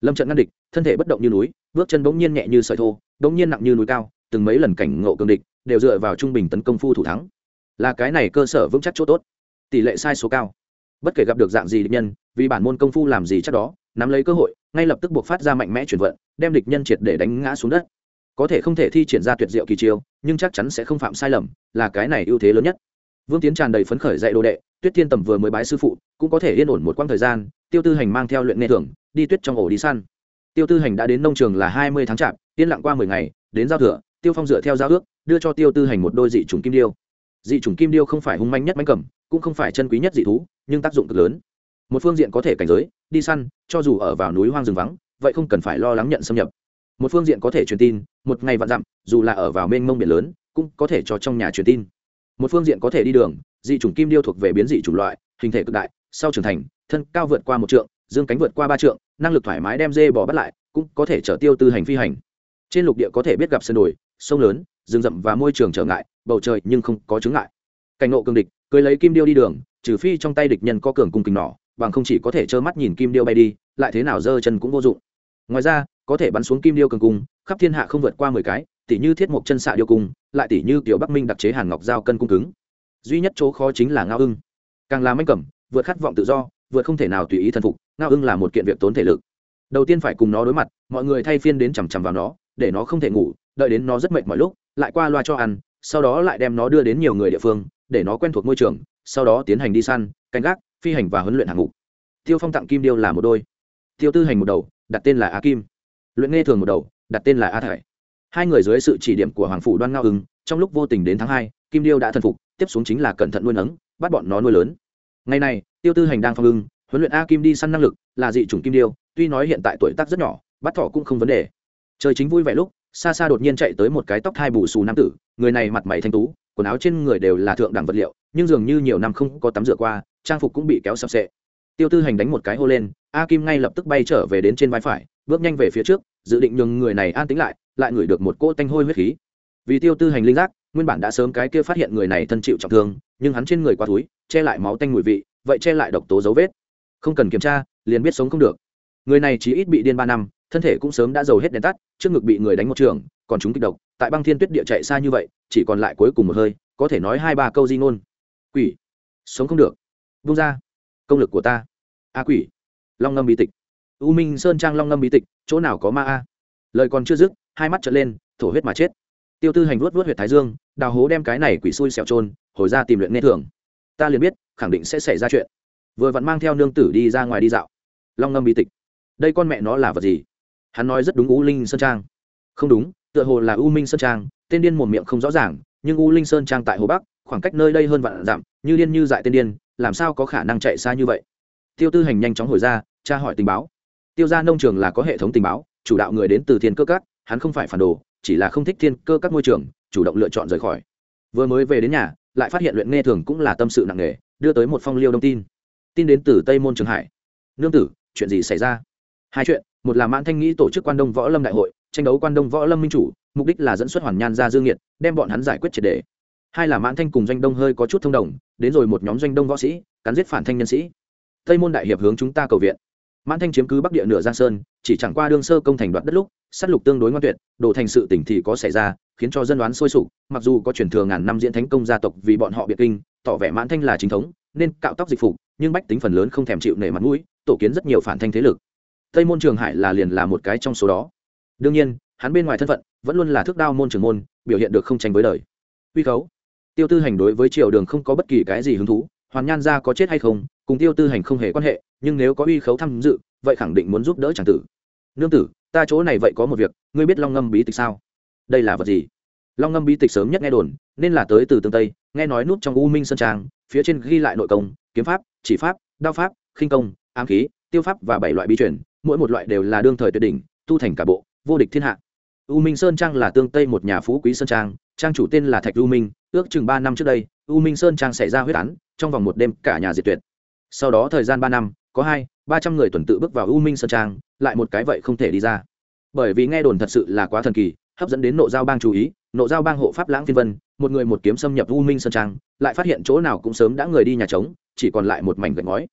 Lâm trận ngăn địch, thân thể bất động như núi, bước chân bỗng nhiên nhẹ như sợi thô, bỗng nhiên nặng như núi cao, từng mấy lần cảnh ngộ cường địch, đều dựa vào trung bình tấn công phu thủ thắng là cái này cơ sở vững chắc chỗ tốt. Tỷ lệ sai số cao. Bất kể gặp được dạng gì địch nhân vì bản môn công phu làm gì chắc đó nắm lấy cơ hội ngay lập tức buộc phát ra mạnh mẽ chuyển vận đem địch nhân triệt để đánh ngã xuống đất. Có thể không thể thi triển ra tuyệt diệu kỳ chiêu nhưng chắc chắn sẽ không phạm sai lầm là cái này ưu thế lớn nhất. Vương tiến tràn đầy phấn khởi dạy đồ đệ tuyết thiên tầm vừa mới bái sư phụ cũng có thể yên ổn một quãng thời gian tiêu tư hành mang theo luyện nghe thưởng, đi tuyết trong ổ đi săn. Tiêu tư hành đã đến nông trường là hai mươi tháng chạp yên lặng qua mười ngày đến giao thừa tiêu phong dựa theo giao ước đưa cho tiêu tư hành một đôi dị trùng kim điêu dị trùng kim điêu không phải hung manh nhất mánh cầm, cũng không phải chân quý nhất dị thú, nhưng tác dụng cực lớn. Một phương diện có thể cảnh giới, đi săn, cho dù ở vào núi hoang rừng vắng, vậy không cần phải lo lắng nhận xâm nhập. Một phương diện có thể truyền tin, một ngày vạn dặm, dù là ở vào mênh mông biển lớn, cũng có thể cho trong nhà truyền tin. Một phương diện có thể đi đường, dị chủng kim điêu thuộc về biến dị chủng loại, hình thể cực đại, sau trưởng thành, thân cao vượt qua một trượng, dương cánh vượt qua ba trượng, năng lực thoải mái đem dê bỏ bắt lại, cũng có thể chở tiêu tư hành phi hành. Trên lục địa có thể biết gặp sân đồi, sông lớn, rừng rậm và môi trường trở ngại bầu trời nhưng không có chứng ngại. Cảnh nộ cường địch, cưới lấy kim điêu đi đường, trừ phi trong tay địch nhân có cường cung kính nỏ, bằng không chỉ có thể trơ mắt nhìn kim điêu bay đi, lại thế nào giơ chân cũng vô dụng. Ngoài ra, có thể bắn xuống kim điêu cường cung, khắp thiên hạ không vượt qua mười cái tỷ như thiết mộc chân xạ điêu cung, lại tỷ như kiểu bắc minh đặc chế hàn ngọc giao cân cung cứng. Duy nhất chỗ khó chính là ngao ưng. Càng làm manh cẩm, vượt khát vọng tự do, vượt không thể nào tùy ý thần phục, ngao ưng là một kiện việc tốn thể lực. Đầu tiên phải cùng nó đối mặt, mọi người thay phiên đến chằm chằm vào nó, để nó không thể ngủ, đợi đến nó rất mệt mọi lúc, lại qua loa cho ăn sau đó lại đem nó đưa đến nhiều người địa phương, để nó quen thuộc môi trường, sau đó tiến hành đi săn, canh gác, phi hành và huấn luyện hạng mục. Tiêu phong tặng kim điêu là một đôi. Tiêu tư hành một đầu, đặt tên là a kim. Luyện nghe thường một đầu, đặt tên là a thải. Hai người dưới sự chỉ điểm của hoàng phủ đoan ngao ứng trong lúc vô tình đến tháng hai, kim điêu đã thần phục, tiếp xuống chính là cẩn thận nuôi nấng, bắt bọn nó nuôi lớn. Ngày này, tiêu tư hành đang phong ưng, huấn luyện a kim đi săn năng lực, là dị chủng kim điêu, tuy nói hiện tại tuổi tác rất nhỏ, bắt thỏ cũng không vấn đề. Trời chính vui vẻ lúc xa xa đột nhiên chạy tới một cái tóc hai bù xù nam tử người này mặt mày thanh tú, quần áo trên người đều là thượng đẳng vật liệu, nhưng dường như nhiều năm không có tắm rửa qua, trang phục cũng bị kéo sập sệ. Tiêu tư hành đánh một cái hô lên, a kim ngay lập tức bay trở về đến trên vai phải, bước nhanh về phía trước, dự định nhường người này an tính lại lại ngửi được một cỗ tanh hôi huyết khí. Vì tiêu tư hành linh giác, nguyên bản đã sớm cái kia phát hiện người này thân chịu trọng thương, nhưng hắn trên người qua túi che lại máu tanh mùi vị, vậy che lại độc tố dấu vết. Không cần kiểm tra, liền biết sống không được. Người này chỉ ít bị điên ba năm, thân thể cũng sớm đã giàu hết đèn tắt, trước ngực bị người đánh một trường còn chúng kịch độc, tại băng thiên tuyết địa chạy xa như vậy, chỉ còn lại cuối cùng một hơi, có thể nói hai ba câu di ngôn. Quỷ. Sống không được. Vung ra. Công lực của ta. A quỷ. Long ngâm bí tịch. U minh sơn trang long ngâm bí tịch, chỗ nào có ma a? Lời còn chưa dứt, hai mắt trở lên, thổ huyết mà chết. Tiêu tư hành vuốt vuốt huyệt thái dương, đào hố đem cái này quỷ xui xẻo trôn hồi ra tìm luyện nghe thường ta liền biết, khẳng định sẽ xảy ra chuyện. Vừa vặn mang theo nương tử đi ra ngoài đi dạo. Long ngâm bí tịch. Đây con mẹ nó là vật gì? Hắn nói rất đúng u linh sơn trang. Không đúng tựa hồ là u minh sơn trang, tên điên một miệng không rõ ràng, nhưng u linh sơn trang tại hồ bắc, khoảng cách nơi đây hơn vạn dặm, như điên như dại tên điên, làm sao có khả năng chạy xa như vậy? Tiêu tư hành nhanh chóng hồi ra, tra hỏi tình báo. Tiêu ra nông trường là có hệ thống tình báo, chủ đạo người đến từ thiên cơ các, hắn không phải phản đồ, chỉ là không thích thiên cơ các môi trường, chủ động lựa chọn rời khỏi. Vừa mới về đến nhà, lại phát hiện luyện nghe thường cũng là tâm sự nặng nề, đưa tới một phong liêu đông tin. Tin đến từ tây môn trường hải. Nương tử, chuyện gì xảy ra? Hai chuyện, một là mãn thanh nghĩ tổ chức quan đông võ lâm đại hội tranh đấu quan đông võ lâm minh chủ, mục đích là dẫn xuất hoàn nhan ra dương nhiệt đem bọn hắn giải quyết triệt đề. Hai là mãn thanh cùng doanh đông hơi có chút thông đồng, đến rồi một nhóm doanh đông võ sĩ, cắn giết phản thanh nhân sĩ. Tây môn đại hiệp hướng chúng ta cầu viện. Mãn thanh chiếm cứ bắc địa nửa giang sơn, chỉ chẳng qua đương sơ công thành đoạt đất lúc, sát lục tương đối ngoan tuyệt đồ thành sự tỉnh thì có xảy ra, khiến cho dân đoán sôi sục, mặc dù có truyền thừa ngàn năm diễn thánh công gia tộc vì bọn họ biệt kinh, tỏ vẻ mãn thanh là chính thống, nên cạo tóc dịch phục, nhưng bách tính phần lớn không thèm chịu nể mặt mũi, tổ kiến rất nhiều phản thanh thế lực. Tây môn trường hải là liền là một cái trong số đó đương nhiên, hắn bên ngoài thân phận vẫn luôn là thước đao môn trưởng môn, biểu hiện được không tranh với đời. Uy khấu. Tiêu tư hành đối với triều đường không có bất kỳ cái gì hứng thú, hoàn nhan ra có chết hay không, cùng tiêu tư hành không hề quan hệ, nhưng nếu có uy khấu tham dự, vậy khẳng định muốn giúp đỡ chàng tử. Nương tử, ta chỗ này vậy có một việc, ngươi biết long ngâm bí tịch sao? Đây là vật gì? Long ngâm bí tịch sớm nhất nghe đồn, nên là tới từ tương tây, nghe nói nút trong u minh sơn trang, phía trên ghi lại nội công, kiếm pháp, chỉ pháp, đao pháp, khinh công, ám khí, tiêu pháp và bảy loại bí truyền, mỗi một loại đều là đương thời tuyệt đỉnh, tu thành cả bộ vô địch thiên hạ. U minh sơn trang là tương tây một nhà phú quý sơn trang trang chủ tên là thạch u minh, ước chừng ba năm trước đây, u minh sơn trang xảy ra huyết án, trong vòng một đêm cả nhà diệt tuyệt. Sau đó thời gian ba năm, có hai, ba trăm người tuần tự bước vào u minh sơn trang, lại một cái vậy không thể đi ra. Bởi vì nghe đồn thật sự là quá thần kỳ, hấp dẫn đến nộ giao bang chú ý, nộ giao bang hộ pháp lãng phiên vân, một người một kiếm xâm nhập u minh sơn trang, lại phát hiện chỗ nào cũng sớm đã người đi nhà trống, chỉ còn lại một mảnh gạch ngói.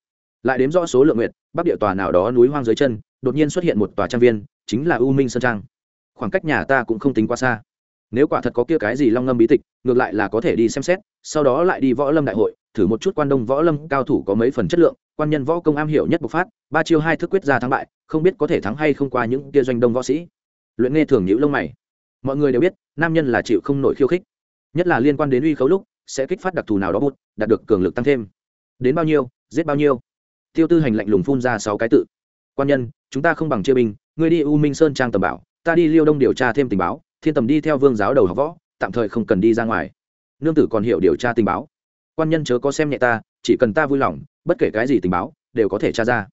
Lại đếm rõ số lượng nguyệt, bắc địa tòa nào đó núi hoang dưới chân đột nhiên xuất hiện một tòa trang viên, chính là u minh sơn trang. Khoảng cách nhà ta cũng không tính quá xa. Nếu quả thật có kia cái gì long ngâm bí tịch, ngược lại là có thể đi xem xét, sau đó lại đi võ lâm đại hội, thử một chút quan đông võ lâm cao thủ có mấy phần chất lượng, quan nhân võ công am hiểu nhất bộc phát, ba chiêu hai thức quyết ra thắng bại, không biết có thể thắng hay không qua những kia doanh đông võ sĩ. Luyện nghe thường nhữ lông mày. Mọi người đều biết, nam nhân là chịu không nổi khiêu khích. Nhất là liên quan đến uy khấu lúc, sẽ kích phát đặc thù nào đó bút đạt được cường lực tăng thêm. Đến bao nhiêu, giết bao nhiêu. Tiêu tư hành lạnh lùng phun ra sáu cái tự quan nhân, chúng ta không bằng chia binh, ngươi đi u minh sơn trang tầm bảo, ta đi liêu đông điều tra thêm tình báo, thiên tầm đi theo vương giáo đầu học võ, tạm thời không cần đi ra ngoài. Nương tử còn hiểu điều tra tình báo. Quan nhân chớ có xem nhẹ ta, chỉ cần ta vui lòng, bất kể cái gì tình báo, đều có thể tra ra.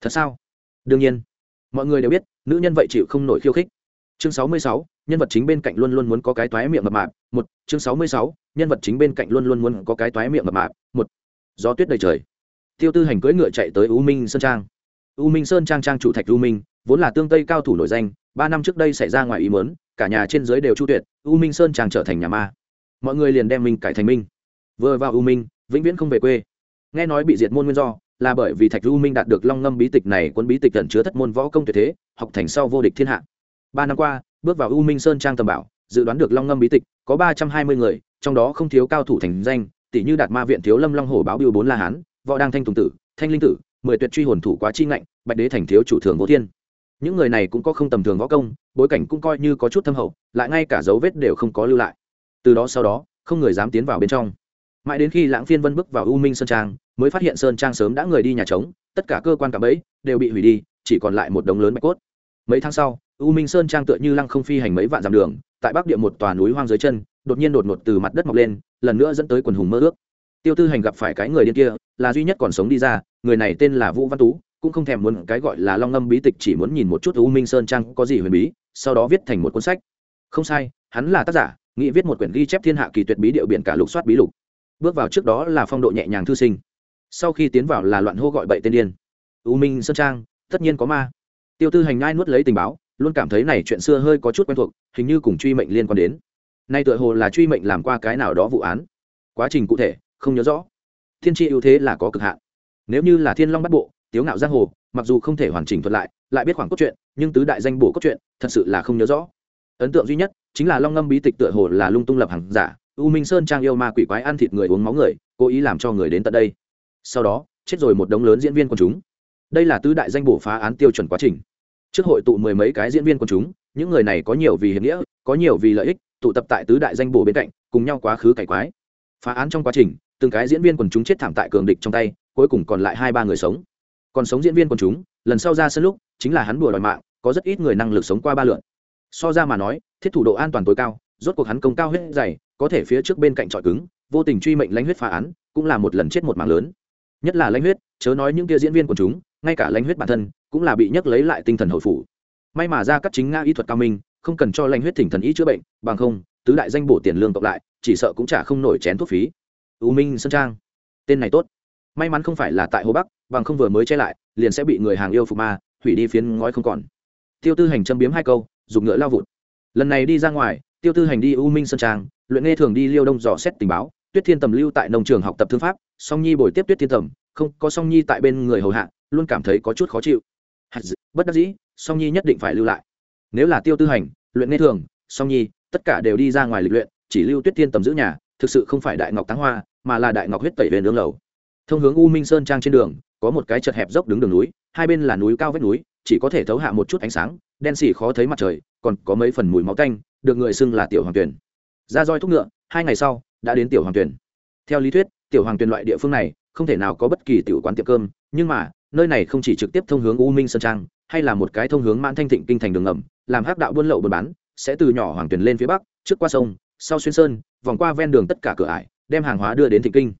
Thật sao? Đương nhiên. Mọi người đều biết, nữ nhân vậy chịu không nổi khiêu khích. Chương sáu mươi sáu, nhân vật chính bên cạnh luôn luôn muốn có cái toái miệng mập mạp. Một, chương sáu mươi sáu, nhân vật chính bên cạnh luôn luôn muốn có cái toái miệng mập mạp. Một, gió tuyết đầy trời. Tiêu tư hành cưỡi ngựa chạy tới u minh sơn trang u minh sơn trang trang chủ thạch u minh, vốn là tương tây cao thủ nổi danh, ba năm trước đây xảy ra ngoài ý mớn cả nhà trên dưới đều chu tuyệt, u minh sơn trang trở thành nhà ma. Mọi người liền đem minh cải thành minh. Vừa vào u minh, vĩnh viễn không về quê. Nghe nói bị diệt môn nguyên do, là bởi vì thạch u minh đạt được long ngâm bí tịch này quân bí tịch gần chứa thất môn võ công tuyệt thế, học thành sau vô địch thiên hạ. Ba năm qua, bước vào u minh sơn trang tầm bảo, dự đoán được long ngâm bí tịch, có ba trăm hai mươi người, trong đó không thiếu cao thủ thành danh tỷ như đạt ma viện thiếu lâm long hồ báo biêu bốn la hán, võ đăng thanh tùng tử, thanh linh tử mười tuyệt truy hồn thủ quá chi ngạnh, bạch đế thành thiếu chủ thường vô thiên. Những người này cũng có không tầm thường võ công, bối cảnh cũng coi như có chút thâm hậu, lại ngay cả dấu vết đều không có lưu lại. Từ đó sau đó, không người dám tiến vào bên trong. Mãi đến khi lãng phiên vân bước vào u minh sơn trang, mới phát hiện sơn trang sớm đã người đi nhà trống, tất cả cơ quan cả bẫy đều bị hủy đi, chỉ còn lại một đống lớn bạch cốt. Mấy tháng sau, u minh sơn trang tựa như lăng không phi hành mấy vạn dặm đường, tại bắc địa một tòa núi hoang dưới chân, đột nhiên đột ngột từ mặt đất mọc lên, lần nữa dẫn tới quần hùng mơ ước. Tiêu tư hành gặp phải cái người điên kia, là duy nhất còn sống đi ra người này tên là vũ văn tú, cũng không thèm muốn cái gọi là long ngâm bí tịch, chỉ muốn nhìn một chút u minh sơn trang có gì huyền bí, sau đó viết thành một cuốn sách. Không sai, hắn là tác giả, nghĩ viết một quyển ghi chép thiên hạ kỳ tuyệt bí điệu biển cả lục soát bí lục. Bước vào trước đó là phong độ nhẹ nhàng thư sinh. Sau khi tiến vào là loạn hô gọi bậy tên điên. U minh sơn trang, tất nhiên có ma. Tiêu tư hành ngai nuốt lấy tình báo, luôn cảm thấy này chuyện xưa hơi có chút quen thuộc, hình như cùng truy mệnh liên quan đến. Nay tựa hồ là truy mệnh làm qua cái nào đó vụ án. Quá trình cụ thể, không nhớ rõ. Thiên tri ưu thế là có cực hạn nếu như là thiên long bắt bộ, tiếu ngạo giang hồ, mặc dù không thể hoàn chỉnh thuật lại lại biết khoảng cốt truyện, nhưng tứ đại danh bổ cốt truyện, thật sự là không nhớ rõ. Ấn tượng duy nhất chính là long ngâm bí tịch tựa hồ là lung tung lập hàng giả, u minh sơn trang yêu ma quỷ quái ăn thịt người uống máu người, cố ý làm cho người đến tận đây. Sau đó, chết rồi một đống lớn diễn viên quần chúng. Đây là tứ đại danh bổ phá án tiêu chuẩn quá trình. Trước hội tụ mười mấy cái diễn viên quần chúng, những người này có nhiều vì hiểm nghĩa, có nhiều vì lợi ích, tụ tập tại tứ đại danh bổ bên cạnh, cùng nhau quá khứ cải quái. Phá án trong quá trình, từng cái diễn viên quần chúng chết thảm tại cường địch trong tay cuối cùng còn lại hai ba người sống. Còn sống diễn viên quần chúng, lần sau ra sân lúc, chính là hắn đùa đòi mạng, có rất ít người năng lực sống qua ba lượn so ra mà nói, thiết thủ độ an toàn tối cao, rốt cuộc hắn công cao huyết dày, có thể phía trước bên cạnh trọi cứng, vô tình truy mệnh lãnh huyết phá án, cũng là một lần chết một mạng lớn. Nhất là lãnh huyết, chớ nói những kia diễn viên quần chúng, ngay cả lãnh huyết bản thân, cũng là bị nhấc lấy lại tinh thần hồi phủ. May mà ra các chính nga y thuật cao minh, không cần cho lãnh huyết thỉnh thần ý chữa bệnh, bằng không, tứ đại danh bổ tiền lương cộng lại, chỉ sợ cũng chả không nổi chén thuốc phí. U minh sơn trang. Tên này tốt may mắn không phải là tại hồ bắc, bằng không vừa mới che lại, liền sẽ bị người hàng yêu phục ma, hủy đi phiến ngói không còn. Tiêu tư hành châm biếm hai câu, dùng ngựa lao vụt. Lần này đi ra ngoài, tiêu tư hành đi u minh sơn trang, luyện nghe thường đi liêu đông dò xét tình báo, tuyết thiên tầm lưu tại nông trường học tập thương pháp, song nhi bồi tiếp tuyết thiên tầm, không, có song nhi tại bên người hầu hạ, luôn cảm thấy có chút khó chịu. Bất đắc dĩ, song nhi nhất định phải lưu lại. Nếu là tiêu tư hành, luyện nghe thường, song nhi, tất cả đều đi ra ngoài lịch luyện, chỉ lưu tuyết thiên tầm giữ nhà, thực sự không phải đại ngọc táng hoa, mà là đại ngọc huyết tẩy về nướng lầu thông hướng u minh sơn trang trên đường, có một cái chật hẹp dốc đứng đường núi, hai bên là núi cao vách núi, chỉ có thể thấu hạ một chút ánh sáng, đen xỉ khó thấy mặt trời, còn có mấy phần mùi máu tanh, được người xưng là tiểu hoàng tuyển ra roi thúc ngựa, hai ngày sau, đã đến tiểu hoàng tuyển theo lý thuyết, tiểu hoàng tuyển loại địa phương này, không thể nào có bất kỳ tiểu quán tiệm cơm, nhưng mà, nơi này không chỉ trực tiếp thông hướng u minh sơn trang, hay là một cái thông hướng mãn thanh thịnh kinh thành đường ngầm, làm hắc đạo buôn lậu buôn bán, sẽ từ nhỏ hoàng tuyển lên phía bắc, trước qua sông, sau xuyên sơn, vòng qua ven đường tất cả cửa ải, đem hàng hóa đưa đến thịnh kinh.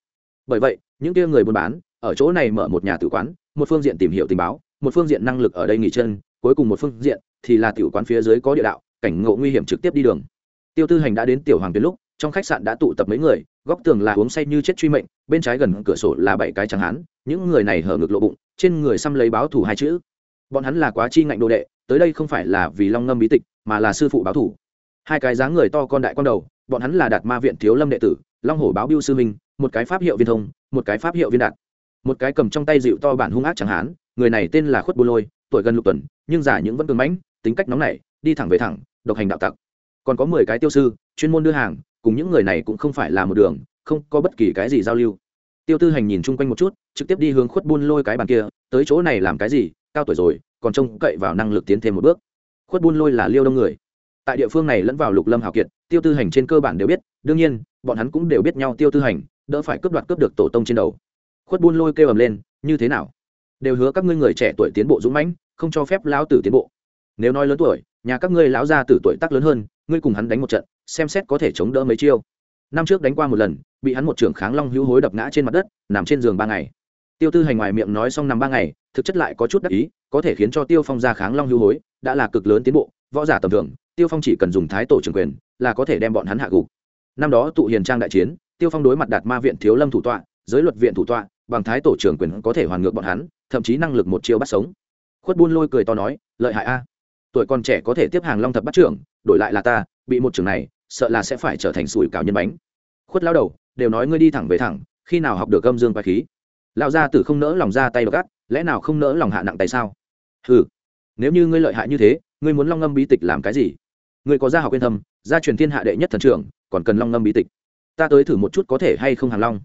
Bởi vậy những kia người buôn bán, ở chỗ này mở một nhà tử quán, một phương diện tìm hiểu tình báo, một phương diện năng lực ở đây nghỉ chân, cuối cùng một phương diện thì là tiểu quán phía dưới có địa đạo, cảnh ngộ nguy hiểm trực tiếp đi đường. Tiêu tư hành đã đến tiểu hoàng tuyến lúc, trong khách sạn đã tụ tập mấy người, góc tường là uống say như chết truy mệnh, bên trái gần cửa sổ là bảy cái chẳng hán, những người này hở ngực lộ bụng, trên người xăm lấy báo thủ hai chữ. Bọn hắn là quá chi ngạnh đồ đệ, tới đây không phải là vì long ngâm bí tịch, mà là sư phụ báo thủ hai cái dáng người to con đại con đầu, bọn hắn là đạt ma viện thiếu lâm đệ tử, long hổ báo biêu sư minh một cái pháp hiệu viên thông, một cái pháp hiệu viên đạt. Một cái cầm trong tay dịu to bản hung ác chẳng hán người này tên là khuất bô lôi, tuổi gần lục tuần, nhưng giả những vẫn cường mãnh, tính cách nóng nảy, đi thẳng về thẳng, độc hành đạo tặc. Còn có mười cái tiêu sư, chuyên môn đưa hàng, cùng những người này cũng không phải là một đường, không có bất kỳ cái gì giao lưu. Tiêu tư hành nhìn chung quanh một chút, trực tiếp đi hướng khuất buôn lôi cái bàn kia, tới chỗ này làm cái gì, cao tuổi rồi, còn trông cậy vào năng lực tiến thêm một bước. Khuất buôn lôi là liêu đông người. Tại địa phương này lẫn vào lục lâm hào kiệt, tiêu tư hành trên cơ bản đều biết, đương nhiên, bọn hắn cũng đều biết nhau tiêu tư hành đỡ phải cướp đoạt cướp được tổ tông trên đầu. Khuất buôn lôi kêu ầm lên, như thế nào? Đều hứa các ngươi người trẻ tuổi tiến bộ dũng mãnh, không cho phép lão tử tiến bộ. Nếu nói lớn tuổi, nhà các ngươi lão gia tử tuổi tác lớn hơn, ngươi cùng hắn đánh một trận, xem xét có thể chống đỡ mấy chiêu. Năm trước đánh qua một lần, bị hắn một trưởng kháng long hữu hối đập ngã trên mặt đất, nằm trên giường ba ngày. Tiêu tư hành ngoài miệng nói xong nằm ba ngày, thực chất lại có chút đắc ý, có thể khiến cho tiêu phong ra kháng long hữu hối, đã là cực lớn tiến bộ, võ giả tầm thường, tiêu phong chỉ cần dùng thái tổ trưởng quyền, là có thể đem bọn hắn hạ gục. Năm đó tụ hiền trang đại chiến tiêu phong đối mặt đạt ma viện thiếu lâm thủ tọa, giới luật viện thủ tọa, bằng thái tổ trưởng quyền có thể hoàn ngược bọn hắn, thậm chí năng lực một chiêu bắt sống. Khuất buôn lôi cười to nói, lợi hại a. Tuổi còn trẻ có thể tiếp hàng long thập bắt trưởng, đổi lại là ta, bị một trường này, sợ là sẽ phải trở thành sủi cảo nhân bánh. Khuất lao đầu, đều nói ngươi đi thẳng về thẳng, khi nào học được âm dương và khí? Lão gia tử không nỡ lòng ra tay gắt lẽ nào không nỡ lòng hạ nặng tay sao? Ừ nếu như ngươi lợi hại như thế, ngươi muốn long ngâm bí tịch làm cái gì? Ngươi có gia học yên thâm gia truyền thiên hạ đệ nhất thần trưởng, còn cần long ngâm bí tịch ta tới thử một chút có thể hay không hàng long.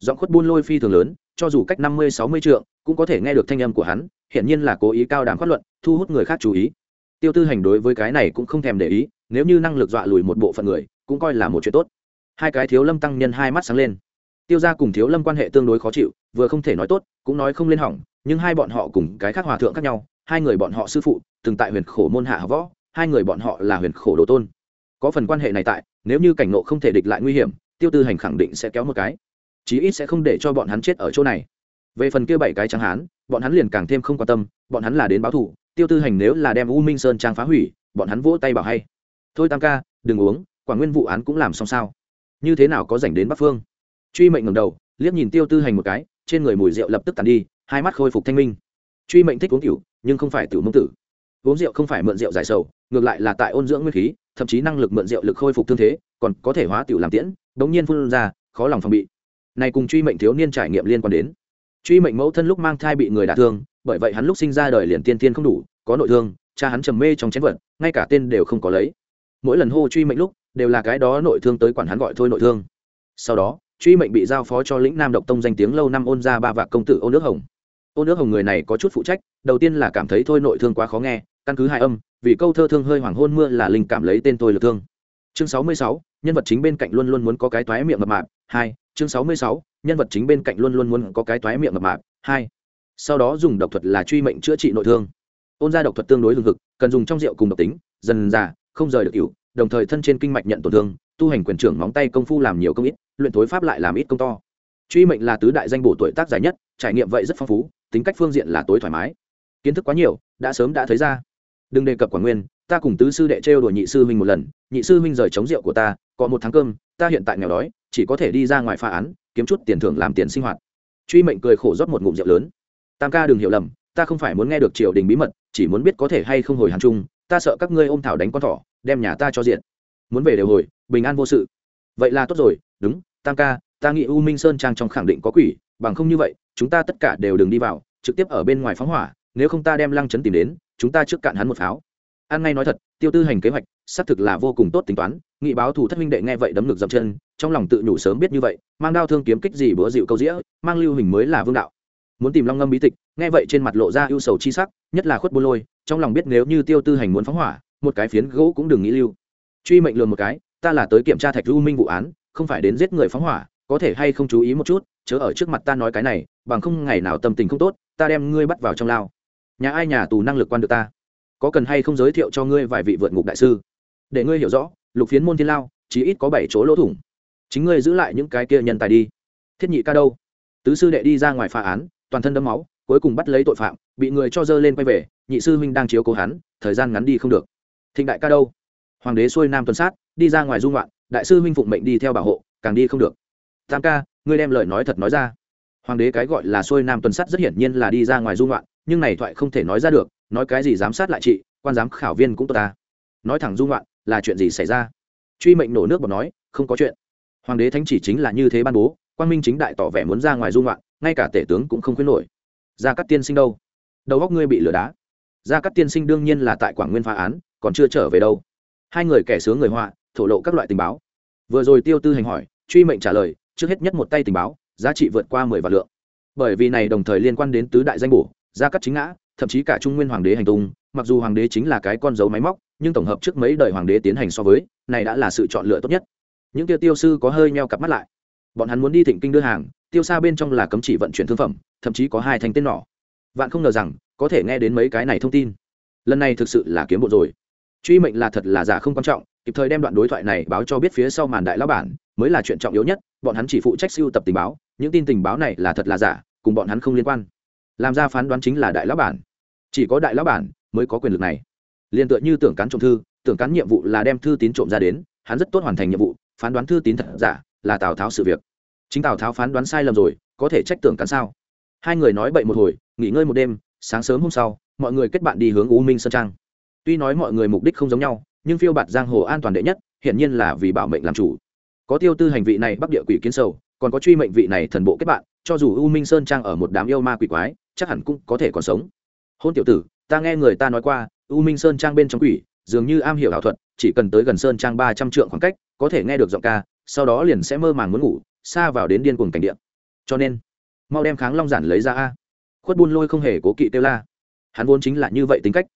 Giọng khuất buôn lôi phi thường lớn, cho dù cách năm mươi, sáu mươi trượng, cũng có thể nghe được thanh âm của hắn, hiển nhiên là cố ý cao đàm phát luận, thu hút người khác chú ý. Tiêu tư hành đối với cái này cũng không thèm để ý, nếu như năng lực dọa lùi một bộ phận người, cũng coi là một chuyện tốt. Hai cái thiếu lâm tăng nhân hai mắt sáng lên. Tiêu ra cùng thiếu lâm quan hệ tương đối khó chịu, vừa không thể nói tốt, cũng nói không lên hỏng, nhưng hai bọn họ cùng cái khác hòa thượng khác nhau, hai người bọn họ sư phụ, từng tại huyền khổ môn hạ học võ, hai người bọn họ là huyền khổ đồ tôn. Có phần quan hệ này tại, nếu như cảnh nộ không thể địch lại nguy hiểm tiêu tư hành khẳng định sẽ kéo một cái. Chí ít sẽ không để cho bọn hắn chết ở chỗ này. Về phần kia bảy cái trắng hán, bọn hắn liền càng thêm không quan tâm, bọn hắn là đến báo thủ tiêu tư hành nếu là đem u minh sơn trang phá hủy, bọn hắn vỗ tay bảo hay. Thôi tam ca, đừng uống, quả nguyên vụ án cũng làm xong sao. Như thế nào có dành đến bắc phương? Truy mệnh ngầm đầu, liếc nhìn tiêu tư hành một cái, trên người mùi rượu lập tức tàn đi, hai mắt khôi phục thanh minh. Truy mệnh thích uống tiểu, nhưng không phải tiểu mông tử. Uống rượu không phải mượn rượu giải sầu, ngược lại là tại ôn dưỡng nguyên khí, thậm chí năng lực mượn rượu lực khôi phục thương thế còn có thể hóa tiểu làm tiễn, đống nhiên phun ra, khó lòng phòng bị. Này cùng truy mệnh thiếu niên trải nghiệm liên quan đến. Truy mệnh mẫu thân lúc mang thai bị người đả thương, bởi vậy hắn lúc sinh ra đời liền tiên tiên không đủ, có nội thương, cha hắn trầm mê trong chén vật, ngay cả tên đều không có lấy. Mỗi lần hô truy mệnh lúc, đều là cái đó nội thương tới quản hắn gọi thôi nội thương. Sau đó, truy mệnh bị giao phó cho lĩnh nam độc tông danh tiếng lâu năm ôn ra ba vạc công tử ôn nước hồng. Ôn nước hồng người này có chút phụ trách, đầu tiên là cảm thấy thôi nội thương quá khó nghe, căn cứ hai âm, vì câu thơ thương hơi hoàng hôn mưa là linh cảm lấy tên tôi lực thương. Chương sáu mươi sáu nhân vật chính bên cạnh luôn luôn muốn có cái toái miệng mập mạp, hai, chương sáu mươi sáu, nhân vật chính bên cạnh luôn luôn muốn có cái toái miệng mập mạp, hai. Sau đó dùng độc thuật là truy mệnh chữa trị nội thương. Ôn ra độc thuật tương đối lương thực cần dùng trong rượu cùng độc tính, dần già, không rời được cựu đồng thời thân trên kinh mạch nhận tổn thương, tu hành quyền trưởng móng tay công phu làm nhiều công ít, luyện thối pháp lại làm ít công to. Truy mệnh là tứ đại danh bổ tuổi tác dài nhất, trải nghiệm vậy rất phong phú, tính cách phương diện là tối thoải mái. Kiến thức quá nhiều, đã sớm đã thấy ra. Đừng đề cập quả nguyên ta cùng tứ sư đệ trêu đùa nhị sư huynh một lần, nhị sư huynh rời chống rượu của ta, có một tháng cơm, ta hiện tại nghèo đói, chỉ có thể đi ra ngoài phá án, kiếm chút tiền thưởng làm tiền sinh hoạt. Truy mệnh cười khổ rót một ngụm rượu lớn. Tam ca đừng hiểu lầm, ta không phải muốn nghe được triều đình bí mật, chỉ muốn biết có thể hay không hồi hàng chung ta sợ các ngươi ôm thảo đánh con thỏ, đem nhà ta cho diện muốn về đều hồi, bình an vô sự. Vậy là tốt rồi, đúng, tam ca, ta nghĩ u minh sơn trang trong khẳng định có quỷ, bằng không như vậy, chúng ta tất cả đều đừng đi vào, trực tiếp ở bên ngoài phóng hỏa, nếu không ta đem lăng chấn tìm đến, chúng ta trước cạn hắn một pháo an ngay nói thật, tiêu tư hành kế hoạch, xác thực là vô cùng tốt tính toán. Nghị báo thủ thất minh đệ nghe vậy đấm ngực dậm chân, trong lòng tự nhủ sớm biết như vậy, mang đao thương kiếm kích gì bữa dịu câu dĩa, mang lưu hình mới là vương đạo. Muốn tìm long ngâm bí tịch, nghe vậy trên mặt lộ ra ưu sầu chi sắc, nhất là khuất bô lôi, trong lòng biết nếu như tiêu tư hành muốn phóng hỏa, một cái phiến gỗ cũng đừng nghĩ lưu. Truy mệnh lừa một cái, ta là tới kiểm tra thạch lưu minh vụ án, không phải đến giết người phóng hỏa, có thể hay không chú ý một chút, chớ ở trước mặt ta nói cái này, bằng không ngày nào tâm tình không tốt, ta đem ngươi bắt vào trong lao. Nhà ai nhà tù năng lực quan được ta? Có cần hay không giới thiệu cho ngươi vài vị vượt ngục đại sư? Để ngươi hiểu rõ, lục phiến môn thiên lao chỉ ít có bảy chỗ lỗ thủng. Chính ngươi giữ lại những cái kia nhân tài đi. Thiết nhị ca đâu? Tứ sư đệ đi ra ngoài phá án, toàn thân đấm máu, cuối cùng bắt lấy tội phạm, bị người cho dơ lên quay về, nhị sư huynh đang chiếu cố hắn, thời gian ngắn đi không được. Thịnh đại ca đâu? Hoàng đế xuôi nam tuần sát, đi ra ngoài dung loạn đại sư huynh phụng mệnh đi theo bảo hộ, càng đi không được. Tam ca, ngươi đem lời nói thật nói ra. Hoàng đế cái gọi là xuôi nam tuần sát rất hiển nhiên là đi ra ngoài dung loạn nhưng này thoại không thể nói ra được nói cái gì giám sát lại chị, quan giám khảo viên cũng tốt ta. Nói thẳng dung loạn, là chuyện gì xảy ra? Truy mệnh nổ nước bọt nói, không có chuyện. Hoàng đế thánh chỉ chính là như thế ban bố quan minh chính đại tỏ vẻ muốn ra ngoài dung loạn, ngay cả tể tướng cũng không khuyến nổi. Gia cắt tiên sinh đâu? Đầu góc ngươi bị lửa đá. Gia cắt tiên sinh đương nhiên là tại quảng nguyên phá án, còn chưa trở về đâu. Hai người kẻ sướng người họa, thổ lộ các loại tình báo. Vừa rồi tiêu tư hành hỏi, truy mệnh trả lời, trước hết nhất một tay tình báo, giá trị vượt qua mười vạn lượng. Bởi vì này đồng thời liên quan đến tứ đại danh bổ, gia cắt chính ngã thậm chí cả trung nguyên hoàng đế hành tung, mặc dù hoàng đế chính là cái con dấu máy móc, nhưng tổng hợp trước mấy đời hoàng đế tiến hành so với, này đã là sự chọn lựa tốt nhất. Những tiêu tiêu sư có hơi meo cặp mắt lại. Bọn hắn muốn đi thịnh kinh đưa hàng, tiêu xa bên trong là cấm chỉ vận chuyển thương phẩm, thậm chí có hai thanh tên nỏ. Vạn không ngờ rằng, có thể nghe đến mấy cái này thông tin. Lần này thực sự là kiếm bộ rồi. Truy mệnh là thật là giả không quan trọng, kịp thời đem đoạn đối thoại này báo cho biết phía sau màn đại lão bản, mới là chuyện trọng yếu nhất, bọn hắn chỉ phụ trách siêu tập tình báo, những tin tình báo này là thật là giả, cùng bọn hắn không liên quan. Làm ra phán đoán chính là đại lão bản chỉ có đại lão bản mới có quyền lực này. Liền tựa như tưởng cán trộm thư, tưởng cán nhiệm vụ là đem thư tín trộm ra đến, hắn rất tốt hoàn thành nhiệm vụ, phán đoán thư tín thật giả là tào tháo sự việc. Chính tào tháo phán đoán sai lầm rồi, có thể trách tưởng cán sao? Hai người nói bậy một hồi, nghỉ ngơi một đêm, sáng sớm hôm sau, mọi người kết bạn đi hướng u minh sơn trang. Tuy nói mọi người mục đích không giống nhau, nhưng phiêu bạt giang hồ an toàn đệ nhất, hiển nhiên là vì bảo mệnh làm chủ. Có tiêu tư hành vị này bắc địa quỷ kiến sầu, còn có truy mệnh vị này thần bộ kết bạn, cho dù u minh sơn trang ở một đám yêu ma quỷ quái, chắc hẳn cũng có thể còn sống hôn tiểu tử, ta nghe người ta nói qua, u minh sơn trang bên trong quỷ, dường như am hiểu ảo thuật, chỉ cần tới gần sơn trang ba trăm trượng khoảng cách, có thể nghe được giọng ca, sau đó liền sẽ mơ màng muốn ngủ, xa vào đến điên cuồng cảnh điện cho nên, mau đem kháng long giản lấy ra a. Khuất buôn lôi không hề cố kỵ kêu la. Hắn vốn chính là như vậy tính cách.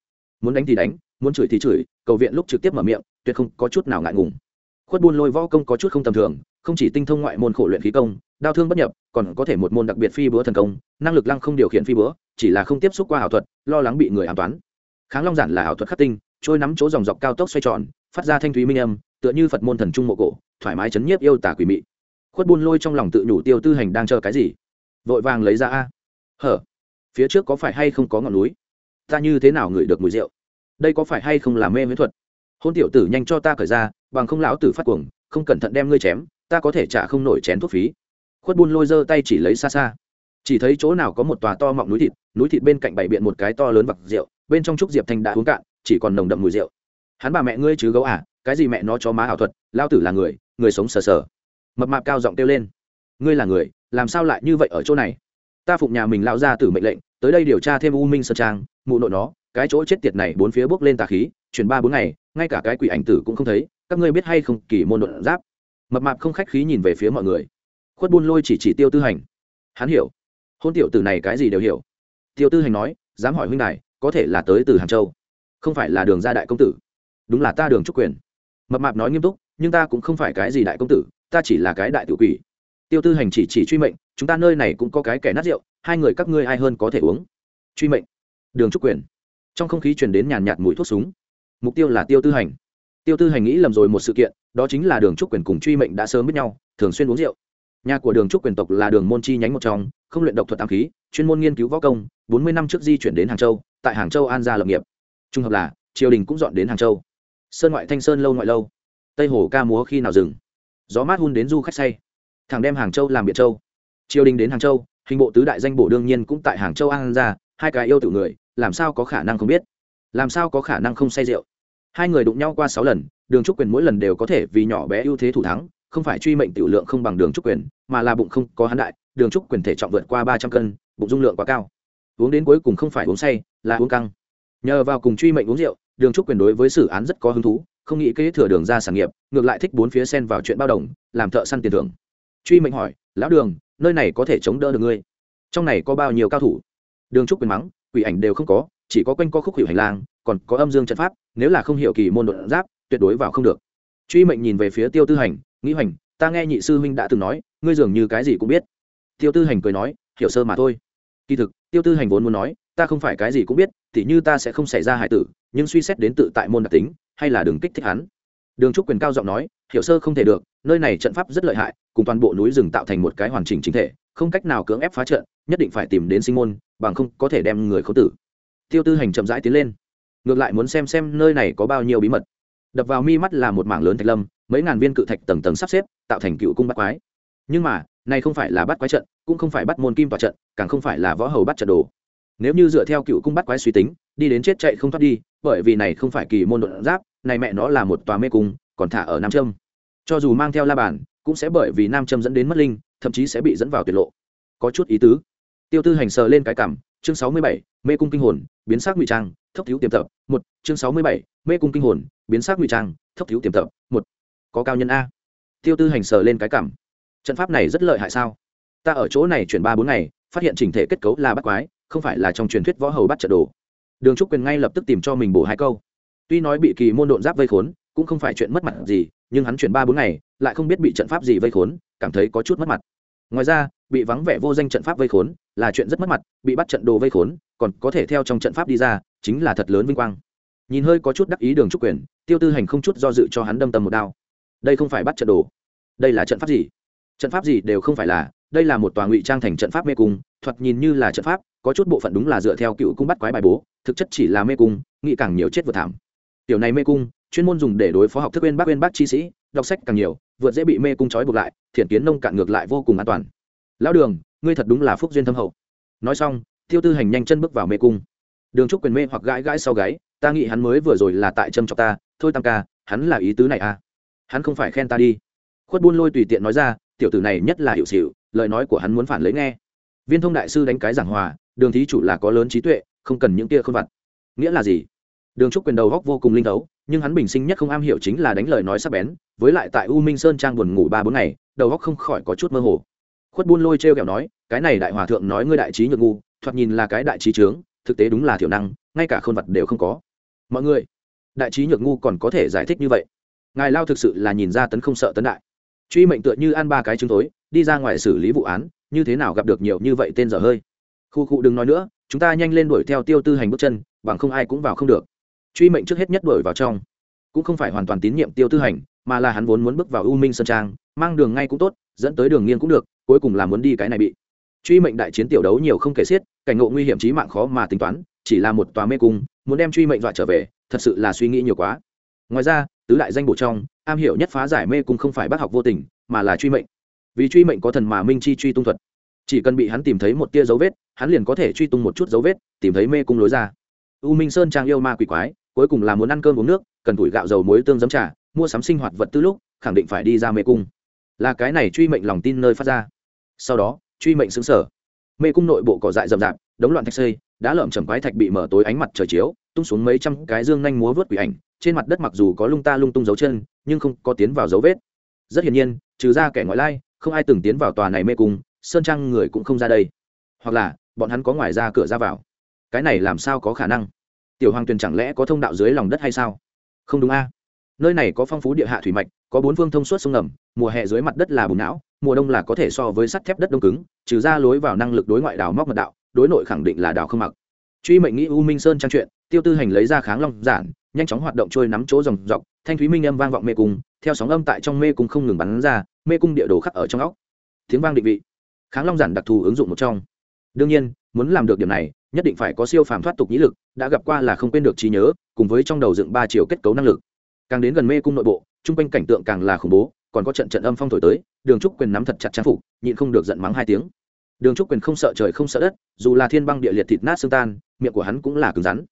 Muốn đánh thì đánh, muốn chửi thì chửi, cầu viện lúc trực tiếp mở miệng, tuyệt không có chút nào ngại ngùng khuất buôn lôi võ công có chút không tầm thường, không chỉ tinh thông ngoại môn khổ luyện khí công, đao thương bất nhập, còn có thể một môn đặc biệt phi búa thần công, năng lực lăng không điều khiển phi búa, chỉ là không tiếp xúc qua ảo thuật, lo lắng bị người ám toán. Kháng long giản là ảo thuật khắc tinh, trôi nắm chỗ dòng dọc cao tốc xoay tròn, phát ra thanh thúy minh âm, tựa như phật môn thần trung mộ cổ, thoải mái chấn nhiếp yêu tả quỷ mị. Khuất buôn lôi trong lòng tự nhủ tiêu tư hành đang chờ cái gì? Vội vàng lấy ra a. Hở, phía trước có phải hay không có ngọn núi? Ta như thế nào ngửi được mùi rượu? Đây có phải hay không là mê miễn thuật? Hôn tiểu tử nhanh cho ta cởi ra bằng không lão tử phát cuồng, không cẩn thận đem ngươi chém, ta có thể trả không nổi chén thuốc phí. Khuất buôn lôi giơ tay chỉ lấy xa xa. Chỉ thấy chỗ nào có một tòa to mọng núi thịt núi thịt bên cạnh bày biện một cái to lớn vặc rượu, bên trong trúc diệp thanh đã uống cạn, chỉ còn nồng đậm mùi rượu. Hắn bà mẹ ngươi chứ gấu à cái gì mẹ nó cho má ảo thuật lao tử là người người sống sờ sờ. Mập mạp cao giọng kêu lên. Ngươi là người, làm sao lại như vậy ở chỗ này? Ta phụng nhà mình lao ra tử mệnh lệnh, tới đây điều tra thêm u minh sơn trang, mụ nội nó, cái chỗ chết tiệt này bốn phía bước lên tà khí, chuyển ba bốn ngày ngay cả cái quỷ ảnh tử cũng không thấy, các ngươi biết hay không, kỳ môn luận giáp. Mập mạp không khách khí nhìn về phía mọi người. Khuất buôn lôi chỉ chỉ tiêu tư hành. Hắn hiểu. Hôn tiểu tử này cái gì đều hiểu. Tiêu tư hành nói, dám hỏi huynh này có thể là tới từ hàng châu. Không phải là đường gia đại công tử. Đúng là ta đường trúc quyền. Mập mạp nói nghiêm túc, nhưng ta cũng không phải cái gì đại công tử, ta chỉ là cái đại tự quỷ. Tiêu tư hành chỉ chỉ truy mệnh, chúng ta nơi này cũng có cái kẻ nát rượu, hai người các ngươi ai hơn có thể uống? Truy mệnh. Đường trúc quyền. Trong không khí truyền đến nhàn nhạt mùi thuốc súng mục tiêu là tiêu tư hành. Tiêu tư hành nghĩ lầm rồi một sự kiện, đó chính là đường trúc quyền cùng truy mệnh đã sớm biết nhau, thường xuyên uống rượu. Nhà của đường trúc quyền tộc là đường môn chi nhánh một trong, không luyện độc thuật tam khí, chuyên môn nghiên cứu võ công, bốn mươi năm trước di chuyển đến hàng châu, tại hàng châu an gia lập nghiệp. Trung hợp là, triều đình cũng dọn đến hàng châu. Sơn ngoại thanh sơn lâu ngoại lâu. Tây hồ ca múa khi nào dừng? Gió mát hun đến du khách say. Thằng đem hàng châu làm biệt châu. Triều đình đến hàng châu, hình bộ tứ đại danh bộ đương nhiên cũng tại hàng châu an gia, hai cái yêu tử người, làm sao có khả năng không biết? Làm sao có khả năng không say rượu? Hai người đụng nhau qua sáu lần, đường trúc quyền mỗi lần đều có thể vì nhỏ bé ưu thế thủ thắng, không phải truy mệnh tiểu lượng không bằng đường trúc quyền, mà là bụng không có hắn đại, đường trúc quyền thể trọng vượt qua ba trăm cân, bụng dung lượng quá cao. Uống đến cuối cùng không phải uống say, là uống căng. Nhờ vào cùng truy mệnh uống rượu, đường trúc quyền đối với xử án rất có hứng thú, không nghĩ kế thừa đường ra sản nghiệp, ngược lại thích bốn phía sen vào chuyện bao đồng, làm thợ săn tiền thưởng. Truy mệnh hỏi, lão đường, nơi này có thể chống đỡ được ngươi? Trong này có bao nhiêu cao thủ? Đường trúc quyền mắng, quỷ ảnh đều không có chỉ có quanh co khúc hiệu hành lang, còn có âm dương trận pháp, nếu là không hiểu kỳ môn đột giáp, tuyệt đối vào không được. Truy mệnh nhìn về phía tiêu tư hành, nghĩ hoành, ta nghe nhị sư huynh đã từng nói, ngươi dường như cái gì cũng biết. Tiêu tư hành cười nói, hiểu sơ mà thôi. Kỳ thực, tiêu tư hành vốn muốn nói, ta không phải cái gì cũng biết thì như ta sẽ không xảy ra hải tử, nhưng suy xét đến tự tại môn đặc tính, hay là đường kích thích hắn. Đường trúc quyền cao giọng nói, hiểu sơ không thể được, nơi này trận pháp rất lợi hại, cùng toàn bộ núi rừng tạo thành một cái hoàn chỉnh chính thể, không cách nào cưỡng ép phá trận, nhất định phải tìm đến sinh môn, bằng không có thể đem người khấu tử tiêu tư hành chậm rãi tiến lên. Ngược lại muốn xem xem nơi này có bao nhiêu bí mật. Đập vào mi mắt là một mảng lớn thạch lâm mấy ngàn viên cự thạch tầng tầng sắp xếp tạo thành cựu cung bắt quái. Nhưng mà này không phải là bắt quái trận cũng không phải bắt môn kim tòa trận càng không phải là võ hầu bắt trận đồ. Nếu như dựa theo cựu cung bắt quái suy tính đi đến chết chạy không thoát đi bởi vì này không phải kỳ môn đột giáp này mẹ nó là một tòa mê cung còn thả ở nam Trâm, cho dù mang theo la bàn cũng sẽ bởi vì nam Trâm dẫn đến mất linh thậm chí sẽ bị dẫn vào tuyệt lộ. Có chút ý tứ. Tiêu tư hành sờ lên cái cảm chương sáu mươi bảy, mê cung kinh hồn, biến sắc ngụy trang thấp thiếu tiềm tập, một, chương sáu mươi bảy, mê cung kinh hồn, biến sắc ngụy trang thấp thiếu tiềm tập, một. Có cao nhân a. Tiêu tư hành sờ lên cái cảm. Trận pháp này rất lợi hại sao? Ta ở chỗ này chuyển ba bốn ngày, phát hiện chỉnh thể kết cấu là bắt quái, không phải là trong truyền thuyết võ hầu bắt trận đồ. Đường trúc quyền ngay lập tức tìm cho mình bổ hai câu. Tuy nói bị kỳ môn độn giáp vây khốn, cũng không phải chuyện mất mặt gì, nhưng hắn chuyển ba bốn ngày, lại không biết bị trận pháp gì vây khốn, cảm thấy có chút mất mặt. Ngoài ra, bị vắng vẻ vô danh trận pháp vây khốn là chuyện rất mất mặt, bị bắt trận đồ vây khốn, còn có thể theo trong trận pháp đi ra, chính là thật lớn vinh quang. Nhìn hơi có chút đắc ý đường trúc quyền, tiêu tư hành không chút do dự cho hắn đâm tầm một đao. Đây không phải bắt trận đồ. Đây là trận pháp gì? Trận pháp gì đều không phải là, đây là một tòa ngụy trang thành trận pháp mê cung, thoạt nhìn như là trận pháp, có chút bộ phận đúng là dựa theo cựu cung bắt quái bài bố, thực chất chỉ là mê cung, nghĩ càng nhiều chết vượt thảm. Tiểu này mê cung, chuyên môn dùng để đối phó học thức bên bác bên bác chi sĩ, đọc sách càng nhiều, vượt dễ bị mê cung trói buộc lại, thiện kiến nông cạn ngược lại vô cùng an toàn. Lão đường ngươi thật đúng là phúc duyên thâm hậu. Nói xong, tiêu tư hành nhanh chân bước vào mê cung. Đường trúc quyền mê hoặc gãi gãi sau gáy, ta nghĩ hắn mới vừa rồi là tại châm chọc ta, thôi tam ca, hắn là ý tứ này à? Hắn không phải khen ta đi. Khuất buôn lôi tùy tiện nói ra, tiểu tử này nhất là hiệu xịu lời nói của hắn muốn phản lấy nghe. Viên thông đại sư đánh cái giảng hòa, đường thí chủ là có lớn trí tuệ, không cần những kia không vặt. Nghĩa là gì? Đường trúc quyền đầu góc vô cùng linh đấu nhưng hắn bình sinh nhất không am hiểu chính là đánh lời nói sắc bén, với lại tại u minh sơn trang buồn ngủ ba bốn ngày, đầu góc không khỏi có chút mơ hồ khuất buôn lôi t r kẹo nói, cái này đại hòa thượng nói ngươi đại trí nhược ngu, thoạt nhìn là cái đại trí trướng thực tế đúng là thiểu năng, ngay cả khôn vật đều không có. Mọi người, đại trí nhược ngu còn có thể giải thích như vậy? Ngài lao thực sự là nhìn ra tấn không sợ tấn đại. Truy mệnh tựa như ăn ba cái chứng tối, đi ra ngoài xử lý vụ án, như thế nào gặp được nhiều như vậy tên dở hơi? Khu cụ đừng nói nữa, chúng ta nhanh lên đuổi theo tiêu tư hành bước chân, bằng không ai cũng vào không được. Truy mệnh trước hết nhất đuổi vào trong, cũng không phải hoàn toàn tín nhiệm tiêu tư hành mà là hắn vốn muốn bước vào u minh sơn trang, mang đường ngay cũng tốt, dẫn tới đường nghiêng cũng được, cuối cùng là muốn đi cái này bị. Truy mệnh đại chiến tiểu đấu nhiều không kể xiết, cảnh ngộ nguy hiểm trí mạng khó mà tính toán, chỉ là một tòa mê cung, muốn đem truy mệnh dọa trở về, thật sự là suy nghĩ nhiều quá. Ngoài ra, tứ đại danh bổ trong, am hiểu nhất phá giải mê cung không phải bác học vô tình, mà là truy mệnh. Vì truy mệnh có thần mà minh chi truy tung thuật. Chỉ cần bị hắn tìm thấy một tia dấu vết, hắn liền có thể truy tung một chút dấu vết, tìm thấy mê cung lối ra. U minh sơn trang yêu ma quỷ quái, cuối cùng là muốn ăn cơm uống nước, cần tuổi gạo dầu muối tương giấm trà mua sắm sinh hoạt vật tư lúc, khẳng định phải đi ra mê cung. Là cái này truy mệnh lòng tin nơi phát ra. Sau đó, truy mệnh xứng sở mê cung nội bộ cỏ dại rậm rạp, đống loạn thạch xây, đã lợm chầm quái thạch bị mở tối ánh mặt trời chiếu, tung xuống mấy trăm cái dương nhanh múa vớt quỷ ảnh, trên mặt đất mặc dù có lung ta lung tung dấu chân, nhưng không có tiến vào dấu vết. Rất hiển nhiên, trừ ra kẻ ngoại lai, không ai từng tiến vào tòa này mê cung, sơn trang người cũng không ra đây. Hoặc là, bọn hắn có ngoài ra cửa ra vào. Cái này làm sao có khả năng? Tiểu hoàng tuyền chẳng lẽ có thông đạo dưới lòng đất hay sao? Không đúng a nơi này có phong phú địa hạ thủy mạch, có bốn phương thông suốt sông ngầm, mùa hè dưới mặt đất là bùn não, mùa đông là có thể so với sắt thép đất đông cứng, trừ ra lối vào năng lực đối ngoại đào móc mật đạo, đối nội khẳng định là đào không mặc. Truy mệnh nghĩ u minh sơn trang chuyện, tiêu tư hành lấy ra kháng long giản, nhanh chóng hoạt động trôi nắm chỗ dòng dọc, thanh thúy minh âm vang vọng mê cung, theo sóng âm tại trong mê cung không ngừng bắn ra, mê cung địa đồ khắc ở trong óc. Tiếng vang định vị. Kháng long giản đặc thù ứng dụng một trong. Đương nhiên, muốn làm được điểm này, nhất định phải có siêu phàm thoát tục nhĩ lực, đã gặp qua là không quên được trí nhớ, cùng với trong đầu dựng ba chiều kết cấu năng lực càng đến gần mê cung nội bộ, chung quanh cảnh tượng càng là khủng bố, còn có trận trận âm phong thổi tới, đường trúc quyền nắm thật chặt trang phục, nhịn không được giận mắng hai tiếng. Đường trúc quyền không sợ trời không sợ đất, dù là thiên băng địa liệt thịt nát xương tan, miệng của hắn cũng là cứng rắn.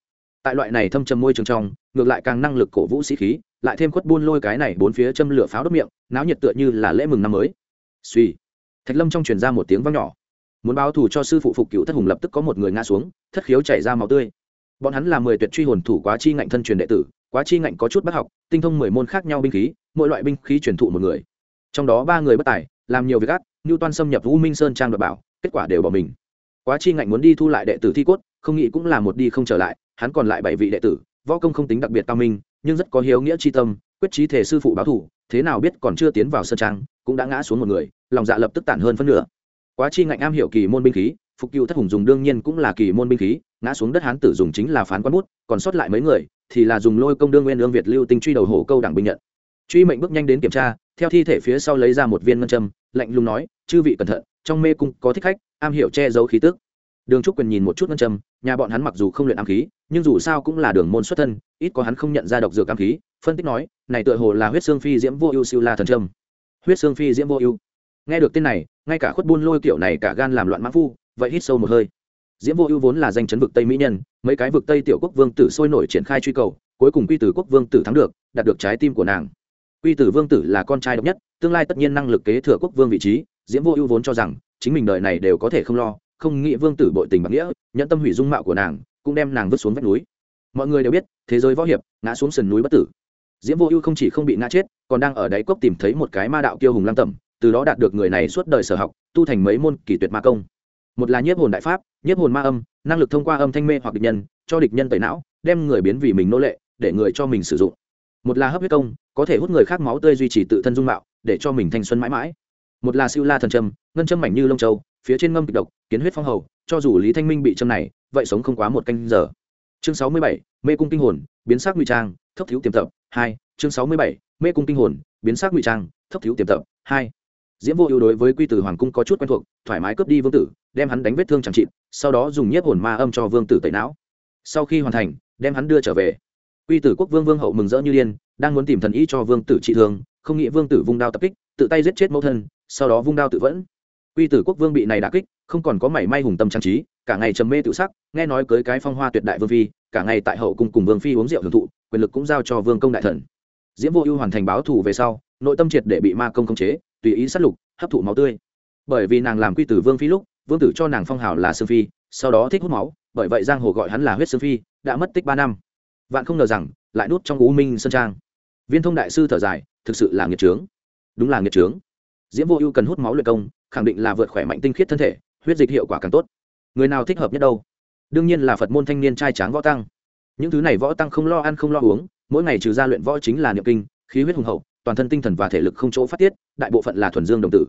Tại loại này thâm trầm môi trường trong, ngược lại càng năng lực cổ vũ sĩ khí, lại thêm khuất buôn lôi cái này bốn phía châm lửa pháo đốt miệng, náo nhiệt tựa như là lễ mừng năm mới. Suy. Thạch lâm trong truyền ra một tiếng vang nhỏ. Muốn báo thù cho sư phụ phục cựu thất hùng lập tức có một người ngã xuống, thất khiếu chảy ra máu tươi. Bọn hắn là mười tuyệt truy hồn thủ quá chi ngạnh thân truyền đệ tử quá chi ngạnh có chút bắt học tinh thông mười môn khác nhau binh khí mỗi loại binh khí truyền thụ một người. Trong đó ba người bất tài làm nhiều việc gắt, như toan xâm nhập u minh sơn trang đoạt bảo kết quả đều bỏ mình. Quá chi ngạnh muốn đi thu lại đệ tử thi cốt không nghĩ cũng là một đi không trở lại hắn còn lại bảy vị đệ tử võ công không tính đặc biệt cao minh nhưng rất có hiếu nghĩa chi tâm quyết trí thể sư phụ báo thủ thế nào biết còn chưa tiến vào sơn trang cũng đã ngã xuống một người lòng dạ lập tức tản hơn phân nửa. Quá chi ngạnh am hiểu kỳ môn binh khí phục cựu thất hùng dùng đương nhiên cũng là kỳ môn binh khí ngã xuống đất hán tử dùng chính là phán quán bút còn sót lại mấy người thì là dùng lôi công đương nguyên lương việt lưu tinh truy đầu hổ câu đảng bình nhận. Truy mệnh bước nhanh đến kiểm tra, theo thi thể phía sau lấy ra một viên ngân châm, lạnh lùng nói, chư vị cẩn thận, trong mê cung có thích khách, am hiểu che giấu khí tức. Đường trúc quyền nhìn một chút ngân châm, nhà bọn hắn mặc dù không luyện am khí, nhưng dù sao cũng là đường môn xuất thân, ít có hắn không nhận ra độc dược am khí, phân tích nói, này tựa hồ là huyết xương phi diễm vô ưu siêu la thần trâm huyết xương phi diễm vô ưu. Nghe được tên này, ngay cả khuất buôn lôi kiểu này cả gan làm loạn mã phu, vậy hít sâu một hơi diễm vô ưu vốn là danh chấn vực tây mỹ nhân, mấy cái vực tây tiểu quốc vương tử sôi nổi triển khai truy cầu, cuối cùng quy tử quốc vương tử thắng được, đạt được trái tim của nàng. Quy tử vương tử là con trai độc nhất, tương lai tất nhiên năng lực kế thừa quốc vương vị trí, diễm vô ưu vốn cho rằng, chính mình đời này đều có thể không lo, không nghĩ vương tử bội tình bạc nghĩa nhận tâm hủy dung mạo của nàng, cũng đem nàng vứt xuống vách núi. Mọi người đều biết, thế giới võ hiệp, ngã xuống sườn núi bất tử. Diễm vô ưu không chỉ không bị ngã chết, còn đang ở đáy cốc tìm thấy một cái ma đạo kiêu hùng lăng tẩm, từ đó đạt được người này suốt đời sở học, tu thành mấy môn kỳ tuyệt ma công một là nhiếp hồn đại pháp, nhiếp hồn ma âm, năng lực thông qua âm thanh mê hoặc địch nhân, cho địch nhân tẩy não, đem người biến vì mình nô lệ, để người cho mình sử dụng. Một là hấp huyết công, có thể hút người khác máu tươi duy trì tự thân dung mạo, để cho mình thanh xuân mãi mãi. Một là siêu la thần trâm, ngân châm mảnh như lông châu, phía trên ngâm kịch độc, kiến huyết phong hầu, cho dù lý thanh minh bị châm này, vậy sống không quá một canh giờ. Chương sáu mươi bảy, mê cung kinh hồn, biến sắc ngụy trang thấp thiếu tiềm tập, hai. Chương sáu mươi bảy, mê cung kinh hồn, biến sắc ngụy trang thấp thiếu tiềm tập, hai diễm vô ưu đối với quy tử hoàng cung có chút quen thuộc, thoải mái cướp đi vương tử, đem hắn đánh vết thương chẳng trị sau đó dùng nhiếp hồn ma âm cho vương tử tẩy não. Sau khi hoàn thành, đem hắn đưa trở về. Quy tử quốc vương vương hậu mừng rỡ như điên, đang muốn tìm thần ý cho vương tử trị thương, không nghĩ vương tử vung đao tập kích, tự tay giết chết mẫu thân, sau đó vung đao tự vẫn. Quy tử quốc vương bị này đả kích, không còn có mảy may hùng tâm trang trí, cả ngày trầm mê tự sắc, nghe nói cưới cái phong hoa tuyệt đại vương phi, cả ngày tại hậu cung cùng vương phi uống rượu hưởng thụ, quyền lực cũng giao cho vương công đại thần. Diễm vô ưu hoàn thành báo thù về sau, nội tâm triệt để bị ma công khống chế tùy ý sát lục, hấp thụ máu tươi. Bởi vì nàng làm quy tử vương phi lúc, vương tử cho nàng phong hào là sương phi, sau đó thích hút máu, bởi vậy giang hồ gọi hắn là huyết sương phi, đã mất tích ba năm. Vạn không ngờ rằng, lại nút trong u minh sơn trang. Viên thông đại sư thở dài, thực sự là nghiệt trướng đúng là nghiệt trướng diễm vô ưu cần hút máu luyện công, khẳng định là vượt khỏe mạnh tinh khiết thân thể, huyết dịch hiệu quả càng tốt. Người nào thích hợp nhất đâu? Đương nhiên là phật môn thanh niên trai tráng võ tăng. Những thứ này võ tăng không lo ăn không lo uống, mỗi ngày trừ ra luyện võ chính là niệm kinh, khí huyết hùng hậu toàn thân tinh thần và thể lực không chỗ phát tiết, đại bộ phận là thuần dương đồng tử.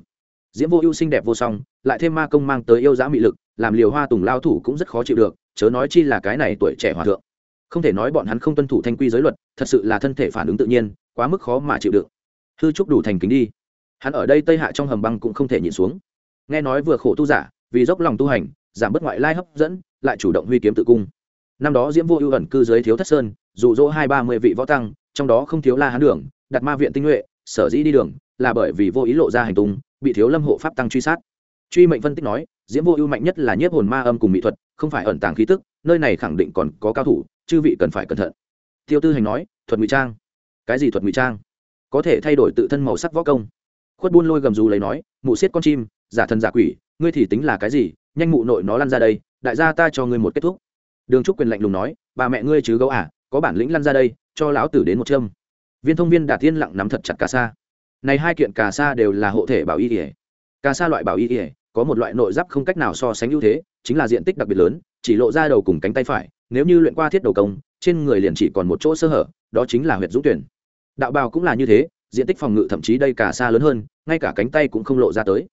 Diễm vô ưu xinh đẹp vô song, lại thêm ma công mang tới yêu giá mị lực, làm liều hoa tùng lao thủ cũng rất khó chịu được, chớ nói chi là cái này tuổi trẻ hòa thượng. Không thể nói bọn hắn không tuân thủ thanh quy giới luật, thật sự là thân thể phản ứng tự nhiên, quá mức khó mà chịu đựng. Hư trúc đủ thành kính đi. Hắn ở đây tây hạ trong hầm băng cũng không thể nhịn xuống. Nghe nói vừa khổ tu giả, vì dốc lòng tu hành, giảm bớt ngoại lai hấp dẫn, lại chủ động huy kiếm tự cung. Năm đó diễm vô ưu ẩn cư giới thiếu thất sơn, dụ dỗ hai ba mươi vị võ tăng, trong đó không thiếu la hán đường đặt ma viện tinh nhuệ, sở dĩ đi đường là bởi vì vô ý lộ ra hành tung, bị thiếu lâm hộ pháp tăng truy sát. Truy mệnh phân tích nói, diễm vô ưu mạnh nhất là nhiếp hồn ma âm cùng mỹ thuật, không phải ẩn tàng khí tức, nơi này khẳng định còn có cao thủ, chư vị cần phải cẩn thận. Tiêu tư hành nói, thuật ngụy trang. Cái gì thuật ngụy trang? Có thể thay đổi tự thân màu sắc võ công. Khuất buôn lôi gầm rú lấy nói, mụ xiết con chim, giả thân giả quỷ, ngươi thì tính là cái gì? Nhanh mụ nội nó lăn ra đây, đại gia ta cho ngươi một kết thúc. Đường trúc quyền lạnh lùng nói, bà mẹ ngươi chứ gấu à có bản lĩnh lăn ra đây, cho lão tử đến một châm viên thông viên đạt tiên lặng nắm thật chặt cà sa. Này hai kiện cà sa đều là hộ thể bảo y ỉa cà sa loại bảo y ỉa có một loại nội giáp không cách nào so sánh ưu thế, chính là diện tích đặc biệt lớn, chỉ lộ ra đầu cùng cánh tay phải, nếu như luyện qua thiết đầu công, trên người liền chỉ còn một chỗ sơ hở, đó chính là huyệt dũng tuyển. Đạo bào cũng là như thế, diện tích phòng ngự thậm chí đây cà sa lớn hơn, ngay cả cánh tay cũng không lộ ra tới.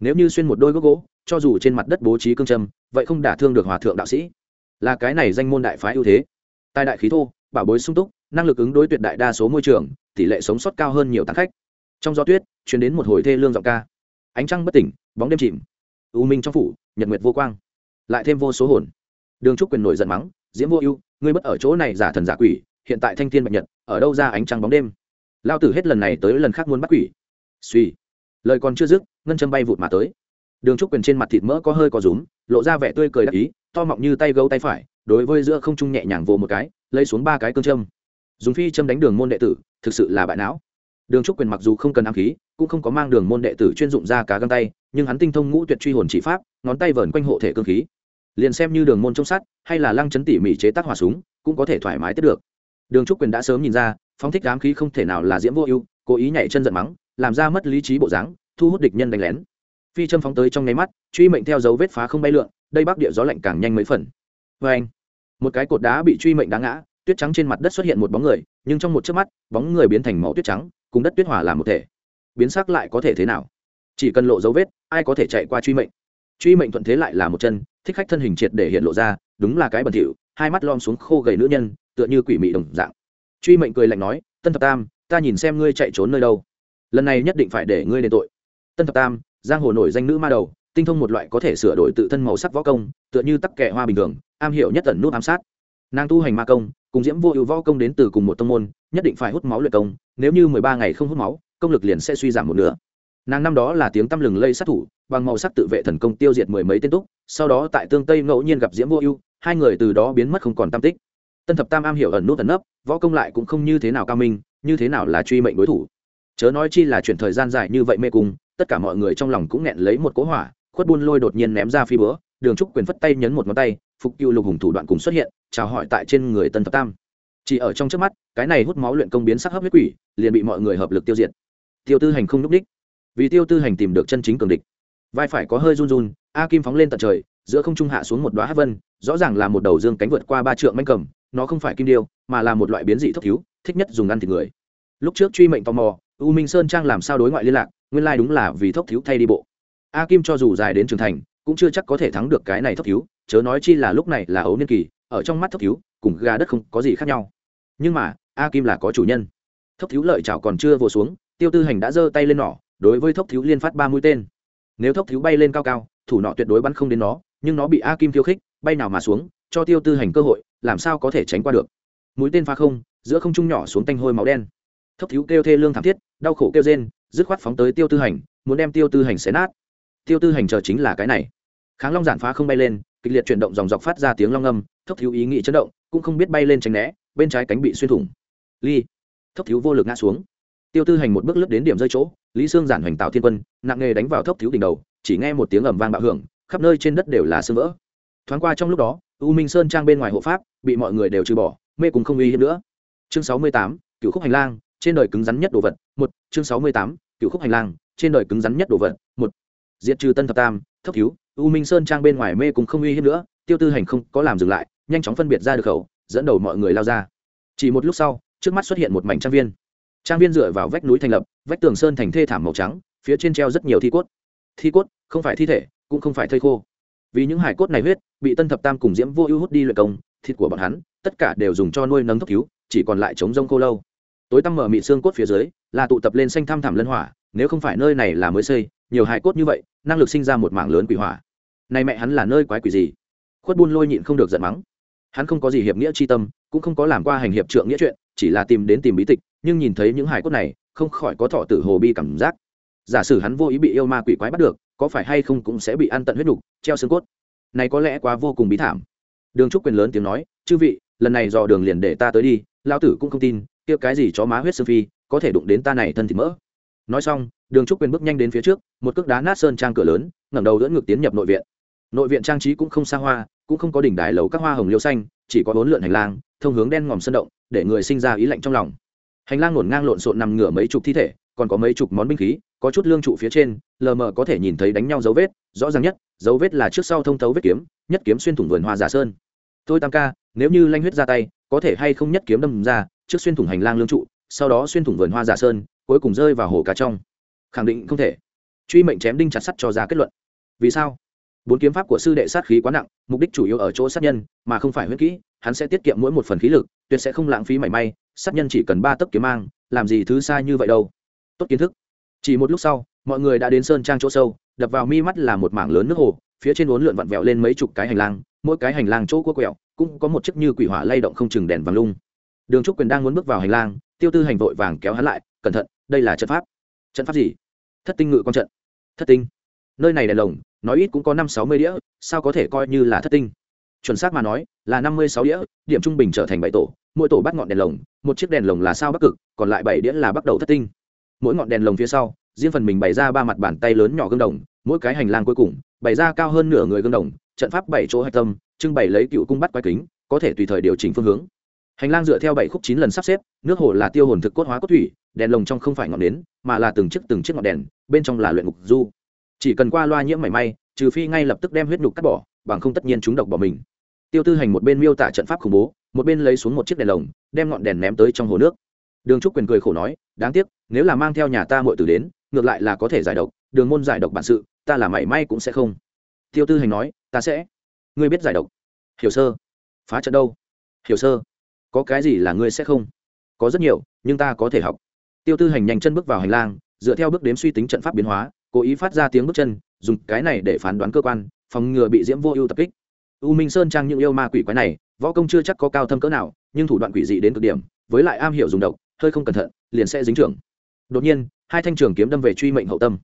Nếu như xuyên một đôi gốc gỗ, cho dù trên mặt đất bố trí cương châm, vậy không đả thương được hòa thượng đạo sĩ. Là cái này danh môn đại phái ưu thế. Tài đại khí thô, bảo bối sung túc năng lực ứng đối tuyệt đại đa số môi trường, tỷ lệ sống sót cao hơn nhiều tán khách. Trong gió tuyết chuyển đến một hồi thê lương giọng ca. Ánh trăng bất tỉnh, bóng đêm chìm. U minh trong phủ, nhật nguyệt vô quang. Lại thêm vô số hồn. Đường trúc quyền nổi giận mắng, diễm vô ưu, ngươi bất ở chỗ này giả thần giả quỷ, hiện tại thanh thiên bạch nhật, ở đâu ra ánh trăng bóng đêm? Lao tử hết lần này tới lần khác muốn bắt quỷ. Suy. Lời còn chưa dứt, ngân châm bay vụt mà tới. Đường trúc quyền trên mặt thịt mỡ có hơi có rúm, lộ ra vẻ tươi cười đặc ý, to mọng như tay gấu tay phải, đối với giữa không trung nhẹ nhàng vồ một cái, lấy xuống ba cái cương châm dùng phi châm đánh đường môn đệ tử, thực sự là bại não. Đường trúc quyền mặc dù không cần ám khí, cũng không có mang đường môn đệ tử chuyên dụng ra cá găng tay, nhưng hắn tinh thông ngũ tuyệt truy hồn chỉ pháp, ngón tay vờn quanh hộ thể cương khí. Liền xem như đường môn trong sắt, hay là lăng chấn tỉ mỉ chế tác hỏa súng, cũng có thể thoải mái tiếp được. Đường trúc quyền đã sớm nhìn ra, phóng thích ám khí không thể nào là diễm vô ưu, cố ý nhảy chân giận mắng, làm ra mất lý trí bộ dáng, thu hút địch nhân đánh lén. Phi châm phóng tới trong nháy mắt, truy mệnh theo dấu vết phá không bay lượn, đây bắc địa gió lạnh càng nhanh mấy phần. Vê anh một cái cột đá bị truy mệnh đá ngã tuyết trắng trên mặt đất xuất hiện một bóng người, nhưng trong một chớp mắt, bóng người biến thành màu tuyết trắng, cùng đất tuyết hòa làm một thể. Biến sắc lại có thể thế nào? Chỉ cần lộ dấu vết, ai có thể chạy qua truy mệnh? Truy mệnh thuận thế lại là một chân, thích khách thân hình triệt để hiện lộ ra, đúng là cái bẩn thỉu, hai mắt lom xuống khô gầy nữ nhân, tựa như quỷ mị đồng dạng. Truy mệnh cười lạnh nói, tân thập tam, ta nhìn xem ngươi chạy trốn nơi đâu. Lần này nhất định phải để ngươi đền tội. Tân thập tam, giang hồ nổi danh nữ ma đầu, tinh thông một loại có thể sửa đổi tự thân màu sắc võ công, tựa như tắc kẹ hoa bình thường, am hiểu nhất tần nút ám sát nàng tu hành ma công, cùng diễm vô ưu võ công đến từ cùng một tông môn, nhất định phải hút máu luyện công, nếu như mười ba ngày không hút máu, công lực liền sẽ suy giảm một nửa. Nàng năm đó là tiếng tăm lừng lây sát thủ, bằng màu sắc tự vệ thần công tiêu diệt mười mấy tên túc, sau đó tại tương tây ngẫu nhiên gặp diễm vô ưu, hai người từ đó biến mất không còn tam tích. Tân thập tam am hiểu ẩn nút ẩn nấp, võ công lại cũng không như thế nào cao minh, như thế nào là truy mệnh đối thủ. Chớ nói chi là chuyển thời gian dài như vậy mê cung, tất cả mọi người trong lòng cũng nghẹn lấy một cỗ hỏa, khuất buôn lôi đột nhiên ném ra phi bữa đường trúc quyền phất tay nhấn một ngón tay phục cựu lục hùng thủ đoạn cùng xuất hiện, chào hỏi tại trên người tân thập tam. Chỉ ở trong trước mắt, cái này hút máu luyện công biến sắc hấp huyết quỷ, liền bị mọi người hợp lực tiêu diệt. Tiêu tư hành không núp đích. Vì tiêu tư hành tìm được chân chính cường địch. Vai phải có hơi run run, a kim phóng lên tận trời, giữa không trung hạ xuống một đoá hát vân, rõ ràng là một đầu dương cánh vượt qua ba trượng manh cầm, nó không phải kim điêu, mà là một loại biến dị thất thiếu thích nhất dùng ăn thịt người. Lúc trước truy mệnh tò mò, u minh sơn trang làm sao đối ngoại liên lạc, nguyên lai đúng là vì thốc thiếu thay đi bộ. A kim cho dù dài đến trưởng thành, cũng chưa chắc có thể thắng được cái này thốc thiếu chớ nói chi là lúc này là ấu niên kỳ, ở trong mắt thấp thiếu, cùng gà đất không có gì khác nhau. Nhưng mà, a kim là có chủ nhân. Thấp thiếu lợi chảo còn chưa vồ xuống, tiêu tư hành đã giơ tay lên nỏ, đối với thấp thiếu liên phát ba mũi tên. Nếu thấp thiếu bay lên cao cao, thủ nọ tuyệt đối bắn không đến nó, nhưng nó bị a kim khiêu khích, bay nào mà xuống, cho tiêu tư hành cơ hội, làm sao có thể tránh qua được. Mũi tên pha không, giữa không trung nhỏ xuống tanh hôi máu đen. Thấp thiếu kêu thê lương thảm thiết, đau khổ kêu rên, dứt khoát phóng tới tiêu tư hành, muốn đem tiêu tư hành xé nát. Tiêu tư hành chờ chính là cái này. Kháng long giản phá không bay lên kịch liệt chuyển động dòng dọc phát ra tiếng long âm, thốc thiếu ý nghĩ chấn động, cũng không biết bay lên tránh né, bên trái cánh bị xuyên thủng. Ly, thốc thiếu vô lực ngã xuống. Tiêu tư hành một bước lướt đến điểm rơi chỗ, lý sương giản hoành tạo thiên quân, nặng nghề đánh vào thốc thiếu đỉnh đầu, chỉ nghe một tiếng ầm vang bạo hưởng, khắp nơi trên đất đều là sương vỡ. Thoáng qua trong lúc đó, u minh sơn trang bên ngoài hộ pháp, bị mọi người đều trừ bỏ, mê cùng không uy hiếp nữa. Chương sáu mươi tám cựu khúc hành lang, trên đời cứng rắn nhất đồ vật, một, chương sáu mươi tám cựu khúc hành lang, trên đời cứng rắn nhất đồ vật, một. Diệt trừ tân thập tam, thốc thiếu u minh sơn trang bên ngoài mê cùng không uy hiếp nữa, tiêu tư hành không có làm dừng lại, nhanh chóng phân biệt ra được khẩu, dẫn đầu mọi người lao ra. Chỉ một lúc sau, trước mắt xuất hiện một mảnh trang viên. Trang viên dựa vào vách núi thành lập, vách tường sơn thành thê thảm màu trắng, phía trên treo rất nhiều thi cốt. Thi cốt, không phải thi thể, cũng không phải thây khô. Vì những hải cốt này huyết, bị tân thập tam cùng diễm vô ưu hút đi luyện công, thịt của bọn hắn, tất cả đều dùng cho nuôi nấng thốc cứu, chỉ còn lại chống rông khô lâu. Tối tăm mở mị xương cốt phía dưới, là tụ tập lên xanh thăm thẳm lân hỏa, nếu không phải nơi này là mới xây, nhiều hải cốt như vậy, năng lực sinh ra một mảng lớn quỷ hỏa này mẹ hắn là nơi quái quỷ gì? Khuất buôn lôi nhịn không được giận mắng. Hắn không có gì hiệp nghĩa c h i tâm, cũng không có làm qua hành hiệp trượng nghĩa chuyện, chỉ là tìm đến tìm bí tịch, nhưng nhìn thấy những hải cốt này, không khỏi có thọ tử hồ bi cảm giác. Giả sử hắn vô ý bị yêu ma quỷ quái bắt được, có phải hay không cũng sẽ bị ăn tận huyết đục, treo xương cốt. Này có lẽ quá vô cùng bí thảm. Đường trúc quyền lớn tiếng nói, chư vị, lần này dò đường liền để ta tới đi lao tử cũng không tin, kia cái gì chó má huyết sương phi, có thể đụng đến ta này thân thịt mỡ. Nói xong, đường trúc quyền bước nhanh đến phía trước, một cước đá nát sơn trang cửa lớn, ngẩng đầu dẫn ngược tiến nhập nội viện nội viện trang trí cũng không xa hoa, cũng không có đỉnh đài lầu các hoa hồng liêu xanh, chỉ có bốn lượn hành lang, thông hướng đen ngòm sân động, để người sinh ra ý lạnh trong lòng. Hành lang ngổn ngang lộn xộn nằm ngửa mấy chục thi thể, còn có mấy chục món binh khí, có chút lương trụ phía trên, lờ mờ có thể nhìn thấy đánh nhau dấu vết, rõ ràng nhất, dấu vết là trước sau thông thấu vết kiếm, nhất kiếm xuyên thủng vườn hoa giả sơn. Tôi tam ca, nếu như lanh huyết ra tay, có thể hay không nhất kiếm đâm ra, trước xuyên thủng hành lang lương trụ, sau đó xuyên thủng vườn hoa giả sơn, cuối cùng rơi vào hồ cá trong. Khẳng định không thể. Truy mệnh chém đinh chặt sắt cho ra kết luận. Vì sao? Bốn kiếm pháp của sư đệ sát khí quá nặng, mục đích chủ yếu ở chỗ sát nhân, mà không phải huyết kỹ, hắn sẽ tiết kiệm mỗi một phần khí lực, tuyệt sẽ không lãng phí mảy may, sát nhân chỉ cần ba tấc kiếm mang, làm gì thứ sai như vậy đâu. Tốt kiến thức. Chỉ một lúc sau, mọi người đã đến sơn trang chỗ sâu, đập vào mi mắt là một mảng lớn nước hồ, phía trên uốn lượn vặn vẹo lên mấy chục cái hành lang, mỗi cái hành lang chỗ cua quẹo, cũng có một chiếc như quỷ hỏa lay động không chừng đèn vàng lung. Đường trúc quyền đang muốn bước vào hành lang, tiêu tư hành vội vàng kéo hắn lại, cẩn thận, đây là trận pháp. Trận pháp gì? Thất tinh ngự con trận. Thất tinh. Nơi này đèn lồng nói ít cũng có năm sáu mươi đĩa, sao có thể coi như là thất tinh? Chuẩn xác mà nói, là năm mươi sáu đĩa, điểm trung bình trở thành bảy tổ, mỗi tổ bắt ngọn đèn lồng, một chiếc đèn lồng là sao bắc cực, còn lại bảy đĩa là bắt đầu thất tinh. Mỗi ngọn đèn lồng phía sau, riêng phần mình bày ra ba mặt bàn tay lớn nhỏ gương đồng, mỗi cái hành lang cuối cùng, bày ra cao hơn nửa người gương đồng, trận pháp bảy chỗ hạch tâm, trưng bày lấy cựu cung bắt quái kính, có thể tùy thời điều chỉnh phương hướng. Hành lang dựa theo bảy khúc chín lần sắp xếp, nước hồ là tiêu hồn thực cốt hóa cốt thủy, đèn lồng trong không phải ngọn nến, mà là từng chiếc từng chiếc ngọn đèn, bên trong là luyện ngục du chỉ cần qua loa nhiễm mảy may, trừ phi ngay lập tức đem huyết nhục cắt bỏ, bằng không tất nhiên chúng độc bỏ mình. Tiêu tư hành một bên miêu tả trận pháp khủng bố, một bên lấy xuống một chiếc đèn lồng, đem ngọn đèn ném tới trong hồ nước. Đường trúc quyền cười khổ nói, đáng tiếc, nếu là mang theo nhà ta mọi từ đến, ngược lại là có thể giải độc, đường môn giải độc bản sự, ta là mảy may cũng sẽ không. Tiêu tư hành nói, ta sẽ. Ngươi biết giải độc? Hiểu sơ. Phá trận đâu? Hiểu sơ. Có cái gì là ngươi sẽ không? Có rất nhiều, nhưng ta có thể học. Tiêu tư hành nhanh chân bước vào hành lang, dựa theo bước đếm suy tính trận pháp biến hóa cố ý phát ra tiếng bước chân, dùng cái này để phán đoán cơ quan, phòng ngừa bị diễm vô ưu tập kích. U minh sơn trang những yêu ma quỷ quái này, võ công chưa chắc có cao thâm cỡ nào, nhưng thủ đoạn quỷ dị đến cực điểm, với lại am hiểu dùng độc, hơi không cẩn thận, liền sẽ dính trưởng. Đột nhiên, hai thanh trường kiếm đâm về truy mệnh hậu tâm.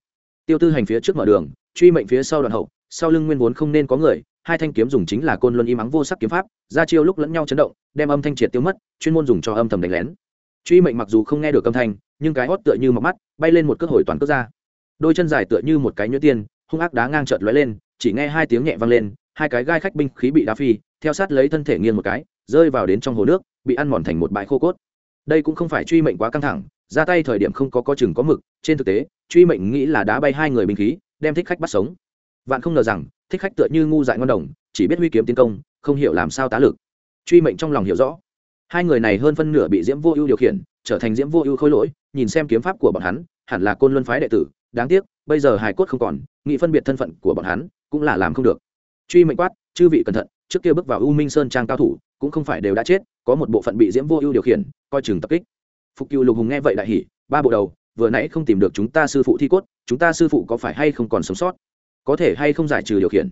Tiêu tư hành phía trước mở đường, truy mệnh phía sau đoạn hậu, sau lưng nguyên vốn không nên có người, hai thanh kiếm dùng chính là côn luân y mắng vô sắc kiếm pháp, ra chiêu lúc lẫn nhau chấn động, đem âm thanh triệt tiêu mất, chuyên môn dùng cho âm thầm đánh lén. Truy mệnh mặc dù không nghe được âm thanh, nhưng cái hót tựa như mọc mắt, bay lên một cước hồi toàn cước ra đôi chân dài tựa như một cái nhuyễn tiên, hung ác đá ngang trợt lóe lên, chỉ nghe hai tiếng nhẹ vang lên, hai cái gai khách binh khí bị đá phi, theo sát lấy thân thể nghiêng một cái, rơi vào đến trong hồ nước, bị ăn mòn thành một bãi khô cốt. Đây cũng không phải truy mệnh quá căng thẳng, ra tay thời điểm không có có chừng có mực, trên thực tế, truy mệnh nghĩ là đá bay hai người binh khí, đem thích khách bắt sống. Vạn không ngờ rằng, thích khách tựa như ngu dại ngon đồng, chỉ biết huy kiếm tiến công, không hiểu làm sao tá lực. Truy mệnh trong lòng hiểu rõ. Hai người này hơn phân nửa bị diễm vô ưu điều khiển, trở thành diễm vô ưu khôi lỗi, nhìn xem kiếm pháp của bọn hắn, hẳn là côn luân phái đệ tử đáng tiếc, bây giờ Hải cốt không còn nghị phân biệt thân phận của bọn hắn cũng là làm không được. Truy mệnh quát, chư vị cẩn thận, trước kia bước vào u minh sơn trang cao thủ, cũng không phải đều đã chết, có một bộ phận bị diễm vô ưu điều khiển, coi chừng tập kích. Phục cựu lục hùng nghe vậy đại hỉ, ba bộ đầu, vừa nãy không tìm được chúng ta sư phụ thi cốt, chúng ta sư phụ có phải hay không còn sống sót? Có thể hay không giải trừ điều khiển?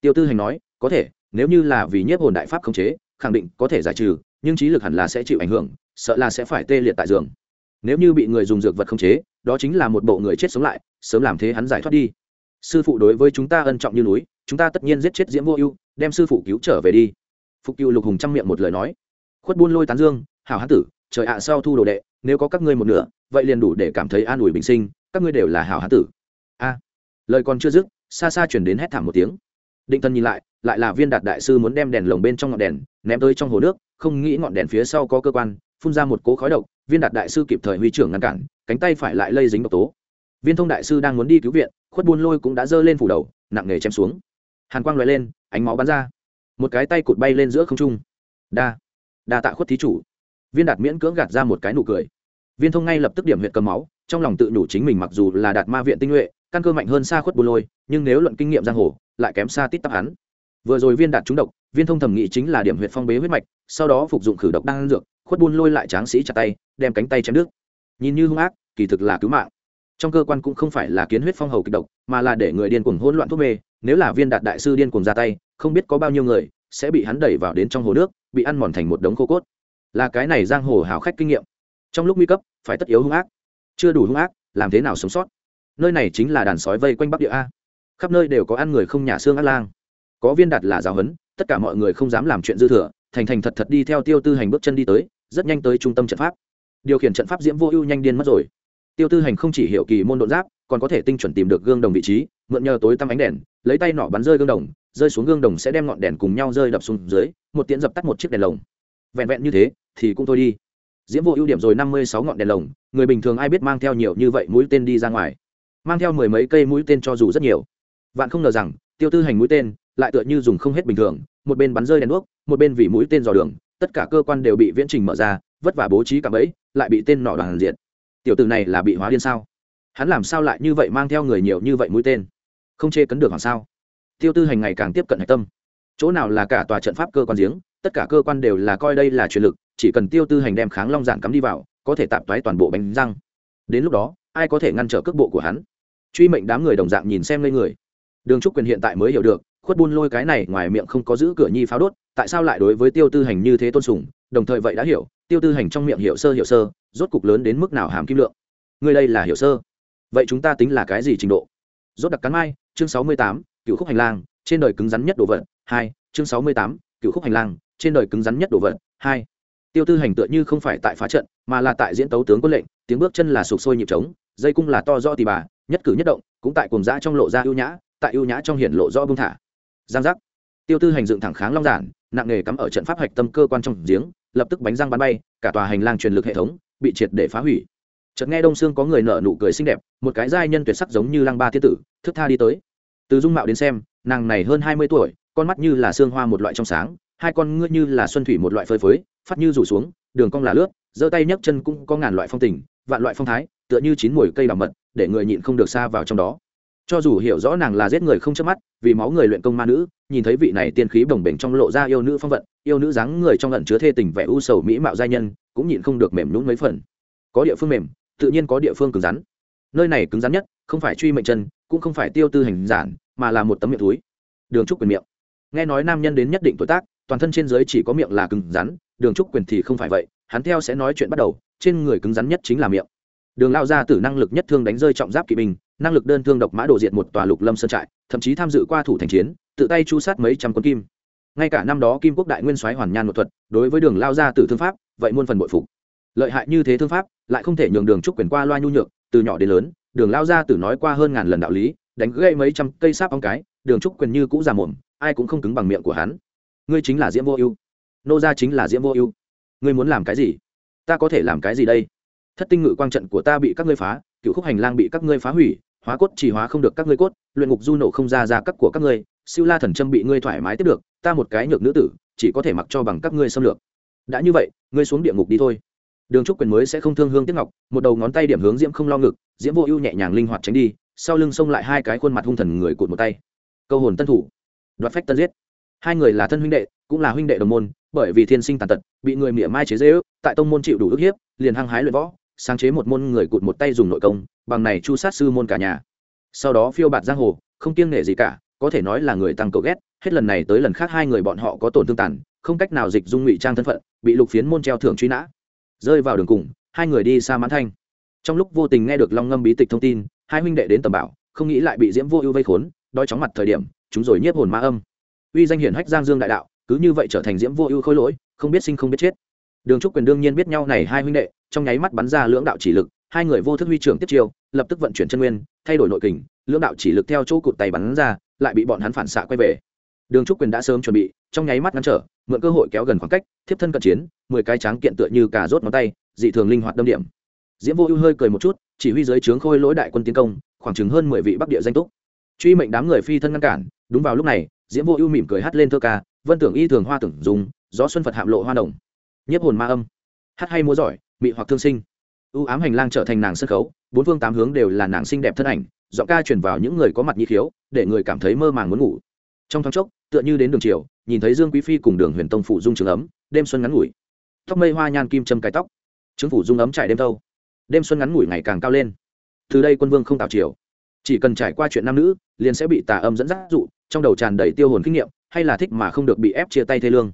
Tiêu tư hành nói, có thể, nếu như là vì nhiếp hồn đại pháp khống chế, khẳng định có thể giải trừ, nhưng trí lực hẳn là sẽ chịu ảnh hưởng, sợ là sẽ phải tê liệt tại giường nếu như bị người dùng dược vật khống chế, đó chính là một bộ người chết sống lại, sớm làm thế hắn giải thoát đi. Sư phụ đối với chúng ta ân trọng như núi, chúng ta tất nhiên giết chết diễm vô ưu, đem sư phụ cứu trở về đi. Phục cựu lục hùng chăm miệng một lời nói. Khuất buôn lôi tán dương, hảo hán tử, trời ạ, sau thu đồ đệ, nếu có các ngươi một nửa, vậy liền đủ để cảm thấy an ủi bình sinh, các ngươi đều là hảo hán tử. A. Lời còn chưa dứt, xa xa chuyển đến hét thảm một tiếng. Định thân nhìn lại lại là viên đạt đại sư muốn đem đèn lồng bên trong ngọn đèn ném tới trong hồ nước, không nghĩ ngọn đèn phía sau có cơ quan phun ra một cỗ khói độc, viên đạt đại sư kịp thời huy trưởng ngăn cản, cánh tay phải lại lây dính độc tố. Viên thông đại sư đang muốn đi cứu viện, khuất buôn lôi cũng đã giơ lên phủ đầu, nặng nề chém xuống. Hàn quang loại lên, ánh máu bắn ra. Một cái tay cụt bay lên giữa không trung. Đa đa tạ khuất thí chủ. Viên đạt miễn cưỡng gạt ra một cái nụ cười. Viên thông ngay lập tức điểm huyện cầm máu, trong lòng tự nhủ chính mình mặc dù là đạt ma viện tinh nhuệ, căn cơ mạnh hơn xa khuất buôn lôi, nhưng nếu luận kinh nghiệm giang hồ, lại kém xa tít tắp hắn. Vừa rồi viên đạt trúng độc, viên thông thẩm nghĩ chính là điểm huyện phong bế huyết mạch, sau đó phục dụng khử độc đang dược khuất buôn lôi lại tráng sĩ chặt tay, đem cánh tay chém đứt. Nhìn như hung ác, kỳ thực là cứu mạng. Trong cơ quan cũng không phải là kiến huyết phong hầu kịch độc, mà là để người điên cuồng hỗn loạn thuốc mê, nếu là viên đạt đại sư điên cuồng ra tay, không biết có bao nhiêu người sẽ bị hắn đẩy vào đến trong hồ nước, bị ăn mòn thành một đống khô cốt. Là cái này giang hồ hào khách kinh nghiệm. Trong lúc nguy cấp, phải tất yếu hung ác. Chưa đủ hung ác, làm thế nào sống sót? Nơi này chính là đàn sói vây quanh bắc địa a. Khắp nơi đều có ăn người không nhà xương ác lang. Có viên đạt là giáo huấn, tất cả mọi người không dám làm chuyện dư thừa, thành thành thật thật đi theo tiêu tư hành bước chân đi tới rất nhanh tới trung tâm trận pháp. Điều khiển trận pháp diễm vô ưu nhanh điên mất rồi. Tiêu tư hành không chỉ hiểu kỳ môn đột giáp, còn có thể tinh chuẩn tìm được gương đồng vị trí, mượn nhờ tối tăm ánh đèn, lấy tay nọ bắn rơi gương đồng, rơi xuống gương đồng sẽ đem ngọn đèn cùng nhau rơi đập xuống dưới, một tiễn dập tắt một chiếc đèn lồng. Vẹn vẹn như thế, thì cũng thôi đi. Diễm vô ưu điểm rồi năm mươi sáu ngọn đèn lồng, người bình thường ai biết mang theo nhiều như vậy mũi tên đi ra ngoài. Mang theo mười mấy cây mũi tên cho dù rất nhiều. Vạn không ngờ rằng, tiêu tư hành mũi tên lại tựa như dùng không hết bình thường, một bên bắn rơi đèn đuốc, một bên vì mũi tên dò đường tất cả cơ quan đều bị viễn trình mở ra, vất vả bố trí cả bẫy, lại bị tên nọ đoàn diệt. tiểu tử này là bị hóa điên sao? Hắn làm sao lại như vậy mang theo người nhiều như vậy mũi tên? Không chê cấn được hoàng sao? Tiêu tư hành ngày càng tiếp cận hạch tâm. Chỗ nào là cả tòa trận pháp cơ quan giếng, tất cả cơ quan đều là coi đây là truyền lực, chỉ cần tiêu tư hành đem kháng long giản cắm đi vào, có thể tạm toái toàn bộ bánh răng. Đến lúc đó, ai có thể ngăn trở cước bộ của hắn? Truy mệnh đám người đồng dạng nhìn xem lên người. Đường trúc quyền hiện tại mới hiểu được khuất buôn lôi cái này ngoài miệng không có giữ cửa nhi pháo đốt, tại sao lại đối với tiêu tư hành như thế tôn sùng, đồng thời vậy đã hiểu, tiêu tư hành trong miệng hiểu sơ hiểu sơ, rốt cục lớn đến mức nào hàm kim lượng. Người đây là hiểu sơ. Vậy chúng ta tính là cái gì trình độ? Rốt đặc cắn mai, chương sáu mươi tám, cựu khúc hành lang, trên đời cứng rắn nhất đồ vật, hai, chương sáu mươi tám, cựu khúc hành lang, trên đời cứng rắn nhất đồ vật, hai. Tiêu tư hành tựa như không phải tại phá trận, mà là tại diễn tấu tướng quân lệnh, tiếng bước chân là sụp sôi nhịp trống, dây cung là to do tì bà, nhất cử nhất động, cũng tại cùng dã trong lộ ra ưu nhã, tại ưu nhã trong hiển lộ do bưng thả giang giác. Tiêu tư hành dựng thẳng kháng long giản, nặng nghề cắm ở trận pháp hạch tâm cơ quan trong giếng, lập tức bánh răng bắn bay, cả tòa hành lang truyền lực hệ thống bị triệt để phá hủy. Chợt nghe đông xương có người nở nụ cười xinh đẹp, một cái giai nhân tuyệt sắc giống như lăng ba thiên tử, thức tha đi tới. Từ dung mạo đến xem, nàng này hơn hai mươi tuổi, con mắt như là xương hoa một loại trong sáng, hai con ngươi như là xuân thủy một loại phơi phới, phát như rủ xuống, đường cong là lướt, giơ tay nhấc chân cũng có ngàn loại phong tình, vạn loại phong thái, tựa như chín mùi cây bảo mật, để người nhịn không được xa vào trong đó cho dù hiểu rõ nàng là giết người không chớp mắt, vì máu người luyện công ma nữ, nhìn thấy vị này tiên khí bồng bềnh trong lộ ra yêu nữ phong vận, yêu nữ dáng người trong lận chứa thê tình vẻ u sầu mỹ mạo gia nhân, cũng nhịn không được mềm nhún mấy phần. Có địa phương mềm, tự nhiên có địa phương cứng rắn. Nơi này cứng rắn nhất, không phải truy mệnh chân, cũng không phải tiêu tư hành giản, mà là một tấm miệng túi. Đường trúc quyền miệng. Nghe nói nam nhân đến nhất định tuổi tác, toàn thân trên dưới chỉ có miệng là cứng rắn, đường trúc quyền thì không phải vậy, hắn theo sẽ nói chuyện bắt đầu, trên người cứng rắn nhất chính là miệng đường lao ra tử năng lực nhất thương đánh rơi trọng giáp kỵ binh, năng lực đơn thương độc mã đổ diệt một tòa lục lâm sơn trại, thậm chí tham dự qua thủ thành chiến, tự tay chu sát mấy trăm quân kim. Ngay cả năm đó kim quốc đại nguyên soái hoàn nhan một thuật, đối với đường lao ra tử thương pháp, vậy muôn phần bội phục. Lợi hại như thế thương pháp, lại không thể nhường đường trúc quyền qua loa nhu nhược, từ nhỏ đến lớn, đường lao ra tử nói qua hơn ngàn lần đạo lý, đánh gây mấy trăm cây sáp ong cái, đường trúc quyền như cũ già mồm, ai cũng không cứng bằng miệng của hắn. Ngươi chính là diễm vô ưu. Nô gia chính là diễm vô ưu. Ngươi muốn làm cái gì? Ta có thể làm cái gì đây? Thất tinh ngự quang trận của ta bị các ngươi phá, cựu khúc hành lang bị các ngươi phá hủy, hóa cốt chỉ hóa không được các ngươi cốt, luyện ngục du nổ không ra ra các của các ngươi, siêu la thần châm bị ngươi thoải mái tiếp được, ta một cái nhược nữ tử, chỉ có thể mặc cho bằng các ngươi xâm lược. Đã như vậy, ngươi xuống địa ngục đi thôi. Đường trúc quyền mới sẽ không thương hương tiếc ngọc, một đầu ngón tay điểm hướng diễm không lo ngực, diễm vô ưu nhẹ nhàng linh hoạt tránh đi, sau lưng xông lại hai cái khuôn mặt hung thần người cụt một tay. Câu hồn tân thủ. Đoạt phách tân giết. Hai người là thân huynh đệ, cũng là huynh đệ đồng môn, bởi vì thiên sinh tàn tật, bị người mỉa mai chế dễ ước tại tông môn chịu đủ ức hiếp, liền hăng hái luyện võ sáng chế một môn người cụt một tay dùng nội công, bằng này chu sát sư môn cả nhà. Sau đó phiêu bạt giang hồ, không kiêng nể gì cả, có thể nói là người tăng cầu ghét, hết lần này tới lần khác hai người bọn họ có tổn thương tàn, không cách nào dịch dung ngụy trang thân phận, bị lục phiến môn treo thưởng truy nã. Rơi vào đường cùng, hai người đi xa mãn thanh. Trong lúc vô tình nghe được long ngâm bí tịch thông tin, hai huynh đệ đến tầm bảo, không nghĩ lại bị diễm vô ưu vây khốn, đói chóng mặt thời điểm, chúng rồi nhiếp hồn ma âm. Uy danh hiển hách giang dương đại đạo, cứ như vậy trở thành diễm vô ưu khôi lỗi, không biết sinh không biết chết đường trúc quyền đương nhiên biết nhau này hai huynh đệ, trong nháy mắt bắn ra lưỡng đạo chỉ lực, hai người vô thức huy trưởng tiếp chiêu, lập tức vận chuyển chân nguyên, thay đổi nội kình, lưỡng đạo chỉ lực theo chỗ cụt tay bắn ra, lại bị bọn hắn phản xạ quay về. Đường trúc quyền đã sớm chuẩn bị, trong nháy mắt ngăn trở, mượn cơ hội kéo gần khoảng cách, thiếp thân cận chiến, mười cái tráng kiện tựa như cà rốt ngón tay, dị thường linh hoạt đâm điểm. Diễm vô ưu hơi cười một chút, chỉ huy dưới trướng khôi lỗi đại quân tiến công, khoảng chừng hơn mười vị bắc địa danh túc. Truy mệnh đám người phi thân ngăn cản, đúng vào lúc này, diễm vô ưu mỉm cười hát lên thơ ca, vân tưởng y thường hoa tưởng dùng gió xuân phật hạm lộ hoa đồng nhiếp hồn ma âm. Hát hay múa giỏi, mị hoặc thương sinh. Ưu ám hành lang trở thành nàng sân khấu, bốn phương tám hướng đều là nàng xinh đẹp thân ảnh, giọng ca truyền vào những người có mặt nhị khiếu, để người cảm thấy mơ màng muốn ngủ. Trong thoáng chốc, tựa như đến đường chiều, nhìn thấy dương quý phi cùng đường huyền tông phụ dung trường ấm, đêm xuân ngắn ngủi. Tóc mây hoa nhan kim châm cái tóc. Chứng phủ dung ấm trải đêm thâu. Đêm xuân ngắn ngủi ngày càng cao lên. Từ đây quân vương không tạo chiều chỉ cần trải qua chuyện nam nữ, liền sẽ bị tà âm dẫn dắt dụ, trong đầu tràn đầy tiêu hồn kinh nghiệm, hay là thích mà không được bị ép chia tay thê lương.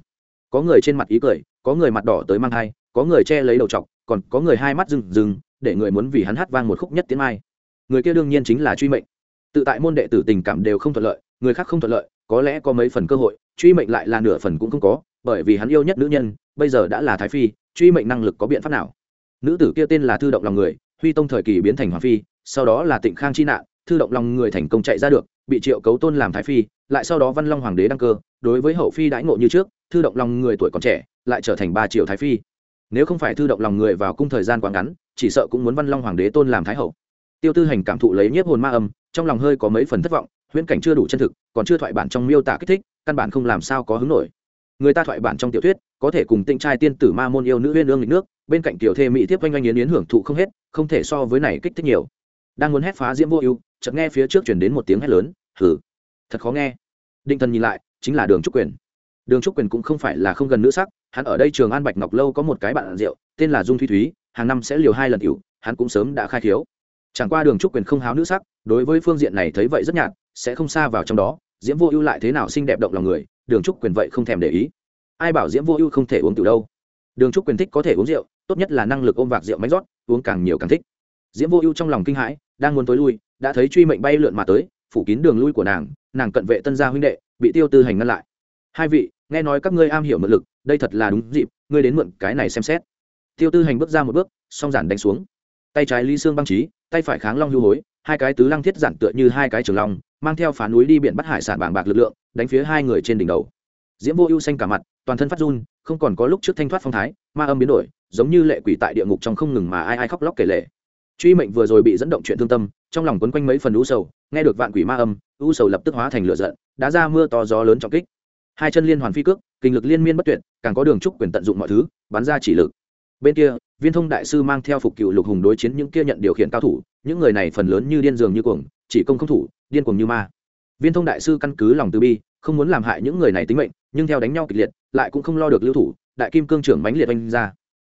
Có người trên mặt ý cười có người mặt đỏ tới mang thai, có người che lấy đầu t còn có người hai mắt rừng rừng, để người muốn vì hắn hát vang một khúc nhất tiến mai. Người kia đương nhiên chính là truy mệnh. Tự tại môn đệ tử tình cảm đều không thuận lợi, người khác không thuận lợi, có lẽ có mấy phần cơ hội, truy mệnh lại là nửa phần cũng không có, bởi vì hắn yêu nhất nữ nhân, bây giờ đã là thái phi, truy mệnh năng lực có biện pháp nào? Nữ tử kia tên là thư động lòng người, huy tông thời kỳ biến thành hoàng phi, sau đó là tịnh khang chi nạn, thư động lòng người thành công chạy ra được, bị triệu cấu tôn làm thái phi, lại sau đó văn long hoàng đế đăng cơ, đối với hậu phi đãi ngộ như trước thư động lòng người tuổi còn trẻ, lại trở thành ba triệu thái phi. Nếu không phải thư động lòng người vào cung thời gian quá ngắn, chỉ sợ cũng muốn văn long hoàng đế tôn làm thái hậu. Tiêu tư hành cảm thụ lấy nhiếp hồn ma âm, trong lòng hơi có mấy phần thất vọng, huyễn cảnh chưa đủ chân thực, còn chưa thoại bản trong miêu tả kích thích, căn bản không làm sao có hứng nổi. Người ta thoại bản trong tiểu thuyết, có thể cùng tinh trai tiên tử ma môn yêu nữ huyên ương lịch nước, bên cạnh tiểu thê mỹ thiếp oanh oanh yến yến hưởng thụ không hết, không thể so với này kích thích nhiều. Đang muốn hét phá diễm vô ưu, chợt nghe phía trước chuyển đến một tiếng hét lớn hử thật khó nghe. Định thần nhìn lại, chính là đường trúc quyền đường trúc quyền cũng không phải là không gần nữ sắc, hắn ở đây trường an bạch ngọc lâu có một cái bạn rượu, tên là dung thúy thúy, hàng năm sẽ liều hai lần cựu hắn cũng sớm đã khai thiếu chẳng qua đường trúc quyền không háo nữ sắc, đối với phương diện này thấy vậy rất nhạt, sẽ không xa vào trong đó, diễm vô ưu lại thế nào xinh đẹp động lòng người, đường trúc quyền vậy không thèm để ý. Ai bảo diễm vô ưu không thể uống từ đâu? Đường trúc quyền thích có thể uống rượu, tốt nhất là năng lực ôm vạc rượu máy rót, uống càng nhiều càng thích. Diễm vô ưu trong lòng kinh hãi, đang muốn tối lui, đã thấy truy mệnh bay lượn mà tới, phủ kín đường lui của nàng nàng cận vệ tân gia huynh đệ, bị tiêu tư hành ngăn lại hai vị, nghe nói các ngươi am hiểu mượn lực, đây thật là đúng dịp, ngươi đến mượn cái này xem xét. Tiêu tư hành bước ra một bước, song giản đánh xuống. Tay trái lý xương băng trí, tay phải kháng long hưu hối, hai cái tứ lăng thiết giản tựa như hai cái trường long, mang theo phá núi đi biển bắt hải sản bảng bạc lực lượng, đánh phía hai người trên đỉnh đầu. Diễm vô ưu xanh cả mặt, toàn thân phát run, không còn có lúc trước thanh thoát phong thái, ma âm biến đổi, giống như lệ quỷ tại địa ngục trong không ngừng mà ai ai khóc lóc kể lệ. Truy mệnh vừa rồi bị dẫn động chuyện thương tâm, trong lòng quấn quanh mấy phần u sầu, nghe được vạn quỷ ma âm, u sầu lập tức hóa thành lửa giận, đã ra mưa to gió lớn trọng kích hai chân liên hoàn phi cước, kinh lực liên miên bất tuyệt, càng có đường trúc quyền tận dụng mọi thứ, bắn ra chỉ lực. Bên kia, viên thông đại sư mang theo phục cựu lục hùng đối chiến những kia nhận điều khiển cao thủ, những người này phần lớn như điên dường như cuồng, chỉ công không thủ, điên cuồng như ma. Viên thông đại sư căn cứ lòng từ bi, không muốn làm hại những người này tính mệnh, nhưng theo đánh nhau kịch liệt, lại cũng không lo được lưu thủ, đại kim cương trưởng mãnh liệt oanh ra.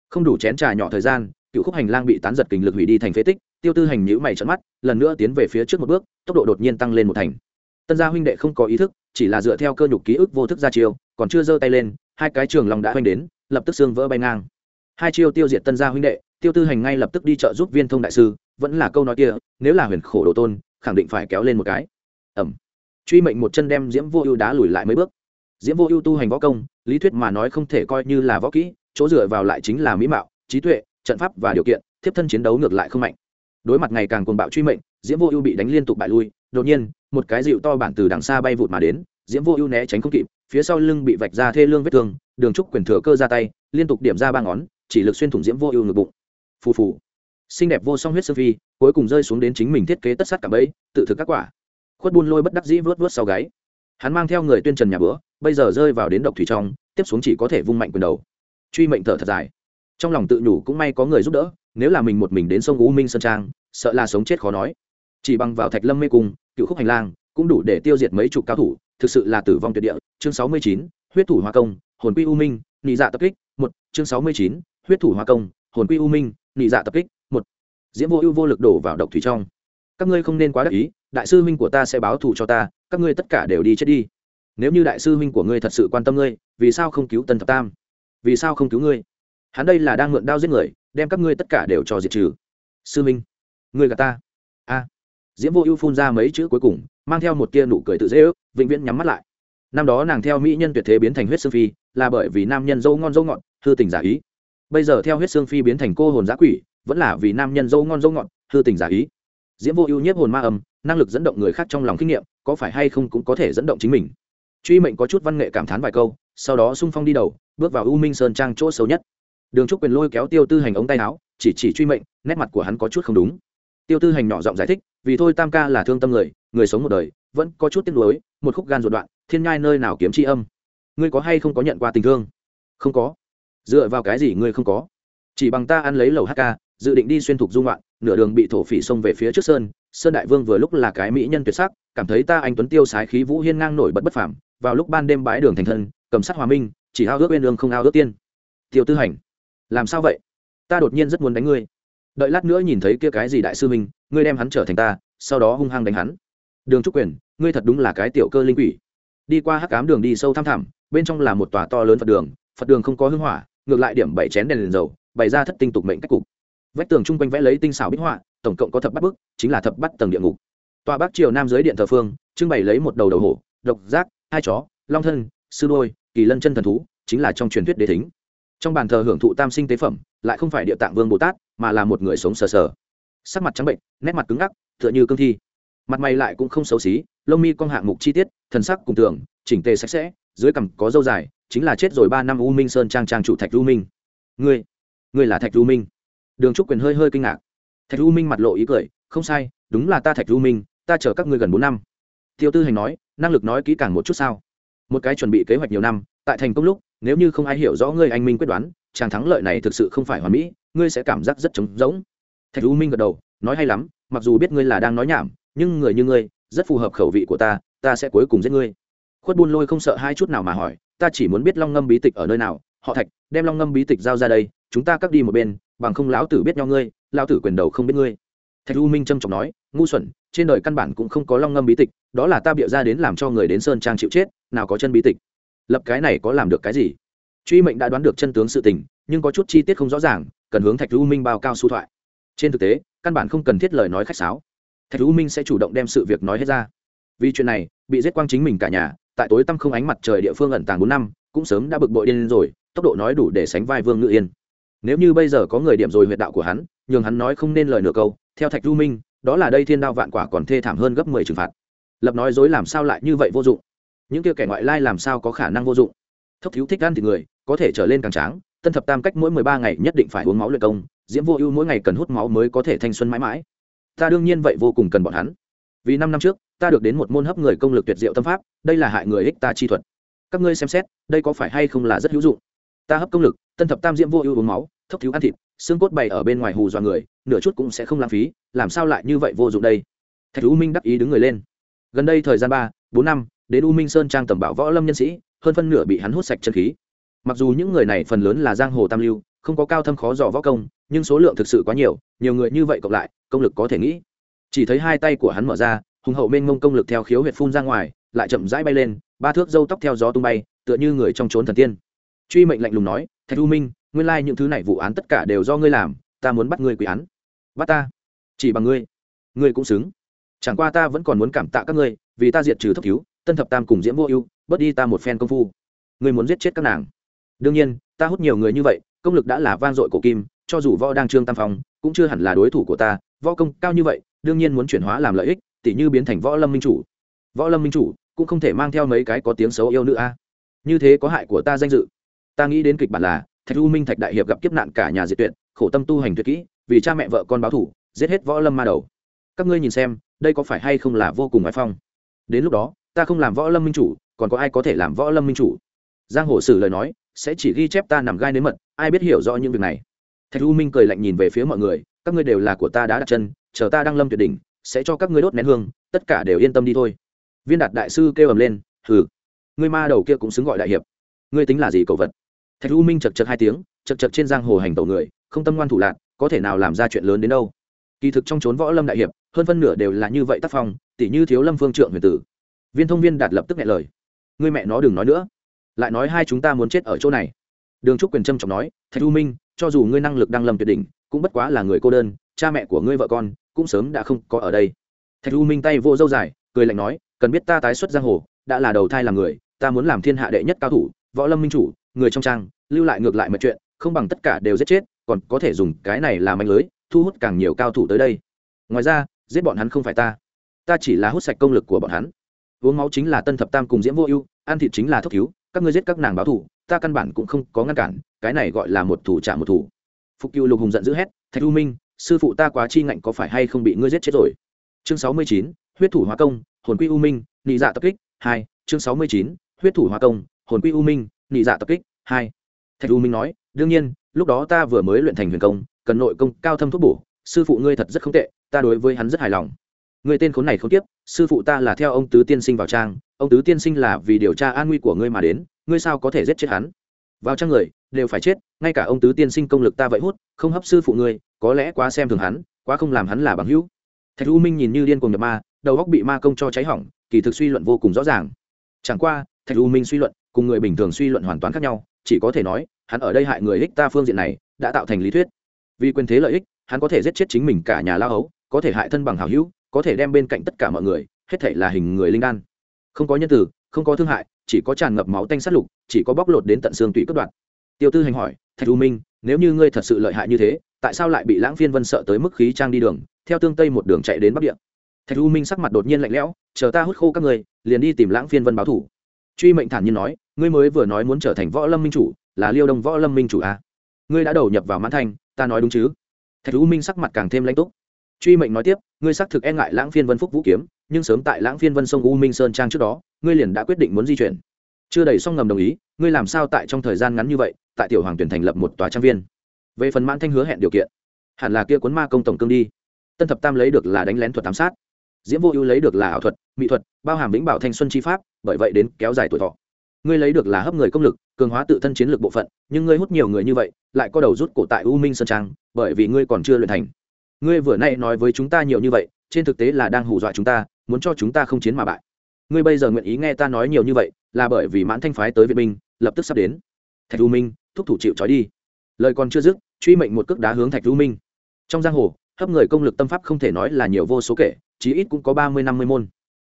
Không đủ chén trà nhỏ thời gian, cựu khúc hành lang bị tán giật kình lực hủy đi thành phế tích, tiêu tư hành nhữ mày trận mắt, lần nữa tiến về phía trước một bước, tốc độ đột nhiên tăng lên một thành. Tân gia huynh đệ không có ý thức chỉ là dựa theo cơ nhục ký ức vô thức ra chiêu, còn chưa giơ tay lên, hai cái trường lòng đã hoành đến, lập tức xương vỡ bay ngang. Hai chiêu tiêu diệt tân gia huynh đệ, tiêu tư hành ngay lập tức đi trợ giúp viên thông đại sư, vẫn là câu nói kia, nếu là huyền khổ đồ tôn, khẳng định phải kéo lên một cái. Ẩm. Truy mệnh một chân đem diễm vô ưu đá lùi lại mấy bước. Diễm vô ưu tu hành võ công, lý thuyết mà nói không thể coi như là võ kỹ, chỗ dựa vào lại chính là mỹ mạo, trí tuệ, trận pháp và điều kiện, thiếp thân chiến đấu ngược lại không mạnh. Đối mặt ngày càng cuồng bạo truy mệnh, diễm vô ưu bị đánh liên tục bại lui, đột nhiên một cái dịu to bản từ đằng xa bay vụt mà đến, diễm vô ưu né tránh không kịp, phía sau lưng bị vạch ra thê lương vết thương, đường trúc quyền thừa cơ ra tay, liên tục điểm ra ba ngón, chỉ lực xuyên thủng diễm vô ưu ngực bụng. Phù phù. Xinh đẹp vô song huyết sơ phi, cuối cùng rơi xuống đến chính mình thiết kế tất sát cả bẫy, tự thực các quả. Khuất buôn lôi bất đắc dĩ vớt vớt sau gáy. Hắn mang theo người tuyên trần nhà bữa, bây giờ rơi vào đến độc thủy trong, tiếp xuống chỉ có thể vung mạnh quyền đầu. Truy mệnh thở thật dài. Trong lòng tự nhủ cũng may có người giúp đỡ, nếu là mình một mình đến sông u minh sơn trang, sợ là sống chết khó nói. Chỉ bằng vào thạch lâm mê cung cựu khúc hành lang, cũng đủ để tiêu diệt mấy chục cao thủ, thực sự là tử vong tuyệt địa. Chương sáu mươi chín, huyết thủ hoa công, hồn quy u minh, nị dạ tập kích, một. Chương sáu mươi chín, huyết thủ hoa công, hồn quy u minh, nị dạ tập kích, một. Diễm vô ưu vô lực đổ vào độc thủy trong. Các ngươi không nên quá đắc ý, đại sư huynh của ta sẽ báo thù cho ta, các ngươi tất cả đều đi chết đi. Nếu như đại sư huynh của ngươi thật sự quan tâm ngươi, vì sao không cứu tân thập tam? Vì sao không cứu ngươi? Hắn đây là đang mượn đao giết người, đem các ngươi tất cả đều cho diệt trừ. Sư minh, ngươi gà ta diễm vô ưu phun ra mấy chữ cuối cùng, mang theo một tia nụ cười tự dễ ước, vĩnh viễn nhắm mắt lại. Năm đó nàng theo mỹ nhân tuyệt thế biến thành huyết sương phi, là bởi vì nam nhân dâu ngon dâu ngọt, hư tình giả ý. Bây giờ theo huyết sương phi biến thành cô hồn giã quỷ, vẫn là vì nam nhân dâu ngon dâu ngọt, hư tình giả ý. Diễm vô ưu nhiếp hồn ma âm, năng lực dẫn động người khác trong lòng kinh nghiệm, có phải hay không cũng có thể dẫn động chính mình. Truy mệnh có chút văn nghệ cảm thán vài câu, sau đó sung phong đi đầu, bước vào u minh sơn trang chỗ xấu nhất. Đường trúc quyền lôi kéo tiêu tư hành ống tay áo, chỉ chỉ truy mệnh, nét mặt của hắn có chút không đúng tiêu tư hành nhỏ giọng giải thích, vì thôi tam ca là thương tâm người người sống một đời, vẫn có chút tiếc nuối, một khúc gan ruột đoạn, thiên nhai nơi nào kiếm tri âm. Ngươi có hay không có nhận qua tình thương? Không có. Dựa vào cái gì ngươi không có? Chỉ bằng ta ăn lấy lầu hk dự định đi xuyên thục dung loạn nửa đường bị thổ phỉ xông về phía trước sơn sơn đại vương vừa lúc là cái mỹ nhân tuyệt sắc, cảm thấy ta anh tuấn tiêu sái khí vũ hiên ngang nổi bật bất phàm, vào lúc ban đêm bái đường thành thân, cầm sát hòa minh, chỉ ao ước uyên ương không ao ước tiên. Tiêu tư hành, làm sao vậy? Ta đột nhiên rất muốn đánh ngươi đợi lát nữa nhìn thấy kia cái gì đại sư minh ngươi đem hắn trở thành ta, sau đó hung hăng đánh hắn. Đường trúc quyền, ngươi thật đúng là cái tiểu cơ linh quỷ. Đi qua hắc cám đường đi sâu thăm thẳm, bên trong là một tòa to lớn phật đường phật đường không có hưng hỏa, ngược lại điểm bảy chén đèn liền dầu, bày ra thất tinh tục mệnh cách cục. Vách tường chung quanh vẽ lấy tinh xảo bích họa, tổng cộng có thập bắt bức, chính là thập bắt tầng địa ngục. Tòa bắc triều nam dưới điện thờ phương, trưng bày lấy một đầu đầu hổ, độc, giác, hai chó, long thân, sư đôi, kỳ lân chân thần thú, chính là trong truyền thuyết đế thính. Trong bàn thờ hưởng thụ tam sinh tế phẩm lại không phải địa tạng vương bồ tát mà là một người sống sờ sờ. Sắc mặt trắng bệnh nét mặt cứng ngắc tựa như cương thi. Mặt mày lại cũng không xấu xí lông mi cong hạng mục chi tiết thần sắc cùng tưởng, chỉnh tề sạch sẽ dưới cằm có dâu dài chính là chết rồi ba năm u minh sơn trang trang chủ thạch u minh. Ngươi ngươi là thạch du minh? Đường trúc quyền hơi hơi kinh ngạc. Thạch du minh mặt lộ ý cười không sai đúng là ta thạch du minh ta chờ các ngươi gần bốn năm. Tiêu tư hành nói năng lực nói kỹ càng một chút sao? Một cái chuẩn bị kế hoạch nhiều năm tại thành công lúc nếu như không ai hiểu rõ ngươi anh minh quyết đoán chàng thắng lợi này thực sự không phải hoàn mỹ, ngươi sẽ cảm giác rất trống rỗng. Thạch U minh gật đầu, nói hay lắm, mặc dù biết ngươi là đang nói nhảm, nhưng người như ngươi, rất phù hợp khẩu vị của ta ta sẽ cuối cùng giết ngươi. Khuất buôn lôi không sợ hai chút nào mà hỏi, ta chỉ muốn biết long ngâm bí tịch ở nơi nào, họ thạch, đem long ngâm bí tịch giao ra đây, chúng ta cắt đi một bên, bằng không lão tử biết nhau ngươi, lão tử quyền đầu không biết ngươi. Thạch u minh trâm trọng nói, ngu xuẩn, trên đời căn bản cũng không có long ngâm bí tịch, đó là ta bịa ra đến làm cho người đến sơn trang chịu chết, nào có chân bí tịch. Lập cái này có làm được cái gì? Truy mệnh đã đoán được chân tướng sự tình, nhưng có chút chi tiết không rõ ràng, cần hướng thạch u minh bao cao su thoại. Trên thực tế, căn bản không cần thiết lời nói khách sáo. Thạch u minh sẽ chủ động đem sự việc nói hết ra. Vì chuyện này, bị giết quang chính mình cả nhà, tại tối tăm không ánh mặt trời địa phương ẩn tàng bốn năm, cũng sớm đã bực bội điên rồi, tốc độ nói đủ để sánh vai vương ngự yên. Nếu như bây giờ có người điểm rồi huyệt đạo của hắn, nhường hắn nói không nên lời nửa câu, theo thạch du minh, đó là đây thiên đao vạn quả còn thê thảm hơn gấp mười trừng phạt. Lập nói dối làm sao lại như vậy vô dụng? Những kia kẻ ngoại lai làm sao có khả năng vô dụng? Thấp thiếu thích ăn thì người, có thể trở lên càng tráng, tân thập tam cách mỗi mười ba ngày nhất định phải uống máu luyện công, diễm vô ưu mỗi ngày cần hút máu mới có thể thanh xuân mãi mãi. Ta đương nhiên vậy vô cùng cần bọn hắn. Vì năm năm trước, ta được đến một môn hấp người công lực tuyệt diệu tâm pháp, đây là hại người ích ta chi thuật. Các ngươi xem xét, đây có phải hay không là rất hữu dụng? Ta hấp công lực, tân thập tam diễm vô ưu uống máu, thấp thiếu ăn thịt, xương cốt bày ở bên ngoài hù dọa người, nửa chút cũng sẽ không lãng phí, làm sao lại như vậy vô dụng đây? Thạch u minh đắc ý đứng người lên. Gần đây thời gian ba, bốn năm, đến u minh sơn trang tầm bảo võ lâm nhân sĩ hơn phân nửa bị hắn hút sạch chân khí. Mặc dù những người này phần lớn là giang hồ tam lưu, không có cao thâm khó dò võ công, nhưng số lượng thực sự quá nhiều nhiều người như vậy cộng lại, công lực có thể nghĩ. Chỉ thấy hai tay của hắn mở ra, hùng hậu mênh mông công lực theo khiếu huyệt phun ra ngoài, lại chậm rãi bay lên, ba thước râu tóc theo gió tung bay, tựa như người trong trốn thần tiên. Truy mệnh lạnh lùng nói, thạch Du minh, nguyên lai những thứ này vụ án tất cả đều do ngươi làm, ta muốn bắt ngươi quỷ án. Bắt ta? Chỉ bằng ngươi? Ngươi cũng xứng. Chẳng qua ta vẫn còn muốn cảm tạ các ngươi, vì ta diệt trừ thấp cứu, tân thập tam cùng diễm vô ưu bớt đi ta một phen công phu. Ngươi muốn giết chết các nàng. Đương nhiên, ta hút nhiều người như vậy, công lực đã là vang dội cổ kim, cho dù võ đang trương tam phong, cũng chưa hẳn là đối thủ của ta. Võ công cao như vậy, đương nhiên muốn chuyển hóa làm lợi ích, tỉ như biến thành võ lâm minh chủ. Võ lâm minh chủ cũng không thể mang theo mấy cái có tiếng xấu yêu nữ a. Như thế có hại của ta danh dự. Ta nghĩ đến kịch bản là, thạch u minh, thạch đại hiệp gặp kiếp nạn cả nhà diệt tuyệt, khổ tâm tu hành tuyệt kỹ, vì cha mẹ vợ con báo thủ giết hết võ lâm ma đầu. Các ngươi nhìn xem, đây có phải hay không là vô cùng ngoại phong? Đến lúc đó, ta không làm võ lâm minh chủ còn có ai có thể làm võ lâm minh chủ? Giang hồ sử lời nói, sẽ chỉ ghi chép ta nằm gai nếm mật, ai biết hiểu rõ những việc này. Thạch u minh cười lạnh nhìn về phía mọi người, các ngươi đều là của ta đã đặt chân, chờ ta đang lâm tuyệt đỉnh, sẽ cho các ngươi đốt nén hương, tất cả đều yên tâm đi thôi. Viên đạt đại sư kêu ầm lên, hừ, ngươi ma đầu kia cũng xứng gọi đại hiệp. Ngươi tính là gì cầu vật? Thạch u minh chật chật hai tiếng, chật chật trên giang hồ hành tẩu người, không tâm ngoan thủ lạc, có thể nào làm ra chuyện lớn đến đâu? Kỳ thực trong trốn võ lâm đại hiệp, hơn phân nửa đều là như vậy tác phong tỷ như thiếu lâm phương trượng huyền tử. Viên thông viên đạt lập tức nghe lời ngươi mẹ nó đừng nói nữa. Lại nói hai chúng ta muốn chết ở chỗ này. Đường trúc quyền trâm trọng nói, thạch u minh, cho dù ngươi năng lực đang lâm tuyệt đỉnh, cũng bất quá là người cô đơn, cha mẹ của ngươi vợ con, cũng sớm đã không có ở đây. Thạch u minh tay vô dâu dài, cười lạnh nói, cần biết ta tái xuất giang hồ, đã là đầu thai làm người, ta muốn làm thiên hạ đệ nhất cao thủ, võ lâm minh chủ, người trong trang, lưu lại ngược lại mật chuyện, không bằng tất cả đều giết chết, còn có thể dùng cái này làm manh lưới, thu hút càng nhiều cao thủ tới đây. Ngoài ra, giết bọn hắn không phải ta. Ta chỉ là hút sạch công lực của bọn hắn uống máu chính là tân thập tam cùng diễm vô ưu, ăn thịt chính là thốc cứu, các ngươi giết các nàng báo thủ ta căn bản cũng không có ngăn cản, cái này gọi là một thủ trả một thủ. Phục cựu lục hùng giận dữ hét, thạch u minh, sư phụ ta quá chi ngạnh có phải hay không bị ngươi giết chết rồi? Chương sáu mươi chín, huyết thủ hóa công, hồn quy u minh nị dạ tập kích, hai, chương sáu mươi chín, huyết thủ hóa công, hồn quy u minh nị dạ tập kích, hai. Thạch u minh nói, đương nhiên, lúc đó ta vừa mới luyện thành huyền công, cần nội công cao thâm thuốc bổ, sư phụ ngươi thật rất không tệ, ta đối với hắn rất hài lòng người tên khốn này không tiếp sư phụ ta là theo ông tứ tiên sinh vào trang, ông tứ tiên sinh là vì điều tra an nguy của ngươi mà đến, ngươi sao có thể giết chết hắn? Vào trang người, đều phải chết, ngay cả ông tứ tiên sinh công lực ta vậy hút, không hấp sư phụ ngươi, có lẽ quá xem thường hắn, quá không làm hắn là bằng hữu. Thạch u minh nhìn như điên cuồng nhập ma, đầu góc bị ma công cho cháy hỏng, kỳ thực suy luận vô cùng rõ ràng. Chẳng qua, thạch u minh suy luận, cùng người bình thường suy luận hoàn toàn khác nhau, chỉ có thể nói, hắn ở đây hại người ích ta phương diện này, đã tạo thành lý thuyết. Vì quyền thế lợi ích, hắn có thể giết chết chính mình cả nhà lao hấu, có thể hại thân bằng hảo hữu có thể đem bên cạnh tất cả mọi người, hết thể là hình người linh đan. Không có nhân từ, không có thương hại, chỉ có tràn ngập máu tanh sát lục, chỉ có bóc lột đến tận xương tủy cất đoạn. Tiêu tư hành hỏi, thạch u minh, nếu như ngươi thật sự lợi hại như thế, tại sao lại bị lãng phiên vân sợ tới mức khí trang đi đường, theo tương tây một đường chạy đến bắc địa? Thạch u minh sắc mặt đột nhiên lạnh lẽo, chờ ta hút khô các người liền đi tìm lãng phiên vân báo thủ. Truy mệnh thản nhiên nói, ngươi mới vừa nói muốn trở thành võ lâm minh chủ, là liêu đông võ lâm minh chủ à? ngươi đã đầu nhập vào mãn thanh, ta nói đúng chứ? Thạch u minh sắc mặt càng thêm lãnh túc truy mệnh nói tiếp, ngươi xác thực e ngại lãng phiên vân phúc vũ kiếm, nhưng sớm tại lãng phiên vân sông u minh sơn trang trước đó, ngươi liền đã quyết định muốn di chuyển. Chưa đầy xong ngầm đồng ý, ngươi làm sao tại trong thời gian ngắn như vậy, tại tiểu hoàng tuyển thành lập một tòa trang viên? Về phần mãn thanh hứa hẹn điều kiện, hẳn là kia cuốn ma công tổng cương đi. Tân thập tam lấy được là đánh lén thuật ám sát. Diễm vô ưu lấy được là ảo thuật, mỹ thuật, bao hàm vĩnh bảo thanh xuân chi pháp, bởi vậy đến kéo dài tuổi thọ. Ngươi lấy được là hấp người công lực, cường hóa tự thân chiến lược bộ phận, nhưng ngươi hút nhiều người như vậy, lại có đầu rút cổ tại u minh sơn trang, bởi vì ngươi còn chưa luyện thành ngươi vừa nay nói với chúng ta nhiều như vậy, trên thực tế là đang hù dọa chúng ta, muốn cho chúng ta không chiến mà bại. Ngươi bây giờ nguyện ý nghe ta nói nhiều như vậy, là bởi vì mãn thanh phái tới viện binh, lập tức sắp đến. Thạch u minh, thúc thủ chịu trói đi. Lời còn chưa dứt, truy mệnh một cước đá hướng thạch u minh. Trong giang hồ, hấp người công lực tâm pháp không thể nói là nhiều vô số kể, chí ít cũng có ba mươi năm mươi môn.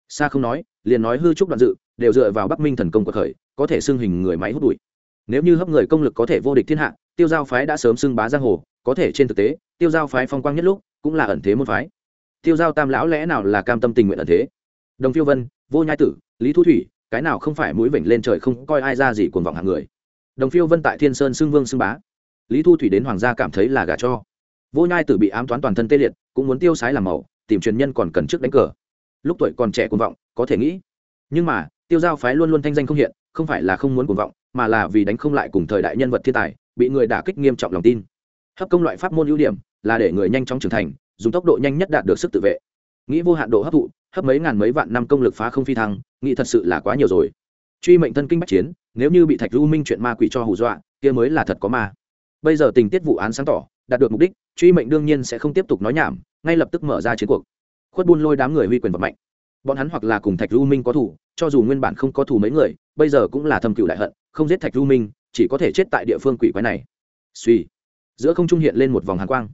Xa không nói, liền nói hư trúc đoạn dự, đều dựa vào bắc minh thần công của khởi, có thể xưng hình người máy hút bụi nếu như hấp người công lực có thể vô địch thiên hạ, tiêu giao phái đã sớm xưng bá giang hồ, có thể trên thực tế tiêu giao phái phong quang nhất lúc, cũng là ẩn thế môn phái. Tiêu giao tam lão lẽ nào là cam tâm tình nguyện ẩn thế? Đồng phiêu vân, vô nhai tử, lý thu thủy, cái nào không phải mũi vểnh lên trời không coi ai ra gì cuồng vọng hạng người? Đồng phiêu vân tại thiên sơn xưng vương xưng bá. Lý thu thủy đến hoàng gia cảm thấy là gà cho. Vô nhai tử bị ám toán toàn thân tê liệt, cũng muốn tiêu sái làm màu, tìm truyền nhân còn cần trước đánh cờ. Lúc tuổi còn trẻ cuồng vọng, có thể nghĩ. Nhưng mà, tiêu giao phái luôn luôn thanh danh không hiện, không phải là không muốn cuồng vọng, mà là vì đánh không lại cùng thời đại nhân vật thiên tài, bị người đả kích nghiêm trọng lòng tin. Hấp công loại pháp môn ưu điểm là để người nhanh chóng trưởng thành, dùng tốc độ nhanh nhất đạt được sức tự vệ. Nghĩ vô hạn độ hấp thụ, hấp mấy ngàn mấy vạn năm công lực phá không phi thăng, nghĩ thật sự là quá nhiều rồi. Truy mệnh thân kinh bách chiến, nếu như bị thạch lưu minh chuyện ma quỷ cho hù dọa, kia mới là thật có ma. Bây giờ tình tiết vụ án sáng tỏ, đạt được mục đích, truy mệnh đương nhiên sẽ không tiếp tục nói nhảm, ngay lập tức mở ra chiến cuộc. Khuất buôn lôi đám người huy quyền vật mạnh bọn hắn hoặc là cùng thạch lưu minh có thủ cho dù nguyên bản không có thủ mấy người, bây giờ cũng là thầm cựu đại hận, không giết thạch lưu minh, chỉ có thể chết tại địa phương quỷ quái này. Suy giữa không trung hiện lên một vòng hàn quang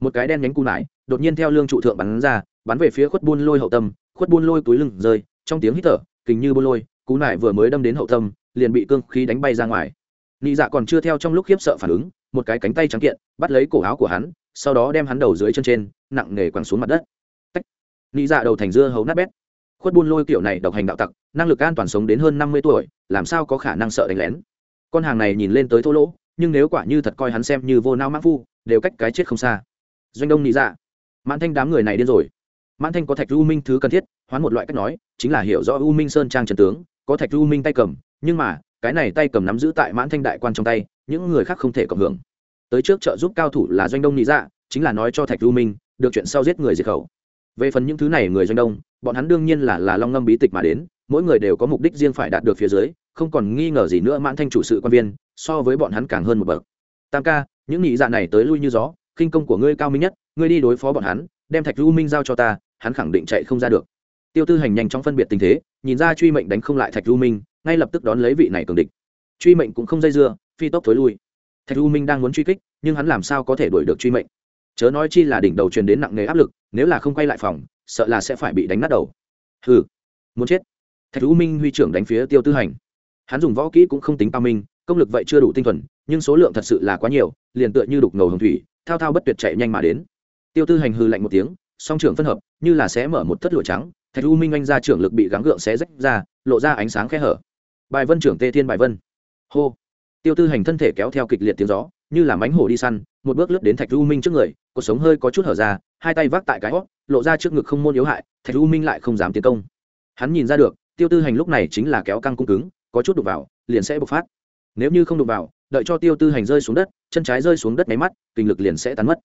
một cái đen nhánh cu nải, đột nhiên theo lương trụ thượng bắn ra, bắn về phía khuất buôn lôi hậu tâm, khuất buôn lôi túi lưng rơi, trong tiếng hít thở, kình như buôn lôi cú nải vừa mới đâm đến hậu tâm, liền bị cương khí đánh bay ra ngoài. Nị dạ còn chưa theo trong lúc khiếp sợ phản ứng, một cái cánh tay trắng kiện, bắt lấy cổ áo của hắn, sau đó đem hắn đầu dưới chân trên, nặng nề quẳng xuống mặt đất. Tách. Nị dạ đầu thành dưa hấu nát bét. Khuất buôn lôi kiểu này độc hành đạo tặc, năng lực an toàn sống đến hơn năm mươi tuổi, làm sao có khả năng sợ đánh lén? Con hàng này nhìn lên tới thô lỗ, nhưng nếu quả như thật coi hắn xem như vô nao mã phu, đều cách cái chết không xa doanh đông nị dạ. Mãn thanh đám người này điên rồi. Mãn thanh có thạch u minh thứ cần thiết, hoán một loại cách nói, chính là hiểu rõ u minh sơn trang trần tướng, có thạch u minh tay cầm, nhưng mà, cái này tay cầm nắm giữ tại mãn thanh đại quan trong tay, những người khác không thể cộng hưởng. Tới trước trợ giúp cao thủ là doanh đông nị dạ chính là nói cho thạch u minh, được chuyện sau giết người diệt khẩu. Về phần những thứ này người doanh đông, bọn hắn đương nhiên là là long ngâm bí tịch mà đến, mỗi người đều có mục đích riêng phải đạt được phía dưới, không còn nghi ngờ gì nữa mãn thanh chủ sự quan viên, so với bọn hắn càng hơn một bậc. Tam ca, những nhị dạ này tới lui như gió khinh công của ngươi cao minh nhất, ngươi đi đối phó bọn hắn, đem thạch Du minh giao cho ta, hắn khẳng định chạy không ra được. Tiêu tư hành nhanh chóng phân biệt tình thế, nhìn ra truy mệnh đánh không lại thạch Du minh, ngay lập tức đón lấy vị này cường địch. Truy mệnh cũng không dây dưa, phi tốc thối lui. Thạch u minh đang muốn truy kích, nhưng hắn làm sao có thể đuổi được truy mệnh? Chớ nói chi là đỉnh đầu truyền đến nặng nề áp lực, nếu là không quay lại phòng, sợ là sẽ phải bị đánh nát đầu. Hừ, muốn chết. Thạch u minh huy trưởng đánh phía tiêu tư hành. Hắn dùng võ kỹ cũng không tính cao minh, công lực vậy chưa đủ tinh thuần, nhưng số lượng thật sự là quá nhiều, liền tựa như đục ngầu hồng thủy thao thao bất tuyệt chạy nhanh mà đến. Tiêu tư hành hư lạnh một tiếng, song trưởng phân hợp, như là sẽ mở một thất lụa trắng, thạch u minh anh ra trưởng lực bị gắng gượng xé rách ra, lộ ra ánh sáng khe hở. Bài vân trưởng tê thiên bài vân. Hô. Tiêu tư hành thân thể kéo theo kịch liệt tiếng gió, như là mánh hổ đi săn, một bước lướt đến thạch u minh trước người cuộc sống hơi có chút hở ra, hai tay vác tại cái hót, lộ ra trước ngực không môn yếu hại, thạch u minh lại không dám tiến công. Hắn nhìn ra được, tiêu tư hành lúc này chính là kéo căng cung cứng, có chút đụng vào, liền sẽ bộc phát. Nếu như không đụng vào đợi cho tiêu tư hành rơi xuống đất, chân trái rơi xuống đất máy mắt, kinh lực liền sẽ tán mất.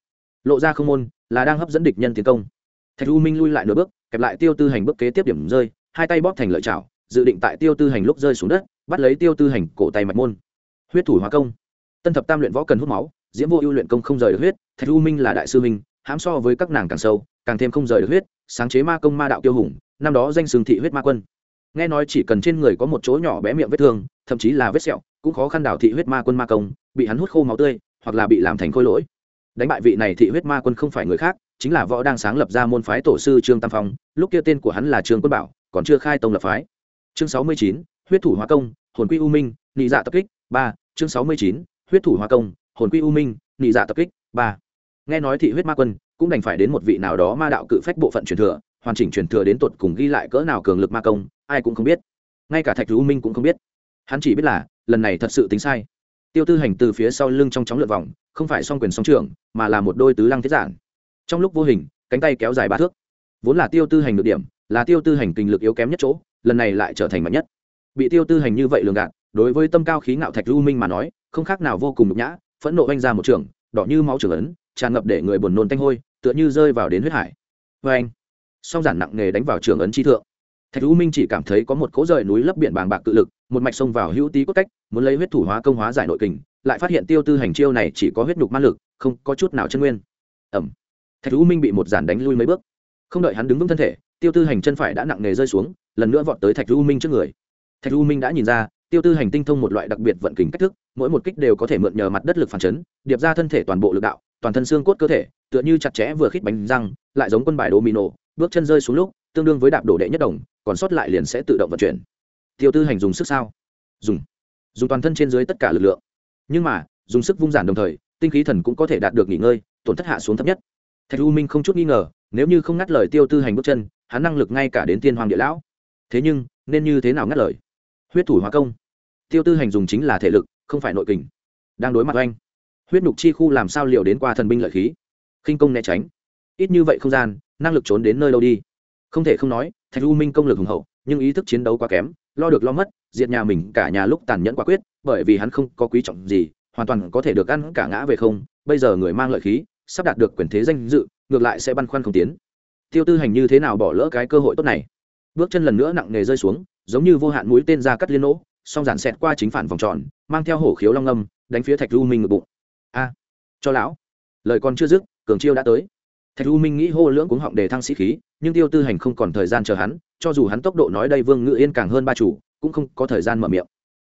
Lộ ra không môn, là đang hấp dẫn địch nhân tiến công. Thạch u minh lui lại nửa bước, kẹp lại tiêu tư hành bước kế tiếp điểm rơi, hai tay bóp thành lợi chảo, dự định tại tiêu tư hành lúc rơi xuống đất, bắt lấy tiêu tư hành cổ tay mạch môn. Huyết thủ hóa công. Tân thập tam luyện võ cần hút máu, diễm vô ưu luyện công không rời được huyết, thạch u minh là đại sư minh hãm so với các nàng càng sâu, càng thêm không rời được huyết, sáng chế ma công ma đạo tiêu hùng, năm đó danh sừng thị huyết ma quân nghe nói chỉ cần trên người có một chỗ nhỏ bé miệng vết thương, thậm chí là vết sẹo, cũng khó khăn đảo thị huyết ma quân ma công, bị hắn hút khô máu tươi, hoặc là bị làm thành khôi lỗi. Đánh bại vị này thị huyết ma quân không phải người khác, chính là võ đang sáng lập ra môn phái tổ sư trương tam phong, lúc kia tên của hắn là trương quân bảo, còn chưa khai tông lập phái. Chương sáu mươi chín, huyết thủ hóa công, hồn quy u minh nị dạ tập kích, ba. Chương sáu mươi chín, huyết thủ hóa công, hồn quy u minh nị dạ tập kích, ba. Nghe nói thị huyết ma quân cũng đành phải đến một vị nào đó ma đạo cự phách bộ phận truyền thừa hoàn chỉnh truyền thừa đến tột cùng ghi lại cỡ nào cường lực ma công, ai cũng không biết. Ngay cả thạch u minh cũng không biết. Hắn chỉ biết là, lần này thật sự tính sai. Tiêu tư hành từ phía sau lưng trong chóng lượt vòng, không phải song quyền song trường mà là một đôi tứ lăng thiết giản. Trong lúc vô hình, cánh tay kéo dài ba thước. Vốn là tiêu tư hành được điểm, là tiêu tư hành kinh lực yếu kém nhất chỗ, lần này lại trở thành mạnh nhất. Bị tiêu tư hành như vậy lường gạt, đối với tâm cao khí ngạo thạch lưu minh mà nói, không khác nào vô cùng nhục nhã, phẫn nộ oanh ra một trường, đỏ như máu trưởng ấn, tràn ngập để người buồn nôn tanh hôi, tựa như rơi vào đến huyết hải. Vê anh song giản nặng nề đánh vào trường ấn chi thượng. Thạch u minh chỉ cảm thấy có một cỗ rời núi lấp biển bàng bạc cự lực, một mạch xông vào hữu tý cốt cách, muốn lấy huyết thủ hóa công hóa giải nội kình, lại phát hiện tiêu tư hành chiêu này chỉ có huyết nhục ma lực, không có chút nào chân nguyên. Ẩm. Thạch u minh bị một giản đánh lui mấy bước. Không đợi hắn đứng vững thân thể, tiêu tư hành chân phải đã nặng nề rơi xuống, lần nữa vọt tới thạch u minh trước người. Thạch u minh đã nhìn ra, tiêu tư hành tinh thông một loại đặc biệt vận kình cách thức, mỗi một kích đều có thể mượn nhờ mặt đất lực phản chấn, điệp ra thân thể toàn bộ lực đạo toàn thân xương cốt cơ thể, tựa như chặt chẽ vừa khít bánh răng, lại giống quân bài đồ mì nổ bước chân rơi xuống lúc, tương đương với đạp đổ đệ nhất đồng, còn sót lại liền sẽ tự động vận chuyển. Tiêu tư hành dùng sức sao? Dùng. Dùng toàn thân trên dưới tất cả lực lượng. Nhưng mà, dùng sức vung giản đồng thời, tinh khí thần cũng có thể đạt được nghỉ ngơi, tổn thất hạ xuống thấp nhất. Thạch u minh không chút nghi ngờ, nếu như không ngắt lời tiêu tư hành bước chân, hắn năng lực ngay cả đến tiên hoàng địa lão. Thế nhưng, nên như thế nào ngắt lời? Huyết thủ hóa công. Tiêu tư hành dùng chính là thể lực, không phải nội kình. Đang đối mặt oanh huyết nhục chi khu làm sao liệu đến qua thần binh lợi khí? Khinh công né tránh. Ít như vậy không gian, năng lực trốn đến nơi đâu đi? Không thể không nói, thạch u minh công lực hùng hậu, nhưng ý thức chiến đấu quá kém, lo được lo mất, diệt nhà mình cả nhà lúc tàn nhẫn quả quyết, bởi vì hắn không có quý trọng gì, hoàn toàn có thể được ăn cả ngã về không, bây giờ người mang lợi khí, sắp đạt được quyền thế danh dự, ngược lại sẽ băn khoăn không tiến. Tiêu tư hành như thế nào bỏ lỡ cái cơ hội tốt này? Bước chân lần nữa nặng nề rơi xuống, giống như vô hạn mũi tên ra cắt liên nỗ, song giản xẹt qua chính phản vòng tròn, mang theo hổ khiếu long âm, đánh phía thạch u minh ngực bụng a, cho lão. Lời còn chưa dứt, cường chiêu đã tới. Thạch u minh nghĩ hô lưỡng cuống họng để thăng sĩ khí, nhưng tiêu tư hành không còn thời gian chờ hắn, cho dù hắn tốc độ nói đây vương ngự yên càng hơn ba chủ, cũng không có thời gian mở miệng.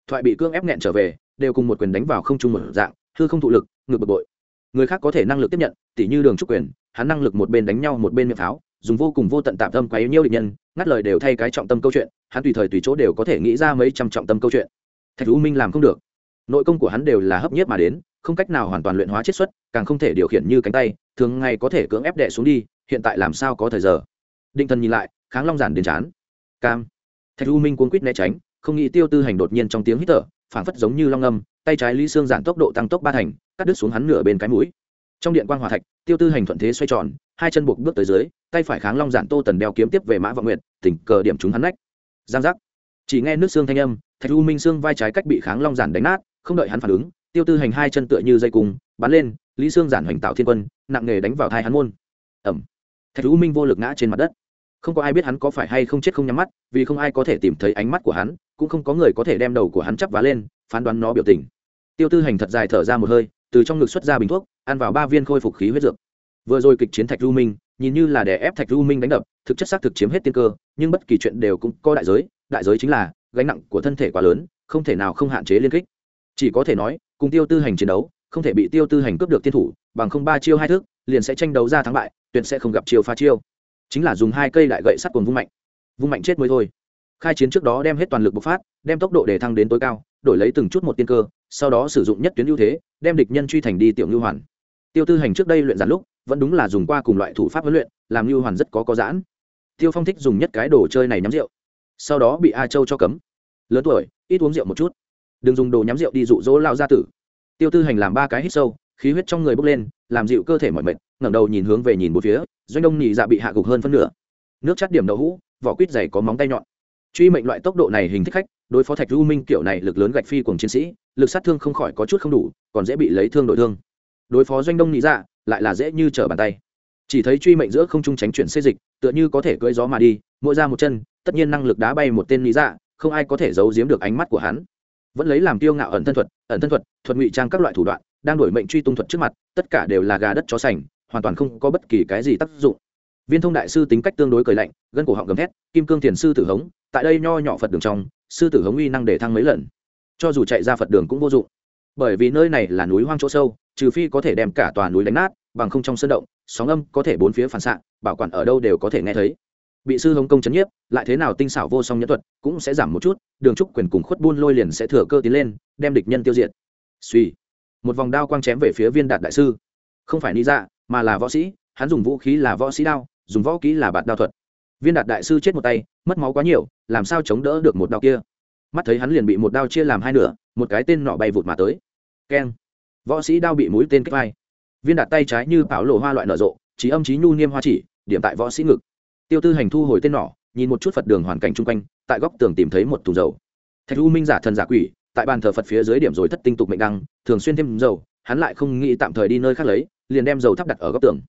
Thoại bị cương ép nghẹn trở về, đều cùng một quyền đánh vào không chung một dạng, hư không thụ lực ngược bực bội. Người khác có thể năng lực tiếp nhận, tỉ như đường trúc quyền, hắn năng lực một bên đánh nhau một bên miệng pháo dùng vô cùng vô tận tạm tâm quấy nhiêu địch nhân, ngắt lời đều thay cái trọng tâm câu chuyện, hắn tùy thời tùy chỗ đều có thể nghĩ ra mấy trăm trọng tâm câu chuyện. Thạch u minh làm không được. Nội công của hắn đều là hấp nhất mà đến không cách nào hoàn toàn luyện hóa chiết xuất, càng không thể điều khiển như cánh tay, thường ngày có thể cưỡng ép đệ xuống đi, hiện tại làm sao có thời giờ? Định thần nhìn lại, kháng long giản đến chán. Cam. Thạch u minh cuốn quýt né tránh, không nghĩ tiêu tư hành đột nhiên trong tiếng hít thở, phảng phất giống như long âm, tay trái lý xương giản tốc độ tăng tốc ba thành, cắt đứt xuống hắn nửa bên cái mũi. Trong điện quan hòa thạch, tiêu tư hành thuận thế xoay tròn, hai chân buộc bước tới dưới, tay phải kháng long giản tô tần đeo kiếm tiếp về mã vọng nguyện tỉnh cờ điểm chúng hắn nách. Giang giác. Chỉ nghe nước xương thanh âm, thạch u minh xương vai trái cách bị kháng long giản đánh nát, không đợi hắn phản ứng tiêu tư hành hai chân tựa như dây cung, bắn lên, lý Sương giản hoành tạo thiên quân, nặng nghề đánh vào thai hắn môn. Ẩm. Thạch hữu minh vô lực ngã trên mặt đất. Không có ai biết hắn có phải hay không chết không nhắm mắt, vì không ai có thể tìm thấy ánh mắt của hắn, cũng không có người có thể đem đầu của hắn chắp vá lên, phán đoán nó biểu tình. Tiêu tư hành thật dài thở ra một hơi, từ trong ngực xuất ra bình thuốc, ăn vào ba viên khôi phục khí huyết dược. Vừa rồi kịch chiến thạch du minh, nhìn như là để ép thạch du minh đánh đập, thực chất xác thực chiếm hết tiên cơ, nhưng bất kỳ chuyện đều cũng có đại giới đại giới chính là, gánh nặng của thân thể quá lớn, không thể nào không hạn chế liên kích. Chỉ có thể nói cùng tiêu tư hành chiến đấu, không thể bị tiêu tư hành cướp được tiên thủ, bằng không ba chiêu hai thước liền sẽ tranh đấu ra thắng bại, tuyệt sẽ không gặp chiêu pha chiêu. Chính là dùng hai cây đại gậy sắt cùng vung mạnh. Vung mạnh chết mới thôi. Khai chiến trước đó đem hết toàn lực bộc phát, đem tốc độ để thăng đến tối cao, đổi lấy từng chút một tiên cơ, sau đó sử dụng nhất tuyến ưu thế, đem địch nhân truy thành đi tiểu ngư hoàn. Tiêu tư hành trước đây luyện giản lúc, vẫn đúng là dùng qua cùng loại thủ pháp huấn luyện, làm ngư hoàn rất có có giãn. Tiêu phong thích dùng nhất cái đồ chơi này nhắm rượu. Sau đó bị a châu cho cấm. Lớn tuổi, ít uống rượu một chút đừng dùng đồ nhắm rượu đi dụ dỗ lao gia tử. Tiêu tư hành làm ba cái hít sâu, khí huyết trong người bốc lên, làm dịu cơ thể mọi mệt, ngẩng đầu nhìn hướng về nhìn một phía, doanh đông nhị dạ bị hạ gục hơn phân nửa. Nước chắt điểm đậu hũ, vỏ quýt dày có móng tay nhọn. Truy mệnh loại tốc độ này hình thích khách, đối phó thạch du minh kiểu này lực lớn gạch phi cùng chiến sĩ, lực sát thương không khỏi có chút không đủ, còn dễ bị lấy thương đội thương. Đối phó doanh đông nhị dạ lại là dễ như trở bàn tay. Chỉ thấy truy mệnh giữa không trung tránh chuyển xê dịch, tựa như có thể cưỡi gió mà đi, mỗi ra một chân, tất nhiên năng lực đá bay một tên nhị dạ không ai có thể giấu giếm được ánh mắt của hắn vẫn lấy làm tiêu ngạo ẩn thân thuật, ẩn thân thuật thuật ngụy trang các loại thủ đoạn, đang đổi mệnh truy tung thuật trước mặt, tất cả đều là gà đất chó sành, hoàn toàn không có bất kỳ cái gì tác dụng. Viên thông đại sư tính cách tương đối cười lạnh, gân cổ họng gầm thét, kim cương thiền sư tử hống, tại đây nho nhỏ phật đường trong, sư tử hống uy năng để thăng mấy lần. Cho dù chạy ra phật đường cũng vô dụng. Bởi vì nơi này là núi hoang chỗ sâu, trừ phi có thể đem cả tòa núi đánh nát, bằng không trong sân động, sóng âm có thể bốn phía phản xạ, bảo quản ở đâu đều có thể nghe thấy bị sư hống công chấn nhiếp, lại thế nào tinh xảo vô song nhẫn thuật cũng sẽ giảm một chút, đường trúc quyền cùng khuất buôn lôi liền sẽ thừa cơ tiến lên, đem địch nhân tiêu diệt. Suy. Một vòng đao quang chém về phía viên đạt đại sư. Không phải ni dạ mà là võ sĩ, hắn dùng vũ khí là võ sĩ đao, dùng võ kỹ là bạt đao thuật. Viên đạt đại sư chết một tay, mất máu quá nhiều, làm sao chống đỡ được một đao kia? Mắt thấy hắn liền bị một đao chia làm hai nửa, một cái tên nọ bay vụt mà tới. Keng. Võ sĩ đao bị mũi tên kích vai. Viên đạt tay trái như bảo lộ hoa loại nở rộ, trí âm trí nhu niêm hoa chỉ, điểm tại võ sĩ ngực tiêu tư hành thu hồi tên nỏ nhìn một chút phật đường hoàn cảnh chung quanh, tại góc tường tìm thấy một thùng dầu. Thạch u minh giả thần giả quỷ, tại bàn thờ phật phía dưới điểm rồi thất tinh tục mệnh đăng, thường xuyên thêm dầu, hắn lại không nghĩ tạm thời đi nơi khác lấy, liền đem dầu thắp đặt ở góc tường.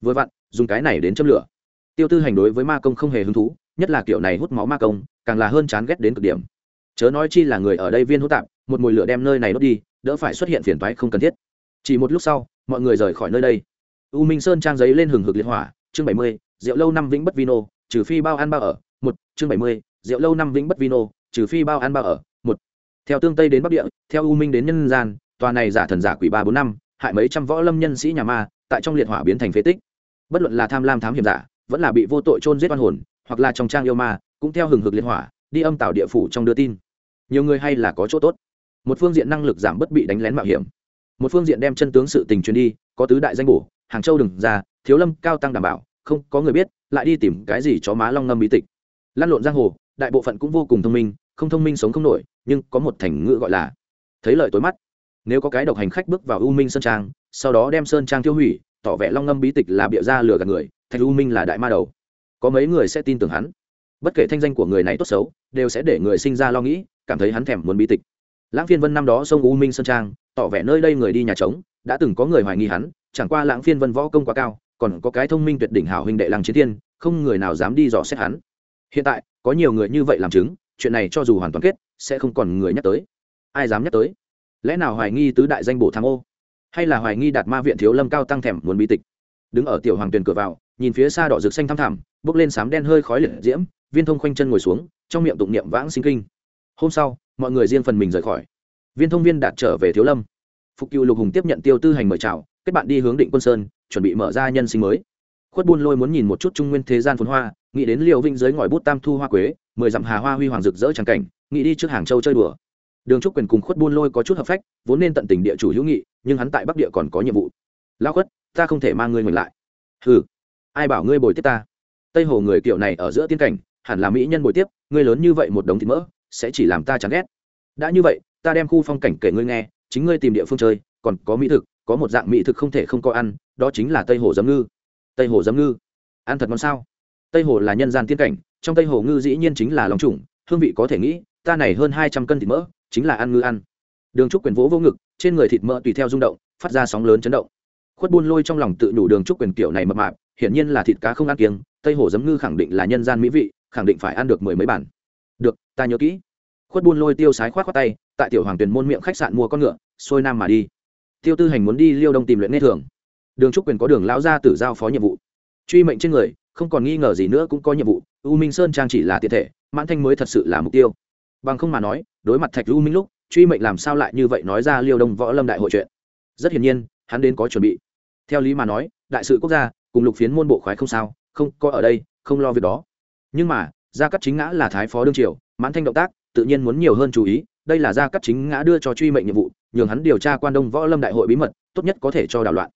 Vừa vặn, dùng cái này đến châm lửa. Tiêu tư hành đối với ma công không hề hứng thú, nhất là kiểu này hút máu ma công, càng là hơn chán ghét đến cực điểm. Chớ nói chi là người ở đây viên hút tạp, một mùi lửa đem nơi này đốt đi, đỡ phải xuất hiện phiền toái không cần thiết. Chỉ một lúc sau, mọi người rời khỏi nơi đây. U minh sơn trang giấy lên hừng hực liệt hỏa chương bảy mươi, rượu lâu năm vĩnh bất vino, trừ phi bao ăn bao ở, một, chương bảy mươi, rượu lâu năm vĩnh bất vino, trừ phi bao ăn bao ở, một. Theo tương tây đến bắc địa, theo u minh đến nhân gian, tòa này giả thần giả quỷ ba bốn năm, hại mấy trăm võ lâm nhân sĩ nhà ma, tại trong liệt hỏa biến thành phế tích. Bất luận là tham lam thám hiểm giả, vẫn là bị vô tội chôn giết oan hồn, hoặc là trong trang yêu ma, cũng theo hừng hực liệt hỏa, đi âm tạo địa phủ trong đưa tin. Nhiều người hay là có chỗ tốt. Một phương diện năng lực giảm bất bị đánh lén mạo hiểm. Một phương diện đem chân tướng sự tình truyền đi, có tứ đại danh bổ, hàng châu đừng ra thiếu lâm cao tăng đảm bảo, không có người biết, lại đi tìm cái gì chó má long ngâm bí tịch. Lăn lộn giang hồ, đại bộ phận cũng vô cùng thông minh, không thông minh sống không nổi, nhưng có một thành ngữ gọi là thấy lợi tối mắt. Nếu có cái độc hành khách bước vào u minh sơn trang, sau đó đem sơn trang tiêu hủy, tỏ vẻ long ngâm bí tịch là bịa ra lừa gạt người thạch u minh là đại ma đầu. Có mấy người sẽ tin tưởng hắn. Bất kể thanh danh của người này tốt xấu, đều sẽ để người sinh ra lo nghĩ, cảm thấy hắn thèm muốn bí tịch. Lãng phiên vân năm đó sông u minh sơn trang, tỏ vẻ nơi đây người đi nhà trống, đã từng có người hoài nghi hắn, chẳng qua lãng phiên vân võ công quá cao còn có cái thông minh tuyệt đỉnh hảo huynh đệ lăng chiến thiên, không người nào dám đi dò xét hắn. Hiện tại, có nhiều người như vậy làm chứng, chuyện này cho dù hoàn toàn kết, sẽ không còn người nhắc tới. Ai dám nhắc tới? Lẽ nào hoài nghi tứ đại danh bổ tham ô? Hay là hoài nghi đạt ma viện thiếu lâm cao tăng thèm muốn bi tịch? Đứng ở tiểu hoàng tuyền cửa vào, nhìn phía xa đỏ rực xanh thăm thẳm bốc lên sám đen hơi khói liệt diễm, viên thông khoanh chân ngồi xuống, trong miệng tụng niệm vãng sinh kinh. Hôm sau, mọi người riêng phần mình rời khỏi. Viên thông viên đạt trở về thiếu lâm. Phục cựu lục hùng tiếp nhận tiêu tư hành mời chào, kết bạn đi hướng định quân sơn chuẩn bị mở ra nhân sinh mới. Khuất buôn lôi muốn nhìn một chút trung nguyên thế gian phồn hoa, nghĩ đến liều vinh giới ngòi bút tam thu hoa quế, mười dặm hà hoa huy hoàng rực rỡ tràng cảnh, nghĩ đi trước hàng châu chơi đùa. Đường trúc quyền cùng khuất buôn lôi có chút hợp phách, vốn nên tận tình địa chủ hữu nghị, nhưng hắn tại bắc địa còn có nhiệm vụ. Lao khuất, ta không thể mang ngươi ngược lại. Ừ ai bảo ngươi bồi tiếp ta? Tây hồ người kiểu này ở giữa tiên cảnh, hẳn là mỹ nhân bồi tiếp, ngươi lớn như vậy một đống thịt mỡ, sẽ chỉ làm ta chán ghét. Đã như vậy, ta đem khu phong cảnh kể ngươi nghe, chính ngươi tìm địa phương chơi, còn có mỹ thực, có một dạng mỹ thực không thể không có ăn đó chính là tây hồ giấm ngư. Tây hồ giấm ngư. Ăn thật ngon sao? Tây hồ là nhân gian tiên cảnh, trong tây hồ ngư dĩ nhiên chính là lòng trùng, hương vị có thể nghĩ, ta này hơn hai trăm cân thịt mỡ, chính là ăn ngư ăn. Đường trúc quyền vỗ vô ngực, trên người thịt mỡ tùy theo rung động, phát ra sóng lớn chấn động. Khuất buôn lôi trong lòng tự nhủ đường trúc quyền kiểu này mập mạp, hiển nhiên là thịt cá không ăn kiêng, tây hồ giấm ngư khẳng định là nhân gian mỹ vị, khẳng định phải ăn được mười mấy bản. Được, ta nhớ kỹ. Khuất buôn lôi tiêu sái khoát khoát tay, tại tiểu hoàng tuyền môn miệng khách sạn mua con ngựa, xuôi nam mà đi. Tiêu tư hành muốn đi liêu đông tìm luyện nghe thường đường trúc quyền có đường lão gia tử giao phó nhiệm vụ. Truy mệnh trên người, không còn nghi ngờ gì nữa cũng có nhiệm vụ, u minh sơn trang chỉ là tiện thể, mãn thanh mới thật sự là mục tiêu. Bằng không mà nói, đối mặt thạch u minh lúc, truy mệnh làm sao lại như vậy nói ra liêu đông võ lâm đại hội chuyện. Rất hiển nhiên, hắn đến có chuẩn bị. Theo lý mà nói, đại sự quốc gia, cùng lục phiến môn bộ khoái không sao, không có ở đây, không lo việc đó. Nhưng mà, gia cắt chính ngã là thái phó đương triều, mãn thanh động tác, tự nhiên muốn nhiều hơn chú ý, đây là gia cắt chính ngã đưa cho truy mệnh nhiệm vụ, nhường hắn điều tra quan đông võ lâm đại hội bí mật, tốt nhất có thể cho đảo loạn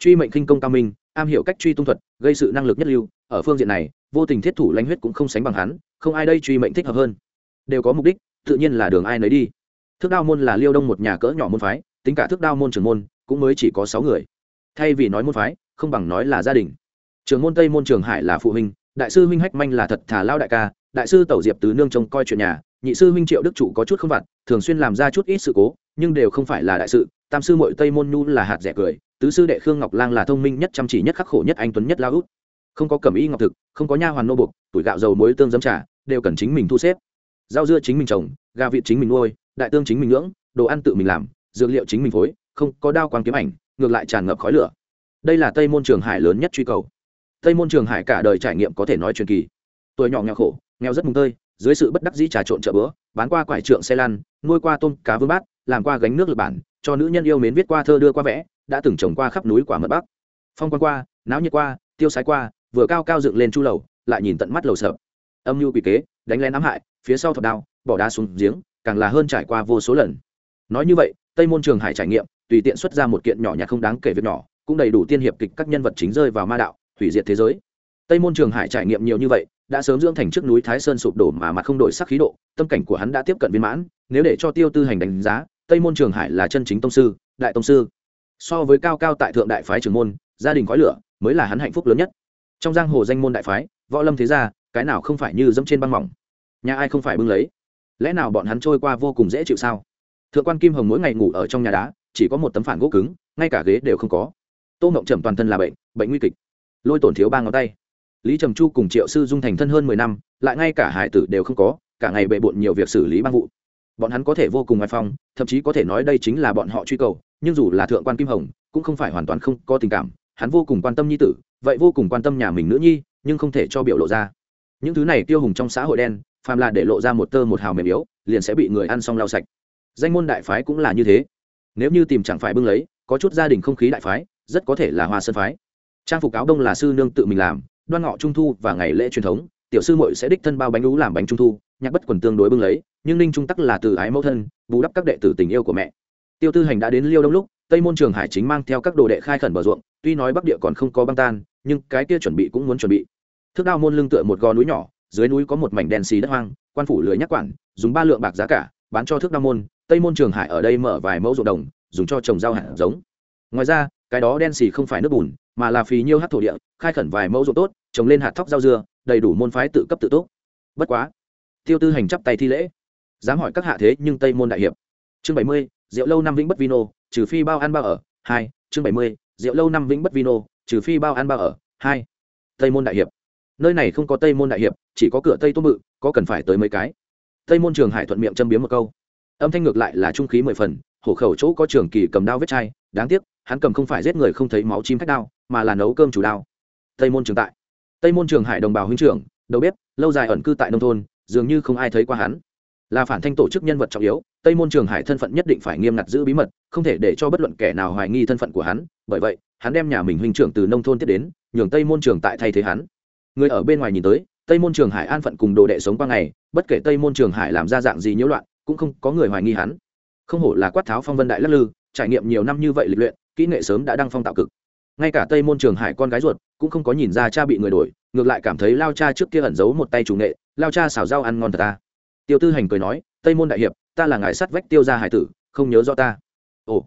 truy mệnh khinh công cao minh, am hiểu cách truy tung thuật, gây sự năng lực nhất lưu, ở phương diện này, vô tình thiết thủ lãnh huyết cũng không sánh bằng hắn, không ai đây truy mệnh thích hợp hơn. Đều có mục đích, tự nhiên là đường ai nấy đi. Thước đao môn là liêu đông một nhà cỡ nhỏ môn phái, tính cả thước đao môn trưởng môn, cũng mới chỉ có sáu người. Thay vì nói môn phái, không bằng nói là gia đình. Trường môn tây môn trường hải là phụ huynh, đại sư huynh hách manh là thật thà lao đại ca, đại sư tẩu diệp tứ nương trông coi chuyện nhà, nhị sư huynh triệu đức chủ có chút không vặt, thường xuyên làm ra chút ít sự cố, nhưng đều không phải là đại sự. Tam sư mội tây môn nhu là hạt rẻ cười tứ sư đệ khương ngọc lang là thông minh nhất, chăm chỉ nhất, khắc khổ nhất, anh tuấn nhất, lao út. Không có cẩm y ngọc thực, không có nha hoàn nô bục tuổi gạo dầu muối tương giấm trà, đều cần chính mình thu xếp. Rau dưa chính mình trồng, gà vịt chính mình nuôi, đại tương chính mình ngưỡng đồ ăn tự mình làm, dược liệu chính mình phối, không có đao quang kiếm ảnh, ngược lại tràn ngập khói lửa. Đây là tây môn trường hải lớn nhất truy cầu. Tây môn trường hải cả đời trải nghiệm có thể nói truyền kỳ. Tuổi nhỏ nghèo khổ, nghèo rất mùng tơi, dưới sự bất đắc dĩ trà trộn chợ bữa, bán qua quải trượng xe lăn, nuôi qua tôm cá vương bát, làm qua gánh nước lập bản, cho nữ nhân yêu mến viết qua thơ đưa qua vẽ đã từng trồng qua khắp núi quả mật bắc. Phong quan qua, náo nhiệt qua, tiêu sái qua, vừa cao cao dựng lên chu lầu, lại nhìn tận mắt lầu sợ âm mưu quỷ kế, đánh lén ám hại, phía sau thọc đao, bỏ đá xuống giếng, càng là hơn trải qua vô số lần. Nói như vậy, tây môn trường hải trải nghiệm, tùy tiện xuất ra một kiện nhỏ nhặt không đáng kể việc nhỏ, cũng đầy đủ tiên hiệp kịch các nhân vật chính rơi vào ma đạo, hủy diệt thế giới. Tây môn trường hải trải nghiệm nhiều như vậy, đã sớm dưỡng thành trước núi thái sơn sụp đổ mà mặt không đổi sắc khí độ, tâm cảnh của hắn đã tiếp cận viên mãn, nếu để cho tiêu tư hành đánh giá, tây môn trường hải là chân chính tông sư, đại tông sư so với cao cao tại thượng đại phái trưởng môn, gia đình khói lửa mới là hắn hạnh phúc lớn nhất. Trong giang hồ danh môn đại phái, võ lâm thế gia, cái nào không phải như dẫm trên băng mỏng? Nhà ai không phải bưng lấy? Lẽ nào bọn hắn trôi qua vô cùng dễ chịu sao? Thượng quan kim hồng mỗi ngày ngủ ở trong nhà đá, chỉ có một tấm phản gỗ cứng, ngay cả ghế đều không có. Tô mộng trầm toàn thân là bệnh bệnh nguy kịch. Lôi tổn thiếu ba ngón tay. Lý trầm chu cùng triệu sư dung thành thân hơn mười năm, lại ngay cả hải tử đều không có, cả ngày bệ bộn nhiều việc xử lý băng vụ bọn hắn có thể vô cùng ngoại phong, thậm chí có thể nói đây chính là bọn họ truy cầu, nhưng dù là thượng quan kim hồng, cũng không phải hoàn toàn không có tình cảm, hắn vô cùng quan tâm nhi tử, vậy vô cùng quan tâm nhà mình nữ nhi, nhưng không thể cho biểu lộ ra. Những thứ này tiêu hùng trong xã hội đen, phàm là để lộ ra một tơ một hào mềm yếu, liền sẽ bị người ăn xong lau sạch. Danh môn đại phái cũng là như thế. Nếu như tìm chẳng phải bưng lấy, có chút gia đình không khí đại phái, rất có thể là hoa sơn phái. Trang phục áo đông là sư nương tự mình làm, đoan ngọ trung thu và ngày lễ truyền thống, tiểu sư muội sẽ đích thân bao bánh lú làm bánh trung thu, nhạc bất quần tương đối bưng lấy nhưng ninh trung tắc là từ ái mẫu thân, bù đắp các đệ tử tình yêu của mẹ. Tiêu tư hành đã đến liêu đông lúc, tây môn trường hải chính mang theo các đồ đệ khai khẩn bờ ruộng, tuy nói bắc địa còn không có băng tan, nhưng cái kia chuẩn bị cũng muốn chuẩn bị. Thước đao môn lưng tựa một gò núi nhỏ, dưới núi có một mảnh đen xì đất hoang, quan phủ lưới nhắc quản, dùng ba lượng bạc giá cả, bán cho thước đao môn. Tây môn trường hải ở đây mở vài mẫu ruộng đồng, dùng cho trồng rau hạt giống. Ngoài ra, cái đó đen xì không phải nước bùn, mà là phì nhiêu hát thổ địa, khai khẩn vài mẫu ruộng tốt, trồng lên hạt thóc rau dưa, đầy đủ môn phái tự cấp tự tốt. bất quá, tiêu tư hành chắp tay thi lễ dám hỏi các hạ thế nhưng tây môn đại hiệp. Chương bảy mươi rượu lâu năm vĩnh bất vino, trừ phi bao ăn bao ở. Hai, chương bảy mươi rượu lâu năm vĩnh bất vino, trừ phi bao ăn bao ở. Hai, tây môn đại hiệp. Nơi này không có tây môn đại hiệp, chỉ có cửa tây tô mự có cần phải tới mấy cái. Tây môn trường hải thuận miệng châm biếm một câu. Âm thanh ngược lại là trung khí mười phần, hổ khẩu chỗ có trường kỳ cầm đao vết chai, đáng tiếc, hắn cầm không phải giết người không thấy máu chim khách đao, mà là nấu cơm chủ đao. Tây môn trường tại. Tây môn trường hải đồng bào huynh trưởng, đầu bếp, lâu dài ẩn cư tại nông thôn, dường như không ai thấy qua hắn là phản thanh tổ chức nhân vật trọng yếu, tây môn trường hải thân phận nhất định phải nghiêm ngặt giữ bí mật, không thể để cho bất luận kẻ nào hoài nghi thân phận của hắn, bởi vậy, hắn đem nhà mình huynh trưởng từ nông thôn tiếp đến, nhường tây môn trường tại thay thế hắn. Người ở bên ngoài nhìn tới, tây môn trường hải an phận cùng đồ đệ sống qua ngày, bất kể tây môn trường hải làm ra dạng gì nhiễu loạn, cũng không có người hoài nghi hắn. Không hổ là quát tháo phong vân đại lắc lư, trải nghiệm nhiều năm như vậy lịch luyện, kỹ nghệ sớm đã đăng phong tạo cực. Ngay cả tây môn trường hải con gái ruột, cũng không có nhìn ra cha bị người đổi, ngược lại cảm thấy lao cha trước kia ẩn giấu một tay chủ nghệ, lao cha xào rau ăn ngon thật ta tiêu tư hành cười nói, tây môn đại hiệp, ta là ngài sát vách tiêu gia hải tử, không nhớ rõ ta. Ồ,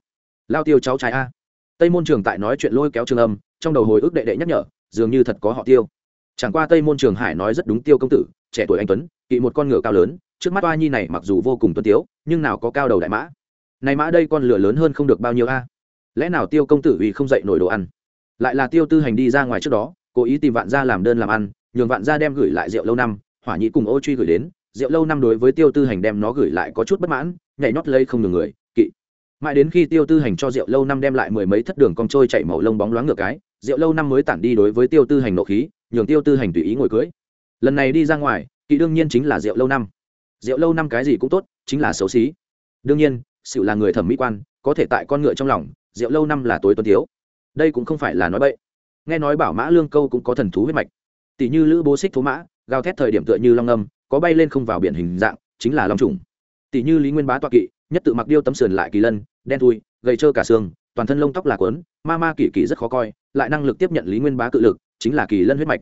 lao tiêu cháu trai a. Tây môn trường tại nói chuyện lôi kéo trường âm, trong đầu hồi ức đệ đệ nhắc nhở, dường như thật có họ tiêu. Chẳng qua tây môn trường hải nói rất đúng tiêu công tử, trẻ tuổi anh tuấn, kỵ một con ngựa cao lớn, trước mắt oa nhi này mặc dù vô cùng tuân tiếu, nhưng nào có cao đầu đại mã. Này mã đây con lửa lớn hơn không được bao nhiêu a. Lẽ nào tiêu công tử vì không dậy nổi đồ ăn? Lại là tiêu tư hành đi ra ngoài trước đó, cố ý tìm vạn gia làm đơn làm ăn, nhường vạn gia đem gửi lại rượu lâu năm, hỏa nhĩ cùng ô truy gửi đến rượu lâu năm đối với tiêu tư hành đem nó gửi lại có chút bất mãn, nhảy nhót lây không ngừng người, kỵ. Mãi đến khi tiêu tư hành cho rượu lâu năm đem lại mười mấy thất đường con trôi chạy màu lông bóng loáng ngược cái, rượu lâu năm mới tản đi đối với tiêu tư hành nộ khí, nhường tiêu tư hành tùy ý ngồi cưới. Lần này đi ra ngoài, kỵ đương nhiên chính là rượu lâu năm. Rượu lâu năm cái gì cũng tốt, chính là xấu xí. Đương nhiên sự là người thẩm mỹ quan, có thể tại con ngựa trong lòng, rượu lâu năm là tối tuân thiếu đây cũng không phải là nói bậy. Nghe nói bảo mã lương câu cũng có thần thú huyết mạch. Tỷ như lữ bố xích thú mã, gào thét thời điểm tựa như long âm có bay lên không vào biển hình dạng, chính là long trùng. Tỷ như lý nguyên bá toa kỵ, nhất tự mặc điêu tấm sườn lại kỳ lân, đen thui, gầy trơ cả xương, toàn thân lông tóc là quấn ma ma kỳ kỳ rất khó coi, lại năng lực tiếp nhận lý nguyên bá cự lực, chính là kỳ lân huyết mạch.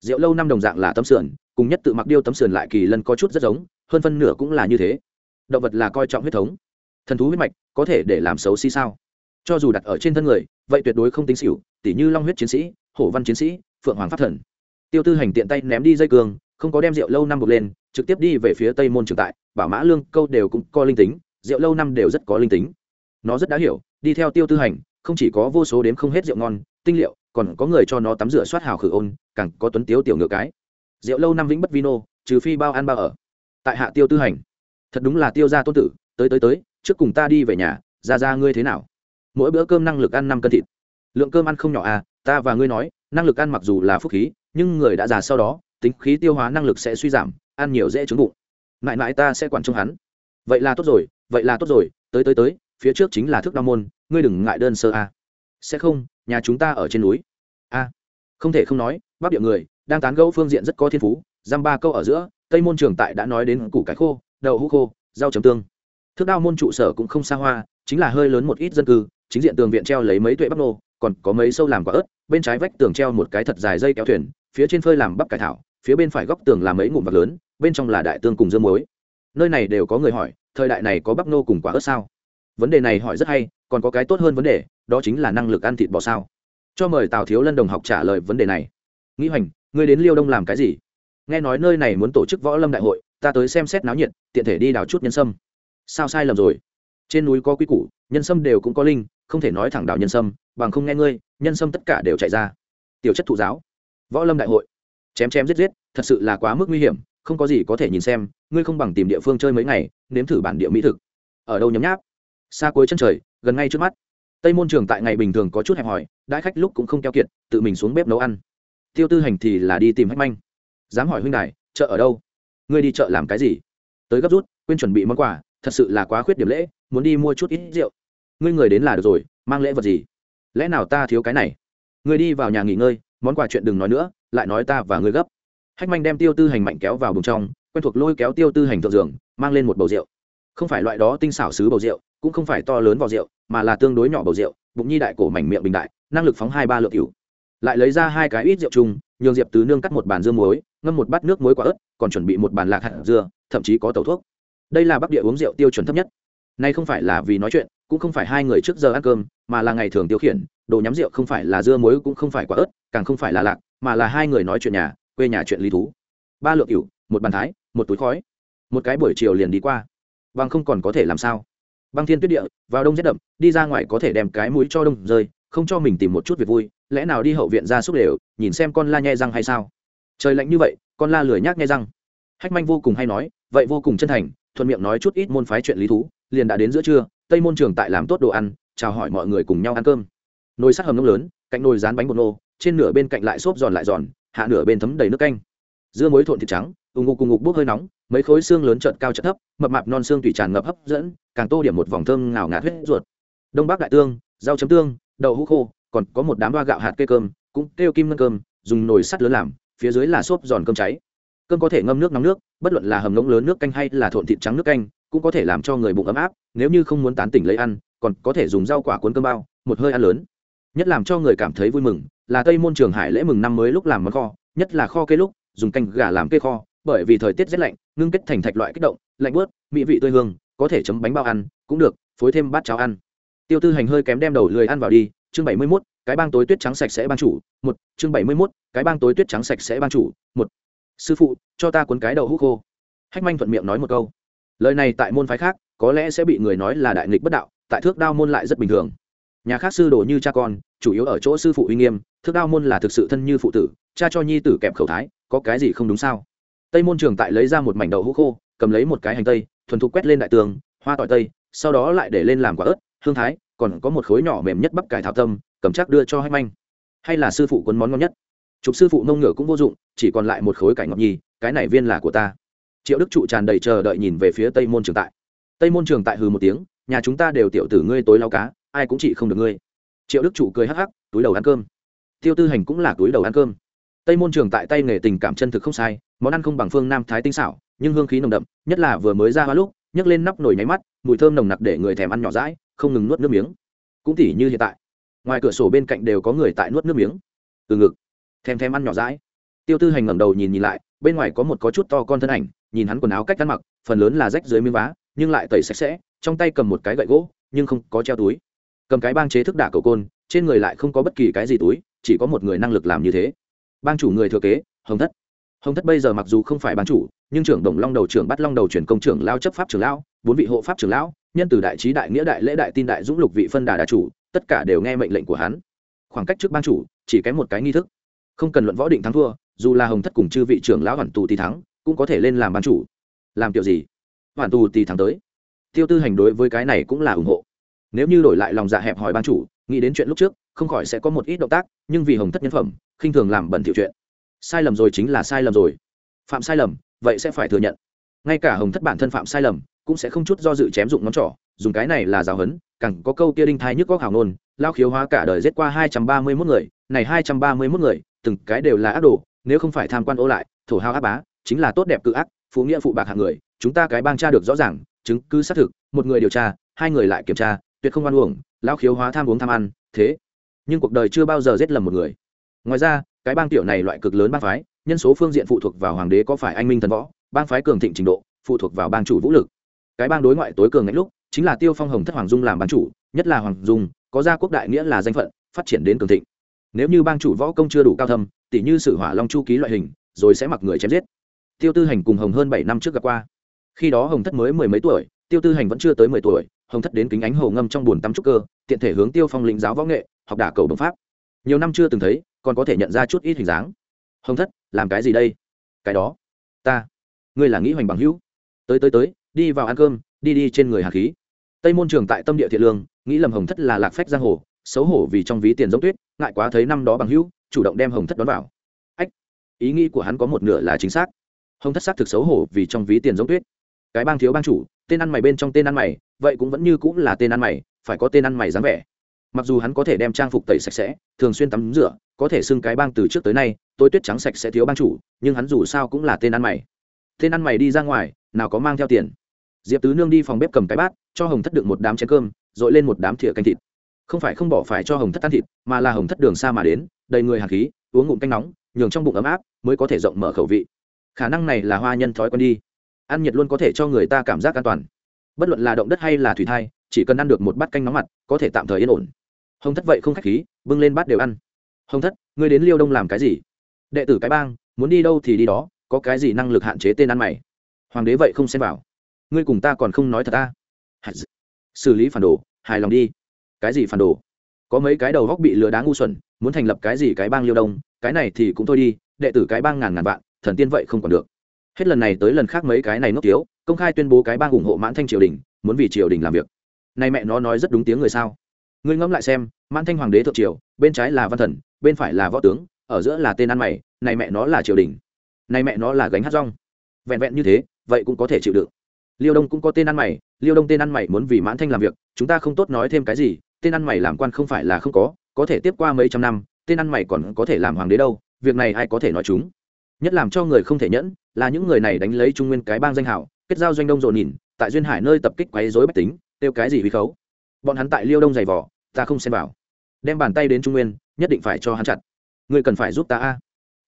Rượu lâu năm đồng dạng là tấm sườn, cùng nhất tự mặc điêu tấm sườn lại kỳ lân có chút rất giống, hơn phân nửa cũng là như thế. Động vật là coi trọng huyết thống. Thần thú huyết mạch có thể để làm xấu xí sao? Cho dù đặt ở trên thân người, vậy tuyệt đối không tính xỉu, tỉ như long huyết chiến sĩ, hổ văn chiến sĩ, phượng hoàng pháp thần. Tiêu tư hành tiện tay ném đi dây cường không có đem rượu lâu năm buộc lên, trực tiếp đi về phía tây môn trường tại, bảo mã lương câu đều cũng có linh tính, rượu lâu năm đều rất có linh tính. Nó rất đã hiểu, đi theo tiêu tư hành, không chỉ có vô số đếm không hết rượu ngon, tinh liệu, còn có người cho nó tắm rửa soát hào khử ôn, càng có tuấn tiếu tiểu ngựa cái. Rượu lâu năm vĩnh bất vino trừ phi bao ăn bao ở. Tại hạ tiêu tư hành, thật đúng là tiêu gia tôn tử, tới tới tới, trước cùng ta đi về nhà, ra ra ngươi thế nào? Mỗi bữa cơm năng lực ăn năm cân thịt. Lượng cơm ăn không nhỏ à ta và ngươi nói, năng lực ăn mặc dù là phúc khí, nhưng người đã già sau đó tính khí tiêu hóa năng lực sẽ suy giảm, ăn nhiều dễ trứng bụng mãi mãi ta sẽ quản trông hắn vậy là tốt rồi, vậy là tốt rồi, tới tới tới, phía trước chính là thức đao môn, ngươi đừng ngại đơn sơ a à. sẽ không, nhà chúng ta ở trên núi a à. không thể không nói bắc địa người, đang tán gẫu phương diện rất có thiên phú, giam ba câu ở giữa, tây môn trường tại đã nói đến củ cải khô, đậu hũ khô, rau chấm tương Thước đao môn trụ sở cũng không xa hoa, chính là hơi lớn một ít dân cư, chính diện tường viện treo lấy mấy tuệ bắp nô, còn có mấy sâu làm quả ớt, bên trái vách tường treo một cái thật dài dây kéo thuyền, phía trên phơi làm bắp cải thảo phía bên phải góc tường là mấy ngụm vạc lớn, bên trong là đại tương cùng dương muối. Nơi này đều có người hỏi, thời đại này có bắp nô cùng quả ớt sao? Vấn đề này hỏi rất hay, còn có cái tốt hơn vấn đề, đó chính là năng lực ăn thịt bò sao. Cho mời tào thiếu lân đồng học trả lời vấn đề này. Nghĩ hoành, ngươi đến liêu đông làm cái gì? Nghe nói nơi này muốn tổ chức võ lâm đại hội, ta tới xem xét náo nhiệt, tiện thể đi đào chút nhân sâm. Sao sai lầm rồi? Trên núi có quy củ, nhân sâm đều cũng có linh, không thể nói thẳng đào nhân sâm, bằng không nghe ngươi, nhân sâm tất cả đều chạy ra. Tiểu chất thụ giáo, võ lâm đại hội chém chém giết giết, thật sự là quá mức nguy hiểm, không có gì có thể nhìn xem, ngươi không bằng tìm địa phương chơi mấy ngày, nếm thử bản địa mỹ thực. Ở đâu nhấm nháp? Xa cuối chân trời, gần ngay trước mắt. Tây môn trường tại ngày bình thường có chút hẹp hòi, đãi khách lúc cũng không keo kiệt, tự mình xuống bếp nấu ăn. Tiêu tư hành thì là đi tìm hách manh. Dám hỏi huynh đài, chợ ở đâu? Ngươi đi chợ làm cái gì? Tới gấp rút, quên chuẩn bị món quà, thật sự là quá khuyết điểm lễ, muốn đi mua chút ít rượu. Ngươi người đến là được rồi, mang lễ vật gì? Lẽ nào ta thiếu cái này? Ngươi đi vào nhà nghỉ ngơi, món quà chuyện đừng nói nữa lại nói ta và ngươi gấp. Hách manh đem tiêu tư hành mạnh kéo vào bùng trong, quen thuộc lôi kéo tiêu tư hành thượng giường, mang lên một bầu rượu. Không phải loại đó tinh xảo xứ bầu rượu, cũng không phải to lớn vào rượu, mà là tương đối nhỏ bầu rượu, bụng nhi đại cổ mảnh miệng bình đại, năng lực phóng hai ba lượng cửu. Lại lấy ra hai cái ít rượu chung, nhường diệp tứ nương cắt một bàn dưa muối, ngâm một bát nước muối quả ớt, còn chuẩn bị một bàn lạc hạt dưa, thậm chí có tẩu thuốc. Đây là bắc địa uống rượu tiêu chuẩn thấp nhất. Nay không phải là vì nói chuyện, cũng không phải hai người trước giờ ăn cơm, mà là ngày thường tiêu khiển, đồ nhắm rượu không phải là dưa muối cũng không phải quả ớt, càng không phải là lạc mà là hai người nói chuyện nhà, quê nhà chuyện lý thú. Ba lượng cựu một bàn thái, một túi khói. Một cái buổi chiều liền đi qua. Băng không còn có thể làm sao. Băng thiên tuyết địa, vào đông rét đậm, đi ra ngoài có thể đem cái mũi cho đông rơi, không cho mình tìm một chút việc vui, lẽ nào đi hậu viện ra xúc đều, nhìn xem con la nhai răng hay sao? Trời lạnh như vậy, con la lười nhác nhai răng. Hách manh vô cùng hay nói, vậy vô cùng chân thành, thuận miệng nói chút ít môn phái chuyện lý thú, liền đã đến giữa trưa, tây môn trường tại làm tốt đồ ăn, chào hỏi mọi người cùng nhau ăn cơm. Nồi sắt hầm nông lớn, cạnh nồi rán bánh bột nô trên nửa bên cạnh lại xốp giòn lại giòn, hạ nửa bên thấm đầy nước canh. Dưa muối thộn thịt trắng, ù ngục cùng ngục bốc hơi nóng, mấy khối xương lớn trợt cao trợt thấp, mập mạp non xương tùy tràn ngập hấp dẫn, càng tô điểm một vòng thơm ngào ngạt huyết ruột. Đông bắc đại tương, rau chấm tương, đậu hũ khô, còn có một đám ba gạo hạt cây cơm, cũng kêu kim ngân cơm, dùng nồi sắt lớn làm, phía dưới là xốp giòn cơm cháy. Cơm có thể ngâm nước nóng nước, bất luận là hầm ngỗng lớn nước canh hay là thộn thịt trắng nước canh, cũng có thể làm cho người bụng ấm áp, nếu như không muốn tán tỉnh lấy ăn, còn có thể dùng rau quả cuốn cơm bao, một hơi ăn lớn. Nhất làm cho người cảm thấy vui mừng là tây môn trường hải lễ mừng năm mới lúc làm món kho, nhất là kho cây lúc, dùng canh gà làm cây kho, bởi vì thời tiết rét lạnh, ngưng kết thành thạch loại kích động, lạnh bớt mỹ vị tươi hương, có thể chấm bánh bao ăn, cũng được, phối thêm bát cháo ăn. Tiêu tư hành hơi kém đem đầu lười ăn vào đi, chương bảy mươi mốt, cái bang tối tuyết trắng sạch sẽ ban chủ, một, chương bảy mươi mốt, cái bang tối tuyết trắng sạch sẽ ban chủ, một. Sư phụ, cho ta cuốn cái đầu hút khô. Hách manh thuận miệng nói một câu. Lời này tại môn phái khác, có lẽ sẽ bị người nói là đại nghịch bất đạo, tại thước đao môn lại rất bình thường. Nhà khác sư đồ như cha con, chủ yếu ở chỗ sư phụ uy nghiêm thước đao môn là thực sự thân như phụ tử, cha cho nhi tử kẹp khẩu thái, có cái gì không đúng sao? Tây môn trường tại lấy ra một mảnh đậu hũ khô, cầm lấy một cái hành tây, thuần thục quét lên đại tường, hoa tỏi tây, sau đó lại để lên làm quả ớt, hương thái, còn có một khối nhỏ mềm nhất bắp cải thảo tâm, cầm chắc đưa cho hách manh. Hay là sư phụ quấn món ngon nhất. Chụp sư phụ nông ngựa cũng vô dụng, chỉ còn lại một khối cải ngọc nhi, cái này viên là của ta. Triệu đức trụ tràn đầy chờ đợi nhìn về phía tây môn trường tại. Tây môn trường tại hừ một tiếng, nhà chúng ta đều tiểu tử ngươi tối lao cá, ai cũng chỉ không được ngươi. Triệu đức trụ cười hắc hắc, túi đầu ăn cơm tiêu tư hành cũng là túi đầu ăn cơm. Tây môn trường tại tay nghề tình cảm chân thực không sai, món ăn không bằng phương nam thái tinh xảo, nhưng hương khí nồng đậm, nhất là vừa mới ra hoa lúc, nhấc lên nắp nồi nháy mắt, mùi thơm nồng nặc để người thèm ăn nhỏ rãi không ngừng nuốt nước miếng. Cũng tỉ như hiện tại, ngoài cửa sổ bên cạnh đều có người tại nuốt nước miếng. Từ ngực, thèm thèm ăn nhỏ rãi tiêu tư hành ngẩng đầu nhìn nhìn lại, bên ngoài có một có chút to con thân ảnh, nhìn hắn quần áo cách ăn mặc, phần lớn là rách dưới miếng vá, nhưng lại tẩy sạch sẽ, trong tay cầm một cái gậy gỗ, nhưng không có treo túi cầm cái bang chế thức đả cầu côn, trên người lại không có bất kỳ cái gì túi, chỉ có một người năng lực làm như thế. Bang chủ người thừa kế, hồng thất. Hồng thất bây giờ mặc dù không phải bang chủ, nhưng trưởng đồng long đầu trưởng bắt long đầu chuyển công trưởng lao chấp pháp trưởng lão, bốn vị hộ pháp trưởng lão, nhân từ đại trí đại nghĩa đại lễ đại tin đại dũng lục vị phân đà đà chủ, tất cả đều nghe mệnh lệnh của hắn. Khoảng cách trước bang chủ, chỉ kém một cái nghi thức. Không cần luận võ định thắng thua, dù là hồng thất cùng chư vị trưởng lão hoàn tù thì thắng, cũng có thể lên làm ban chủ. Làm kiểu gì? Hoàn tù thì thắng tới. Tiêu tư hành đối với cái này cũng là ủng hộ nếu như đổi lại lòng dạ hẹp hỏi ban chủ, nghĩ đến chuyện lúc trước, không khỏi sẽ có một ít động tác, nhưng vì hồng thất nhân phẩm, khinh thường làm bẩn thiệu chuyện. Sai lầm rồi chính là sai lầm rồi. Phạm sai lầm, vậy sẽ phải thừa nhận. Ngay cả hồng thất bản thân phạm sai lầm, cũng sẽ không chút do dự chém dụng ngón trỏ, dùng cái này là giáo hấn càng có câu kia đinh thai nhức góc hào nôn, lao khiếu hóa cả đời giết qua hai trăm ba mươi mốt người, này hai trăm ba mươi mốt người, từng cái đều là ác đồ, nếu không phải tham quan ô lại, thổ hao ác bá, chính là tốt đẹp cự ác phụ nghĩa phụ bạc hạng người, chúng ta cái bang tra được rõ ràng, chứng cứ xác thực, một người điều tra, hai người lại kiểm tra tuyệt không ăn uổng, lao khiếu hóa tham uống tham ăn thế. Nhưng cuộc đời chưa bao giờ giết lầm một người. Ngoài ra cái bang tiểu này loại cực lớn bang phái nhân số phương diện phụ thuộc vào hoàng đế có phải anh minh thần võ bang phái cường thịnh trình độ phụ thuộc vào bang chủ vũ lực. Cái bang đối ngoại tối cường ngay lúc chính là tiêu phong hồng thất hoàng dung làm bang chủ nhất là hoàng dung có gia quốc đại nghĩa là danh phận phát triển đến cường thịnh. Nếu như bang chủ võ công chưa đủ cao thâm tỷ như sử hỏa long chu ký loại hình rồi sẽ mặc người chém giết. Tiêu tư hành cùng hồng hơn bảy năm trước gặp qua. Khi đó hồng thất mới mười mấy tuổi tiêu tư hành vẫn chưa tới mười tuổi, hồng thất đến kính ánh hồ ngâm trong bùn tắm trúc cơ, tiện thể hướng tiêu phong lĩnh giáo võ nghệ, học đả cầu đồng pháp. Nhiều năm chưa từng thấy, còn có thể nhận ra chút ít hình dáng. Hồng thất, làm cái gì đây? Cái đó. Ta. Ngươi là nghĩ hoành bằng hữu. Tới tới tới, đi vào ăn cơm, đi đi trên người hà khí. Tây môn trường tại tâm địa thiện lương, nghĩ lầm hồng thất là lạc phách giang hồ, xấu hổ vì trong ví tiền giống tuyết, ngại quá thấy năm đó bằng hữu, chủ động đem hồng thất đón vào. Ách, ý nghĩ của hắn có một nửa là chính xác. Hồng thất xác thực xấu hổ vì trong ví tiền giống tuyết cái bang thiếu bang chủ, tên ăn mày bên trong tên ăn mày, vậy cũng vẫn như cũng là tên ăn mày, phải có tên ăn mày dáng vẻ. Mặc dù hắn có thể đem trang phục tẩy sạch sẽ, thường xuyên tắm rửa, có thể xưng cái bang từ trước tới nay tôi tuyết trắng sạch sẽ thiếu bang chủ, nhưng hắn dù sao cũng là tên ăn mày. Tên ăn mày đi ra ngoài, nào có mang theo tiền. Diệp tứ nương đi phòng bếp cầm cái bát, cho hồng thất đựng một đám chén cơm r i lên một đám thìa canh thịt. Không phải không bỏ phải cho hồng thất ăn thịt, mà là hồng thất đường xa mà đến, đầy người hạt khí, uống ngụm canh nóng, nhường trong bụng ấm áp, mới có thể rộng mở khẩu vị. Khả năng này là hoa nhân thói quen đi ăn nhiệt luôn có thể cho người ta cảm giác an toàn. Bất luận là động đất hay là thủy thai, chỉ cần ăn được một bát canh nóng mặt, có thể tạm thời yên ổn. Hồng thất vậy không k h á c h khí, bưng lên bát đều ăn. Hồng thất, ngươi đến liêu đông làm cái gì? Đệ tử cái bang, muốn đi đâu thì đi đó, có cái gì năng lực hạn chế tên ăn mày? Hoàng đế vậy không xem vào. Ngươi cùng ta còn không nói thật ta. Xử lý phản đồ, hài lòng đi. Cái gì phản đồ? Có mấy cái đầu góc bị lừa đá ngu xuẩn, muốn thành lập cái gì cái bang liêu đông, cái này thì cũng thôi đi, đệ tử cái bang ngàn ngàn vạn, thần tiên vậy không còn được hết lần này tới lần khác mấy cái này nốc tiếu công khai tuyên bố cái bang ủng hộ mãn thanh triều đình, muốn vì triều đình làm việc. Nay mẹ nó nói rất đúng tiếng người sao? Ngươi ngẫm lại xem, mãn thanh hoàng đế thượng triều, bên trái là văn thần, bên phải là võ tướng, ở giữa là tên ăn mày, này mẹ nó là triều đình. Này mẹ nó là gánh hát rong. Vẹn vẹn như thế, vậy cũng có thể chịu đựng. Liêu đông cũng có tên ăn mày, liêu đông tên ăn mày muốn vì mãn thanh làm việc, chúng ta không tốt nói thêm cái gì, tên ăn mày làm quan không phải là không có có thể tiếp qua mấy trăm năm, tên ăn mày còn có thể làm hoàng đế đâu, việc này ai có thể nói chúng? Nhất làm cho người không thể nhẫn, là những người này đánh lấy trung nguyên cái bang danh hảo, kết giao doanh đông rộn nhìn, tại duyên hải nơi tập kích quấy dối bách tính, tiêu cái gì huy khấu. Bọn hắn tại liêu đông giày vỏ ta không xem vào. Đem bàn tay đến trung nguyên, nhất định phải cho hắn chặt. Người cần phải giúp ta a.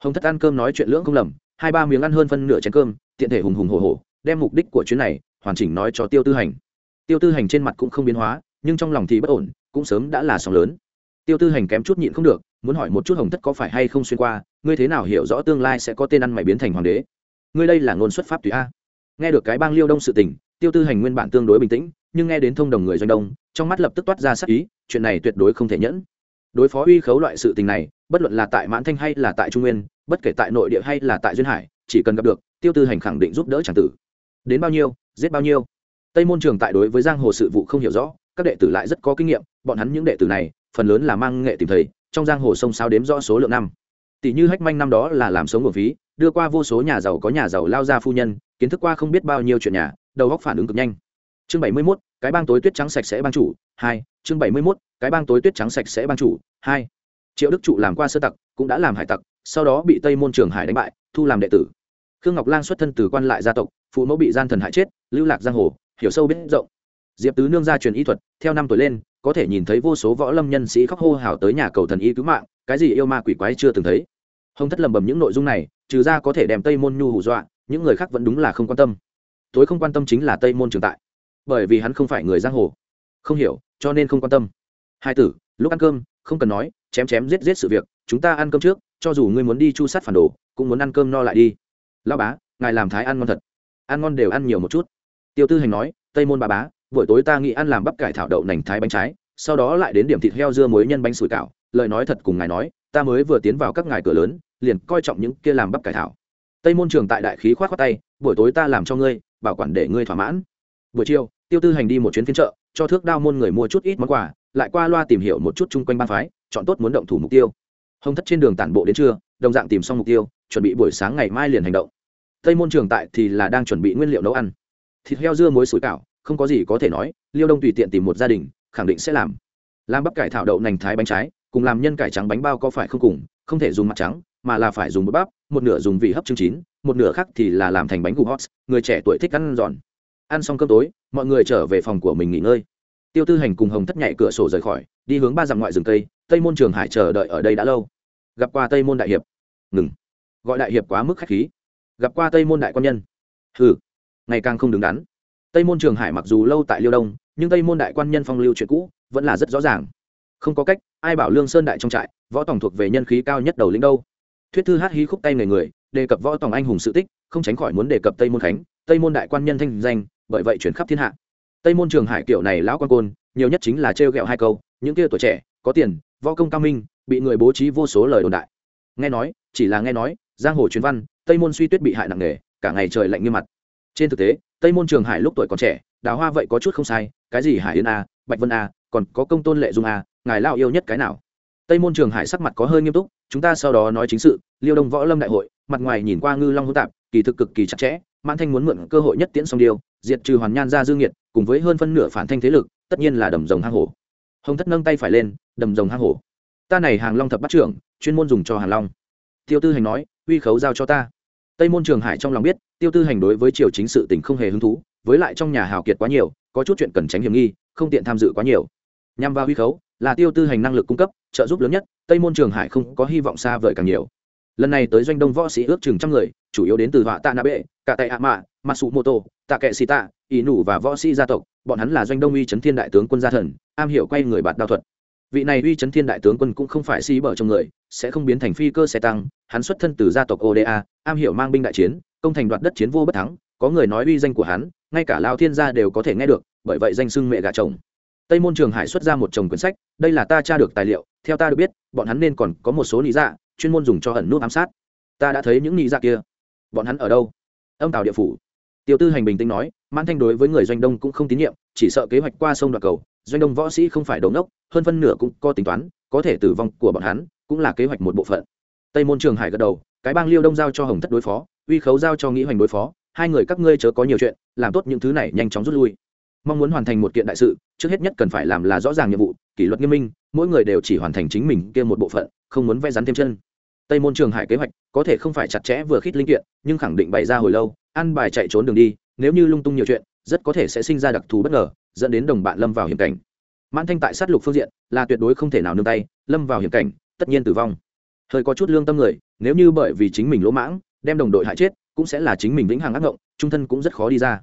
Hồng thất ăn cơm nói chuyện lưỡng không lầm, hai ba miếng ăn hơn phân nửa chén cơm, tiện thể hùng hùng hồ hồ đem mục đích của chuyến này hoàn chỉnh nói cho tiêu tư hành. Tiêu tư hành trên mặt cũng không biến hóa, nhưng trong lòng thì bất ổn, cũng sớm đã là sóng lớn. Tiêu tư hành kém chút nhịn không được muốn hỏi một chút hồng thất có phải hay không xuyên qua, ngươi thế nào hiểu rõ tương lai sẽ có tên ăn mày biến thành hoàng đế? Ngươi đây là ngôn xuất pháp tùy a. Nghe được cái bang liêu đông sự tình, tiêu tư hành nguyên bản tương đối bình tĩnh, nhưng nghe đến thông đồng người doanh đông, trong mắt lập tức toát ra sắc ý, chuyện này tuyệt đối không thể nhẫn. Đối phó uy khấu loại sự tình này, bất luận là tại mãn thanh hay là tại trung nguyên, bất kể tại nội địa hay là tại duyên hải, chỉ cần gặp được, tiêu tư hành khẳng định giúp đỡ tràng tử. Đến bao nhiêu, giết bao nhiêu? Tây môn trường tại đối với giang hồ sự vụ không hiểu rõ, các đệ tử lại rất có kinh nghiệm, bọn hắn những đệ tử này, phần lớn là mang nghệ tìm thầy trong giang hồ sông sao đếm rõ số lượng năm. Tỷ như hách manh năm đó là làm sống nguồn phí đưa qua vô số nhà giàu có nhà giàu lao ra phu nhân kiến thức qua không biết bao nhiêu chuyện nhà đầu góc phản ứng cực nhanh. Chương bảy mươi 71, cái bang tối tuyết trắng sạch sẽ ban chủ hai. Chương bảy mươi 71, cái bang tối tuyết trắng sạch sẽ ban chủ hai. Triệu đức trụ làm qua sơ tặc cũng đã làm hải tặc sau đó bị tây môn trường hải đánh bại thu làm đệ tử. Khương ngọc lan xuất thân từ quan lại gia tộc phụ mẫu bị gian thần hại chết lưu lạc giang hồ hiểu sâu biết rộng diệp tứ nương ra truyền y thuật, theo năm tuổi lên, có thể nhìn thấy vô số võ lâm nhân sĩ khóc hô hào tới nhà cầu thần y cứu mạng, cái gì yêu ma quỷ quái chưa từng thấy. Hồng thất lầm bầm những nội dung này, trừ ra có thể đem tây môn nhu hù dọa, những người khác vẫn đúng là không quan tâm. Tối không quan tâm chính là tây môn trường tại, bởi vì hắn không phải người giang hồ. Không hiểu, cho nên không quan tâm. Hai tử, lúc ăn cơm, không cần nói, chém chém giết giết sự việc, chúng ta ăn cơm trước, cho dù ngươi muốn đi chu sát phản đồ, cũng muốn ăn cơm no lại đi. Lao bá, ngài làm thái ăn ngon thật. Ăn ngon đều ăn nhiều một chút. Tiêu tư hành nói, tây môn bà bá buổi tối ta nghĩ ăn làm bắp cải thảo đậu nành thái bánh trái, sau đó lại đến điểm thịt heo dưa muối nhân bánh sủi cảo. Lời nói thật cùng ngài nói, ta mới vừa tiến vào các ngài cửa lớn, liền coi trọng những kia làm bắp cải thảo. Tây môn trường tại đại khí khoát khoát tay, buổi tối ta làm cho ngươi, bảo quản để ngươi thỏa mãn. Buổi chiều, tiêu tư hành đi một chuyến phiên chợ, cho thước đao môn người mua chút ít món quà, lại qua loa tìm hiểu một chút chung quanh ban phái, chọn tốt muốn động thủ mục tiêu. Hồng thất trên đường tản bộ đến trưa, đồng dạng tìm xong mục tiêu, chuẩn bị buổi sáng ngày mai liền hành động. Tây môn trường tại thì là đang chuẩn bị nguyên liệu nấu ăn. Thịt heo dưa muối sủi cảo không có gì có thể nói, liêu đông tùy tiện tìm một gia đình, khẳng định sẽ làm. Làm bắp cải thảo đậu nành thái bánh trái, cùng làm nhân cải trắng bánh bao có phải không cùng, không thể dùng mặt trắng, mà là phải dùng bột bắp, một nửa dùng vị hấp chương chín, một nửa khác thì là làm thành bánh gù hot người trẻ tuổi thích ăn giòn. Ăn xong cơm tối, mọi người trở về phòng của mình nghỉ ngơi. Tiêu tư hành cùng hồng thất nhảy cửa sổ rời khỏi, đi hướng ba dặm ngoại rừng tây tây môn trường hải chờ đợi ở đây đã lâu. Gặp qua tây môn đại hiệp. Ngừng. Gọi đại hiệp quá mức khách khí. Gặp qua tây môn đại quan nhân. Hừ. Ngày càng không đứng đắn tây môn trường hải mặc dù lâu tại liêu đông, nhưng tây môn đại quan nhân phong lưu chuyện cũ vẫn là rất rõ ràng. Không có cách, ai bảo lương sơn đại trong trại, võ tổng thuộc về nhân khí cao nhất đầu lĩnh đâu. Thuyết thư hát hí khúc tay người người, đề cập võ tổng anh hùng sự tích, không tránh khỏi muốn đề cập tây môn khánh, tây môn đại quan nhân thanh danh, bởi vậy chuyển khắp thiên hạ. Tây môn trường hải kiểu này lão quan côn, nhiều nhất chính là trêu ghẹo hai câu, những kia tuổi trẻ, có tiền, võ công cao minh, bị người bố trí vô số lời đồn đại. Nghe nói, chỉ là nghe nói, giang hồ truyền văn, tây môn suy tuyết bị hại nặng nề, cả ngày trời lạnh như mặt. Trên thực tế tây môn trường hải lúc tuổi còn trẻ, đào hoa vậy có chút không sai, cái gì hải yên a, bạch vân a, còn có công tôn lệ dung a, ngài lao yêu nhất cái nào? Tây môn trường hải sắc mặt có hơi nghiêm túc, chúng ta sau đó nói chính sự, liêu đông võ lâm đại hội, mặt ngoài nhìn qua ngư long hỗn tạp, kỳ thực cực kỳ chặt chẽ, mãn thanh muốn mượn cơ hội nhất tiễn song điêu, diệt trừ hoàn nhan ra dương nhiệt cùng với hơn phân nửa phản thanh thế lực, tất nhiên là đầm rồng hang hổ. Hồng thất nâng tay phải lên, đầm rồng hang hổ. Ta này hàng long thập bắt trưởng, chuyên môn dùng cho hàng long. Tiêu tư hành nói, uy khấu giao cho ta tây môn trường hải trong lòng biết, tiêu tư hành đối với triều chính sự tình không hề hứng thú, với lại trong nhà hào kiệt quá nhiều, có chút chuyện cần tránh hiểm nghi, không tiện tham dự quá nhiều. Nhằm vào huy khấu, là tiêu tư hành năng lực cung cấp, trợ giúp lớn nhất, tây môn trường hải không có hy vọng xa vời càng nhiều. Lần này tới doanh đông võ sĩ ước chừng trăm người, chủ yếu đến từ họa tạ nạ bệ, cả tại ạ mạ matsumoto tạ kệ xì tạ, ý nủ và võ sĩ gia tộc, bọn hắn là doanh đông uy chấn thiên đại tướng quân gia thần, am hiểu quay người bạt đao thuật vị này uy chấn thiên đại tướng quân cũng không phải xí bở trong người, sẽ không biến thành phi cơ xe tăng, hắn xuất thân từ gia tộc oda, am hiểu mang binh đại chiến, công thành đoạt đất chiến vô bất thắng, có người nói uy danh của hắn, ngay cả lao thiên gia đều có thể nghe được, bởi vậy danh xưng mẹ gà chồng. Tây môn trường hải xuất ra một chồng quyển sách, đây là ta tra được tài liệu, theo ta được biết, bọn hắn nên còn có một số lý dạ chuyên môn dùng cho ẩn nút ám sát. Ta đã thấy những lý dạ kia. Bọn hắn ở đâu? Âm tàu địa phủ. Tiêu tư hành bình tĩnh nói, mãn thanh đối với người doanh đông cũng không tín nhiệm chỉ sợ kế hoạch qua sông đoạt cầu, doanh đông võ sĩ không phải đầu ngốc, hơn phân nửa cũng có tính toán, có thể tử vong của bọn hắn cũng là kế hoạch một bộ phận. Tây môn trường hải gật đầu, cái bang liêu đông giao cho hồng thất đối phó, uy khấu giao cho nghĩ hoành đối phó, hai người các ngươi chớ có nhiều chuyện, làm tốt những thứ này nhanh chóng rút lui. Mong muốn hoàn thành một kiện đại sự, trước hết nhất cần phải làm là rõ ràng nhiệm vụ, kỷ luật nghiêm minh, mỗi người đều chỉ hoàn thành chính mình kia một bộ phận, không muốn vẽ rắn thêm chân. Tây môn trường hải kế hoạch có thể không phải chặt chẽ vừa khít linh kiện, nhưng khẳng định bày ra hồi lâu, ăn bài chạy trốn đường đi, nếu như lung tung nhiều chuyện rất có thể sẽ sinh ra đặc thù bất ngờ, dẫn đến đồng bạn lâm vào hiểm cảnh. Mãn thanh tại sát lục phương diện là tuyệt đối không thể nào nương tay, lâm vào hiểm cảnh, tất nhiên tử vong. Hơi có chút lương tâm người, nếu như bởi vì chính mình lỗ mãng, đem đồng đội hại chết, cũng sẽ là chính mình vĩnh hằng ác ngộng, trung thân cũng rất khó đi ra.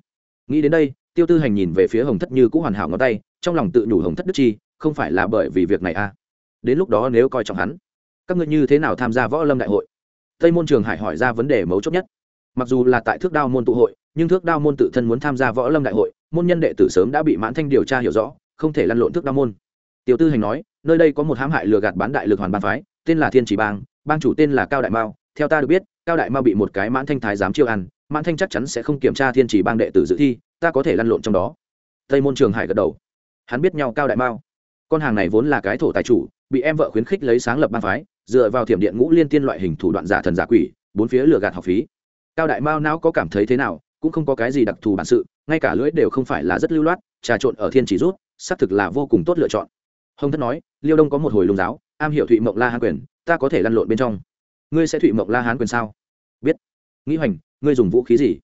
Nghĩ đến đây, tiêu tư hành nhìn về phía hồng thất như cũng hoàn hảo ngón tay, trong lòng tự nhủ hồng thất đức chi, không phải là bởi vì việc này à? Đến lúc đó nếu coi trọng hắn, các ngươi như thế nào tham gia võ lâm đại hội? Tây môn trường hải hỏi ra vấn đề mấu chốt nhất mặc dù là tại thước đao môn tụ hội, nhưng thước đao môn tự thân muốn tham gia võ lâm đại hội, môn nhân đệ tử sớm đã bị mãn thanh điều tra hiểu rõ, không thể lăn lộn thước đao môn. Tiểu tư hành nói, nơi đây có một hãm hại lừa gạt bán đại lực hoàn ban phái, tên là thiên chỉ bang bang chủ tên là cao đại mao. Theo ta được biết, cao đại mao bị một cái mãn thanh thái dám chiêu ăn, mãn thanh chắc chắn sẽ không kiểm tra thiên chỉ bang đệ tử dự thi, ta có thể lăn lộn trong đó. Tây môn trường hải gật đầu. Hắn biết nhau cao đại mao. Con hàng này vốn là cái thổ tài chủ, bị em vợ khuyến khích lấy sáng lập bang phái, dựa vào thiểm điện ngũ liên tiên loại hình thủ đoạn giả thần giả quỷ, bốn phía lừa gạt học phí cao đại mao não có cảm thấy thế nào, cũng không có cái gì đặc thù bản sự, ngay cả lưỡi đều không phải là rất lưu loát, trà trộn ở thiên chỉ rút, xác thực là vô cùng tốt lựa chọn. Hồng thất nói, liêu đông có một hồi lùng giáo, am hiểu thụy mộng la hán quyền, ta có thể lăn lộn bên trong. Ngươi sẽ thụy mộng la hán quyền sao? Biết. Nghĩ hoành, ngươi dùng vũ khí gì?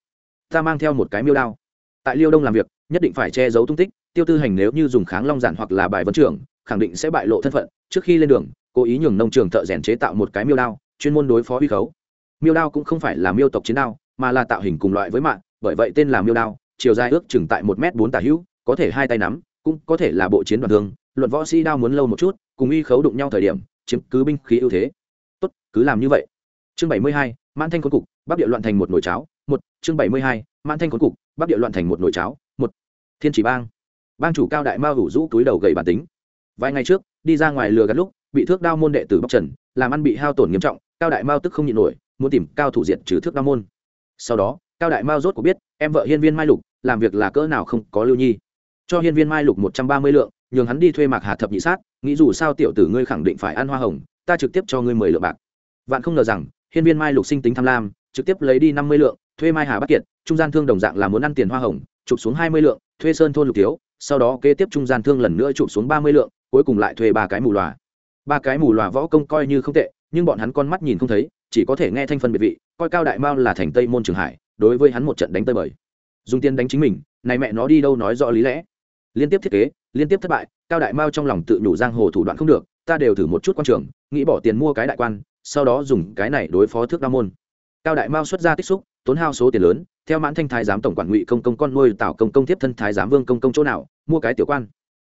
Ta mang theo một cái miêu đao. Tại liêu đông làm việc, nhất định phải che giấu tung tích, tiêu tư hành nếu như dùng kháng long giản hoặc là bài vấn trưởng khẳng định sẽ bại lộ thân phận. Trước khi lên đường, cố ý nhường nông trường thợ rèn chế tạo một cái miêu đao, chuyên môn đối phó huy khấu miêu đao cũng không phải là miêu tộc chiến đao, mà là tạo hình cùng loại với mạng, bởi vậy tên là miêu đao, chiều dài ước chừng tại một m bốn tả hữu, có thể hai tay nắm, cũng có thể là bộ chiến đoàn thương. Luận võ sĩ đao muốn lâu một chút, cùng uy khấu đụng nhau thời điểm, chiếm cứ binh khí ưu thế. Tốt, cứ làm như vậy. Chương bảy mươi hai, mãn thanh khốn cục, bắc địa loạn thành một nồi cháo, một. Chương bảy mươi hai, mãn thanh khốn cục, bắc địa loạn thành một nồi cháo, một. Thiên chỉ bang. Bang chủ cao đại mao hủ rũ túi đầu gầy bản tính. Vài ngày trước, đi ra ngoài lừa gạt lúc, bị thước đao môn đệ tử bóc trần, làm ăn bị hao tổn nghiêm trọng, cao đại mao tức không nhịn nổi muốn tìm cao thủ diện trừ thước đa môn. Sau đó, cao đại mao rốt có biết, em vợ hiên viên mai lục, làm việc là cỡ nào không có lưu nhi. Cho hiên viên mai lục một trăm ba mươi lượng, nhường hắn đi thuê mạc hà thập nhị sát, nghĩ dù sao tiểu tử ngươi khẳng định phải ăn hoa hồng, ta trực tiếp cho ngươi mười lượng bạc. Vạn không ngờ rằng, hiên viên mai lục sinh tính tham lam, trực tiếp lấy đi năm mươi lượng, thuê mai hà bắc kiệt, trung gian thương đồng dạng là muốn ăn tiền hoa hồng, chụp xuống hai mươi lượng, thuê sơn thôn lục thiếu, sau đó kế tiếp trung gian thương lần nữa chụp xuống ba mươi lượng, cuối cùng lại thuê ba cái mù loà. Ba cái mù loà võ công coi như không tệ, nhưng bọn hắn con mắt nhìn không thấy chỉ có thể nghe thanh phân biệt vị, coi cao đại mao là thành tây môn trường hải, đối với hắn một trận đánh tơi bời. Dùng tiền đánh chính mình, này mẹ nó đi đâu nói rõ lý lẽ. Liên tiếp thiết kế, liên tiếp thất bại, cao đại mao trong lòng tự nhủ giang hồ thủ đoạn không được, ta đều thử một chút quan trường, nghĩ bỏ tiền mua cái đại quan, sau đó dùng cái này đối phó thước đa môn. Cao đại mao xuất ra tích xúc, tốn hao số tiền lớn, theo mãn thanh thái giám tổng quản ngụy công công con nuôi tào công công tiếp thân thái giám vương công công chỗ nào, mua cái tiểu quan.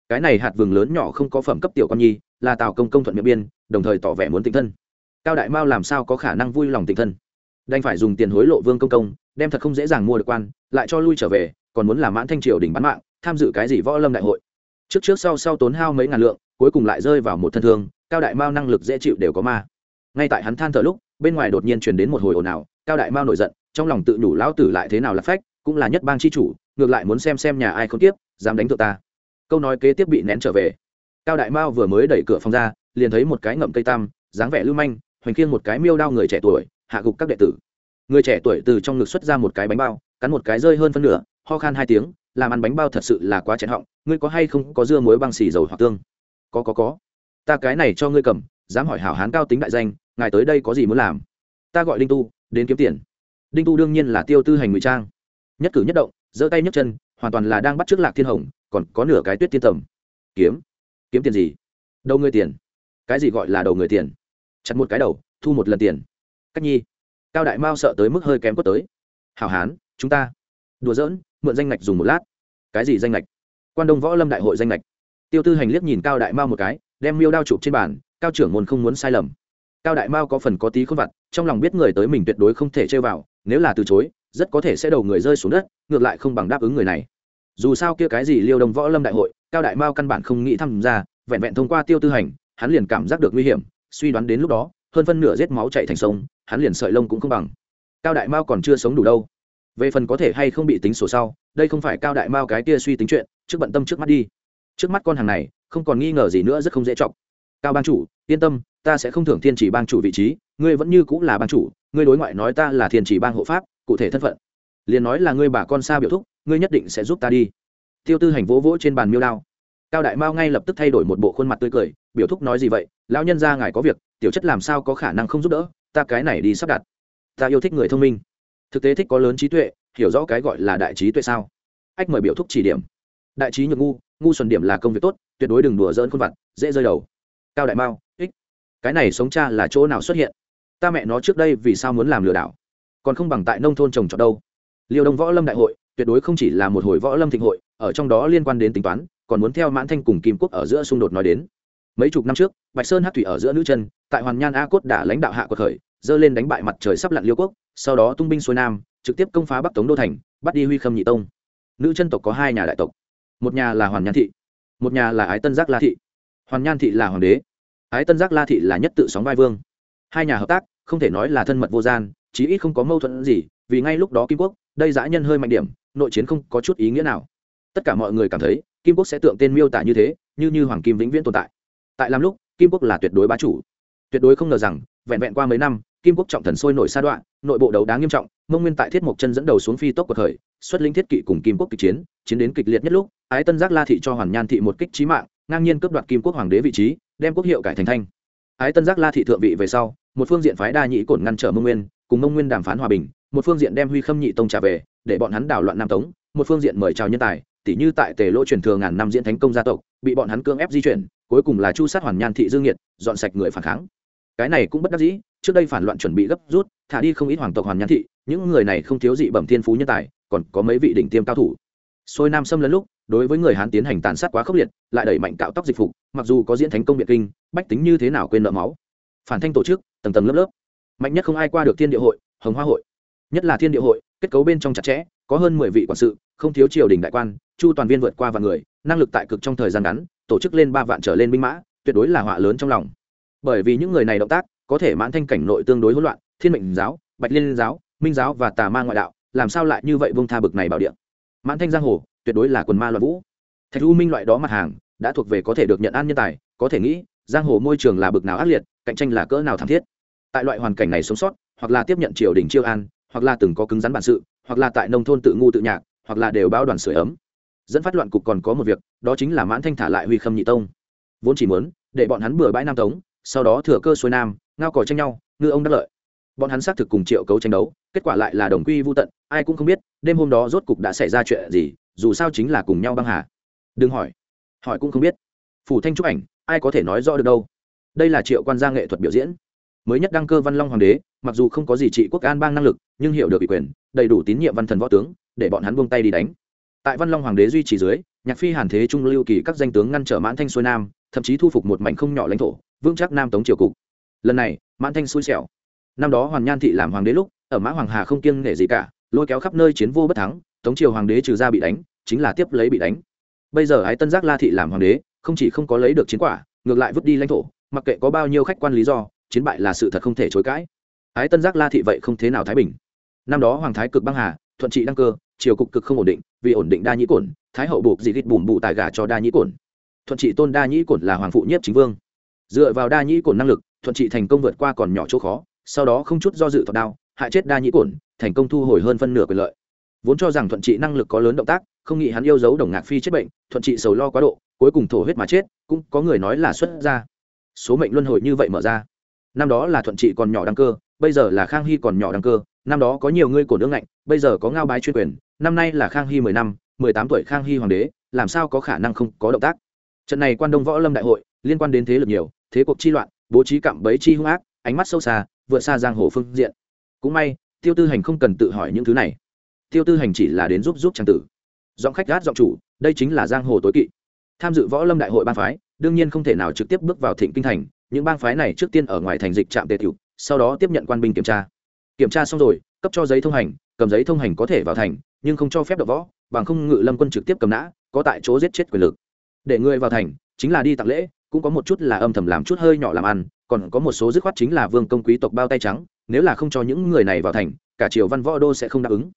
Cái này hạt vườn lớn nhỏ không có phẩm cấp tiểu quan nhi, là tào công công thuận miệng biên, đồng thời tỏ vẻ muốn tinh thân cao đại mao làm sao có khả năng vui lòng tịnh thân? Đành phải dùng tiền hối lộ vương công công, đem thật không dễ dàng mua được quan, lại cho lui trở về, còn muốn làm mãn thanh triều đỉnh bán mạng, tham dự cái gì võ lâm đại hội. Trước trước sau sau tốn hao mấy ngàn lượng, cuối cùng lại rơi vào một thân thương, cao đại mao năng lực dễ chịu đều có ma. Ngay tại hắn than thở lúc, bên ngoài đột nhiên truyền đến một hồi ồn ào, cao đại mao nổi giận, trong lòng tự nhủ lão tử lại thế nào là phách, cũng là nhất bang chi chủ, ngược lại muốn xem xem nhà ai không tiếp dám đánh thượng ta. Câu nói kế tiếp bị nén trở về. Cao đại mao vừa mới đẩy cửa phòng ra, liền thấy một cái ngậm cây tam, dáng vẻ lưu manh hoành khiêng một cái miêu đao người trẻ tuổi, hạ gục các đệ tử. Người trẻ tuổi từ trong ngực xuất ra một cái bánh bao, cắn một cái rơi hơn phân nửa, ho khan hai tiếng, làm ăn bánh bao thật sự là quá chén họng, ngươi có hay không có dưa muối băng xì dầu hoặc tương? Có có có. Ta cái này cho ngươi cầm, dám hỏi hảo hán cao tính đại danh, ngài tới đây có gì muốn làm? Ta gọi đinh tu, đến kiếm tiền. Đinh tu đương nhiên là tiêu tư hành ngụy trang. Nhất cử nhất động, giơ tay nhấc chân, hoàn toàn là đang bắt trước lạc thiên hồng, còn có nửa cái tuyết tiên tầm. Kiếm. Kiếm tiền gì? Đầu người tiền. Cái gì gọi là đầu người tiền? Chặt một cái đầu, thu một lần tiền. Cách nhi, cao đại mao sợ tới mức hơi kém quất tới. Hảo hán, chúng ta. Đùa giỡn, mượn danh ngạch dùng một lát. Cái gì danh ngạch? Quan đông võ lâm đại hội danh ngạch. Tiêu tư hành liếc nhìn cao đại mao một cái, đem miêu đao chụp trên bàn, cao trưởng môn không muốn sai lầm. Cao đại mao có phần có tí khôn vặt, trong lòng biết người tới mình tuyệt đối không thể chơi vào, nếu là từ chối, rất có thể sẽ đầu người rơi xuống đất, ngược lại không bằng đáp ứng người này. Dù sao kia cái gì liêu Đông võ lâm đại hội, cao đại mao căn bản không nghĩ tham gia, vẹn vẹn thông qua tiêu tư hành, hắn liền cảm giác được nguy hiểm suy đoán đến lúc đó, hơn phân nửa giết máu chạy thành sông, hắn liền sợi lông cũng không bằng. Cao đại mao còn chưa sống đủ đâu. Về phần có thể hay không bị tính sổ sau, đây không phải cao đại mao cái kia suy tính chuyện, trước bận tâm trước mắt đi. Trước mắt con hàng này, không còn nghi ngờ gì nữa rất không dễ chọc. Cao ban chủ, yên tâm, ta sẽ không thưởng thiên chỉ ban chủ vị trí, ngươi vẫn như cũng là ban chủ, ngươi đối ngoại nói ta là thiên chỉ ban hộ pháp, cụ thể thân phận. Liền nói là ngươi bà con xa biểu thúc, ngươi nhất định sẽ giúp ta đi. Tiêu tư hành vỗ vỗ trên bàn miêu đao. Cao đại mao ngay lập tức thay đổi một bộ khuôn mặt tươi cười biểu thúc nói gì vậy? Lão nhân ra ngài có việc, tiểu chất làm sao có khả năng không giúp đỡ? Ta cái này đi sắp đặt. Ta yêu thích người thông minh. Thực tế thích có lớn trí tuệ, hiểu rõ cái gọi là đại trí tuệ sao? Ách mời biểu thúc chỉ điểm. Đại trí nhược ngu ngu xuẩn điểm là công việc tốt, tuyệt đối đừng đùa dỡn khuôn vặt dễ rơi đầu. Cao đại mao, ích. Cái này sống cha là chỗ nào xuất hiện? Ta mẹ nó trước đây vì sao muốn làm lừa đảo? Còn không bằng tại nông thôn trồng trọt đâu. Liêu đông võ lâm đại hội, tuyệt đối không chỉ là một hồi võ lâm thịnh hội, ở trong đó liên quan đến tính toán, còn muốn theo mãn thanh cùng kim quốc ở giữa xung đột nói đến mấy chục năm trước, bạch sơn hát thủy ở giữa nữ chân, tại hoàn nhan a cốt đã lãnh đạo hạ cuộc khởi dơ lên đánh bại mặt trời sắp lặn liêu quốc, sau đó tung binh xuôi nam, trực tiếp công phá bắc tống đô thành, bắt đi huy khâm nhị tông. Nữ chân tộc có hai nhà đại tộc. Một nhà là hoàn nhan thị, một nhà là ái tân giác la thị. Hoàn nhan thị là hoàng đế, ái tân giác la thị là nhất tự sóng vai vương. Hai nhà hợp tác, không thể nói là thân mật vô gian, chí ít không có mâu thuẫn gì, vì ngay lúc đó kim quốc, đây giã nhân hơi mạnh điểm, nội chiến không có chút ý nghĩa nào. Tất cả mọi người cảm thấy, kim quốc sẽ tượng tên miêu tả như thế, như như hoàng kim vĩnh viễn tồn tại tại làm lúc, kim quốc là tuyệt đối bá chủ. Tuyệt đối không ngờ rằng, vẹn vẹn qua mấy năm, kim quốc trọng thần sôi nổi sa đoạn nội bộ đấu đá nghiêm trọng, mông nguyên tại thiết mộc chân dẫn đầu xuống phi tốc của thời, xuất linh thiết kỵ cùng kim quốc kịch chiến chiến đến kịch liệt nhất lúc, ái tân giác la thị cho hoàn nhan thị một kích trí mạng, ngang nhiên cướp đoạt kim quốc hoàng đế vị trí, đem quốc hiệu cải thành thanh. Ái tân giác la thị thượng vị về sau, một phương diện phái đa nhĩ cổn ngăn trở mông nguyên, cùng mông nguyên đàm phán hòa bình, một phương diện đem huy khâm nhị tông trả về, để bọn hắn đảo loạn nam tống, một phương diện mời chào nhân tài tỷ như tại tề lỗ truyền thừa ngàn năm diễn thánh công gia tộc, bị bọn hắn cưỡng ép di chuyển cuối cùng là chu sát hoàn nhan thị dương nhiệt, dọn sạch người phản kháng. Cái này cũng bất đắc dĩ, trước đây phản loạn chuẩn bị gấp rút, thả đi không ít hoàng tộc hoàn nhan thị, những người này không thiếu dị bẩm thiên phú nhân tài, còn có mấy vị đỉnh tiêm cao thủ. Xôi nam xâm lấn lúc, đối với người hán tiến hành tàn sát quá khốc liệt, lại đẩy mạnh cạo tóc dịch phục, mặc dù có diễn thánh công biện kinh, bách tính như thế nào quên nợ máu. Phản thanh tổ chức, tầng tầng lớp lớp. Mạnh nhất không ai qua được thiên địa hội, hồng hoa hội. Nhất là thiên địa hội, kết cấu bên trong chặt chẽ, có hơn mười vị quản sự, không thiếu triều đình đại quan chu toàn viên vượt qua vạn người, năng lực tại cực trong thời gian ngắn, tổ chức lên ba vạn trở lên binh mã, tuyệt đối là họa lớn trong lòng. Bởi vì những người này động tác, có thể mãn thanh cảnh nội tương đối hỗn loạn, thiên mệnh giáo, bạch liên giáo, minh giáo và tà ma ngoại đạo, làm sao lại như vậy vương tha bực này bảo điện mãn thanh giang hồ, tuyệt đối là quần ma loạn vũ. Thạch u minh loại đó mặt hàng, đã thuộc về có thể được nhận an nhân tài, có thể nghĩ, giang hồ môi trường là bực nào ác liệt, cạnh tranh là cỡ nào thảm thiết. Tại loại hoàn cảnh này sống sót, hoặc là tiếp nhận triều đình chiêu an, hoặc là từng có cứng rắn bản sự, hoặc là tại nông thôn tự ngu tự nhạc, hoặc là đều báo đoàn sửa ấm dẫn phát loạn cục còn có một việc, đó chính là mãn thanh thả lại huy khâm nhị tông. Vốn chỉ muốn, để bọn hắn bừa bãi nam tống, sau đó thừa cơ xuôi nam, ngao cò tranh nhau, ngư ông đắc lợi. Bọn hắn xác thực cùng triệu cấu tranh đấu, kết quả lại là đồng quy vô tận, ai cũng không biết, đêm hôm đó rốt cục đã xảy ra chuyện gì, dù sao chính là cùng nhau băng hà. Đừng hỏi. Hỏi cũng không biết. Phủ thanh trúc ảnh, ai có thể nói rõ được đâu. Đây là triệu quan gia nghệ thuật biểu diễn. Mới nhất đăng cơ văn long hoàng đế, mặc dù không có gì trị quốc an bang năng lực, nhưng hiểu được ủy quyền, đầy đủ tín nhiệm văn thần võ tướng, để bọn hắn buông tay đi đánh tại văn long hoàng đế duy trì dưới, nhạc phi hàn thế trung lưu kỳ các danh tướng ngăn trở mãn thanh xuôi nam, thậm chí thu phục một mảnh không nhỏ lãnh thổ, vững chắc nam tống triều cục. Lần này, mãn thanh xui xẻo. Năm đó hoàn nhan thị làm hoàng đế lúc, ở mã hoàng hà không kiêng nể gì cả, lôi kéo khắp nơi chiến vô bất thắng, tống triều hoàng đế trừ ra bị đánh, chính là tiếp lấy bị đánh. Bây giờ ái tân giác la thị làm hoàng đế, không chỉ không có lấy được chiến quả, ngược lại vứt đi lãnh thổ, mặc kệ có bao nhiêu khách quan lý do, chiến bại là sự thật không thể chối cãi. Ái tân giác la thị vậy không thế nào thái bình. Năm đó hoàng thái cực băng hà, thuận trị đăng cơ triều cục cực không ổn định, vì ổn định đa nhĩ cổn, thái hậu buộc dị gịt bùm bụ tài gà cho đa nhĩ cổn. Thuận trị tôn đa nhĩ cổn là hoàng phụ nhất chính vương. Dựa vào đa nhĩ cổn năng lực, thuận trị thành công vượt qua còn nhỏ chỗ khó, sau đó không chút do dự thọt đao, hại chết đa nhĩ cổn, thành công thu hồi hơn phân nửa quyền lợi. Vốn cho rằng thuận trị năng lực có lớn động tác, không nghĩ hắn yêu dấu đồng ngạc phi chết bệnh, thuận trị sầu lo quá độ, cuối cùng thổ huyết mà chết, cũng có người nói là xuất ra số mệnh luân hồi như vậy mở ra. Năm đó là thuận trị còn nhỏ đăng cơ, bây giờ là khang hy còn nhỏ đăng cơ, năm đó có nhiều người cổ nước ngạnh, bây giờ có ngao bái chuyên quyền năm nay là khang hy mười năm, mười tám tuổi khang hy hoàng đế, làm sao có khả năng không có động tác? Trận này quan đông võ lâm đại hội liên quan đến thế lực nhiều, thế cuộc chi loạn, bố trí cạm bẫy chi hung ác, ánh mắt sâu xa, vượt xa giang hồ phương diện. Cũng may, tiêu tư hành không cần tự hỏi những thứ này. Tiêu tư hành chỉ là đến giúp giúp trang tử. Giọng khách gát giọng chủ, đây chính là giang hồ tối kỵ. Tham dự võ lâm đại hội bang phái, đương nhiên không thể nào trực tiếp bước vào thịnh kinh thành, những bang phái này trước tiên ở ngoài thành dịch trạm tề tiểu, sau đó tiếp nhận quan binh kiểm tra. Kiểm tra xong rồi, cấp cho giấy thông hành, cầm giấy thông hành có thể vào thành nhưng không cho phép đập võ, bằng không ngự lâm quân trực tiếp cầm nã, có tại chỗ giết chết quyền lực. Để người vào thành, chính là đi tặng lễ, cũng có một chút là âm thầm làm chút hơi nhỏ làm ăn, còn có một số dứt khoát chính là vương công quý tộc bao tay trắng, nếu là không cho những người này vào thành, cả triều văn võ đô sẽ không đáp ứng.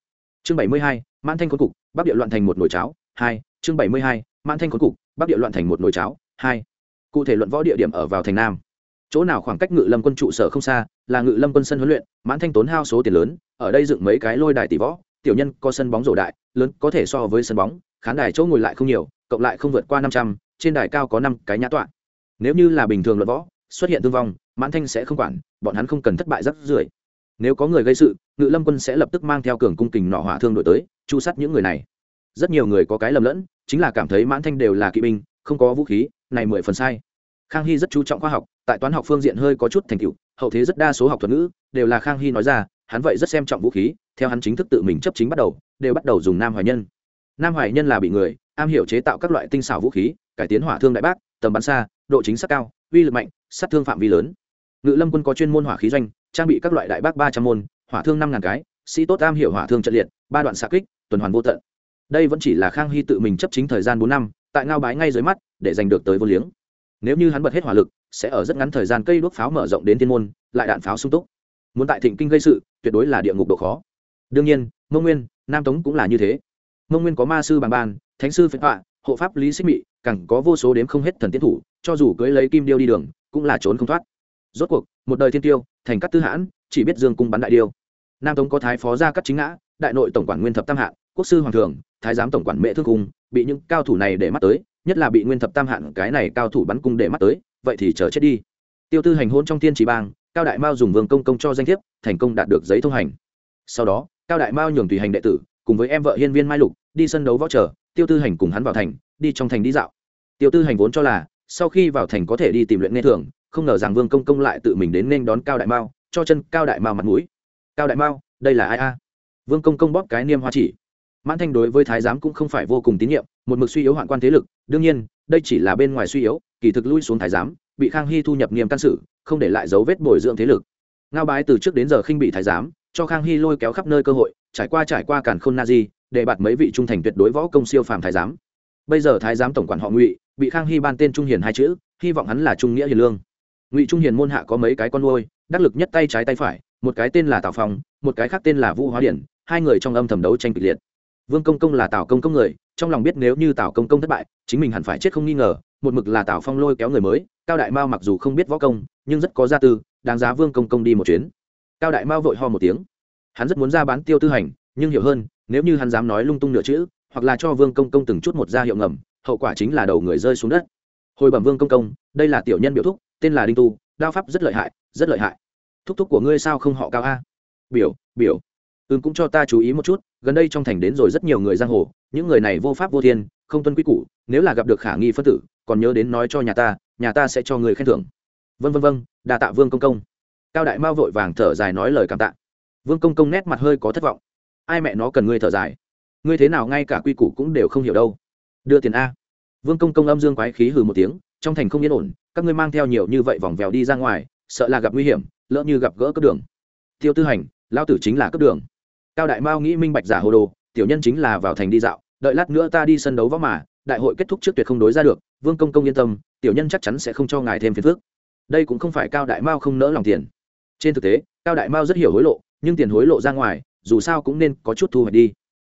Chương bảy mươi hai, mãn thanh khốn cục, bắc địa loạn thành một nồi cháo, hai, chương bảy mươi hai, mãn thanh khốn cục, bắc địa loạn thành một nồi cháo, hai. Cụ thể luận võ địa điểm ở vào thành nam. Chỗ nào khoảng cách ngự lâm quân trụ sở không xa, là ngự lâm quân sân huấn luyện, mãn thanh tốn hao số tiền lớn, ở đây dựng mấy cái lôi đài tỷ võ tiểu nhân có sân bóng rổ đại, lớn, có thể so với sân bóng, khán đài chỗ ngồi lại không nhiều, cộng lại không vượt qua năm trăm, trên đài cao có năm cái nhã tọa. Nếu như là bình thường luận võ, xuất hiện thương vong, mãn thanh sẽ không quản, bọn hắn không cần thất bại rất rưởi. Nếu có người gây sự, ngự lâm quân sẽ lập tức mang theo cường cung kình nọ hỏa thương đổi tới, chu sát những người này. Rất nhiều người có cái lầm lẫn, chính là cảm thấy mãn thanh đều là kỵ binh, không có vũ khí, này mười phần sai. Khang hy rất chú trọng khoa học, tại toán học phương diện hơi có chút thành tựu, hậu thế rất đa số học thuật ngữ, đều là khang hy nói ra hắn vậy rất xem trọng vũ khí, theo hắn chính thức tự mình chấp chính bắt đầu, đều bắt đầu dùng nam hoài nhân. Nam hoài nhân là bị người, am hiểu chế tạo các loại tinh xảo vũ khí, cải tiến hỏa thương đại bác, tầm bắn xa, độ chính xác cao, uy lực mạnh, sát thương phạm vi lớn. Ngự lâm quân có chuyên môn hỏa khí doanh, trang bị các loại đại bác ba trăm môn, hỏa thương năm ngàn cái, sĩ tốt am hiểu hỏa thương trận liệt, ba đoạn xạ kích, tuần hoàn vô tận. Đây vẫn chỉ là khang hy tự mình chấp chính thời gian bốn năm, tại ngao bái ngay dưới mắt, để giành được tới vô liếng. Nếu như hắn bật hết hỏa lực, sẽ ở rất ngắn thời gian cây đuốc pháo mở rộng đến thiên môn, lại đạn pháo sung túc muốn tại thịnh kinh gây sự, tuyệt đối là địa ngục độ khó. Đương nhiên, mông nguyên, nam tống cũng là như thế. Mông nguyên có ma sư bằng ban thánh sư phép họa hộ pháp lý xích mị cẳng có vô số đếm không hết thần tiến thủ, cho dù cưới lấy kim điêu đi đường, cũng là trốn không thoát. Rốt cuộc, một đời thiên tiêu, thành các tư hãn, chỉ biết dương cung bắn đại điêu. Nam tống có thái phó gia cắt chính ngã, đại nội tổng quản nguyên thập tam hạ quốc sư hoàng thường, thái giám tổng quản mẹ thương cung, bị những cao thủ này để mắt tới, nhất là bị nguyên thập tam hạn cái này cao thủ bắn cung để mắt tới, vậy thì chờ chết đi. Tiêu tư hành hôn trong tiên chỉ bang cao đại mao dùng vương công công cho danh thiếp, thành công đạt được giấy thông hành. Sau đó, cao đại mao nhường tùy hành đệ tử, cùng với em vợ hiên viên mai lục, đi sân đấu võ trở tiêu tư hành cùng hắn vào thành, đi trong thành đi dạo. Tiêu tư hành vốn cho là, sau khi vào thành có thể đi tìm luyện nghe thường không ngờ rằng vương công công lại tự mình đến nên đón cao đại mao, cho chân cao đại mao mặt mũi. Cao đại mao, đây là ai a? Vương công công bóp cái niêm hoa chỉ. Mãn thanh đối với thái giám cũng không phải vô cùng tín nhiệm, một mực suy yếu hoạn quan thế lực, đương nhiên, đây chỉ là bên ngoài suy yếu, kỳ thực lui xuống thái giám bị khang hy thu nhập nghiêm căn sự không để lại dấu vết bồi dưỡng thế lực. Ngao bái từ trước đến giờ khinh bị thái giám, cho khang hy lôi kéo khắp nơi cơ hội, trải qua trải qua cản khôn na di, để bạt mấy vị trung thành tuyệt đối võ công siêu phàm thái giám. Bây giờ thái giám tổng quản họ ngụy, bị khang hy ban tên trung hiền hai chữ, hy vọng hắn là trung nghĩa hiền lương. Ngụy trung hiền môn hạ có mấy cái con nuôi, đắc lực nhất tay trái tay phải, một cái tên là tào phong, một cái khác tên là vũ hóa điển, hai người trong âm thầm đấu tranh kịch liệt. Vương công công là tào công công người, trong lòng biết nếu như tào công công thất bại, chính mình hẳn phải chết không nghi ngờ một mực là tào phong lôi kéo người mới, cao đại mao mặc dù không biết võ công, nhưng rất có gia tư, đáng giá vương công công đi một chuyến. Cao đại mao vội ho một tiếng. Hắn rất muốn ra bán tiêu tư hành, nhưng hiểu hơn, nếu như hắn dám nói lung tung nửa chữ, hoặc là cho vương công công từng chút một ra hiệu ngầm, hậu quả chính là đầu người rơi xuống đất. Hồi bẩm vương công công, đây là tiểu nhân biểu thúc, tên là đinh tu, đao pháp rất lợi hại, rất lợi hại. Thúc thúc của ngươi sao không họ cao a? Biểu biểu. Ưng cũng cho ta chú ý một chút, gần đây trong thành đến rồi rất nhiều người giang hồ, những người này vô pháp vô thiên, không tuân quy củ, nếu là gặp được khả nghi phân tử còn nhớ đến nói cho nhà ta nhà ta sẽ cho người khen thưởng. Vân vân vân đà tạ vương công công. Cao đại mao vội vàng thở dài nói lời cảm tạ. Vương công công nét mặt hơi có thất vọng. Ai mẹ nó cần ngươi thở dài? Ngươi thế nào ngay cả quy củ cũng đều không hiểu đâu. Đưa tiền a. Vương công công âm dương quái khí hừ một tiếng, trong thành không yên ổn, các ngươi mang theo nhiều như vậy vòng vèo đi ra ngoài, sợ là gặp nguy hiểm, lỡ như gặp gỡ cấp đường. Tiêu tư hành lao tử chính là cấp đường. Cao đại mao nghĩ minh bạch giả hồ đồ, tiểu nhân chính là vào thành đi dạo, đợi lát nữa ta đi sân đấu võ mà đại hội kết thúc trước tuyệt không đối ra được, vương công công yên tâm, tiểu nhân chắc chắn sẽ không cho ngài thêm phiền phức. Đây cũng không phải cao đại mao không nỡ lòng tiền. Trên thực tế, cao đại mao rất hiểu hối lộ, nhưng tiền hối lộ ra ngoài, dù sao cũng nên có chút thu hoạch đi.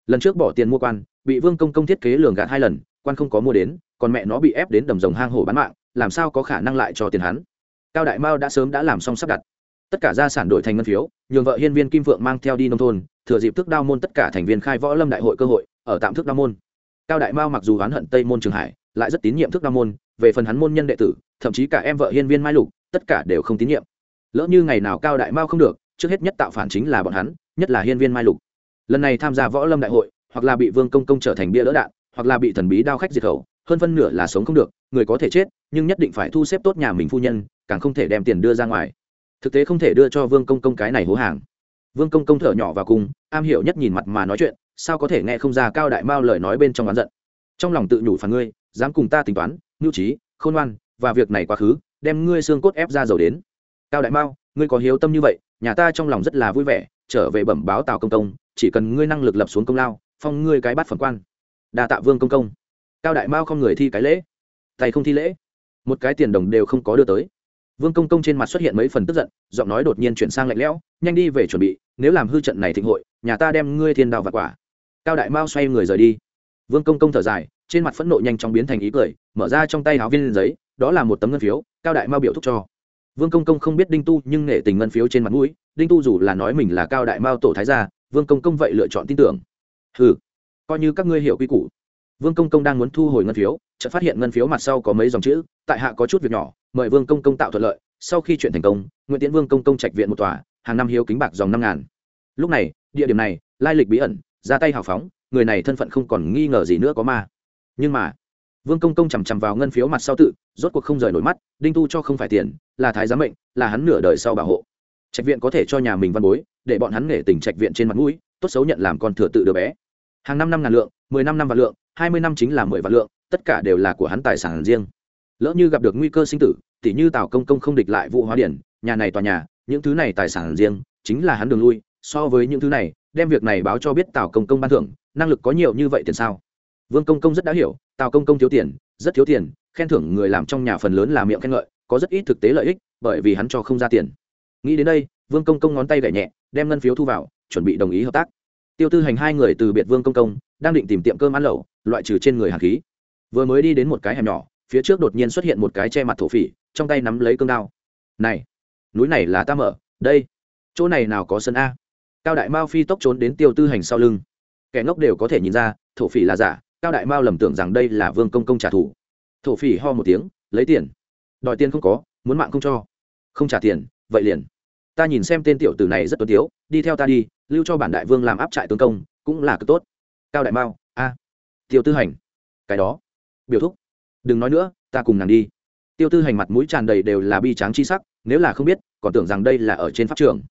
Lần trước bỏ tiền mua quan, bị vương công công thiết kế lường gạt hai lần, quan không có mua đến, còn mẹ nó bị ép đến đầm rồng hang hổ bán mạng, làm sao có khả năng lại cho tiền hắn? Cao đại mao đã sớm đã làm xong sắp đặt. Tất cả gia sản đổi thành ngân phiếu, nhường vợ hiên viên kim phượng mang theo đi nông thôn, thừa dịp thức đao môn tất cả thành viên khai võ lâm đại hội cơ hội, ở tạm thức đao môn cao đại mao mặc dù oán hận tây môn trường hải, lại rất tín nhiệm thức Nam môn, về phần hắn môn nhân đệ tử, thậm chí cả em vợ hiên viên mai lục, tất cả đều không tín nhiệm. Lỡ như ngày nào cao đại mao không được, trước hết nhất tạo phản chính là bọn hắn, nhất là hiên viên mai lục. Lần này tham gia võ lâm đại hội, hoặc là bị vương công công trở thành bia đỡ đạn, hoặc là bị thần bí đao khách diệt khẩu, hơn phân nửa là sống không được, người có thể chết, nhưng nhất định phải thu xếp tốt nhà mình phu nhân, càng không thể đem tiền đưa ra ngoài. Thực tế không thể đưa cho vương công công cái này hố hàng. Vương công công thở nhỏ vào cùng, am hiểu nhất nhìn mặt mà nói chuyện sao có thể nghe không ra cao đại mao lời nói bên trong oán giận? Trong lòng tự nhủ phản ngươi, dám cùng ta tính toán nhu trí, khôn ngoan, và việc này quá khứ, đem ngươi xương cốt ép ra dầu đến. Cao đại mao, ngươi có hiếu tâm như vậy, nhà ta trong lòng rất là vui vẻ, trở về bẩm báo tào công công, chỉ cần ngươi năng lực lập xuống công lao, phong ngươi cái bắt phẩm quan. Đa tạ vương công công. Cao đại mao không người thi cái lễ. Tay không thi lễ. Một cái tiền đồng đều không có đưa tới. Vương công công trên mặt xuất hiện mấy phần tức giận, giọng nói đột nhiên chuyển sang lạnh lẽo, nhanh đi về chuẩn bị, nếu làm hư trận này thịnh hội, nhà ta đem ngươi thiên đào và quả cao đại mao xoay người rời đi. Vương công công thở dài, trên mặt phẫn nộ nhanh chóng biến thành ý cười, mở ra trong tay áo viên giấy, đó là một tấm ngân phiếu, cao đại mao biểu thúc cho. Vương công công không biết đinh tu nhưng nể tình ngân phiếu trên mặt mũi, đinh tu dù là nói mình là cao đại mao tổ thái gia, vương công công vậy lựa chọn tin tưởng. Ừ coi như các ngươi hiểu quy củ. Vương công công đang muốn thu hồi ngân phiếu, chợt phát hiện ngân phiếu mặt sau có mấy dòng chữ, tại hạ có chút việc nhỏ, mời vương công công tạo thuận lợi, sau khi chuyện thành công, nguyễn tiến vương công công trạch viện một tòa, hàng năm hiếu kính bạc dòng năm ngàn. Lúc này, địa điểm này, lai lịch bí ẩn ra tay hào phóng, người này thân phận không còn nghi ngờ gì nữa có ma. Nhưng mà, vương công công chằm chằm vào ngân phiếu mặt sau tự, rốt cuộc không rời nổi mắt, đinh tu cho không phải tiền, là thái giám mệnh, là hắn nửa đời sau bảo hộ. Trạch viện có thể cho nhà mình văn bối, để bọn hắn nể tình trạch viện trên mặt mũi, tốt xấu nhận làm con thừa tự đứa bé. Hàng năm năm ngàn lượng, mười năm năm vạn lượng, hai mươi năm chính là mười vạn lượng, tất cả đều là của hắn tài sản riêng. Lỡ như gặp được nguy cơ sinh tử, tỉ như tào công công không địch lại vụ hóa điển, nhà này tòa nhà, những thứ này tài sản riêng, chính là hắn đường lui, so với những thứ này đem việc này báo cho biết tào công công ban thưởng, năng lực có nhiều như vậy tiền sao? Vương công công rất đã hiểu, tào công công thiếu tiền, rất thiếu tiền, khen thưởng người làm trong nhà phần lớn là miệng khen ngợi, có rất ít thực tế lợi ích, bởi vì hắn cho không ra tiền. Nghĩ đến đây, vương công công ngón tay gậy nhẹ, đem ngân phiếu thu vào, chuẩn bị đồng ý hợp tác. Tiêu tư hành hai người từ biệt vương công công, đang định tìm tiệm cơm ăn lẩu, loại trừ trên người hàn khí. Vừa mới đi đến một cái hẻm nhỏ, phía trước đột nhiên xuất hiện một cái che mặt thổ phỉ, trong tay nắm lấy cương đao. Này, núi này là ta mở, đây, chỗ này nào có sân a? Cao đại mao phi tốc trốn đến tiêu tư hành sau lưng. Kẻ ngốc đều có thể nhìn ra, thổ phỉ là giả, cao đại mao lầm tưởng rằng đây là vương công công trả thù. Thổ phỉ ho một tiếng, lấy tiền. Đòi tiền không có, muốn mạng không cho. Không trả tiền, vậy liền. Ta nhìn xem tên tiểu tử này rất tuấn tiếu, đi theo ta đi, lưu cho bản đại vương làm áp trại tướng công, cũng là cực tốt. Cao đại mao, a. Tiêu tư hành. Cái đó. Biểu thúc. Đừng nói nữa, ta cùng nàng đi. Tiêu tư hành mặt mũi tràn đầy đều là bi tráng chi sắc, nếu là không biết, còn tưởng rằng đây là ở trên pháp trường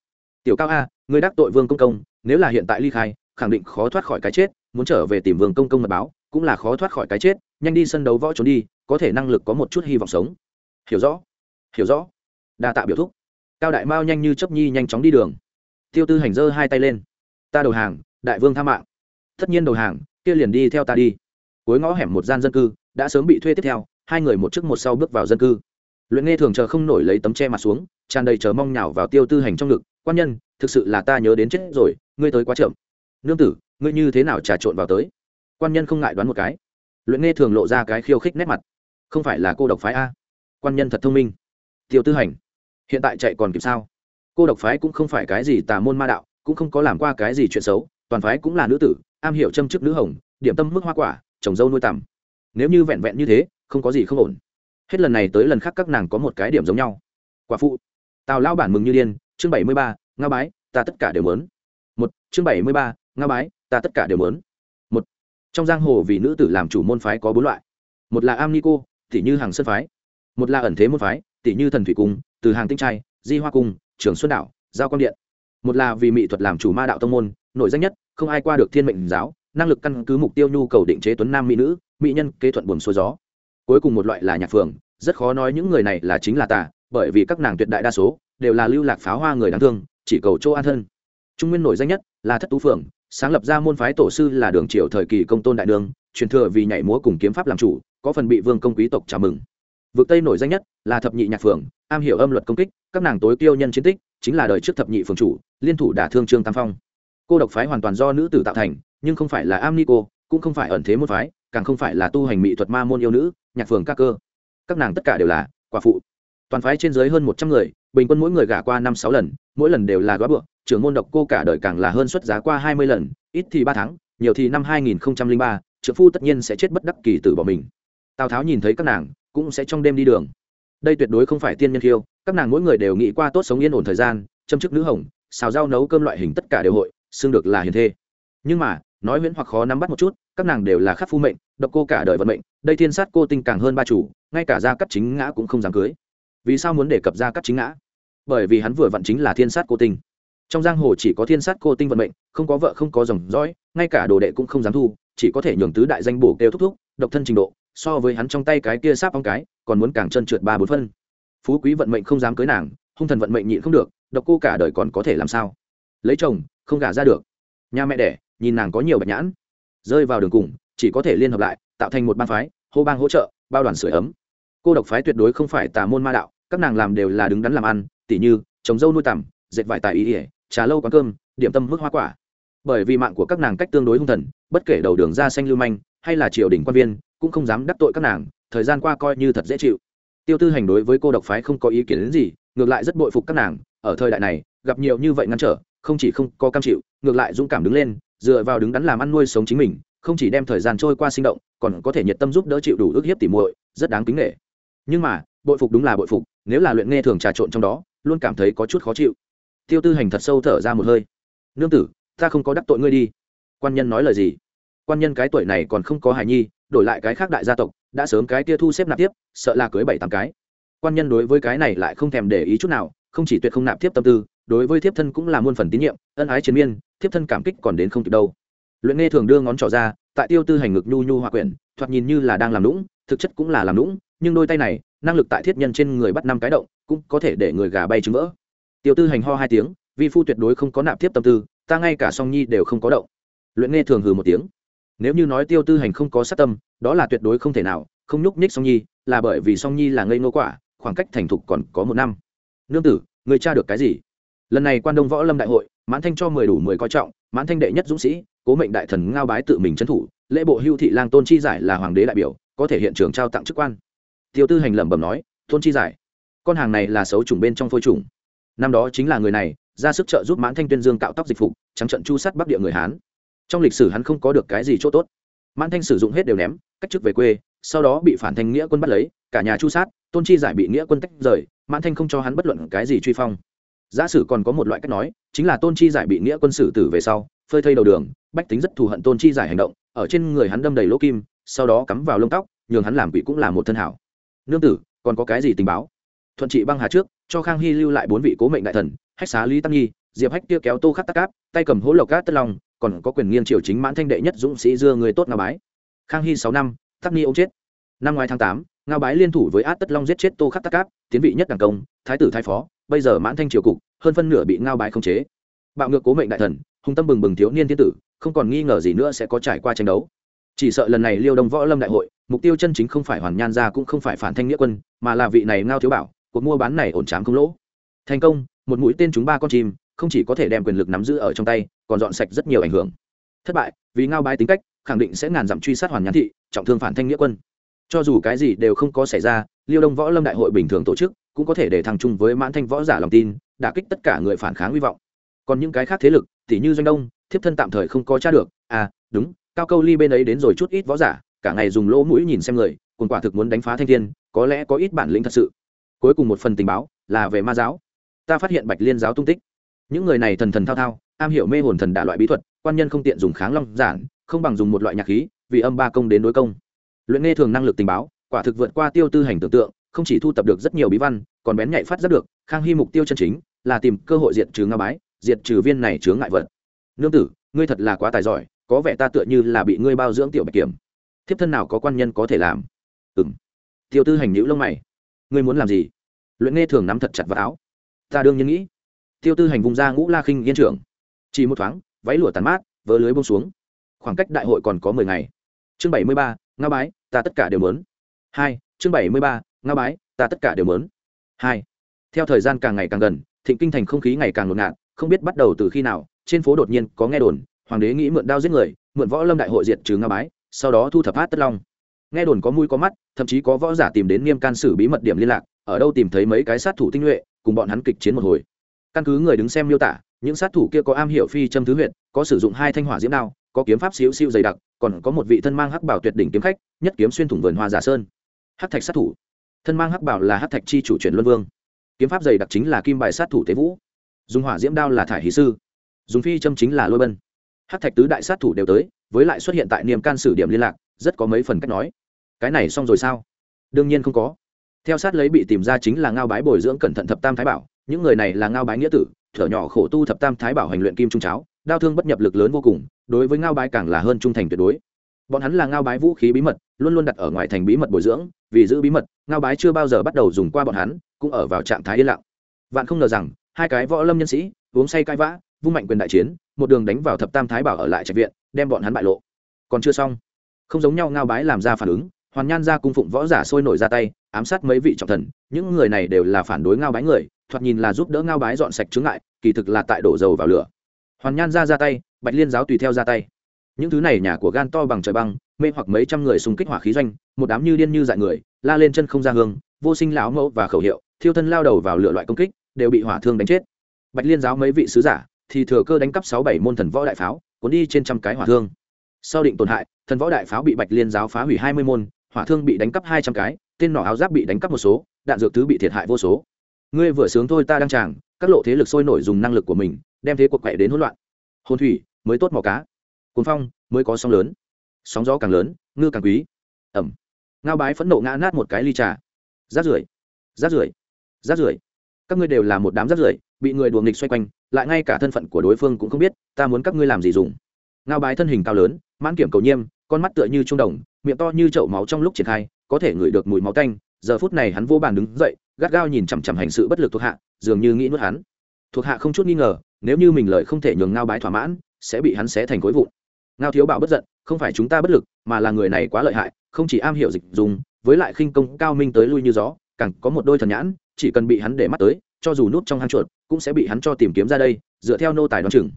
tiểu cao a người đắc tội vương công công, nếu là hiện tại ly khai, khẳng định khó thoát khỏi cái chết, muốn trở về tìm vương công công mật báo, cũng là khó thoát khỏi cái chết, nhanh đi sân đấu võ trốn đi, có thể năng lực có một chút hy vọng sống. Hiểu rõ hiểu rõ. Đa tạ biểu thúc. Cao đại mao nhanh như chấp nhi nhanh chóng đi đường. Tiêu tư hành giơ hai tay lên. Ta đầu hàng, đại vương tha mạng. Tất nhiên đầu hàng, kia liền đi theo ta đi. Cuối ngõ hẻm một gian dân cư, đã sớm bị thuê tiếp theo, hai người một trước một sau bước vào dân cư. Luyện nghe thường chờ không nổi lấy tấm che mặt xuống, tràn đầy chờ mong nhào vào tiêu tư hành trong ngực quan nhân, thực sự là ta nhớ đến chết rồi, ngươi tới quá chậm. Nương tử, ngươi như thế nào trà trộn vào tới? Quan nhân không ngại đoán một cái. Luyện nghe thường lộ ra cái khiêu khích nét mặt. Không phải là cô độc phái a. Quan nhân thật thông minh. Tiêu tư hành, hiện tại chạy còn kịp sao? Cô độc phái cũng không phải cái gì tà môn ma đạo, cũng không có làm qua cái gì chuyện xấu, toàn phái cũng là nữ tử, am hiểu châm chức nữ hồng, điểm tâm mức hoa quả, trồng dâu nuôi tằm. Nếu như vẹn vẹn như thế, không có gì không ổn. Hết lần này tới lần khác các nàng có một cái điểm giống nhau. Quả phụ. Tào lao bản mừng như điên chương bảy mươi ba nga bái ta tất cả đều mớn một chương bảy mươi ba nga bái ta tất cả đều mớn một trong giang hồ vì nữ tử làm chủ môn phái có bốn loại. Một là am ni cô tỷ như hàng sân phái. Một là ẩn thế môn phái tỷ như thần thủy cung từ hàng tinh trai di hoa cung trường xuân đảo, giao quang điện. Một là vì mỹ thuật làm chủ ma đạo tông môn nổi danh nhất không ai qua được thiên mệnh giáo năng lực căn cứ mục tiêu nhu cầu định chế tuấn nam mỹ nữ mỹ nhân kế thuận buồn xuôi gió. Cuối cùng một loại là nhạc phường rất khó nói những người này là chính là tà bởi vì các nàng tuyệt đại đa số đều là lưu lạc pháo hoa người đáng thương, chỉ cầu chỗ an thân. Trung nguyên nổi danh nhất là thất tú phượng, sáng lập ra môn phái tổ sư là đường triều thời kỳ công tôn đại đường, truyền thừa vì nhảy múa cùng kiếm pháp làm chủ, có phần bị vương công quý tộc chào mừng. Vực tây nổi danh nhất là thập nhị nhạc phượng, am hiểu âm luật công kích, các nàng tối tiêu nhân chiến tích, chính là đời trước thập nhị phường chủ, liên thủ đả thương trương tam phong. Cô độc phái hoàn toàn do nữ tử tạo thành, nhưng không phải là am ni cô, cũng không phải ẩn thế môn phái, càng không phải là tu hành mỹ thuật ma môn yêu nữ, nhạc phường các cơ. Các nàng tất cả đều là quả phụ. Toàn phái trên dưới hơn một trăm người bình quân mỗi người gả qua năm sáu lần, mỗi lần đều là góa bựa, trưởng môn độc cô cả đời càng là hơn xuất giá qua hai mươi lần, ít thì ba tháng, nhiều thì năm hai nghìn ba trợ phu tất nhiên sẽ chết bất đắc kỳ tử bỏ mình. Tào tháo nhìn thấy các nàng, cũng sẽ trong đêm đi đường. Đây tuyệt đối không phải tiên nhân khiêu, các nàng mỗi người đều nghĩ qua tốt sống yên ổn thời gian, châm chức nữ hồng, xào rau nấu cơm loại hình tất cả đều hội xương được là hiền thê. Nhưng mà, nói huyễn hoặc khó nắm bắt một chút, các nàng đều là khắc phu mệnh, độc cô cả đời vận mệnh, đây thiên sát cô tinh càng hơn ba chủ, ngay cả gia cắt chính ngã cũng không dám cưới vì sao muốn đề cập ra cắt chính ngã? Bởi vì hắn vừa vặn chính là thiên sát cô tinh. Trong giang hồ chỉ có thiên sát cô tinh vận mệnh, không có vợ, không có dòng dõi, ngay cả đồ đệ cũng không dám thu, chỉ có thể nhường tứ đại danh bổ kêu thúc thúc, độc thân trình độ, so với hắn trong tay cái kia sáp bóng cái, còn muốn càng chân trượt ba bốn phân. Phú quý vận mệnh không dám cưới nàng, hung thần vận mệnh nhịn không được, độc cô cả đời còn có thể làm sao? Lấy chồng, không gả ra được. Nhà mẹ đẻ, nhìn nàng có nhiều bạch nhãn. Rơi vào đường cùng, chỉ có thể liên hợp lại, tạo thành một ban phái, hô bang hỗ trợ, bao đoàn sửa ấm cô độc phái tuyệt đối không phải tà môn ma đạo, các nàng làm đều là đứng đắn làm ăn, tỉ như, trồng dâu nuôi tằm, dệt vải tài ý ỉa trà lâu quán cơm, điểm tâm mức hoa quả. Bởi vì mạng của các nàng cách tương đối hung thần, bất kể đầu đường ra xanh lưu manh, hay là triều đình quan viên, cũng không dám đắc tội các nàng, thời gian qua coi như thật dễ chịu. Tiêu tư hành đối với cô độc phái không có ý kiến đến gì, ngược lại rất bội phục các nàng, ở thời đại này, gặp nhiều như vậy ngăn trở, không chỉ không có cam chịu, ngược lại dũng cảm đứng lên, dựa vào đứng đắn làm ăn nuôi sống chính mình, không chỉ đem thời gian trôi qua sinh động, còn có thể nhiệt tâm giúp đỡ chịu đủ ước hiếp tỉ muội, rất đáng kính nghệ nhưng mà, bội phục đúng là bội phục, nếu là luyện nghe thường trà trộn trong đó, luôn cảm thấy có chút khó chịu. Tiêu tư hành thật sâu thở ra một hơi. Nương tử, ta không có đắc tội ngươi đi. Quan nhân nói lời gì? Quan nhân cái tuổi này còn không có hài nhi, đổi lại cái khác đại gia tộc, đã sớm cái tia thu xếp nạp tiếp, sợ là cưới bảy tám cái. Quan nhân đối với cái này lại không thèm để ý chút nào, không chỉ tuyệt không nạp tiếp tâm tư, đối với thiếp thân cũng là muôn phần tín nhiệm, ân ái chiến miên, thiếp thân cảm kích còn đến không kịp đâu. Luyện nghe thường đưa ngón trỏ ra, tại tiêu tư hành ngực nhu nhu hòa quyển thoạt nhìn như là đang làm lũng thực chất cũng là làm lũng nhưng đôi tay này, năng lực tại thiết nhân trên người bắt năm cái động, cũng có thể để người gà bay trứng vỡ. Tiêu tư hành ho hai tiếng, vi phu tuyệt đối không có nạp tiếp tâm tư, ta ngay cả song nhi đều không có động. Luyện nghe thường hừ một tiếng. Nếu như nói tiêu tư hành không có sát tâm, đó là tuyệt đối không thể nào, không nhúc nhích song nhi, là bởi vì song nhi là ngây ngô quả, khoảng cách thành thục còn có một năm. Nương tử, người cha được cái gì? Lần này quan đông võ lâm đại hội, mãn thanh cho mười đủ mười coi trọng, mãn thanh đệ nhất dũng sĩ, cố mệnh đại thần ngao bái tự mình trấn thủ, lễ bộ hưu thị lang tôn chi giải là hoàng đế đại biểu, có thể hiện trường trao tặng chức quan tiêu tư hành lẩm bẩm nói tôn chi giải, con hàng này là xấu trùng bên trong phôi trùng. Năm đó chính là người này, ra sức trợ giúp mãn thanh tuyên dương cạo tóc dịch phục, trắng trận chu sắt bắc địa người hán. Trong lịch sử hắn không có được cái gì chỗ tốt. Mãn thanh sử dụng hết đều ném, cách chức về quê, sau đó bị phản thanh nghĩa quân bắt lấy, cả nhà chu sát tôn chi giải bị nghĩa quân tách rời, mãn thanh không cho hắn bất luận cái gì truy phong. Giả sử còn có một loại cách nói, chính là tôn chi giải bị nghĩa quân xử tử về sau, phơi thây đầu đường, bách tính rất thù hận tôn chi giải hành động, ở trên người hắn đâm đầy lỗ kim, sau đó cắm vào lông tóc, nhường hắn làm quỷ cũng là một thân hảo nương tử, còn có cái gì tình báo? Thuận trị băng hà trước, cho khang hy lưu lại bốn vị cố mệnh đại thần, hách xá lý tăng nhi, diệp hách kia kéo tô khắc tắc cáp tay cầm hỗ lộc cát tất long, còn có quyền nghiêng triều chính mãn thanh đệ nhất dũng sĩ dưa người tốt ngao bái. Khang hy sáu năm, tắc ni ông chết. Năm ngoài tháng tám, ngao bái liên thủ với át tất long giết chết tô khắc tắc cáp tiến vị nhất đảng công, thái tử thái phó, bây giờ mãn thanh triều cục, hơn phân nửa bị ngao bái khống chế. Bạo ngược cố mệnh đại thần, hung tâm bừng bừng thiếu niên thiên tử, không còn nghi ngờ gì nữa sẽ có trải qua tranh đấu. Chỉ sợ lần này liêu đông võ lâm đại hội mục tiêu chân chính không phải hoàn nhan gia cũng không phải phản thanh nghĩa quân, mà là vị này ngao thiếu bảo, cuộc mua bán này ổn trám không lỗ. Thành công, một mũi tên chúng ba con chim, không chỉ có thể đem quyền lực nắm giữ ở trong tay, còn dọn sạch rất nhiều ảnh hưởng. Thất bại, vì ngao bái tính cách, khẳng định sẽ ngàn dặm truy sát hoàn nhan thị, trọng thương phản thanh nghĩa quân. Cho dù cái gì đều không có xảy ra, liêu đông võ lâm đại hội bình thường tổ chức cũng có thể để thằng chung với mãn thanh võ giả lòng tin, đả kích tất cả người phản kháng hy vọng. Còn những cái khác thế lực, tỉ như doanh đông, thiếp thân tạm thời không có t được. À đúng, cao câu ly bên ấy đến rồi chút ít võ giả cả ngày dùng lỗ mũi nhìn xem người còn quả thực muốn đánh phá thanh thiên, có lẽ có ít bản lĩnh thật sự. Cuối cùng một phần tình báo là về ma giáo. Ta phát hiện bạch liên giáo tung tích. Những người này thần thần thao thao, am hiểu mê hồn thần đả loại bí thuật, quan nhân không tiện dùng kháng long giản, không bằng dùng một loại nhạc khí, vì âm ba công đến đối công. Luyện nghe thường năng lực tình báo, quả thực vượt qua tiêu tư hành tưởng tượng, không chỉ thu tập được rất nhiều bí văn, còn bén nhạy phát giác được, khang hy mục tiêu chân chính là tìm cơ hội diệt trừ ngao bái, diệt trừ viên này chướng ngại vật. Nương tử, ngươi thật là quá tài giỏi, có vẻ ta tựa như là bị ngươi bao dưỡng tiểu bạch kiểm thiếp thân nào có quan nhân có thể làm? Ừ m tiêu tư hành nhữ lông mày. Ngươi muốn làm gì? Luyện nghe thường nắm thật chặt vào áo. Ta đương nhiên nghĩ. Tiêu tư hành vùng ra ngũ la khinh yên trưởng. Chỉ một thoáng, váy lụa tàn mát vỡ lưới bông xuống. Khoảng cách đại hội còn có mười ngày. Chương bảy mươi ba nga bái, ta tất cả đều mớn hai, chương bảy mươi ba nga bái, ta tất cả đều mớn hai, theo thời gian càng ngày càng gần, thịnh kinh thành không khí ngày càng ngột ngạt, không biết bắt đầu từ khi nào, trên phố đột nhiên có nghe đồn, hoàng đế nghĩ mượn đao giết người, mượn võ lâm đại hội diệt trừ nga bái sau đó thu thập hát tất long. Nghe đồn có mũi có mắt, thậm chí có võ giả tìm đến niêm can sử bí mật điểm liên lạc, ở đâu tìm thấy mấy cái sát thủ tinh nhuệ, cùng bọn hắn kịch chiến một hồi. Căn cứ người đứng xem miêu tả, những sát thủ kia có am hiểu phi châm thứ huyện có sử dụng hai thanh hỏa diễm đao, có kiếm pháp xíu xiu dày đặc, còn có một vị thân mang hắc bảo tuyệt đỉnh kiếm khách, nhất kiếm xuyên thủng vườn hoa giả sơn. Hắc thạch sát thủ. Thân mang hắc bảo là hắc thạch chi chủ truyền luân vương. Kiếm pháp dày đặc chính là kim bài sát thủ tế vũ. Dùng hỏa diễm đao là thải hí sư. Dùng phi châm chính là lôi bân. Hắc thạch tứ đại sát thủ đều tới với lại xuất hiện tại niềm can sử điểm liên lạc, rất có mấy phần cách nói. Cái này xong rồi sao? Đương nhiên không có. Theo sát lấy bị tìm ra chính là ngao bái bồi dưỡng cẩn thận thập tam thái bảo, những người này là ngao bái nghĩa tử, thở nhỏ khổ tu thập tam thái bảo hành luyện kim trung cháo, đao thương bất nhập lực lớn vô cùng, đối với ngao bái càng là hơn trung thành tuyệt đối. Bọn hắn là ngao bái vũ khí bí mật, luôn luôn đặt ở ngoài thành bí mật bồi dưỡng, vì giữ bí mật, ngao bái chưa bao giờ bắt đầu dùng qua bọn hắn, cũng ở vào trạng thái yên lặng. Vạn không ngờ rằng, hai cái võ lâm nhân sĩ, uống say cãi vã vung mạnh quyền đại chiến, một đường đánh vào thập tam thái bảo ở lại trạch viện, đem bọn hắn bại lộ. Còn chưa xong. Không giống nhau ngao bái làm ra phản ứng, hoàn nhan ra cung phụng võ giả sôi nổi ra tay, ám sát mấy vị trọng thần, những người này đều là phản đối ngao bái người, thoạt nhìn là giúp đỡ ngao bái dọn sạch chướng ngại, kỳ thực là tại đổ dầu vào lửa. Hoàn nhan ra ra tay, bạch liên giáo tùy theo ra tay. Những thứ này nhà của gan to bằng trời băng, mê hoặc mấy trăm người xung kích hỏa khí doanh, một đám như điên như dại người, la lên chân không ra hương, vô sinh lão mẫu và khẩu hiệu, thiêu thân lao đầu vào lửa loại công kích, đều bị hỏa thương đánh chết. Bạch liên giáo mấy vị sứ giả thì thừa cơ đánh cắp sáu bảy môn thần võ đại pháo, cuốn đi trên trăm cái hỏa thương. Sau định tổn hại, thần võ đại pháo bị bạch liên giáo phá hủy hai mươi môn, hỏa thương bị đánh cắp hai trăm cái, tên nỏ áo giáp bị đánh cắp một số, đạn dược thứ bị thiệt hại vô số. Ngươi vừa sướng thôi ta đang tràng, các lộ thế lực sôi nổi dùng năng lực của mình, đem thế cuộc quậy đến hỗn loạn. Hồn thủy, mới tốt màu cá. Cuốn phong, mới có sóng lớn. Sóng gió càng lớn, ngư càng quý. Ẩm. Ngao bái phẫn nộ ngã nát một cái ly trà. Rát rưởi rát rưởi rát rưởi. Các ngươi đều là một đám rát rưởi bị người đùa nghịch xoay quanh, lại ngay cả thân phận của đối phương cũng không biết, ta muốn các ngươi làm gì dùng? Ngao bái thân hình cao lớn, mãn kiểm cầu nhiêm, con mắt tựa như trung đồng, miệng to như chậu máu trong lúc triển khai, có thể ngửi được mùi máu tanh. Giờ phút này hắn vô bàn đứng dậy, gắt gao nhìn chằm chằm hành sự bất lực thuộc hạ, dường như nghĩ nuốt hắn. Thuộc hạ không chút nghi ngờ, nếu như mình lợi không thể nhường ngao bái thỏa mãn, sẽ bị hắn xé thành khối vụn. Ngao thiếu bảo bất giận, không phải chúng ta bất lực, mà là người này quá lợi hại, không chỉ am hiểu dịch dùng, với lại khinh công cao minh tới lui như gió, càng có một đôi thần nhãn, chỉ cần bị hắn để mắt tới, cho dù núp trong hang chuột cũng sẽ bị hắn cho tìm kiếm ra đây, dựa theo nô tài đoán chừng.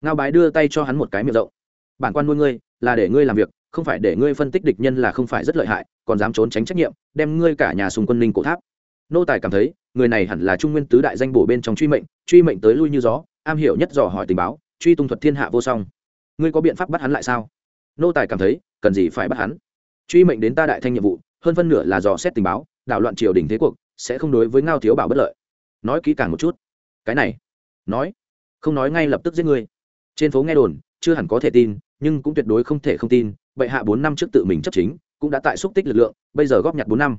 Ngao bái đưa tay cho hắn một cái miệng rộng. Bản quan nuôi ngươi, là để ngươi làm việc, không phải để ngươi phân tích địch nhân là không phải rất lợi hại, còn dám trốn tránh trách nhiệm, đem ngươi cả nhà sùng quân ninh cổ tháp. Nô tài cảm thấy, người này hẳn là trung nguyên tứ đại danh bổ bên trong truy mệnh truy mệnh tới lui như gió, am hiểu nhất dò hỏi tình báo, truy tung thuật thiên hạ vô song. Ngươi có biện pháp bắt hắn lại sao? Nô tài cảm thấy, cần gì phải bắt hắn? Truy mệnh đến ta đại thanh nhiệm vụ, hơn phân nửa là dò xét tình báo, đảo loạn triều đình thế cuộc, sẽ không đối với ngao thiếu bảo bất lợi nói kỹ càng một chút. Cái này, nói, không nói ngay lập tức giết ngươi. Trên phố nghe đồn, chưa hẳn có thể tin, nhưng cũng tuyệt đối không thể không tin, bệ hạ bốn năm trước tự mình chấp chính, cũng đã tại xúc tích lực lượng, bây giờ góp nhặt bốn năm.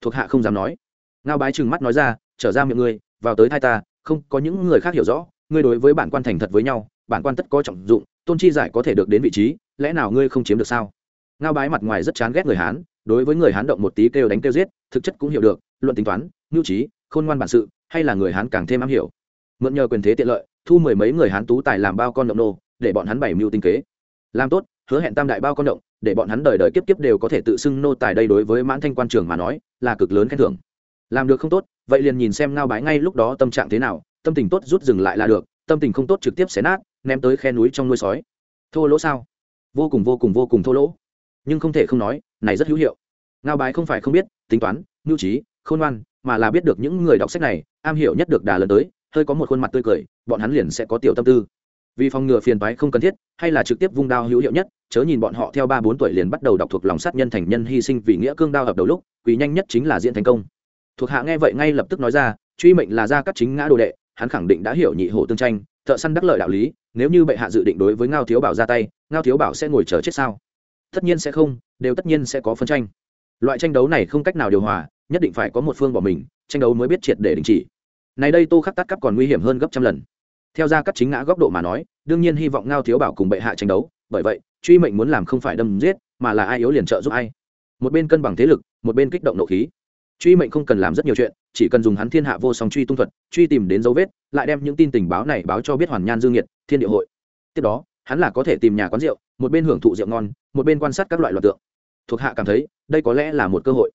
Thuộc hạ không dám nói. Ngao bái trừng mắt nói ra, trở ra miệng ngươi, vào tới thai ta, không có những người khác hiểu rõ, ngươi đối với bản quan thành thật với nhau, bản quan tất có trọng dụng, tôn chi giải có thể được đến vị trí, lẽ nào ngươi không chiếm được sao? Ngao bái mặt ngoài rất chán ghét người hán, đối với người hán động một tí kêu đánh kêu giết, thực chất cũng hiểu được, luận tính toán, nhu trí, khôn ngoan bản sự hay là người hán càng thêm am hiểu. Mượn nhờ quyền thế tiện lợi, thu mười mấy người hán tú tài làm bao con động nô, để bọn hắn bảy mưu tinh kế. Làm tốt, hứa hẹn tam đại bao con động, để bọn hắn đời đời kiếp kiếp đều có thể tự xưng nô tài đây đối với mãn thanh quan trường mà nói, là cực lớn khen thưởng. Làm được không tốt, vậy liền nhìn xem ngao bái ngay lúc đó tâm trạng thế nào, tâm tình tốt rút dừng lại là được, tâm tình không tốt trực tiếp xé nát, ném tới khe núi trong nuôi sói. Thô lỗ sao? Vô cùng vô cùng vô cùng thô lỗ. Nhưng không thể không nói, này rất hữu hiệu. Ngao bái không phải không biết, tính toán nhu trí, khôn ngoan mà là biết được những người đọc sách này, am hiểu nhất được đà lần tới, hơi có một khuôn mặt tươi cười, bọn hắn liền sẽ có tiểu tâm tư. Vì phòng ngừa phiền toái không cần thiết, hay là trực tiếp vung đao hữu hiệu nhất, chớ nhìn bọn họ theo ba bốn tuổi liền bắt đầu đọc thuộc lòng sát nhân thành nhân hy sinh vì nghĩa cương đao hợp đầu lúc quý nhanh nhất chính là diễn thành công. Thuộc hạ nghe vậy ngay lập tức nói ra, truy mệnh là ra các chính ngã đồ đệ, hắn khẳng định đã hiểu nhị hổ tương tranh, thợ săn đắc lợi đạo lý, nếu như bệ hạ dự định đối với ngao thiếu bảo ra tay, ngao thiếu bảo sẽ ngồi chờ chết sao? Tất nhiên sẽ không, đều tất nhiên sẽ có phân tranh. Loại tranh đấu này không cách nào điều hòa nhất định phải có một phương bỏ mình, tranh đấu mới biết triệt để đình chỉ. Này đây tô khắc tắt cắp còn nguy hiểm hơn gấp trăm lần. Theo ra các chính ngã góc độ mà nói, đương nhiên hy vọng ngao thiếu bảo cùng bệ hạ tranh đấu, bởi vậy, truy mệnh muốn làm không phải đâm giết, mà là ai yếu liền trợ giúp ai. Một bên cân bằng thế lực, một bên kích động nộ khí. Truy mệnh không cần làm rất nhiều chuyện, chỉ cần dùng hắn thiên hạ vô song truy tung thuật, truy tìm đến dấu vết, lại đem những tin tình báo này báo cho biết hoàn nhan dương nhiệt, thiên địa hội. Tiếp đó, hắn là có thể tìm nhà quán rượu, một bên hưởng thụ rượu ngon, một bên quan sát các loại loạt tượng. Thuộc hạ cảm thấy, đây có lẽ là một cơ hội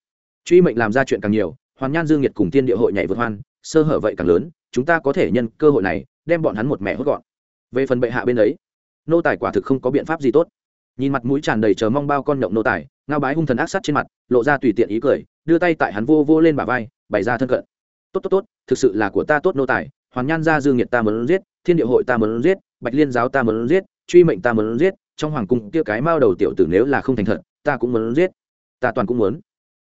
truy mệnh làm ra chuyện càng nhiều, hoàn nhan dương nhiệt cùng thiên địa hội nhảy vượt hoan, sơ hở vậy càng lớn, chúng ta có thể nhân cơ hội này, đem bọn hắn một mẹ hốt gọn. Về phần bệ hạ bên ấy, nô tài quả thực không có biện pháp gì tốt. Nhìn mặt mũi tràn đầy chờ mong bao con nhộng nô tài, ngao bái hung thần ác sát trên mặt, lộ ra tùy tiện ý cười, đưa tay tại hắn vô vô lên bả vai, bày ra thân cận. Tốt tốt tốt, thực sự là của ta tốt nô tài, hoàn nhan gia dương nhiệt ta muốn giết, thiên địa hội ta muốn giết, bạch liên giáo ta muốn giết, truy mệnh ta muốn giết, trong hoàng cung kia cái mao đầu tiểu tử nếu là không thành thật, ta cũng muốn giết, ta toàn cũng muốn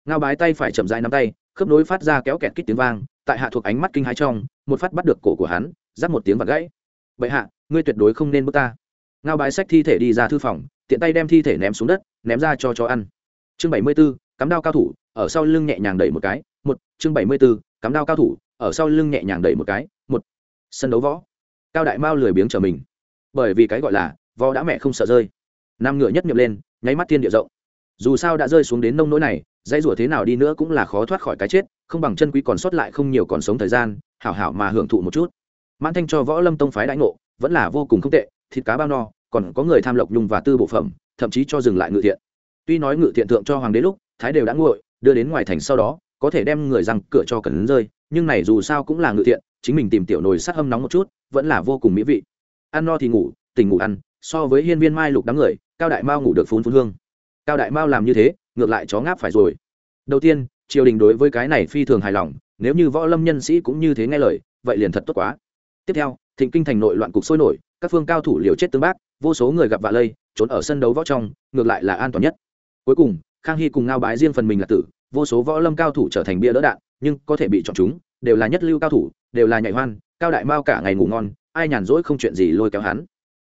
ngao bái tay phải chậm rãi nắm tay, khớp nối phát ra kéo kẹt kít tiếng vang, tại hạ thuộc ánh mắt kinh hãi trong, một phát bắt được cổ của hắn giáp một tiếng và gãy. Bệ hạ, ngươi tuyệt đối không nên bước ta. Ngao bái xách thi thể đi ra thư phòng, tiện tay đem thi thể ném xuống đất, ném ra cho chó ăn. Chương bảy mươi b ố cắm đao cao thủ, ở sau lưng nhẹ nhàng đẩy một cái, một, chương bảy mươi b ố cắm đao cao thủ, ở sau lưng nhẹ nhàng đẩy một cái, một. Sân đấu võ. Cao đại mao lười biếng trở mình. Bởi vì cái gọi là, võ đã mẹ không sợ rơi. Nam ngựa nhất nhập lên, nháy mắt thiên địa rộng. Dù sao đã rơi xuống đến nông nỗi này dãy rủa thế nào đi nữa cũng là khó thoát khỏi cái chết, không bằng chân quý còn sót lại không nhiều còn sống thời gian, hảo hảo mà hưởng thụ một chút. Mãn thanh cho võ lâm tông phái đãi ngộ, vẫn là vô cùng không tệ, thịt cá bao no, còn có người tham lộc nhung và tư bộ phẩm, thậm chí cho dừng lại ngự thiện. Tuy nói ngự thiện thượng cho hoàng đế lúc, thái đều đã nguội, đưa đến ngoài thành sau đó, có thể đem người răng cửa cho cần rơi, nhưng này dù sao cũng là ngự thiện, chính mình tìm tiểu nồi sắt hâm nóng một chút, vẫn là vô cùng mỹ vị. Ăn no thì ngủ, tỉnh ngủ ăn, so với hiên viên mai lục đám người, cao đại mao ngủ được phun phun hương. Cao đại mao làm như thế ngược lại chó ngáp phải rồi. Đầu tiên, triều đình đối với cái này phi thường hài lòng, nếu như võ lâm nhân sĩ cũng như thế nghe lời, vậy liền thật tốt quá. Tiếp theo, thịnh kinh thành nội loạn cục sôi nổi, các phương cao thủ liều chết tương bác, vô số người gặp vạ lây, trốn ở sân đấu võ trong, ngược lại là an toàn nhất. Cuối cùng, khang hy cùng ngao bái riêng phần mình là tử, vô số võ lâm cao thủ trở thành bia đỡ đạn, nhưng có thể bị chọn chúng, đều là nhất lưu cao thủ, đều là nhảy hoan, cao đại mao cả ngày ngủ ngon, ai nhàn rỗi không chuyện gì lôi kéo hắn.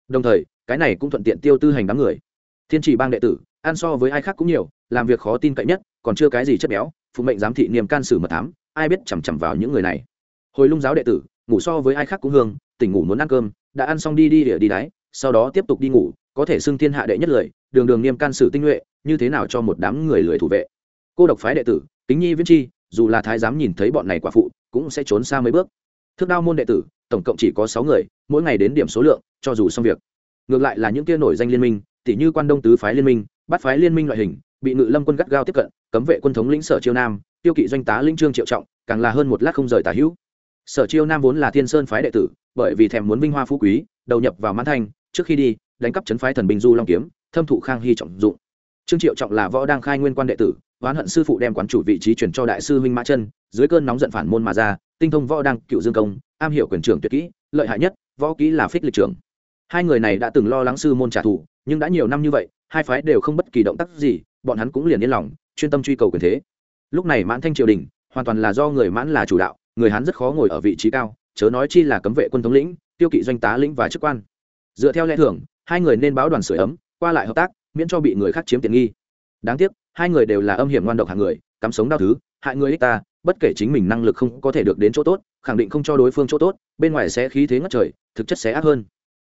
Đồng thời, cái này cũng thuận tiện tiêu tư hành đám người. Thiên chỉ bang đệ tử, ăn so với ai khác cũng nhiều làm việc khó tin cậy nhất, còn chưa cái gì chất béo, phụ mệnh giám thị niềm can sử mật thám, ai biết chằm chằm vào những người này. Hồi lung giáo đệ tử, ngủ so với ai khác cũng hương, tỉnh ngủ muốn ăn cơm, đã ăn xong đi đi địa đi đáy sau đó tiếp tục đi ngủ, có thể xưng thiên hạ đệ nhất lười đường đường niêm can sử tinh nhuệ, như thế nào cho một đám người lười thủ vệ. Cô độc phái đệ tử, kính nhi viễn chi, dù là thái giám nhìn thấy bọn này quả phụ, cũng sẽ trốn xa mấy bước. Thước đao môn đệ tử, tổng cộng chỉ có sáu người, mỗi ngày đến điểm số lượng, cho dù xong việc. Ngược lại là những kia nổi danh liên minh tỷ như quan đông tứ phái liên minh bắt phái liên minh loại hình bị ngự lâm quân gắt gao tiếp cận, cấm vệ quân thống lĩnh sở chiêu nam, tiêu kỵ doanh tá linh trương triệu trọng, càng là hơn một lát không rời tả hữu. Sở chiêu nam vốn là thiên sơn phái đệ tử, bởi vì thèm muốn vinh hoa phú quý, đầu nhập vào mãn thanh, trước khi đi, đánh cắp chấn phái thần bình du long kiếm, thâm thụ khang hy trọng dụng. Trương triệu trọng là võ đang khai nguyên quan đệ tử, oán hận sư phụ đem quán chủ vị trí chuyển cho đại sư huynh mã chân, dưới cơn nóng giận phản môn mà ra, tinh thông võ đang, cựu dương công, am hiểu quyền trưởng tuyệt kỹ, lợi hại nhất, võ kỹ là phích lịch trưởng. Hai người này đã từng lo lắng sư môn trả thù, nhưng đã nhiều năm như vậy, hai phái đều không bất kỳ động tác gì bọn hắn cũng liền yên lòng, chuyên tâm truy cầu quyền thế. Lúc này mãn thanh triều đình, hoàn toàn là do người mãn là chủ đạo, người hắn rất khó ngồi ở vị trí cao, chớ nói chi là cấm vệ quân thống lĩnh, tiêu kỵ doanh tá lĩnh và chức quan. Dựa theo lẽ thường, hai người nên báo đoàn sửa ấm, qua lại hợp tác, miễn cho bị người khác chiếm tiện nghi. Đáng tiếc, hai người đều là âm hiểm ngoan độc hạng người, cắm sống đau thứ, hại người ích ta, bất kể chính mình năng lực không có thể được đến chỗ tốt, khẳng định không cho đối phương chỗ tốt, bên ngoài sẽ khí thế ngất trời, thực chất sẽ ác hơn.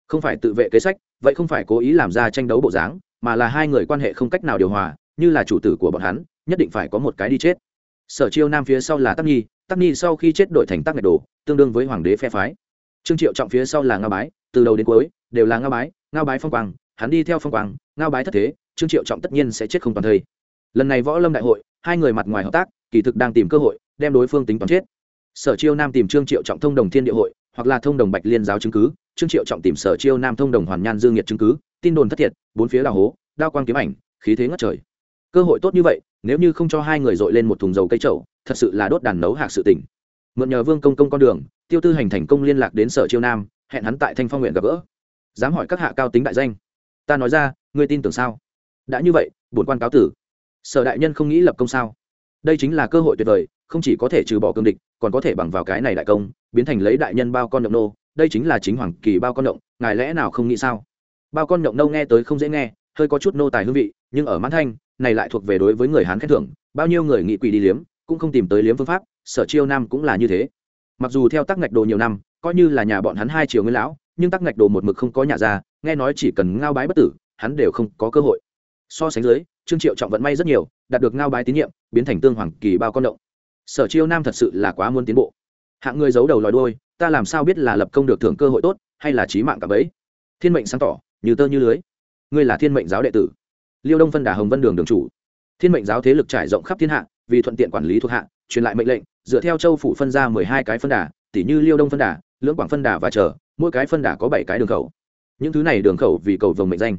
Không phải tự vệ kế sách, vậy không phải cố ý làm ra tranh đấu bộ dáng, mà là hai người quan hệ không cách nào điều hòa như là chủ tử của bọn hắn, nhất định phải có một cái đi chết. Sở chiêu nam phía sau là tắc nhi tắc nhi sau khi chết đổi thành tắc ngạch đồ, tương đương với hoàng đế phe phái. Trương triệu trọng phía sau là nga bái, từ đầu đến cuối đều là nga bái nga bái phong quang, hắn đi theo phong quang nga bái thất thế, trương triệu trọng tất nhiên sẽ chết không toàn thây. Lần này võ lâm đại hội, hai người mặt ngoài hợp tác, kỳ thực đang tìm cơ hội đem đối phương tính toán chết. Sở chiêu nam tìm trương triệu trọng thông đồng thiên địa hội, hoặc là thông đồng bạch liên giáo chứng cứ, trương triệu trọng tìm sở chiêu nam thông đồng hoàn nhan dương nhiệt chứng cứ, tin đồn thất thiệt, bốn phía đào hố, đao quang kiếm ảnh, khí thế ngất trời cơ hội tốt như vậy, nếu như không cho hai người dội lên một thùng dầu cây trậu thật sự là đốt đàn nấu hạc sự tỉnh mượn nhờ vương công công con đường, tiêu tư hành thành công liên lạc đến sở chiêu nam, hẹn hắn tại thanh phong nguyện gặp gỡ. Dám hỏi các hạ cao tính đại danh. Ta nói ra, ngươi tin tưởng sao? Đã như vậy, bổn quan cáo tử. Sở đại nhân không nghĩ lập công sao? Đây chính là cơ hội tuyệt vời, không chỉ có thể trừ bỏ cương địch, còn có thể bằng vào cái này đại công, biến thành lấy đại nhân bao con động nô. Đây chính là chính hoàng kỳ bao con động ngài lẽ nào không nghĩ sao? Bao con động nâu nghe tới không dễ nghe, hơi có chút nô tài hương vị, nhưng ở mãn thanh này lại thuộc về đối với người hán khen thưởng, bao nhiêu người nghị quỷ đi liếm, cũng không tìm tới liếm phương pháp, sở chiêu nam cũng là như thế. Mặc dù theo tắc ngạch đồ nhiều năm, coi như là nhà bọn hắn hai triều nguyên lão, nhưng tắc ngạch đồ một mực không có nhà ra, nghe nói chỉ cần ngao bái bất tử, hắn đều không có cơ hội. So sánh dưới, trương triệu trọng vận may rất nhiều, đạt được ngao bái tín nhiệm, biến thành tương hoàng kỳ bao con động. Sở chiêu nam thật sự là quá muốn tiến bộ. Hạng người giấu đầu lòi đôi ta làm sao biết là lập công được thưởng cơ hội tốt, hay là trí mạng cả bấy? Thiên mệnh sáng tỏ, như tơ như lưới. Ngươi là thiên mệnh giáo đệ tử liêu đông phân đà hồng vân đường đường chủ. Thiên mệnh giáo thế lực trải rộng khắp thiên hạ, vì thuận tiện quản lý thuộc hạ, truyền lại mệnh lệnh, dựa theo châu phủ phân ra mười hai cái phân đà tỷ như liêu đông phân đà lưỡng quảng phân đà và chờ mỗi cái phân đà có bảy cái đường khẩu. Những thứ này đường khẩu vì cầu vồng mệnh danh.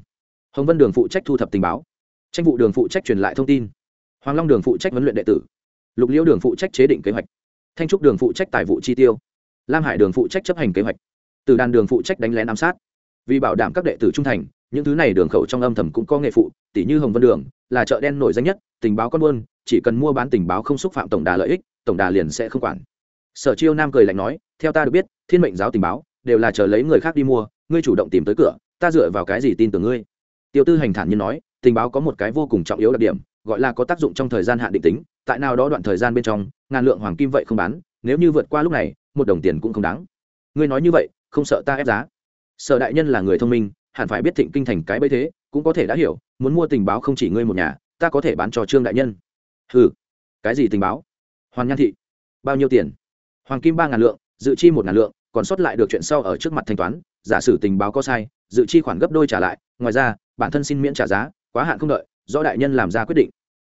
Hồng vân đường phụ trách thu thập tình báo. Tranh vụ đường phụ trách truyền lại thông tin. Hoàng long đường phụ trách huấn luyện đệ tử. Lục liễu đường phụ trách chế định kế hoạch. Thanh trúc đường phụ trách tài vụ chi tiêu. Lam hải đường phụ trách chấp hành kế hoạch. Từ đàn đường phụ trách đánh lén ám sát. Vì bảo đảm các đệ tử trung thành những thứ này đường khẩu trong âm thầm cũng có nghệ phụ tỷ như hồng vân đường, là chợ đen nổi danh nhất, tình báo con buôn, chỉ cần mua bán tình báo không xúc phạm tổng đà lợi ích, tổng đà liền sẽ không quản. Sở chiêu nam cười lạnh nói, theo ta được biết, thiên mệnh giáo tình báo, đều là chờ lấy người khác đi mua, ngươi chủ động tìm tới cửa, ta dựa vào cái gì tin tưởng ngươi? Tiêu tư hành thản nhiên nói, tình báo có một cái vô cùng trọng yếu đặc điểm, gọi là có tác dụng trong thời gian hạn định tính, tại nào đó đoạn thời gian bên trong, ngàn lượng hoàng kim vậy không bán, nếu như vượt qua lúc này, một đồng tiền cũng không đáng. Ngươi nói như vậy, không sợ ta ép giá. Sở đại nhân là người thông minh hẳn phải biết thịnh kinh thành cái bấy thế, cũng có thể đã hiểu, muốn mua tình báo không chỉ ngươi một nhà, ta có thể bán cho trương đại nhân. Ừ cái gì tình báo? Hoàn nhan thị, bao nhiêu tiền? Hoàng kim ba ngàn lượng, dự chi một ngàn lượng, còn sót lại được chuyện sau ở trước mặt thanh toán, giả sử tình báo có sai, dự chi khoản gấp đôi trả lại, ngoài ra, bản thân xin miễn trả giá, quá hạn không đợi do đại nhân làm ra quyết định.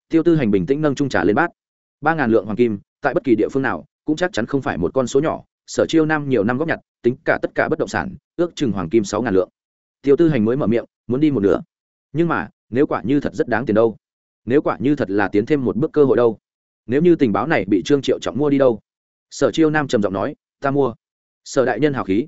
Tiêu tư hành bình tĩnh nâng trung trả lên bát. Ba ngàn lượng hoàng kim, tại bất kỳ địa phương nào, cũng chắc chắn không phải một con số nhỏ, sở chiêu năm nhiều năm góp nhặt, tính cả tất cả bất động sản, ước chừng hoàng kim sáu ngàn lượng tiêu tư hành mới mở miệng, muốn đi một nửa. Nhưng mà, nếu quả như thật rất đáng tiền đâu? Nếu quả như thật là tiến thêm một bước cơ hội đâu? Nếu như tình báo này bị trương triệu trọng mua đi đâu? Sở chiêu nam trầm giọng nói, ta mua. Sở đại nhân hào khí